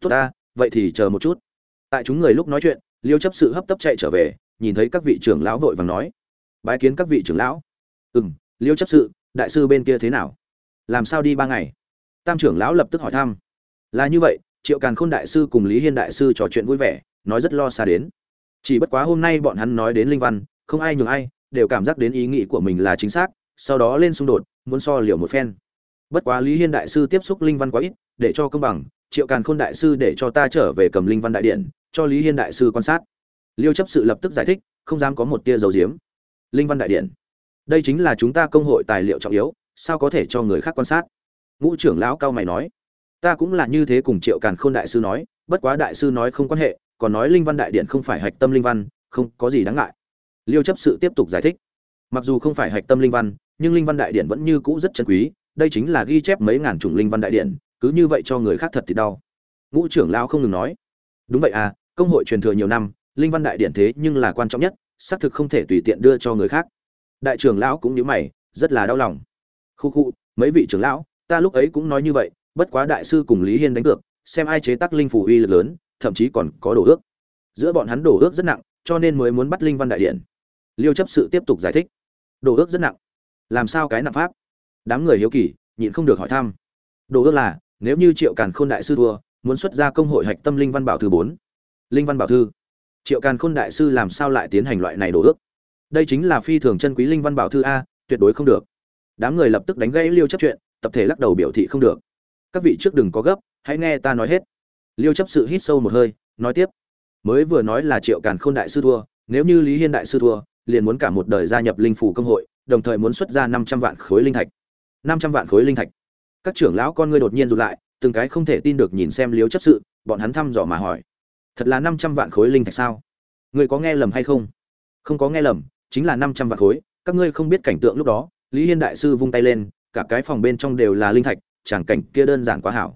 S1: Tốt ta, vậy thì chờ một chút. Tại chúng người lúc nói chuyện, liêu chấp sự hấp tấp chạy trở về, nhìn thấy các vị trưởng lão vội vàng nói. Bái kiến các vị trưởng lão ừ m liêu chấp sự, đại sư bên kia thế nào? Làm sao đi ba ngày? Tam trưởng lão lập tức hỏi thăm. Là như vậy, triệu càn khôn đại sư cùng lý hiên đại sư trò chuyện vui vẻ, nói rất lo xa đến. Chỉ bất quá hôm nay bọn hắn nói đến linh văn, không ai nhường ai, đều cảm giác đến ý nghĩ của mình là chính xác, sau đó lên xung đột, muốn so liều một phen. Bất quá lý hiên đại sư tiếp xúc linh văn quá ít, để cho công bằng, triệu càn khôn đại sư để cho ta trở về cầm linh văn đại điện, cho lý hiên đại sư quan sát. Liêu chấp sự lập tức giải thích, không dám có một tia dầu diếm. Linh văn đại điện đây chính là chúng ta công hội tài liệu trọng yếu, sao có thể cho người khác quan sát? Ngũ trưởng lão cao mày nói. Ta cũng là như thế cùng triệu càn khôn đại sư nói, bất quá đại sư nói không quan hệ, còn nói linh văn đại điện không phải hạch tâm linh văn, không có gì đáng ngại. Liêu chấp sự tiếp tục giải thích. Mặc dù không phải hạch tâm linh văn, nhưng linh văn đại điện vẫn như cũ rất chân quý, đây chính là ghi chép mấy ngàn chủng linh văn đại điện, cứ như vậy cho người khác thật thì đau. Ngũ trưởng lão không ngừng nói. Đúng vậy à công hội truyền thừa nhiều năm, linh văn đại điện thế nhưng là quan trọng nhất, xác thực không thể tùy tiện đưa cho người khác đại trưởng lão cũng nhíu mày, rất là đau lòng. Khu khu, mấy vị trưởng lão, ta lúc ấy cũng nói như vậy, bất quá đại sư cùng lý hiên đánh cược, xem ai chế tác linh phủ uy lực lớn, thậm chí còn có đổ ước. Giữa bọn hắn đổ ước rất nặng, cho nên mới muốn bắt linh văn đại điện. Liêu chấp sự tiếp tục giải thích. Đổ ước rất nặng. Làm sao cái nặng pháp? Đám người hiếu kỳ, nhịn không được hỏi thăm. Đổ ước là, nếu như triệu càn khôn đại sư thua, muốn xuất ra công hội hạch tâm linh văn bảo thư bốn. Linh văn bảo thư. Triệu càn khôn đại sư làm sao lại tiến hành loại này đổ ước? Đây chính là phi thường chân quý linh văn bảo thư a, tuyệt đối không được. Đám người lập tức đánh gãy liêu chấp chuyện, tập thể lắc đầu biểu thị không được. Các vị trước đừng có gấp, hãy nghe ta nói hết. Liêu chấp sự hít sâu một hơi, nói tiếp. Mới vừa nói là triệu càn khôn đại sư thua, nếu như lý hiên đại sư thua, liền muốn cả một đời gia nhập linh phủ công hội, đồng thời muốn xuất ra năm trăm vạn khối linh thạch. năm trăm vạn khối linh thạch. Các trưởng lão con ngươi đột nhiên rụt lại, từng cái không thể tin được nhìn xem liêu chấp sự, bọn hắn thăm dò mà hỏi. Thật là năm trăm vạn khối linh thạch sao? Người có nghe lầm hay không? Không có nghe lầm chính là năm trăm vạn khối, các ngươi không biết cảnh tượng lúc đó, lý hiên đại sư vung tay lên, cả cái phòng bên trong đều là linh thạch tràng cảnh kia đơn giản quá hảo.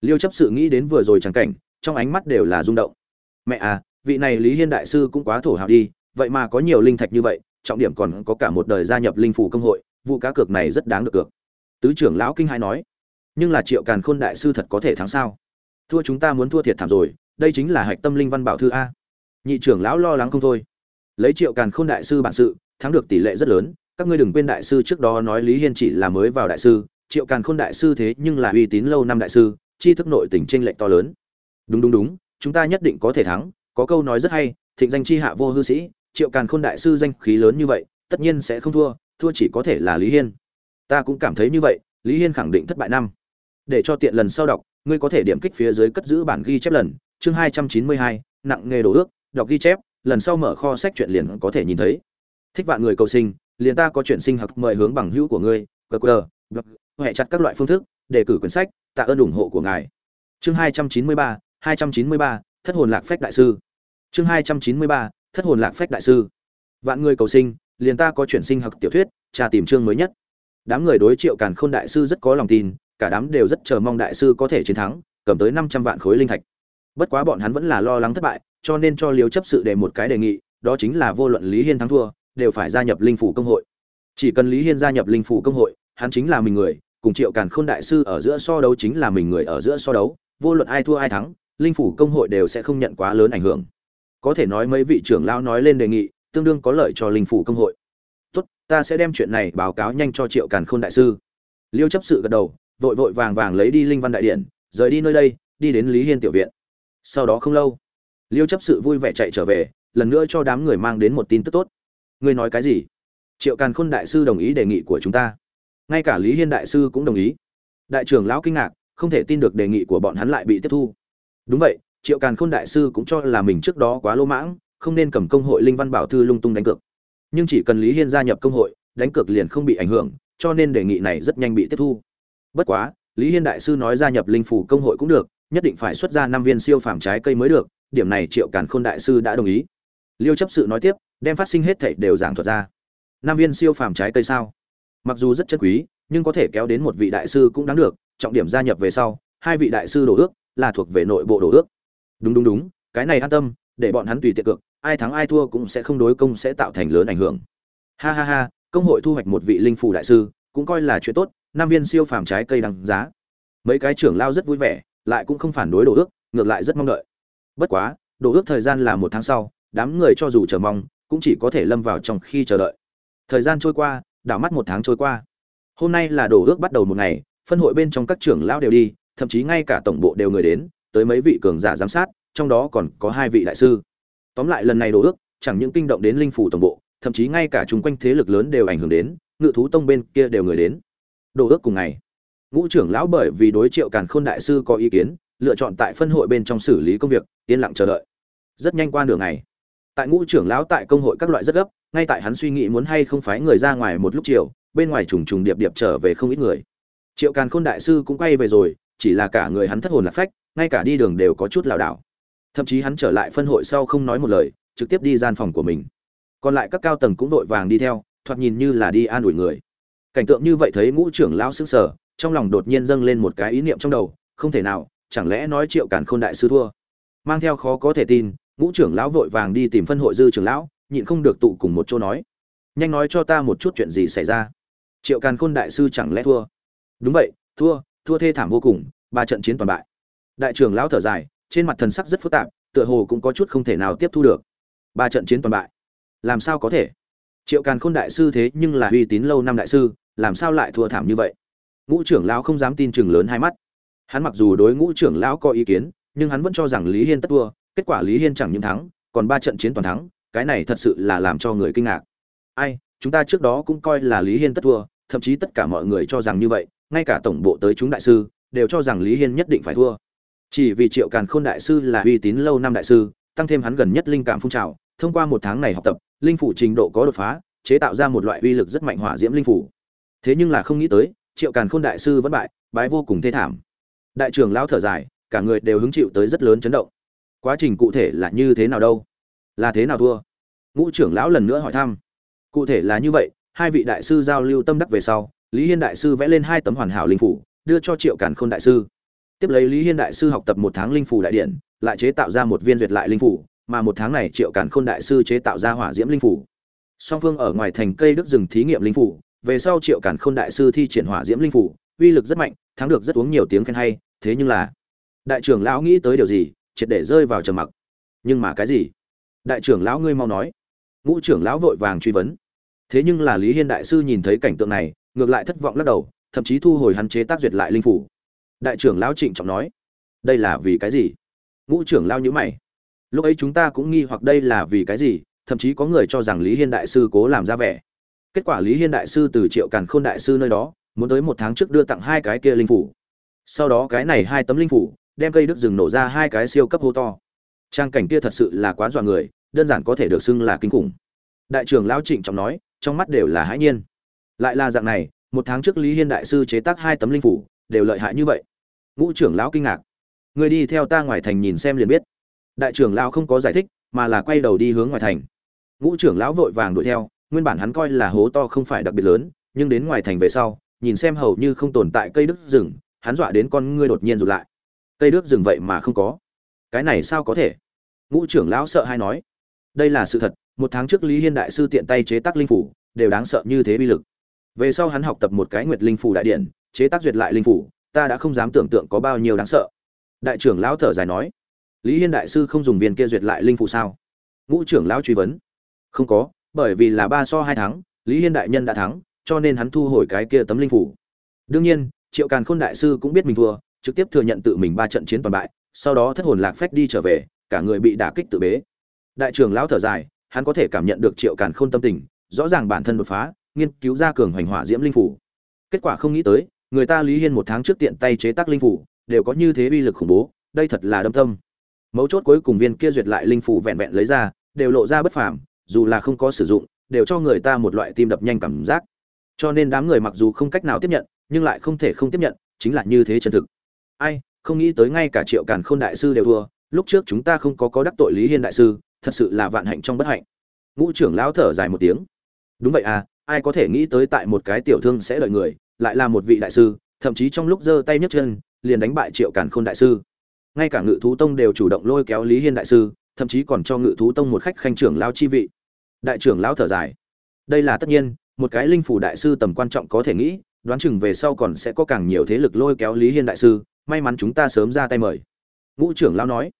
S1: Liêu chấp sự nghĩ đến vừa rồi tràng cảnh, trong ánh mắt đều là rung động. Mẹ à vị này lý hiên đại sư cũng quá thổ hào đi, vậy mà có nhiều linh thạch như vậy, trọng điểm còn có cả một đời gia nhập linh phủ công hội, vụ cá cược này rất đáng được cược. Tứ trưởng lão kinh hai nói, nhưng là triệu càn khôn đại sư thật có thể thắng sao? Thua chúng ta muốn thua thiệt thảm rồi, đây chính là hạch tâm linh văn bảo thư a. Nhị trưởng lão lo lắng không thôi lấy triệu càn khôn đại sư bản sự, thắng được tỷ lệ rất lớn. Các ngươi đừng quên đại sư trước đó nói lý hiên chỉ là mới vào đại sư. Triệu càn khôn đại sư thế nhưng là uy tín lâu năm đại sư, tri thức nội tình tranh lệch to lớn. Đúng đúng đúng, chúng ta nhất định có thể thắng. Có câu nói rất hay, thịnh danh chi hạ vô hư sĩ, triệu càn khôn đại sư danh khí lớn như vậy, tất nhiên sẽ không thua thua chỉ có thể là lý hiên. Ta cũng cảm thấy như vậy, lý hiên khẳng định thất bại năm. Để cho tiện lần sau đọc, ngươi có thể điểm kích phía dưới cất giữ bản ghi chép lần. Chương hai trăm chín mươi hai, nặng nghề đổ ước, đọc ghi chép lần sau mở kho sách truyện liền có thể nhìn thấy. Thích vạn người cầu sinh, liền ta có chuyện sinh học mời hướng bằng hữu của ngươi qr hệ chặt các loại phương thức, đề cử quyển sách, tạ ơn ủng hộ của ngài. Chương hai trăm chín mươi ba, hai trăm chín mươi ba, thất hồn lạc phách đại sư. Chương hai trăm chín mươi ba, thất hồn lạc phách đại sư. Vạn người cầu sinh, liền ta có chuyện sinh học tiểu thuyết trà tìm chương mới nhất. Đám người đối triệu càn khôn đại sư rất có lòng tin, cả đám đều rất chờ mong đại sư có thể chiến thắng, cầm tới năm trăm vạn khối linh thạch. Bất quá bọn hắn vẫn là lo lắng thất bại cho nên cho liếu chấp sự để một cái đề nghị, đó chính là vô luận lý hiên thắng thua, đều phải gia nhập linh phủ công hội. Chỉ cần lý hiên gia nhập linh phủ công hội, hắn chính là mình người, cùng triệu càn khôn đại sư ở giữa so đấu chính là mình người ở giữa so đấu, vô luận ai thua ai thắng, linh phủ công hội đều sẽ không nhận quá lớn ảnh hưởng. Có thể nói mấy vị trưởng lão nói lên đề nghị, tương đương có lợi cho linh phủ công hội. Tốt, ta sẽ đem chuyện này báo cáo nhanh cho triệu càn khôn đại sư. Liêu chấp sự gật đầu, vội vội vàng vàng lấy đi linh văn đại điện, rời đi nơi đây, đi đến lý hiên tiểu viện. Sau đó không lâu liêu chấp sự vui vẻ chạy trở về, lần nữa cho đám người mang đến một tin tức tốt. Ngươi nói cái gì? Triệu càn khôn đại sư đồng ý đề nghị của chúng ta. Ngay cả lý hiên đại sư cũng đồng ý. Đại trưởng lão kinh ngạc, không thể tin được đề nghị của bọn hắn lại bị tiếp thu. Đúng vậy, triệu càn khôn đại sư cũng cho là mình trước đó quá lỗ mãng, không nên cầm công hội linh văn bảo thư lung tung đánh cược. Nhưng chỉ cần lý hiên gia nhập công hội, đánh cược liền không bị ảnh hưởng, cho nên đề nghị này rất nhanh bị tiếp thu. Bất quá, lý hiên đại sư nói gia nhập linh phủ công hội cũng được, nhất định phải xuất ra năm viên siêu phàm trái cây mới được điểm này triệu càn khôn đại sư đã đồng ý. Liêu chấp sự nói tiếp, đem phát sinh hết thảy đều giảng thuật ra. Nam viên siêu phàm trái cây sao? Mặc dù rất chân quý, nhưng có thể kéo đến một vị đại sư cũng đáng được, trọng điểm gia nhập về sau, hai vị đại sư đổ ước, là thuộc về nội bộ đổ ước. Đúng đúng đúng, cái này an tâm, để bọn hắn tùy tiện cược, ai thắng ai thua cũng sẽ không đối công sẽ tạo thành lớn ảnh hưởng. Ha ha ha, công hội thu hoạch một vị linh phủ đại sư, cũng coi là chuyện tốt, nam viên siêu phàm trái cây đăng giá. Mấy cái trưởng lao rất vui vẻ, lại cũng không phản đối đổ ước, ngược lại rất mong đợi bất quá, đồ ước thời gian là một tháng sau, đám người cho dù chờ mong, cũng chỉ có thể lâm vào trong khi chờ đợi. Thời gian trôi qua, đảo mắt một tháng trôi qua. Hôm nay là đồ ước bắt đầu một ngày, phân hội bên trong các trưởng lao đều đi, thậm chí ngay cả tổng bộ đều người đến, tới mấy vị cường giả giám sát, trong đó còn có hai vị đại sư. Tóm lại lần này đồ ước, chẳng những kinh động đến linh phủ tổng bộ, thậm chí ngay cả chung quanh thế lực lớn đều ảnh hưởng đến, ngự thú tông bên kia đều người đến. Đồ ước cùng ngày, ngũ trưởng lão bởi vì đối triệu càn khôn đại sư có ý kiến lựa chọn tại phân hội bên trong xử lý công việc, yên lặng chờ đợi. Rất nhanh qua nửa ngày, tại ngũ trưởng lão tại công hội các loại rất gấp, ngay tại hắn suy nghĩ muốn hay không phái người ra ngoài một lúc chiều, bên ngoài trùng trùng điệp điệp trở về không ít người. Triệu càn khôn đại sư cũng quay về rồi, chỉ là cả người hắn thất hồn lạc phách, ngay cả đi đường đều có chút lảo đảo. Thậm chí hắn trở lại phân hội sau không nói một lời, trực tiếp đi gian phòng của mình. Còn lại các cao tầng cũng vội vàng đi theo, thoạt nhìn như là đi an ủi người. Cảnh tượng như vậy thấy ngũ trưởng lão sững sờ, trong lòng đột nhiên dâng lên một cái ý niệm trong đầu, không thể nào chẳng lẽ nói triệu càn khôn đại sư thua? Mang theo khó có thể tin, ngũ trưởng lão vội vàng đi tìm phân hội dư trưởng lão, nhịn không được tụ cùng một chỗ nói. Nhanh nói cho ta một chút chuyện gì xảy ra. Triệu càn khôn đại sư chẳng lẽ thua? Đúng vậy, thua thua thê thảm vô cùng, ba trận chiến toàn bại. Đại trưởng lão thở dài, trên mặt thần sắc rất phức tạp, tựa hồ cũng có chút không thể nào tiếp thu được. Ba trận chiến toàn bại. Làm sao có thể? Triệu càn khôn đại sư thế nhưng là uy tín lâu năm đại sư, làm sao lại thua thảm như vậy? Ngũ trưởng lão không dám tin chừng lớn hai mắt hắn mặc dù đối ngũ trưởng lão có ý kiến, nhưng hắn vẫn cho rằng lý hiên tất thua, kết quả lý hiên chẳng những thắng, còn ba trận chiến toàn thắng, cái này thật sự là làm cho người kinh ngạc. Ai, chúng ta trước đó cũng coi là lý hiên tất thua, thậm chí tất cả mọi người cho rằng như vậy, ngay cả tổng bộ tới chúng đại sư, đều cho rằng lý hiên nhất định phải thua. Chỉ vì triệu càn khôn đại sư là uy tín lâu năm đại sư, tăng thêm hắn gần nhất linh cảm phun trào, thông qua một tháng này học tập, linh phủ trình độ có đột phá, chế tạo ra một loại uy lực rất mạnh hỏa diễm linh phủ. Thế nhưng là không nghĩ tới, triệu càn khôn đại sư vẫn bại, bái vô cùng thê thảm đại trưởng lão thở dài, cả người đều hứng chịu tới rất lớn chấn động. Quá trình cụ thể là như thế nào đâu? Là thế nào thua? Ngũ trưởng lão lần nữa hỏi thăm. Cụ thể là như vậy, hai vị đại sư giao lưu tâm đắc về sau, lý hiên đại sư vẽ lên hai tấm hoàn hảo linh phủ, đưa cho triệu càn khôn đại sư. Tiếp lấy lý hiên đại sư học tập một tháng linh phủ đại điện, lại chế tạo ra một viên duyệt lại linh phủ, mà một tháng này triệu càn khôn đại sư chế tạo ra hỏa diễm linh phủ. Song phương ở ngoài thành cây đức rừng thí nghiệm linh phủ, về sau triệu càn khôn đại sư thi triển hỏa diễm linh phủ, uy lực rất mạnh, thắng được rất uống nhiều tiếng khen hay thế nhưng là, đại trưởng lão nghĩ tới điều gì, triệt để rơi vào trầm mặc. Nhưng mà cái gì? Đại trưởng lão ngươi mau nói. Ngũ trưởng lão vội vàng truy vấn. Thế nhưng là lý hiên đại sư nhìn thấy cảnh tượng này, ngược lại thất vọng lắc đầu, thậm chí thu hồi hắn chế tác duyệt lại linh phủ. Đại trưởng lão trịnh trọng nói, đây là vì cái gì? Ngũ trưởng lão nhữ mày. Lúc ấy chúng ta cũng nghi hoặc đây là vì cái gì, thậm chí có người cho rằng lý hiên đại sư cố làm ra vẻ. Kết quả lý hiên đại sư từ triệu càn khôn đại sư nơi đó, muốn tới một tháng trước đưa tặng hai cái kia linh phủ sau đó cái này hai tấm linh phủ, đem cây đức rừng nổ ra hai cái siêu cấp hô to. Trang cảnh kia thật sự là quá dọa người, đơn giản có thể được xưng là kinh khủng. Đại trưởng lão trịnh trọng nói, trong mắt đều là hãi nhiên. Lại là dạng này, một tháng trước lý hiên đại sư chế tác hai tấm linh phủ, đều lợi hại như vậy. Ngũ trưởng lão kinh ngạc. Người đi theo ta ngoài thành nhìn xem liền biết. Đại trưởng lão không có giải thích, mà là quay đầu đi hướng ngoài thành. Ngũ trưởng lão vội vàng đuổi theo, nguyên bản hắn coi là hố to không phải đặc biệt lớn, nhưng đến ngoài thành về sau, nhìn xem hầu như không tồn tại cây đức rừng hắn dọa đến con ngươi đột nhiên rụt lại. Cây đước rừng vậy mà không có. Cái này sao có thể? Ngũ trưởng lão sợ hay nói. Đây là sự thật, một tháng trước lý hiên đại sư tiện tay chế tác linh phủ, đều đáng sợ như thế bi lực. Về sau hắn học tập một cái nguyệt linh phủ đại điển chế tác duyệt lại linh phủ, ta đã không dám tưởng tượng có bao nhiêu đáng sợ. Đại trưởng lão thở dài nói. Lý hiên đại sư không dùng viên kia duyệt lại linh phủ sao? Ngũ trưởng lão truy vấn. Không có, bởi vì là ba so hai tháng, lý hiên đại nhân đã thắng, cho nên hắn thu hồi cái kia tấm linh phủ. Đương nhiên triệu càn khôn đại sư cũng biết mình thua, trực tiếp thừa nhận tự mình ba trận chiến toàn bại, sau đó thất hồn lạc phách đi trở về, cả người bị đả kích tự bế. Đại trưởng lão thở dài, hắn có thể cảm nhận được triệu càn khôn tâm tình, rõ ràng bản thân đột phá, nghiên cứu ra cường hoành hỏa diễm linh phủ. Kết quả không nghĩ tới, người ta lý hiên một tháng trước tiện tay chế tác linh phủ, đều có như thế uy lực khủng bố, đây thật là đâm tâm. Mấu chốt cuối cùng viên kia duyệt lại linh phủ vẹn vẹn lấy ra, đều lộ ra bất phàm, dù là không có sử dụng, đều cho người ta một loại tim đập nhanh cảm giác. Cho nên đám người mặc dù không cách nào tiếp nhận nhưng lại không thể không tiếp nhận, chính là như thế chân thực. Ai, không nghĩ tới ngay cả triệu càn khôn đại sư đều thua, lúc trước chúng ta không có có đắc tội lý hiên đại sư, thật sự là vạn hạnh trong bất hạnh. Ngũ trưởng lão thở dài một tiếng. Đúng vậy à ai có thể nghĩ tới tại một cái tiểu thương sẽ đợi người, lại là một vị đại sư, thậm chí trong lúc giơ tay nhấc chân, liền đánh bại triệu càn khôn đại sư. Ngay cả ngự thú tông đều chủ động lôi kéo lý hiên đại sư, thậm chí còn cho ngự thú tông một khách khanh trưởng lao chi vị. Đại trưởng lão thở dài. Đây là tất nhiên, một cái linh phủ đại sư tầm quan trọng có thể nghĩ đoán chừng về sau còn sẽ có càng nhiều thế lực lôi kéo lý hiên đại sư, may mắn chúng ta sớm ra tay mời. Ngũ trưởng lão nói.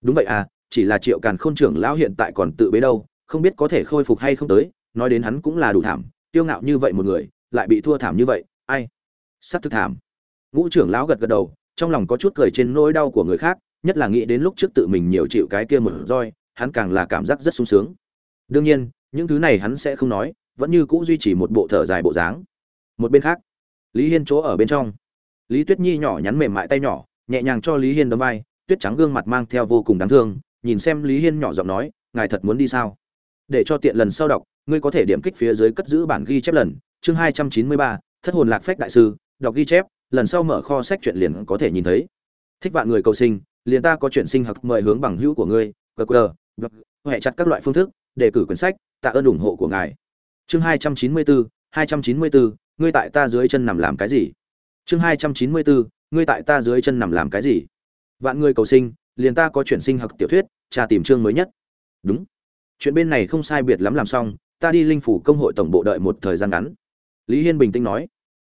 S1: Đúng vậy à chỉ là triệu càn khôn trưởng lão hiện tại còn tự bế đâu, không biết có thể khôi phục hay không tới, nói đến hắn cũng là đủ thảm tiêu ngạo như vậy một người, lại bị thua thảm như vậy, ai? Sắp thực thảm. Ngũ trưởng lão gật gật đầu, trong lòng có chút cười trên nỗi đau của người khác, nhất là nghĩ đến lúc trước tự mình nhiều chịu cái kia một roi, hắn càng là cảm giác rất sung sướng. Đương nhiên, những thứ này hắn sẽ không nói, vẫn như cũ duy trì một bộ thở dài bộ dáng. Một bên khác lý hiên chỗ ở bên trong. Lý tuyết nhi nhỏ nhắn mềm mại tay nhỏ, nhẹ nhàng cho lý hiên đấm vai, tuyết trắng gương mặt mang theo vô cùng đáng thương, nhìn xem lý hiên nhỏ giọng nói, ngài thật muốn đi sao? Để cho tiện lần sau đọc, ngươi có thể điểm kích phía dưới cất giữ bản ghi chép lần. Chương hai trăm chín mươi ba, thất hồn lạc phách đại sư, đọc ghi chép, lần sau mở kho sách truyện liền có thể nhìn thấy. Thích vạn người cầu sinh, liền ta có chuyện sinh học mời hướng bằng hữu của ngươi qr hệ chặt các loại phương thức, đề cử quyển sách, tạ ơn ủng hộ của ngài. Chương hai trăm chín mươi bốn hai trăm chín mươi bốn, ngươi tại ta dưới chân nằm làm cái gì? Chương hai trăm chín mươi bốn, ngươi tại ta dưới chân nằm làm cái gì? Vạn người cầu sinh, liền ta có chuyện sinh học tiểu thuyết tra tìm chương mới nhất. Đúng. Chuyện bên này không sai biệt lắm làm xong, ta đi linh phủ công hội tổng bộ đợi một thời gian ngắn. Lý hiên bình tĩnh nói.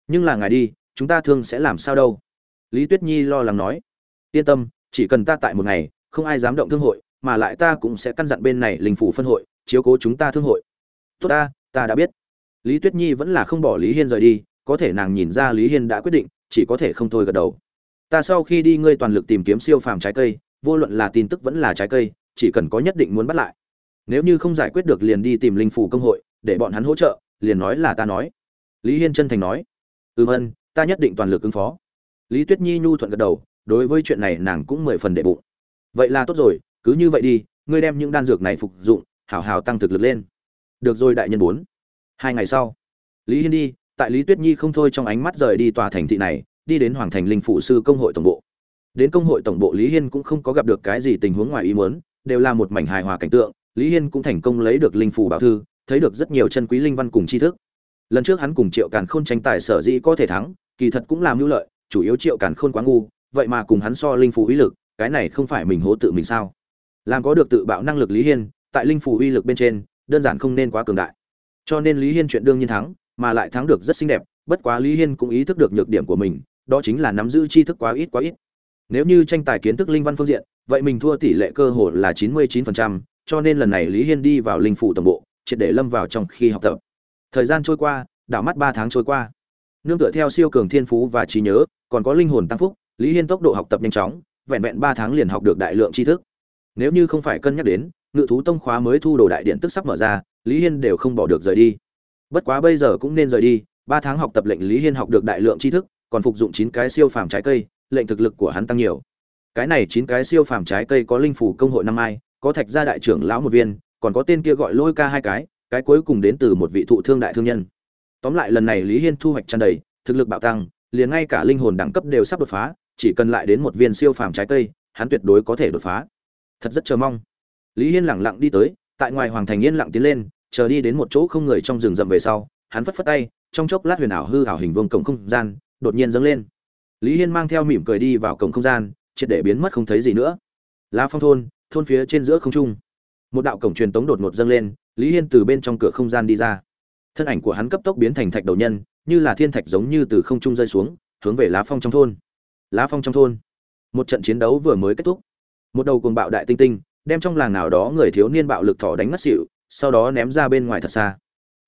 S1: Nhưng là ngài đi, chúng ta thương sẽ làm sao đâu? Lý tuyết nhi lo lắng nói. Yên tâm, chỉ cần ta tại một ngày, không ai dám động thương hội, mà lại ta cũng sẽ căn dặn bên này linh phủ phân hội, chiếu cố chúng ta thương hội. Tốt ta ta đã biết lý tuyết nhi vẫn là không bỏ lý hiên rời đi, có thể nàng nhìn ra lý hiên đã quyết định, chỉ có thể không thôi gật đầu. Ta sau khi đi ngươi toàn lực tìm kiếm siêu phàm trái cây, vô luận là tin tức vẫn là trái cây, chỉ cần có nhất định muốn bắt lại. Nếu như không giải quyết được liền đi tìm linh phủ công hội, để bọn hắn hỗ trợ, liền nói là ta nói. Lý hiên chân thành nói. Ừm ân, ta nhất định toàn lực ứng phó. Lý tuyết nhi nhu thuận gật đầu, đối với chuyện này nàng cũng mười phần đệ bụng. Vậy là tốt rồi, cứ như vậy đi, ngươi đem những đan dược này phục dụng, hảo hảo tăng thực lực lên. Được rồi đại nhân bốn hai ngày sau, lý hiên đi, tại lý tuyết nhi không thôi trong ánh mắt rời đi tòa thành thị này, đi đến hoàng thành linh phụ sư công hội tổng bộ. Đến công hội tổng bộ, lý hiên cũng không có gặp được cái gì tình huống ngoài ý muốn, đều là một mảnh hài hòa cảnh tượng. Lý hiên cũng thành công lấy được linh Phủ bảo thư, thấy được rất nhiều chân quý linh văn cùng tri thức. Lần trước hắn cùng triệu càn khôn tranh tài sở dĩ có thể thắng, kỳ thật cũng làm hữu lợi, chủ yếu triệu càn khôn quá ngu, vậy mà cùng hắn so linh Phủ uy lực, cái này không phải mình hố tự mình sao? Làm có được tự bạo năng lực lý hiên, tại linh Phủ uy lực bên trên, đơn giản không nên quá cường đại cho nên lý hiên chuyện đương nhiên thắng, mà lại thắng được rất xinh đẹp, bất quá lý hiên cũng ý thức được nhược điểm của mình, đó chính là nắm giữ tri thức quá ít quá ít. Nếu như tranh tài kiến thức linh văn phương diện, vậy mình thua tỷ lệ cơ hội là chín mươi chín phần trăm, cho nên lần này lý hiên đi vào linh phủ tổng bộ, triệt để lâm vào trong khi học tập. Thời gian trôi qua, đảo mắt ba tháng trôi qua. Nương tựa theo siêu cường thiên phú và trí nhớ, còn có linh hồn tăng phúc, lý hiên tốc độ học tập nhanh chóng, vẹn vẹn ba tháng liền học được đại lượng tri thức. Nếu như không phải cân nhắc đến, ngự thú tông khóa mới thu đồ đại điện tức sắp mở ra lý hiên đều không bỏ được rời đi. Bất quá bây giờ cũng nên rời đi, ba tháng học tập lệnh lý hiên học được đại lượng tri thức, còn phục dụng chín cái siêu phàm trái cây, lệnh thực lực của hắn tăng nhiều. Cái này chín cái siêu phàm trái cây có linh phủ công hội năm ai, có thạch gia đại trưởng lão một viên, còn có tên kia gọi lôi ca hai cái cái cuối cùng đến từ một vị thụ thương đại thương nhân. Tóm lại lần này lý hiên thu hoạch tràn đầy, thực lực bạo tăng, liền ngay cả linh hồn đẳng cấp đều sắp đột phá, chỉ cần lại đến một viên siêu phàm trái cây, hắn tuyệt đối có thể đột phá. Thật rất chờ mong. Lý hiên lẳng lặng đi tới, tại ngoài hoàng thành yên lặng tiến lên chờ đi đến một chỗ không người trong rừng rậm về sau, hắn phất phất tay, trong chốc lát huyền ảo hư ảo hình vương cổng không gian đột nhiên dâng lên. Lý hiên mang theo mỉm cười đi vào cổng không gian, triệt để biến mất không thấy gì nữa. Lá phong thôn thôn phía trên giữa không trung. Một đạo cổng truyền tống đột ngột dâng lên, lý hiên từ bên trong cửa không gian đi ra. Thân ảnh của hắn cấp tốc biến thành thạch đầu nhân, như là thiên thạch giống như từ không trung rơi xuống, hướng về lá phong trong thôn. Lá phong trong thôn. Một trận chiến đấu vừa mới kết thúc. Một đầu cuồng bạo đại tinh tinh, đem trong làng nào đó người thiếu niên bạo lực thỏ đánh mất xỉu sau đó ném ra bên ngoài thật xa.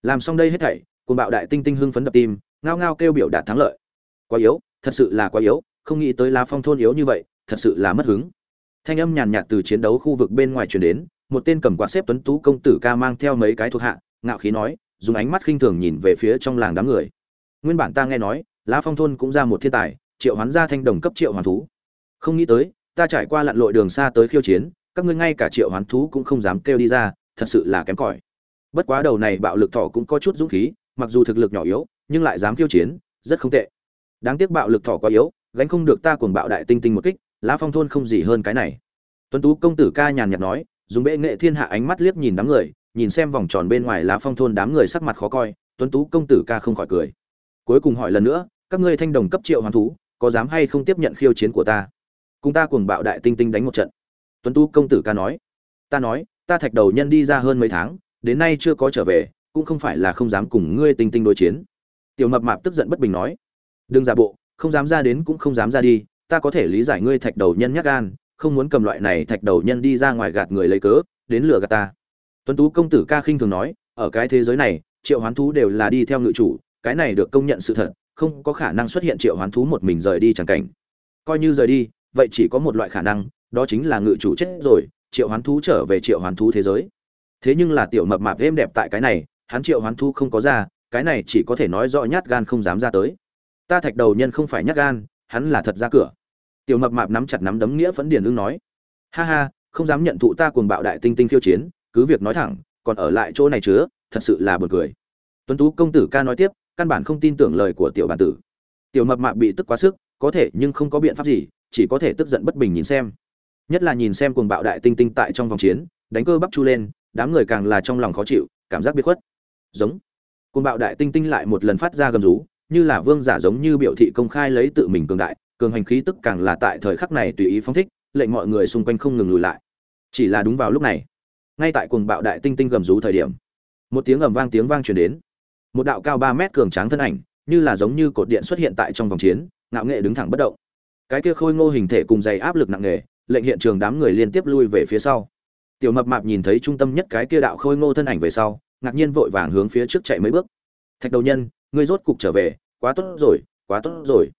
S1: Làm xong đây hết thảy côn bạo đại tinh tinh hưng phấn đập tim, ngao ngao kêu biểu đạt thắng lợi. Quá yếu, thật sự là quá yếu, không nghĩ tới lá phong thôn yếu như vậy, thật sự là mất hứng. Thanh âm nhàn nhạt từ chiến đấu khu vực bên ngoài truyền đến, một tên cầm quạt xếp tuấn tú công tử ca mang theo mấy cái thuộc hạ, ngạo khí nói, dùng ánh mắt khinh thường nhìn về phía trong làng đám người. Nguyên bản ta nghe nói, lá phong thôn cũng ra một thiên tài, triệu hoán gia thanh đồng cấp triệu hoàn thú. Không nghĩ tới, ta trải qua lặn lội đường xa tới khiêu chiến, các ngươi ngay cả triệu hoán thú cũng không dám kêu đi ra thật sự là kém cỏi. Bất quá đầu này bạo lực thỏ cũng có chút dũng khí, mặc dù thực lực nhỏ yếu, nhưng lại dám khiêu chiến, rất không tệ. Đáng tiếc bạo lực thỏ quá yếu, gánh không được ta cuồng bạo đại tinh tinh một kích, lá phong thôn không gì hơn cái này. Tuấn tú công tử ca nhàn nhạt nói, dùng bệ nghệ thiên hạ ánh mắt liếc nhìn đám người, nhìn xem vòng tròn bên ngoài lá phong thôn đám người sắc mặt khó coi, tuấn tú công tử ca không khỏi cười. Cuối cùng hỏi lần nữa, các ngươi thanh đồng cấp triệu hoàn thú, có dám hay không tiếp nhận khiêu chiến của ta? Cùng ta cuồng bạo đại tinh tinh đánh một trận. Tuấn tú công tử ca nói. Ta nói ta thạch đầu nhân đi ra hơn mấy tháng, đến nay chưa có trở về, cũng không phải là không dám cùng ngươi tinh tinh đối chiến. Tiểu mập mạp tức giận bất bình nói, đừng giả bộ, không dám ra đến cũng không dám ra đi, ta có thể lý giải ngươi thạch đầu nhân nhắc gan, không muốn cầm loại này thạch đầu nhân đi ra ngoài gạt người lấy cớ, đến lừa gạt ta. Tuấn tú công tử ca khinh thường nói, ở cái thế giới này, triệu hoán thú đều là đi theo ngự chủ, cái này được công nhận sự thật, không có khả năng xuất hiện triệu hoán thú một mình rời đi chẳng cảnh. Coi như rời đi, vậy chỉ có một loại khả năng, đó chính là ngự chủ chết rồi triệu hoán thú trở về triệu hoán thú thế giới. Thế nhưng là tiểu mập mạp êm đẹp tại cái này, hắn triệu hoán thú không có ra, cái này chỉ có thể nói rõ nhát gan không dám ra tới. Ta thạch đầu nhân không phải nhát gan, hắn là thật ra cửa. Tiểu mập mạp nắm chặt nắm đấm nghĩa phấn điền ưng nói. Ha ha, không dám nhận thụ ta cuồng bạo đại tinh tinh khiêu chiến, cứ việc nói thẳng, còn ở lại chỗ này chứa, thật sự là buồn cười. Tuấn tú công tử ca nói tiếp, căn bản không tin tưởng lời của tiểu bản tử. Tiểu mập mạp bị tức quá sức, có thể nhưng không có biện pháp gì, chỉ có thể tức giận bất bình nhìn xem nhất là nhìn xem cuồng bạo đại tinh tinh tại trong vòng chiến, đánh cơ bắp chu lên, đám người càng là trong lòng khó chịu, cảm giác biết khuất. Giống. Cuồng bạo đại tinh tinh lại một lần phát ra gầm rú, như là vương giả giống như biểu thị công khai lấy tự mình cường đại, cường hành khí tức càng là tại thời khắc này tùy ý phóng thích, lệnh mọi người xung quanh không ngừng lùi lại. Chỉ là đúng vào lúc này, ngay tại cuồng bạo đại tinh tinh gầm rú thời điểm, một tiếng ầm vang tiếng vang truyền đến. Một đạo cao ba mét cường tráng thân ảnh, như là giống như cột điện xuất hiện tại trong vòng chiến, ngạo nghệ đứng thẳng bất động. Cái kia khôi ngô hình thể cùng dày áp lực nặng nề lệnh hiện trường đám người liên tiếp lui về phía sau. Tiểu mập mạp nhìn thấy trung tâm nhất cái kia đạo khôi ngô thân ảnh về sau, ngạc nhiên vội vàng hướng phía trước chạy mấy bước. Thạch đầu nhân, ngươi rốt cục trở về, quá tốt rồi, quá tốt rồi.